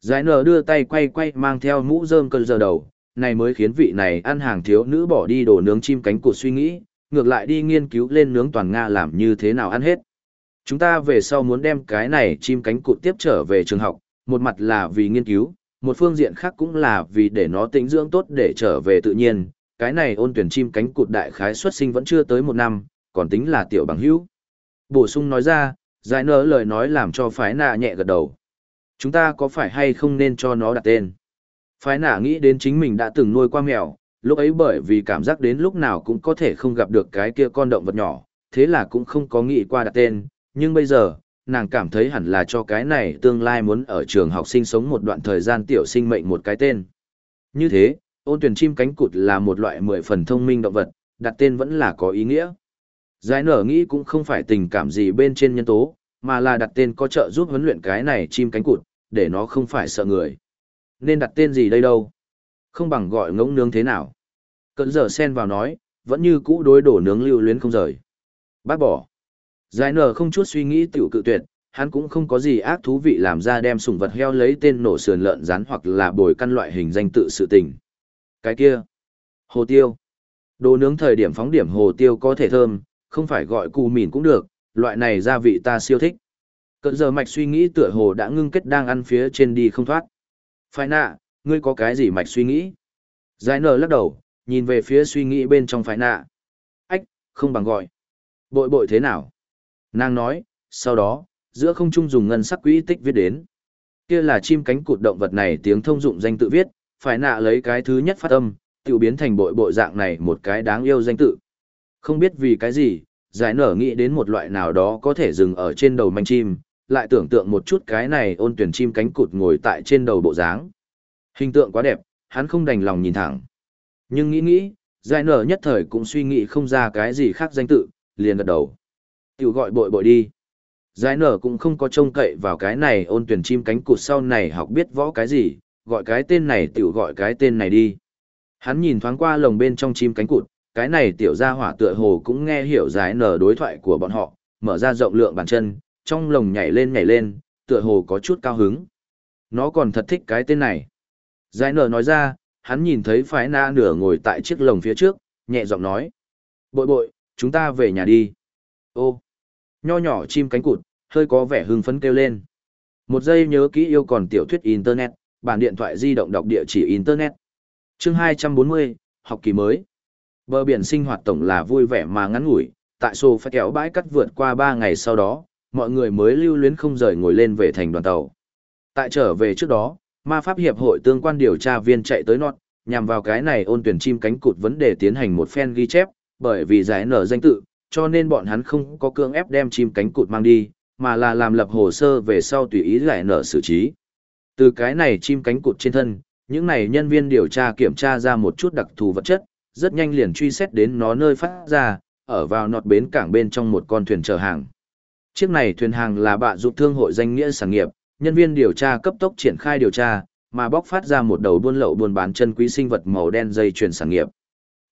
Giải nở đưa tay quay quay mang theo mũ rơm cơn giờ đầu, này mới khiến vị này ăn hàng thiếu nữ bỏ đi đồ nướng chim cánh cụt suy nghĩ, ngược lại đi nghiên cứu lên nướng toàn Nga làm như thế nào ăn hết. Chúng ta về sau muốn đem cái này chim cánh cụt tiếp trở về trường học, một mặt là vì nghiên cứu, một phương diện khác cũng là vì để nó tĩnh dưỡng tốt để trở về tự nhiên. Cái này ôn tuyển chim cánh cụt đại khái xuất sinh vẫn chưa tới một năm, còn tính là tiểu bằng hữu. Bổ sung nói ra, giải nở lời nói làm cho phái nạ nhẹ gật đầu. Chúng ta có phải hay không nên cho nó đặt tên? Phái nạ nghĩ đến chính mình đã từng nuôi qua mèo, lúc ấy bởi vì cảm giác đến lúc nào cũng có thể không gặp được cái kia con động vật nhỏ, thế là cũng không có nghĩ qua đặt tên, nhưng bây giờ, nàng cảm thấy hẳn là cho cái này tương lai muốn ở trường học sinh sống một đoạn thời gian tiểu sinh mệnh một cái tên. Như thế, ôn tuyển chim cánh cụt là một loại mười phần thông minh động vật, đặt tên vẫn là có ý nghĩa. Giải nở nghĩ cũng không phải tình cảm gì bên trên nhân tố, mà là đặt tên có trợ giúp huấn luyện cái này chim cánh cụt, để nó không phải sợ người. Nên đặt tên gì đây đâu? Không bằng gọi ngỗng nướng thế nào? Cận giờ xen vào nói, vẫn như cũ đối đổ nướng lưu luyến không rời. Bác bỏ. Giải nở không chút suy nghĩ tiểu cự tuyệt, hắn cũng không có gì ác thú vị làm ra đem sủng vật heo lấy tên nổ sườn lợn rán hoặc là bồi căn loại hình danh tự sự tình. Cái kia. Hồ tiêu. Đồ nướng thời điểm phóng điểm hồ tiêu có thể thơm, không phải gọi cù mìn cũng được, loại này gia vị ta siêu thích. Cận giờ mạch suy nghĩ tựa hồ đã ngưng kết đang ăn phía trên đi không thoát. Phải nạ, ngươi có cái gì mạch suy nghĩ? Giải nở lắc đầu, nhìn về phía suy nghĩ bên trong phải nạ. Ách, không bằng gọi. Bội bội thế nào? Nàng nói, sau đó, giữa không trung dùng ngân sắc quỹ tích viết đến. Kia là chim cánh cụt động vật này tiếng thông dụng danh tự viết, phải nạ lấy cái thứ nhất phát âm, tự biến thành bội bội dạng này một cái đáng yêu danh tự. Không biết vì cái gì, giải nở nghĩ đến một loại nào đó có thể dừng ở trên đầu manh chim, lại tưởng tượng một chút cái này ôn tuyển chim cánh cụt ngồi tại trên đầu bộ dáng. Hình tượng quá đẹp, hắn không đành lòng nhìn thẳng. Nhưng nghĩ nghĩ, giải nở nhất thời cũng suy nghĩ không ra cái gì khác danh tự, liền gật đầu. Tiểu gọi bội bội đi. Giải nở cũng không có trông cậy vào cái này ôn tuyển chim cánh cụt sau này học biết võ cái gì, gọi cái tên này tiểu gọi cái tên này đi. Hắn nhìn thoáng qua lồng bên trong chim cánh cụt, cái này tiểu gia hỏa tựa hồ cũng nghe hiểu giải nở đối thoại của bọn họ, mở ra rộng lượng bàn chân, trong lồng nhảy lên nhảy lên, tựa hồ có chút cao hứng. Nó còn thật thích cái tên này. Giải nở nói ra, hắn nhìn thấy phái na nửa ngồi tại chiếc lồng phía trước, nhẹ giọng nói. Bội bội, chúng ta về nhà đi. Ô, nho nhỏ chim cánh cụt, hơi có vẻ hưng phấn kêu lên. Một giây nhớ kỹ yêu còn tiểu thuyết Internet, bản điện thoại di động đọc địa chỉ Internet. chương 240, học kỳ mới. Bờ biển sinh hoạt tổng là vui vẻ mà ngắn ngủi, tại sổ phải kéo bãi cắt vượt qua 3 ngày sau đó, mọi người mới lưu luyến không rời ngồi lên về thành đoàn tàu. Tại trở về trước đó, ma pháp hiệp hội tương quan điều tra viên chạy tới nọt, nhằm vào cái này ôn tuyển chim cánh cụt vấn đề tiến hành một phen ghi chép, bởi vì giải nở danh tự, cho nên bọn hắn không có cưỡng ép đem chim cánh cụt mang đi, mà là làm lập hồ sơ về sau tùy ý giải nở xử trí. Từ cái này chim cánh cụt trên thân, những này nhân viên điều tra kiểm tra ra một chút đặc thù vật chất, rất nhanh liền truy xét đến nó nơi phát ra, ở vào nọt bến cảng bên trong một con thuyền chở hàng. Chiếc này thuyền hàng là bạ giúp thương hội danh nghĩa sản nghiệp, nhân viên điều tra cấp tốc triển khai điều tra, mà bóc phát ra một đầu buôn lậu buôn bán chân quý sinh vật màu đen dây chuyển sản nghiệp.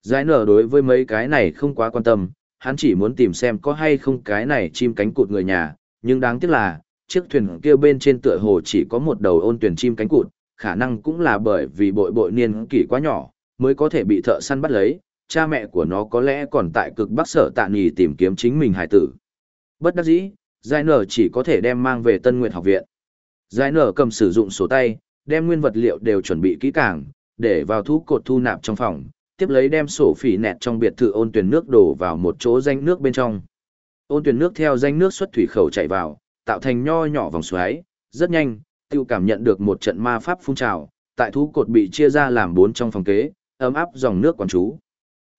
Giải nở đối với mấy cái này không quá quan tâm, hắn chỉ muốn tìm xem có hay không cái này chim cánh cụt người nhà, nhưng đáng tiếc là, chiếc thuyền kia bên trên tựa hồ chỉ có một đầu ôn tuyển chim cánh cụt, khả năng cũng là bởi vì bội bội niên kỷ quá nhỏ, mới có thể bị thợ săn bắt lấy, cha mẹ của nó có lẽ còn tại cực bắc sở tạ nghỉ tìm kiếm chính mình hải tử. Bất đắc dĩ, Giải nở chỉ có thể đem mang về Tân Nguyệt học viện. Giải nở cầm sử dụng sổ tay, đem nguyên vật liệu đều chuẩn bị kỹ càng, để vào thu cột thu nạp trong phòng, tiếp lấy đem sổ phỉ nẹt trong biệt thự ôn tuyển nước đổ vào một chỗ danh nước bên trong. Ôn tuyển nước theo danh nước xuất thủy khẩu chảy vào, tạo thành nho nhỏ vòng xoáy, rất nhanh, tiêu cảm nhận được một trận ma pháp phun trào, tại thú cột bị chia ra làm bốn trong phòng kế, ấm áp dòng nước quán chú.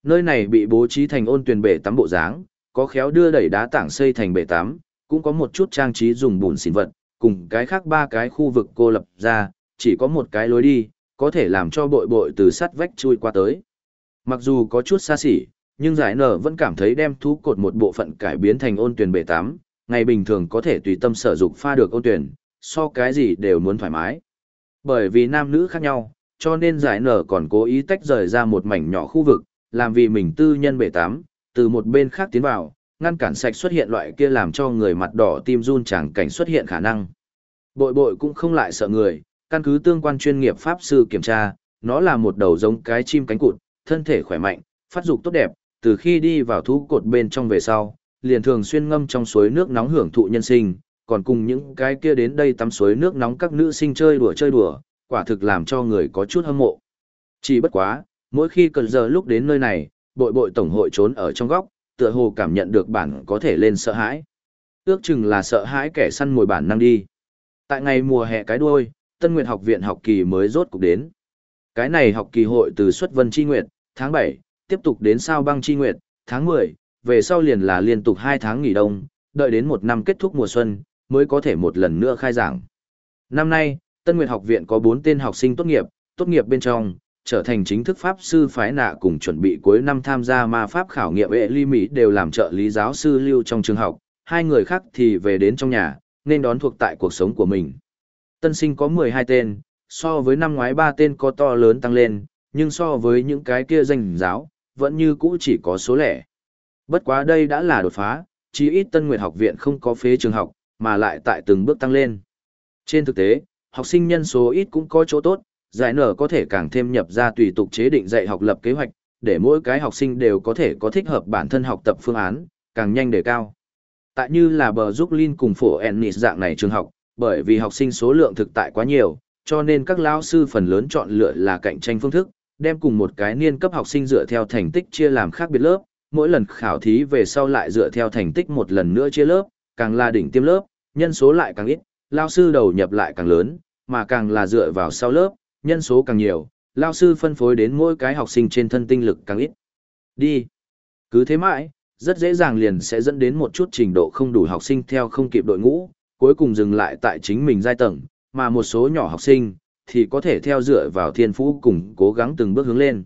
Nơi này bị bố trí thành ôn tuyển bể tắm bộ dáng, có khéo đưa đẩy đá tảng xây thành bể tắm, cũng có một chút trang trí dùng bùn xỉn vật, cùng cái khác ba cái khu vực cô lập ra, chỉ có một cái lối đi, có thể làm cho bội bội từ sắt vách chui qua tới. Mặc dù có chút xa xỉ, nhưng giải nở vẫn cảm thấy đem thú cột một bộ phận cải biến thành ôn tuyển bể tám ngày bình thường có thể tùy tâm sở dục pha được ôn tuyển, so cái gì đều muốn thoải mái. Bởi vì nam nữ khác nhau, cho nên giải nở còn cố ý tách rời ra một mảnh nhỏ khu vực, làm vì mình tư nhân bể tám từ một bên khác tiến vào, ngăn cản sạch xuất hiện loại kia làm cho người mặt đỏ tim run chẳng cảnh xuất hiện khả năng. Bội bội cũng không lại sợ người, căn cứ tương quan chuyên nghiệp pháp sư kiểm tra, nó là một đầu giống cái chim cánh cụt, thân thể khỏe mạnh, phát dục tốt đẹp, từ khi đi vào thú cột bên trong về sau, liền thường xuyên ngâm trong suối nước nóng hưởng thụ nhân sinh, còn cùng những cái kia đến đây tắm suối nước nóng các nữ sinh chơi đùa chơi đùa, quả thực làm cho người có chút hâm mộ. Chỉ bất quá, mỗi khi cần giờ lúc đến nơi này, bội bội tổng hội trốn ở trong góc, tựa hồ cảm nhận được bản có thể lên sợ hãi. Ước chừng là sợ hãi kẻ săn mồi bản năng đi. Tại ngày mùa hè cái đuôi, Tân Nguyệt học viện học kỳ mới rốt cục đến. Cái này học kỳ hội từ xuất vân chi nguyệt, tháng 7, tiếp tục đến sao băng chi nguyệt, tháng 10, về sau liền là liên tục 2 tháng nghỉ đông, đợi đến một năm kết thúc mùa xuân, mới có thể một lần nữa khai giảng. Năm nay, Tân Nguyệt học viện có 4 tên học sinh tốt nghiệp, tốt nghiệp bên trong, trở thành chính thức pháp sư phái nạ cùng chuẩn bị cuối năm tham gia ma pháp khảo nghiệm vệ ly mỹ đều làm trợ lý giáo sư lưu trong trường học, hai người khác thì về đến trong nhà, nên đón thuộc tại cuộc sống của mình. Tân sinh có 12 tên, so với năm ngoái 3 tên có to lớn tăng lên, nhưng so với những cái kia danh giáo, vẫn như cũ chỉ có số lẻ. Bất quá đây đã là đột phá, chí ít Tân Nguyệt học viện không có phế trường học, mà lại tại từng bước tăng lên. Trên thực tế, học sinh nhân số ít cũng có chỗ tốt, giải nở có thể càng thêm nhập ra tùy tục chế định dạy học lập kế hoạch, để mỗi cái học sinh đều có thể có thích hợp bản thân học tập phương án, càng nhanh để cao. Tại như là bờ giúp Linh cùng phổ Ennis dạng này trường học, bởi vì học sinh số lượng thực tại quá nhiều, cho nên các lao sư phần lớn chọn lựa là cạnh tranh phương thức, đem cùng một cái niên cấp học sinh dựa theo thành tích chia làm khác biệt lớp, mỗi lần khảo thí về sau lại dựa theo thành tích một lần nữa chia lớp, càng là đỉnh tiêm lớp, nhân số lại càng ít, lao sư đầu nhập lại càng lớn, mà càng là dựa vào sau lớp, nhân số càng nhiều, lao sư phân phối đến mỗi cái học sinh trên thân tinh lực càng ít. Đi. Cứ thế mãi, rất dễ dàng liền sẽ dẫn đến một chút trình độ không đủ học sinh theo không kịp đội ngũ, cuối cùng dừng lại tại chính mình giai tầng, mà một số nhỏ học sinh thì có thể theo dựa vào thiên phú cùng cố gắng từng bước hướng lên.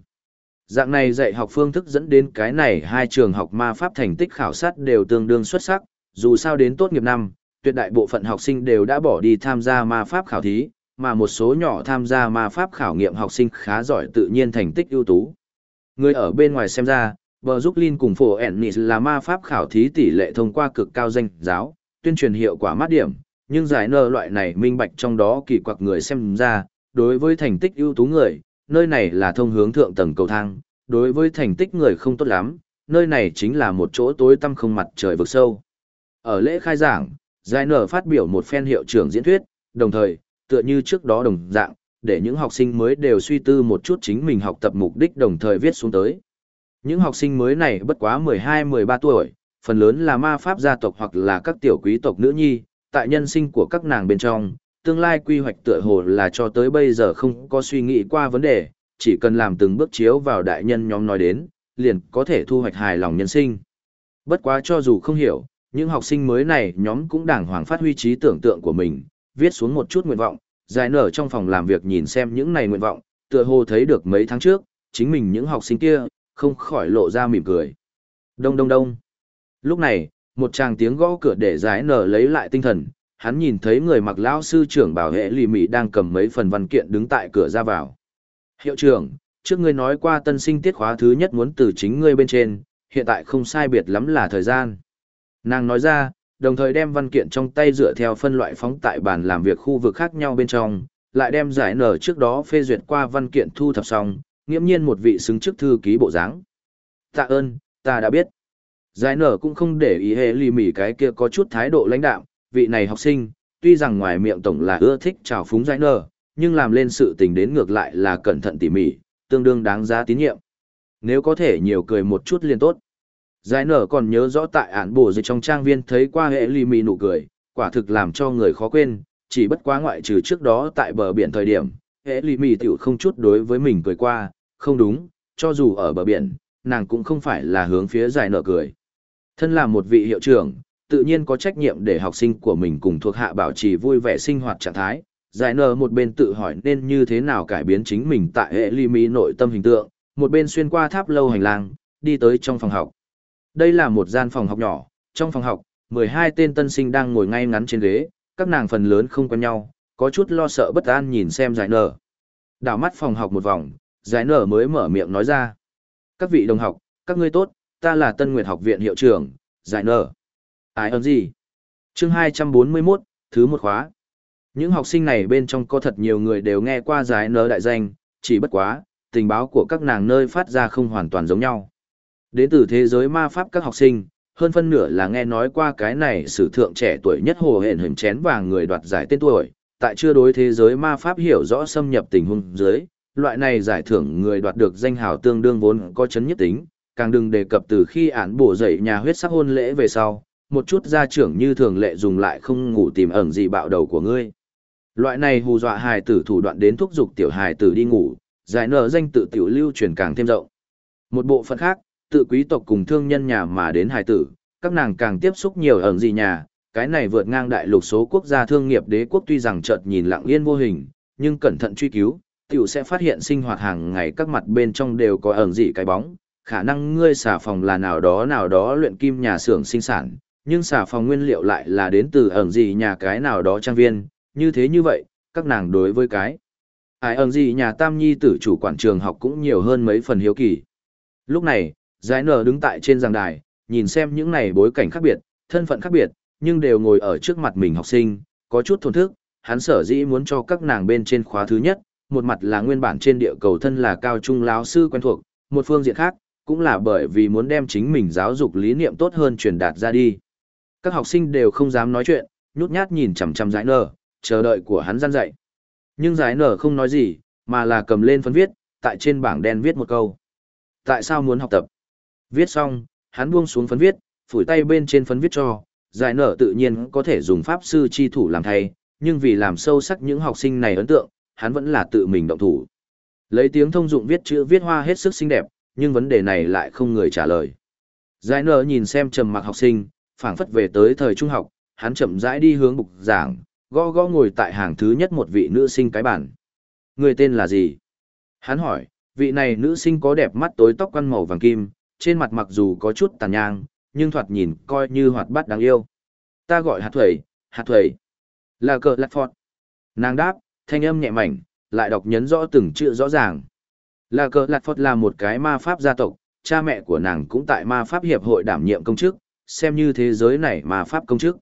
Dạng này dạy học phương thức dẫn đến cái này hai trường học ma pháp thành tích khảo sát đều tương đương xuất sắc, dù sao đến tốt nghiệp năm, tuyệt đại bộ phận học sinh đều đã bỏ đi tham gia ma pháp khảo thí, mà một số nhỏ tham gia ma pháp khảo nghiệm học sinh khá giỏi tự nhiên thành tích ưu tú. Người ở bên ngoài xem ra, Bờ Giúp Linh cùng Phổ Ennis là ma pháp khảo thí tỷ lệ thông qua cực cao danh giáo, tuyên truyền hiệu quả mát điểm, nhưng giải nơ loại này minh bạch trong đó kỳ quặc người xem ra, đối với thành tích ưu tú người, nơi này là thông hướng thượng tầng cầu thang, đối với thành tích người không tốt lắm, nơi này chính là một chỗ tối tăm không mặt trời vực sâu. Ở lễ khai giảng, Giải nở phát biểu một phen hiệu trưởng diễn thuyết, đồng thời, tựa như trước đó đồng dạng, để những học sinh mới đều suy tư một chút chính mình học tập mục đích đồng thời viết xuống tới. Những học sinh mới này bất quá 12-13 tuổi, phần lớn là ma pháp gia tộc hoặc là các tiểu quý tộc nữ nhi, tại nhân sinh của các nàng bên trong, tương lai quy hoạch tựa hồ là cho tới bây giờ không có suy nghĩ qua vấn đề, chỉ cần làm từng bước chiếu vào đại nhân nhóm nói đến, liền có thể thu hoạch hài lòng nhân sinh. Bất quá cho dù không hiểu, những học sinh mới này nhóm cũng đàng hoàng phát huy trí tưởng tượng của mình, viết xuống một chút nguyện vọng, giải nở trong phòng làm việc nhìn xem những này nguyện vọng, tựa hồ thấy được mấy tháng trước, chính mình những học sinh kia, không khỏi lộ ra mỉm cười. Đông đông đông. Lúc này, một chàng tiếng gõ cửa để giải nở lấy lại tinh thần, hắn nhìn thấy người mặc lão sư trưởng bảo hệ lì mị đang cầm mấy phần văn kiện đứng tại cửa ra vào. Hiệu trưởng, trước ngươi nói qua tân sinh tiết khóa thứ nhất muốn từ chính ngươi bên trên, hiện tại không sai biệt lắm là thời gian. Nàng nói ra, đồng thời đem văn kiện trong tay dựa theo phân loại phóng tại bàn làm việc khu vực khác nhau bên trong, lại đem giải nở trước đó phê duyệt qua văn kiện thu thập xong, nghiễm nhiên một vị xứng chức thư ký bộ dáng. Tạ ơn, ta đã biết. Giải nở cũng không để ý hệ lì mỉ cái kia có chút thái độ lãnh đạo, vị này học sinh, tuy rằng ngoài miệng tổng là ưa thích trào phúng giải nở, nhưng làm lên sự tình đến ngược lại là cẩn thận tỉ mỉ, tương đương đáng giá tín nhiệm. Nếu có thể nhiều cười một chút liền tốt. Giải nở còn nhớ rõ tại án bổ dịch trong trang viên thấy qua hệ lì mì nụ cười, quả thực làm cho người khó quên, chỉ bất quá ngoại trừ trước đó tại bờ biển thời điểm, hệ lì mì tiểu không chút đối với mình cười qua, không đúng, cho dù ở bờ biển, nàng cũng không phải là hướng phía giải nở cười. Thân là một vị hiệu trưởng, tự nhiên có trách nhiệm để học sinh của mình cùng thuộc hạ bảo trì vui vẻ sinh hoạt trạng thái. Giải nở một bên tự hỏi nên như thế nào cải biến chính mình tại hệ ly mỹ nội tâm hình tượng, một bên xuyên qua tháp lâu hành lang, đi tới trong phòng học. Đây là một gian phòng học nhỏ, trong phòng học, 12 tên tân sinh đang ngồi ngay ngắn trên ghế, các nàng phần lớn không quen nhau, có chút lo sợ bất an nhìn xem giải nở. Đảo mắt phòng học một vòng, giải nở mới mở miệng nói ra. Các vị đồng học, các ngươi tốt, ta là Tân Nguyệt học viện hiệu trưởng, giải nở. Ai ơn gì? Chương 241, thứ một khóa. Những học sinh này bên trong có thật nhiều người đều nghe qua giải nơ đại danh, chỉ bất quá, tình báo của các nàng nơi phát ra không hoàn toàn giống nhau. Đến từ thế giới ma pháp các học sinh, hơn phân nửa là nghe nói qua cái này sử thượng trẻ tuổi nhất hồ hển hình chén vàng người đoạt giải tên tuổi, tại chưa đối thế giới ma pháp hiểu rõ xâm nhập tình huống dưới, loại này giải thưởng người đoạt được danh hào tương đương vốn có chấn nhất tính, càng đừng đề cập từ khi án bổ dậy nhà huyết sắc hôn lễ về sau, một chút gia trưởng như thường lệ dùng lại không ngủ tìm ẩn gì bạo đầu của ngươi. Loại này hù dọa hài tử thủ đoạn đến thúc giục tiểu hài tử đi ngủ, giải nở danh tự tiểu lưu truyền càng thêm rộng. Một bộ phận khác, tự quý tộc cùng thương nhân nhà mà đến hài tử, các nàng càng tiếp xúc nhiều ẩn gì nhà, cái này vượt ngang đại lục số quốc gia thương nghiệp đế quốc tuy rằng chợt nhìn lặng yên vô hình, nhưng cẩn thận truy cứu, tiểu sẽ phát hiện sinh hoạt hàng ngày các mặt bên trong đều có ẩn gì cái bóng, khả năng ngươi xà phòng là nào đó nào đó luyện kim nhà xưởng sinh sản, nhưng xà phòng nguyên liệu lại là đến từ ẩn gì nhà cái nào đó trang viên, như thế như vậy, các nàng đối với cái. Ai ẩn gì nhà tam nhi tử chủ quản trường học cũng nhiều hơn mấy phần hiếu kỳ. Lúc này, Giải nở đứng tại trên giảng đài, nhìn xem những này bối cảnh khác biệt, thân phận khác biệt, nhưng đều ngồi ở trước mặt mình học sinh, có chút thổn thức, hắn sở dĩ muốn cho các nàng bên trên khóa thứ nhất, một mặt là nguyên bản trên địa cầu thân là cao trung lão sư quen thuộc, một phương diện khác, cũng là bởi vì muốn đem chính mình giáo dục lý niệm tốt hơn truyền đạt ra đi. Các học sinh đều không dám nói chuyện, nhút nhát nhìn chằm chằm giải nở, chờ đợi của hắn gian dạy. Nhưng giải nở không nói gì, mà là cầm lên phấn viết, tại trên bảng đen viết một câu. Tại sao muốn học tập? Viết xong, hắn buông xuống phấn viết, phủi tay bên trên phấn viết cho, giải nở tự nhiên có thể dùng pháp sư chi thủ làm thay, nhưng vì làm sâu sắc những học sinh này ấn tượng, hắn vẫn là tự mình động thủ. Lấy tiếng thông dụng viết chữ viết hoa hết sức xinh đẹp, nhưng vấn đề này lại không người trả lời. Giải nở nhìn xem trầm mặc học sinh, phảng phất về tới thời trung học, hắn chậm rãi đi hướng bục giảng, gõ gõ ngồi tại hàng thứ nhất một vị nữ sinh cái bản. Người tên là gì? Hắn hỏi, vị này nữ sinh có đẹp mắt tối tóc quăn màu vàng kim, trên mặt mặc dù có chút tàn nhang, nhưng thoạt nhìn coi như hoạt bát đáng yêu. Ta gọi hạt thuẩy, hạt thuẩy. Là cờ lạc phọt. Nàng đáp, thanh âm nhẹ mảnh, lại đọc nhấn rõ từng chữ rõ ràng. Là cờ lạc phọt là một cái ma pháp gia tộc, cha mẹ của nàng cũng tại ma pháp hiệp hội đảm nhiệm công chức, xem như thế giới này ma pháp công chức.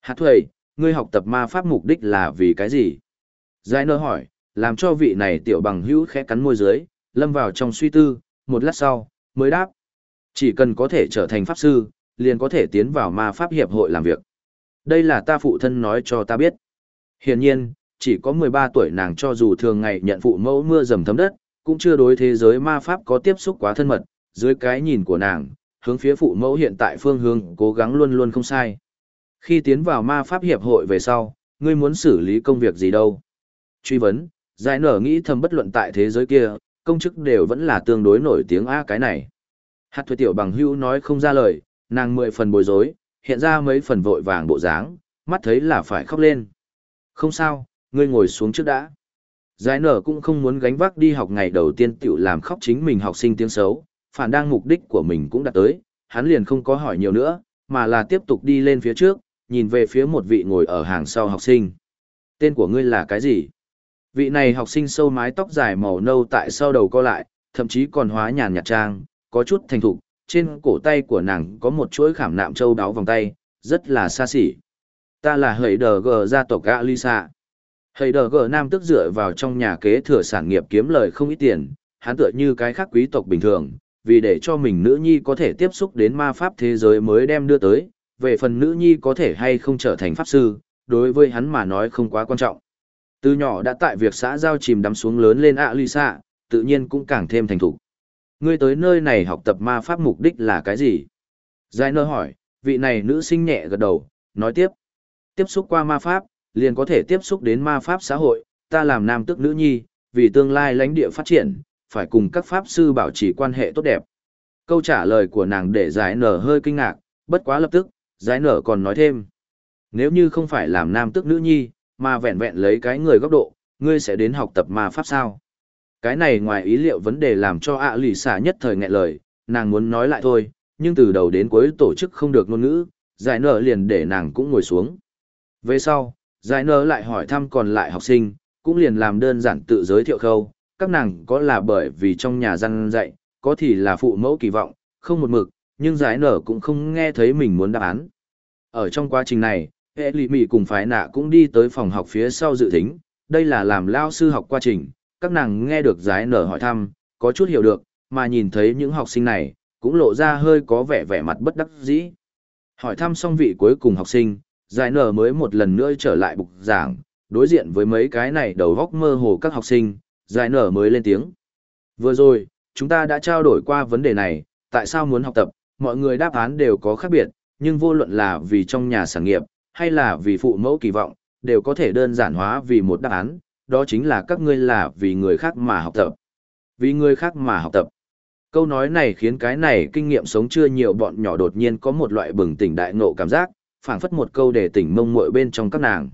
Hạt thuầy, ngươi học tập ma pháp mục đích là vì cái gì? Giải nơ hỏi, làm cho vị này tiểu bằng hữu khẽ cắn môi dưới, lâm vào trong suy tư, một lát sau, mới đáp, Chỉ cần có thể trở thành pháp sư, liền có thể tiến vào ma pháp hiệp hội làm việc. Đây là ta phụ thân nói cho ta biết. Hiển nhiên, chỉ có 13 tuổi nàng cho dù thường ngày nhận phụ mẫu mưa dầm thấm đất, cũng chưa đối thế giới ma pháp có tiếp xúc quá thân mật, dưới cái nhìn của nàng, hướng phía phụ mẫu hiện tại phương hướng cố gắng luôn luôn không sai. Khi tiến vào ma pháp hiệp hội về sau, ngươi muốn xử lý công việc gì đâu? Truy vấn, giải nở nghĩ thầm bất luận tại thế giới kia, công chức đều vẫn là tương đối nổi tiếng a cái này. Hạt thuê tiểu bằng hưu nói không ra lời, nàng mười phần bối rối, hiện ra mấy phần vội vàng bộ dáng, mắt thấy là phải khóc lên. Không sao, ngươi ngồi xuống trước đã. Giải nở cũng không muốn gánh vác đi học ngày đầu tiên tiểu làm khóc chính mình học sinh tiếng xấu, phản đang mục đích của mình cũng đã tới, hắn liền không có hỏi nhiều nữa, mà là tiếp tục đi lên phía trước, nhìn về phía một vị ngồi ở hàng sau học sinh. Tên của ngươi là cái gì? Vị này học sinh sâu mái tóc dài màu nâu tại sau đầu co lại, thậm chí còn hóa nhàn nhạt trang, có chút thành thục, trên cổ tay của nàng có một chuỗi khảm nạm châu đáo vòng tay, rất là xa xỉ. Ta là hầy đờ gờ gia tộc Alisa. Hầy đờ gờ nam tức dựa vào trong nhà kế thừa sản nghiệp kiếm lời không ít tiền, hắn tựa như cái khác quý tộc bình thường, vì để cho mình nữ nhi có thể tiếp xúc đến ma pháp thế giới mới đem đưa tới, về phần nữ nhi có thể hay không trở thành pháp sư, đối với hắn mà nói không quá quan trọng. Từ nhỏ đã tại việc xã giao chìm đắm xuống lớn lên ạ Lisa, tự nhiên cũng càng thêm thành thục. Ngươi tới nơi này học tập ma pháp mục đích là cái gì? Giải nơ hỏi, vị này nữ sinh nhẹ gật đầu, nói tiếp. Tiếp xúc qua ma pháp, liền có thể tiếp xúc đến ma pháp xã hội, ta làm nam tức nữ nhi, vì tương lai lãnh địa phát triển, phải cùng các pháp sư bảo trì quan hệ tốt đẹp. Câu trả lời của nàng để giải nở hơi kinh ngạc, bất quá lập tức, giải nở còn nói thêm. Nếu như không phải làm nam tức nữ nhi, mà vẹn vẹn lấy cái người góc độ, ngươi sẽ đến học tập ma pháp sao? Cái này ngoài ý liệu vấn đề làm cho ạ lì xả nhất thời nghẹn lời, nàng muốn nói lại thôi, nhưng từ đầu đến cuối tổ chức không được ngôn ngữ, giải nở liền để nàng cũng ngồi xuống. Về sau, giải nở lại hỏi thăm còn lại học sinh, cũng liền làm đơn giản tự giới thiệu khâu, các nàng có là bởi vì trong nhà răn dạy, có thì là phụ mẫu kỳ vọng, không một mực, nhưng giải nở cũng không nghe thấy mình muốn đáp án. Ở trong quá trình này, hệ lì mị cùng phái nạ cũng đi tới phòng học phía sau dự tính, đây là làm lao sư học quá trình, các nàng nghe được giải nở hỏi thăm, có chút hiểu được, mà nhìn thấy những học sinh này, cũng lộ ra hơi có vẻ vẻ mặt bất đắc dĩ. Hỏi thăm xong vị cuối cùng học sinh, giải nở mới một lần nữa trở lại bục giảng, đối diện với mấy cái này đầu góc mơ hồ các học sinh, giải nở mới lên tiếng. Vừa rồi, chúng ta đã trao đổi qua vấn đề này, tại sao muốn học tập, mọi người đáp án đều có khác biệt, nhưng vô luận là vì trong nhà sản nghiệp, hay là vì phụ mẫu kỳ vọng, đều có thể đơn giản hóa vì một đáp án, đó chính là các ngươi là vì người khác mà học tập. Vì người khác mà học tập. Câu nói này khiến cái này kinh nghiệm sống chưa nhiều bọn nhỏ đột nhiên có một loại bừng tỉnh đại ngộ cảm giác, phảng phất một câu để tỉnh mông muội bên trong các nàng.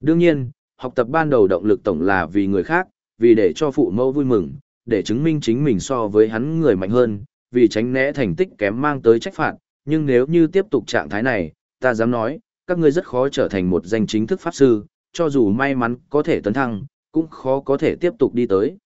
Đương nhiên, học tập ban đầu động lực tổng là vì người khác, vì để cho phụ mẫu vui mừng, để chứng minh chính mình so với hắn người mạnh hơn, vì tránh né thành tích kém mang tới trách phạt, nhưng nếu như tiếp tục trạng thái này, ta dám nói, các ngươi rất khó trở thành một danh chính thức pháp sư, cho dù may mắn có thể tấn thăng, cũng khó có thể tiếp tục đi tới.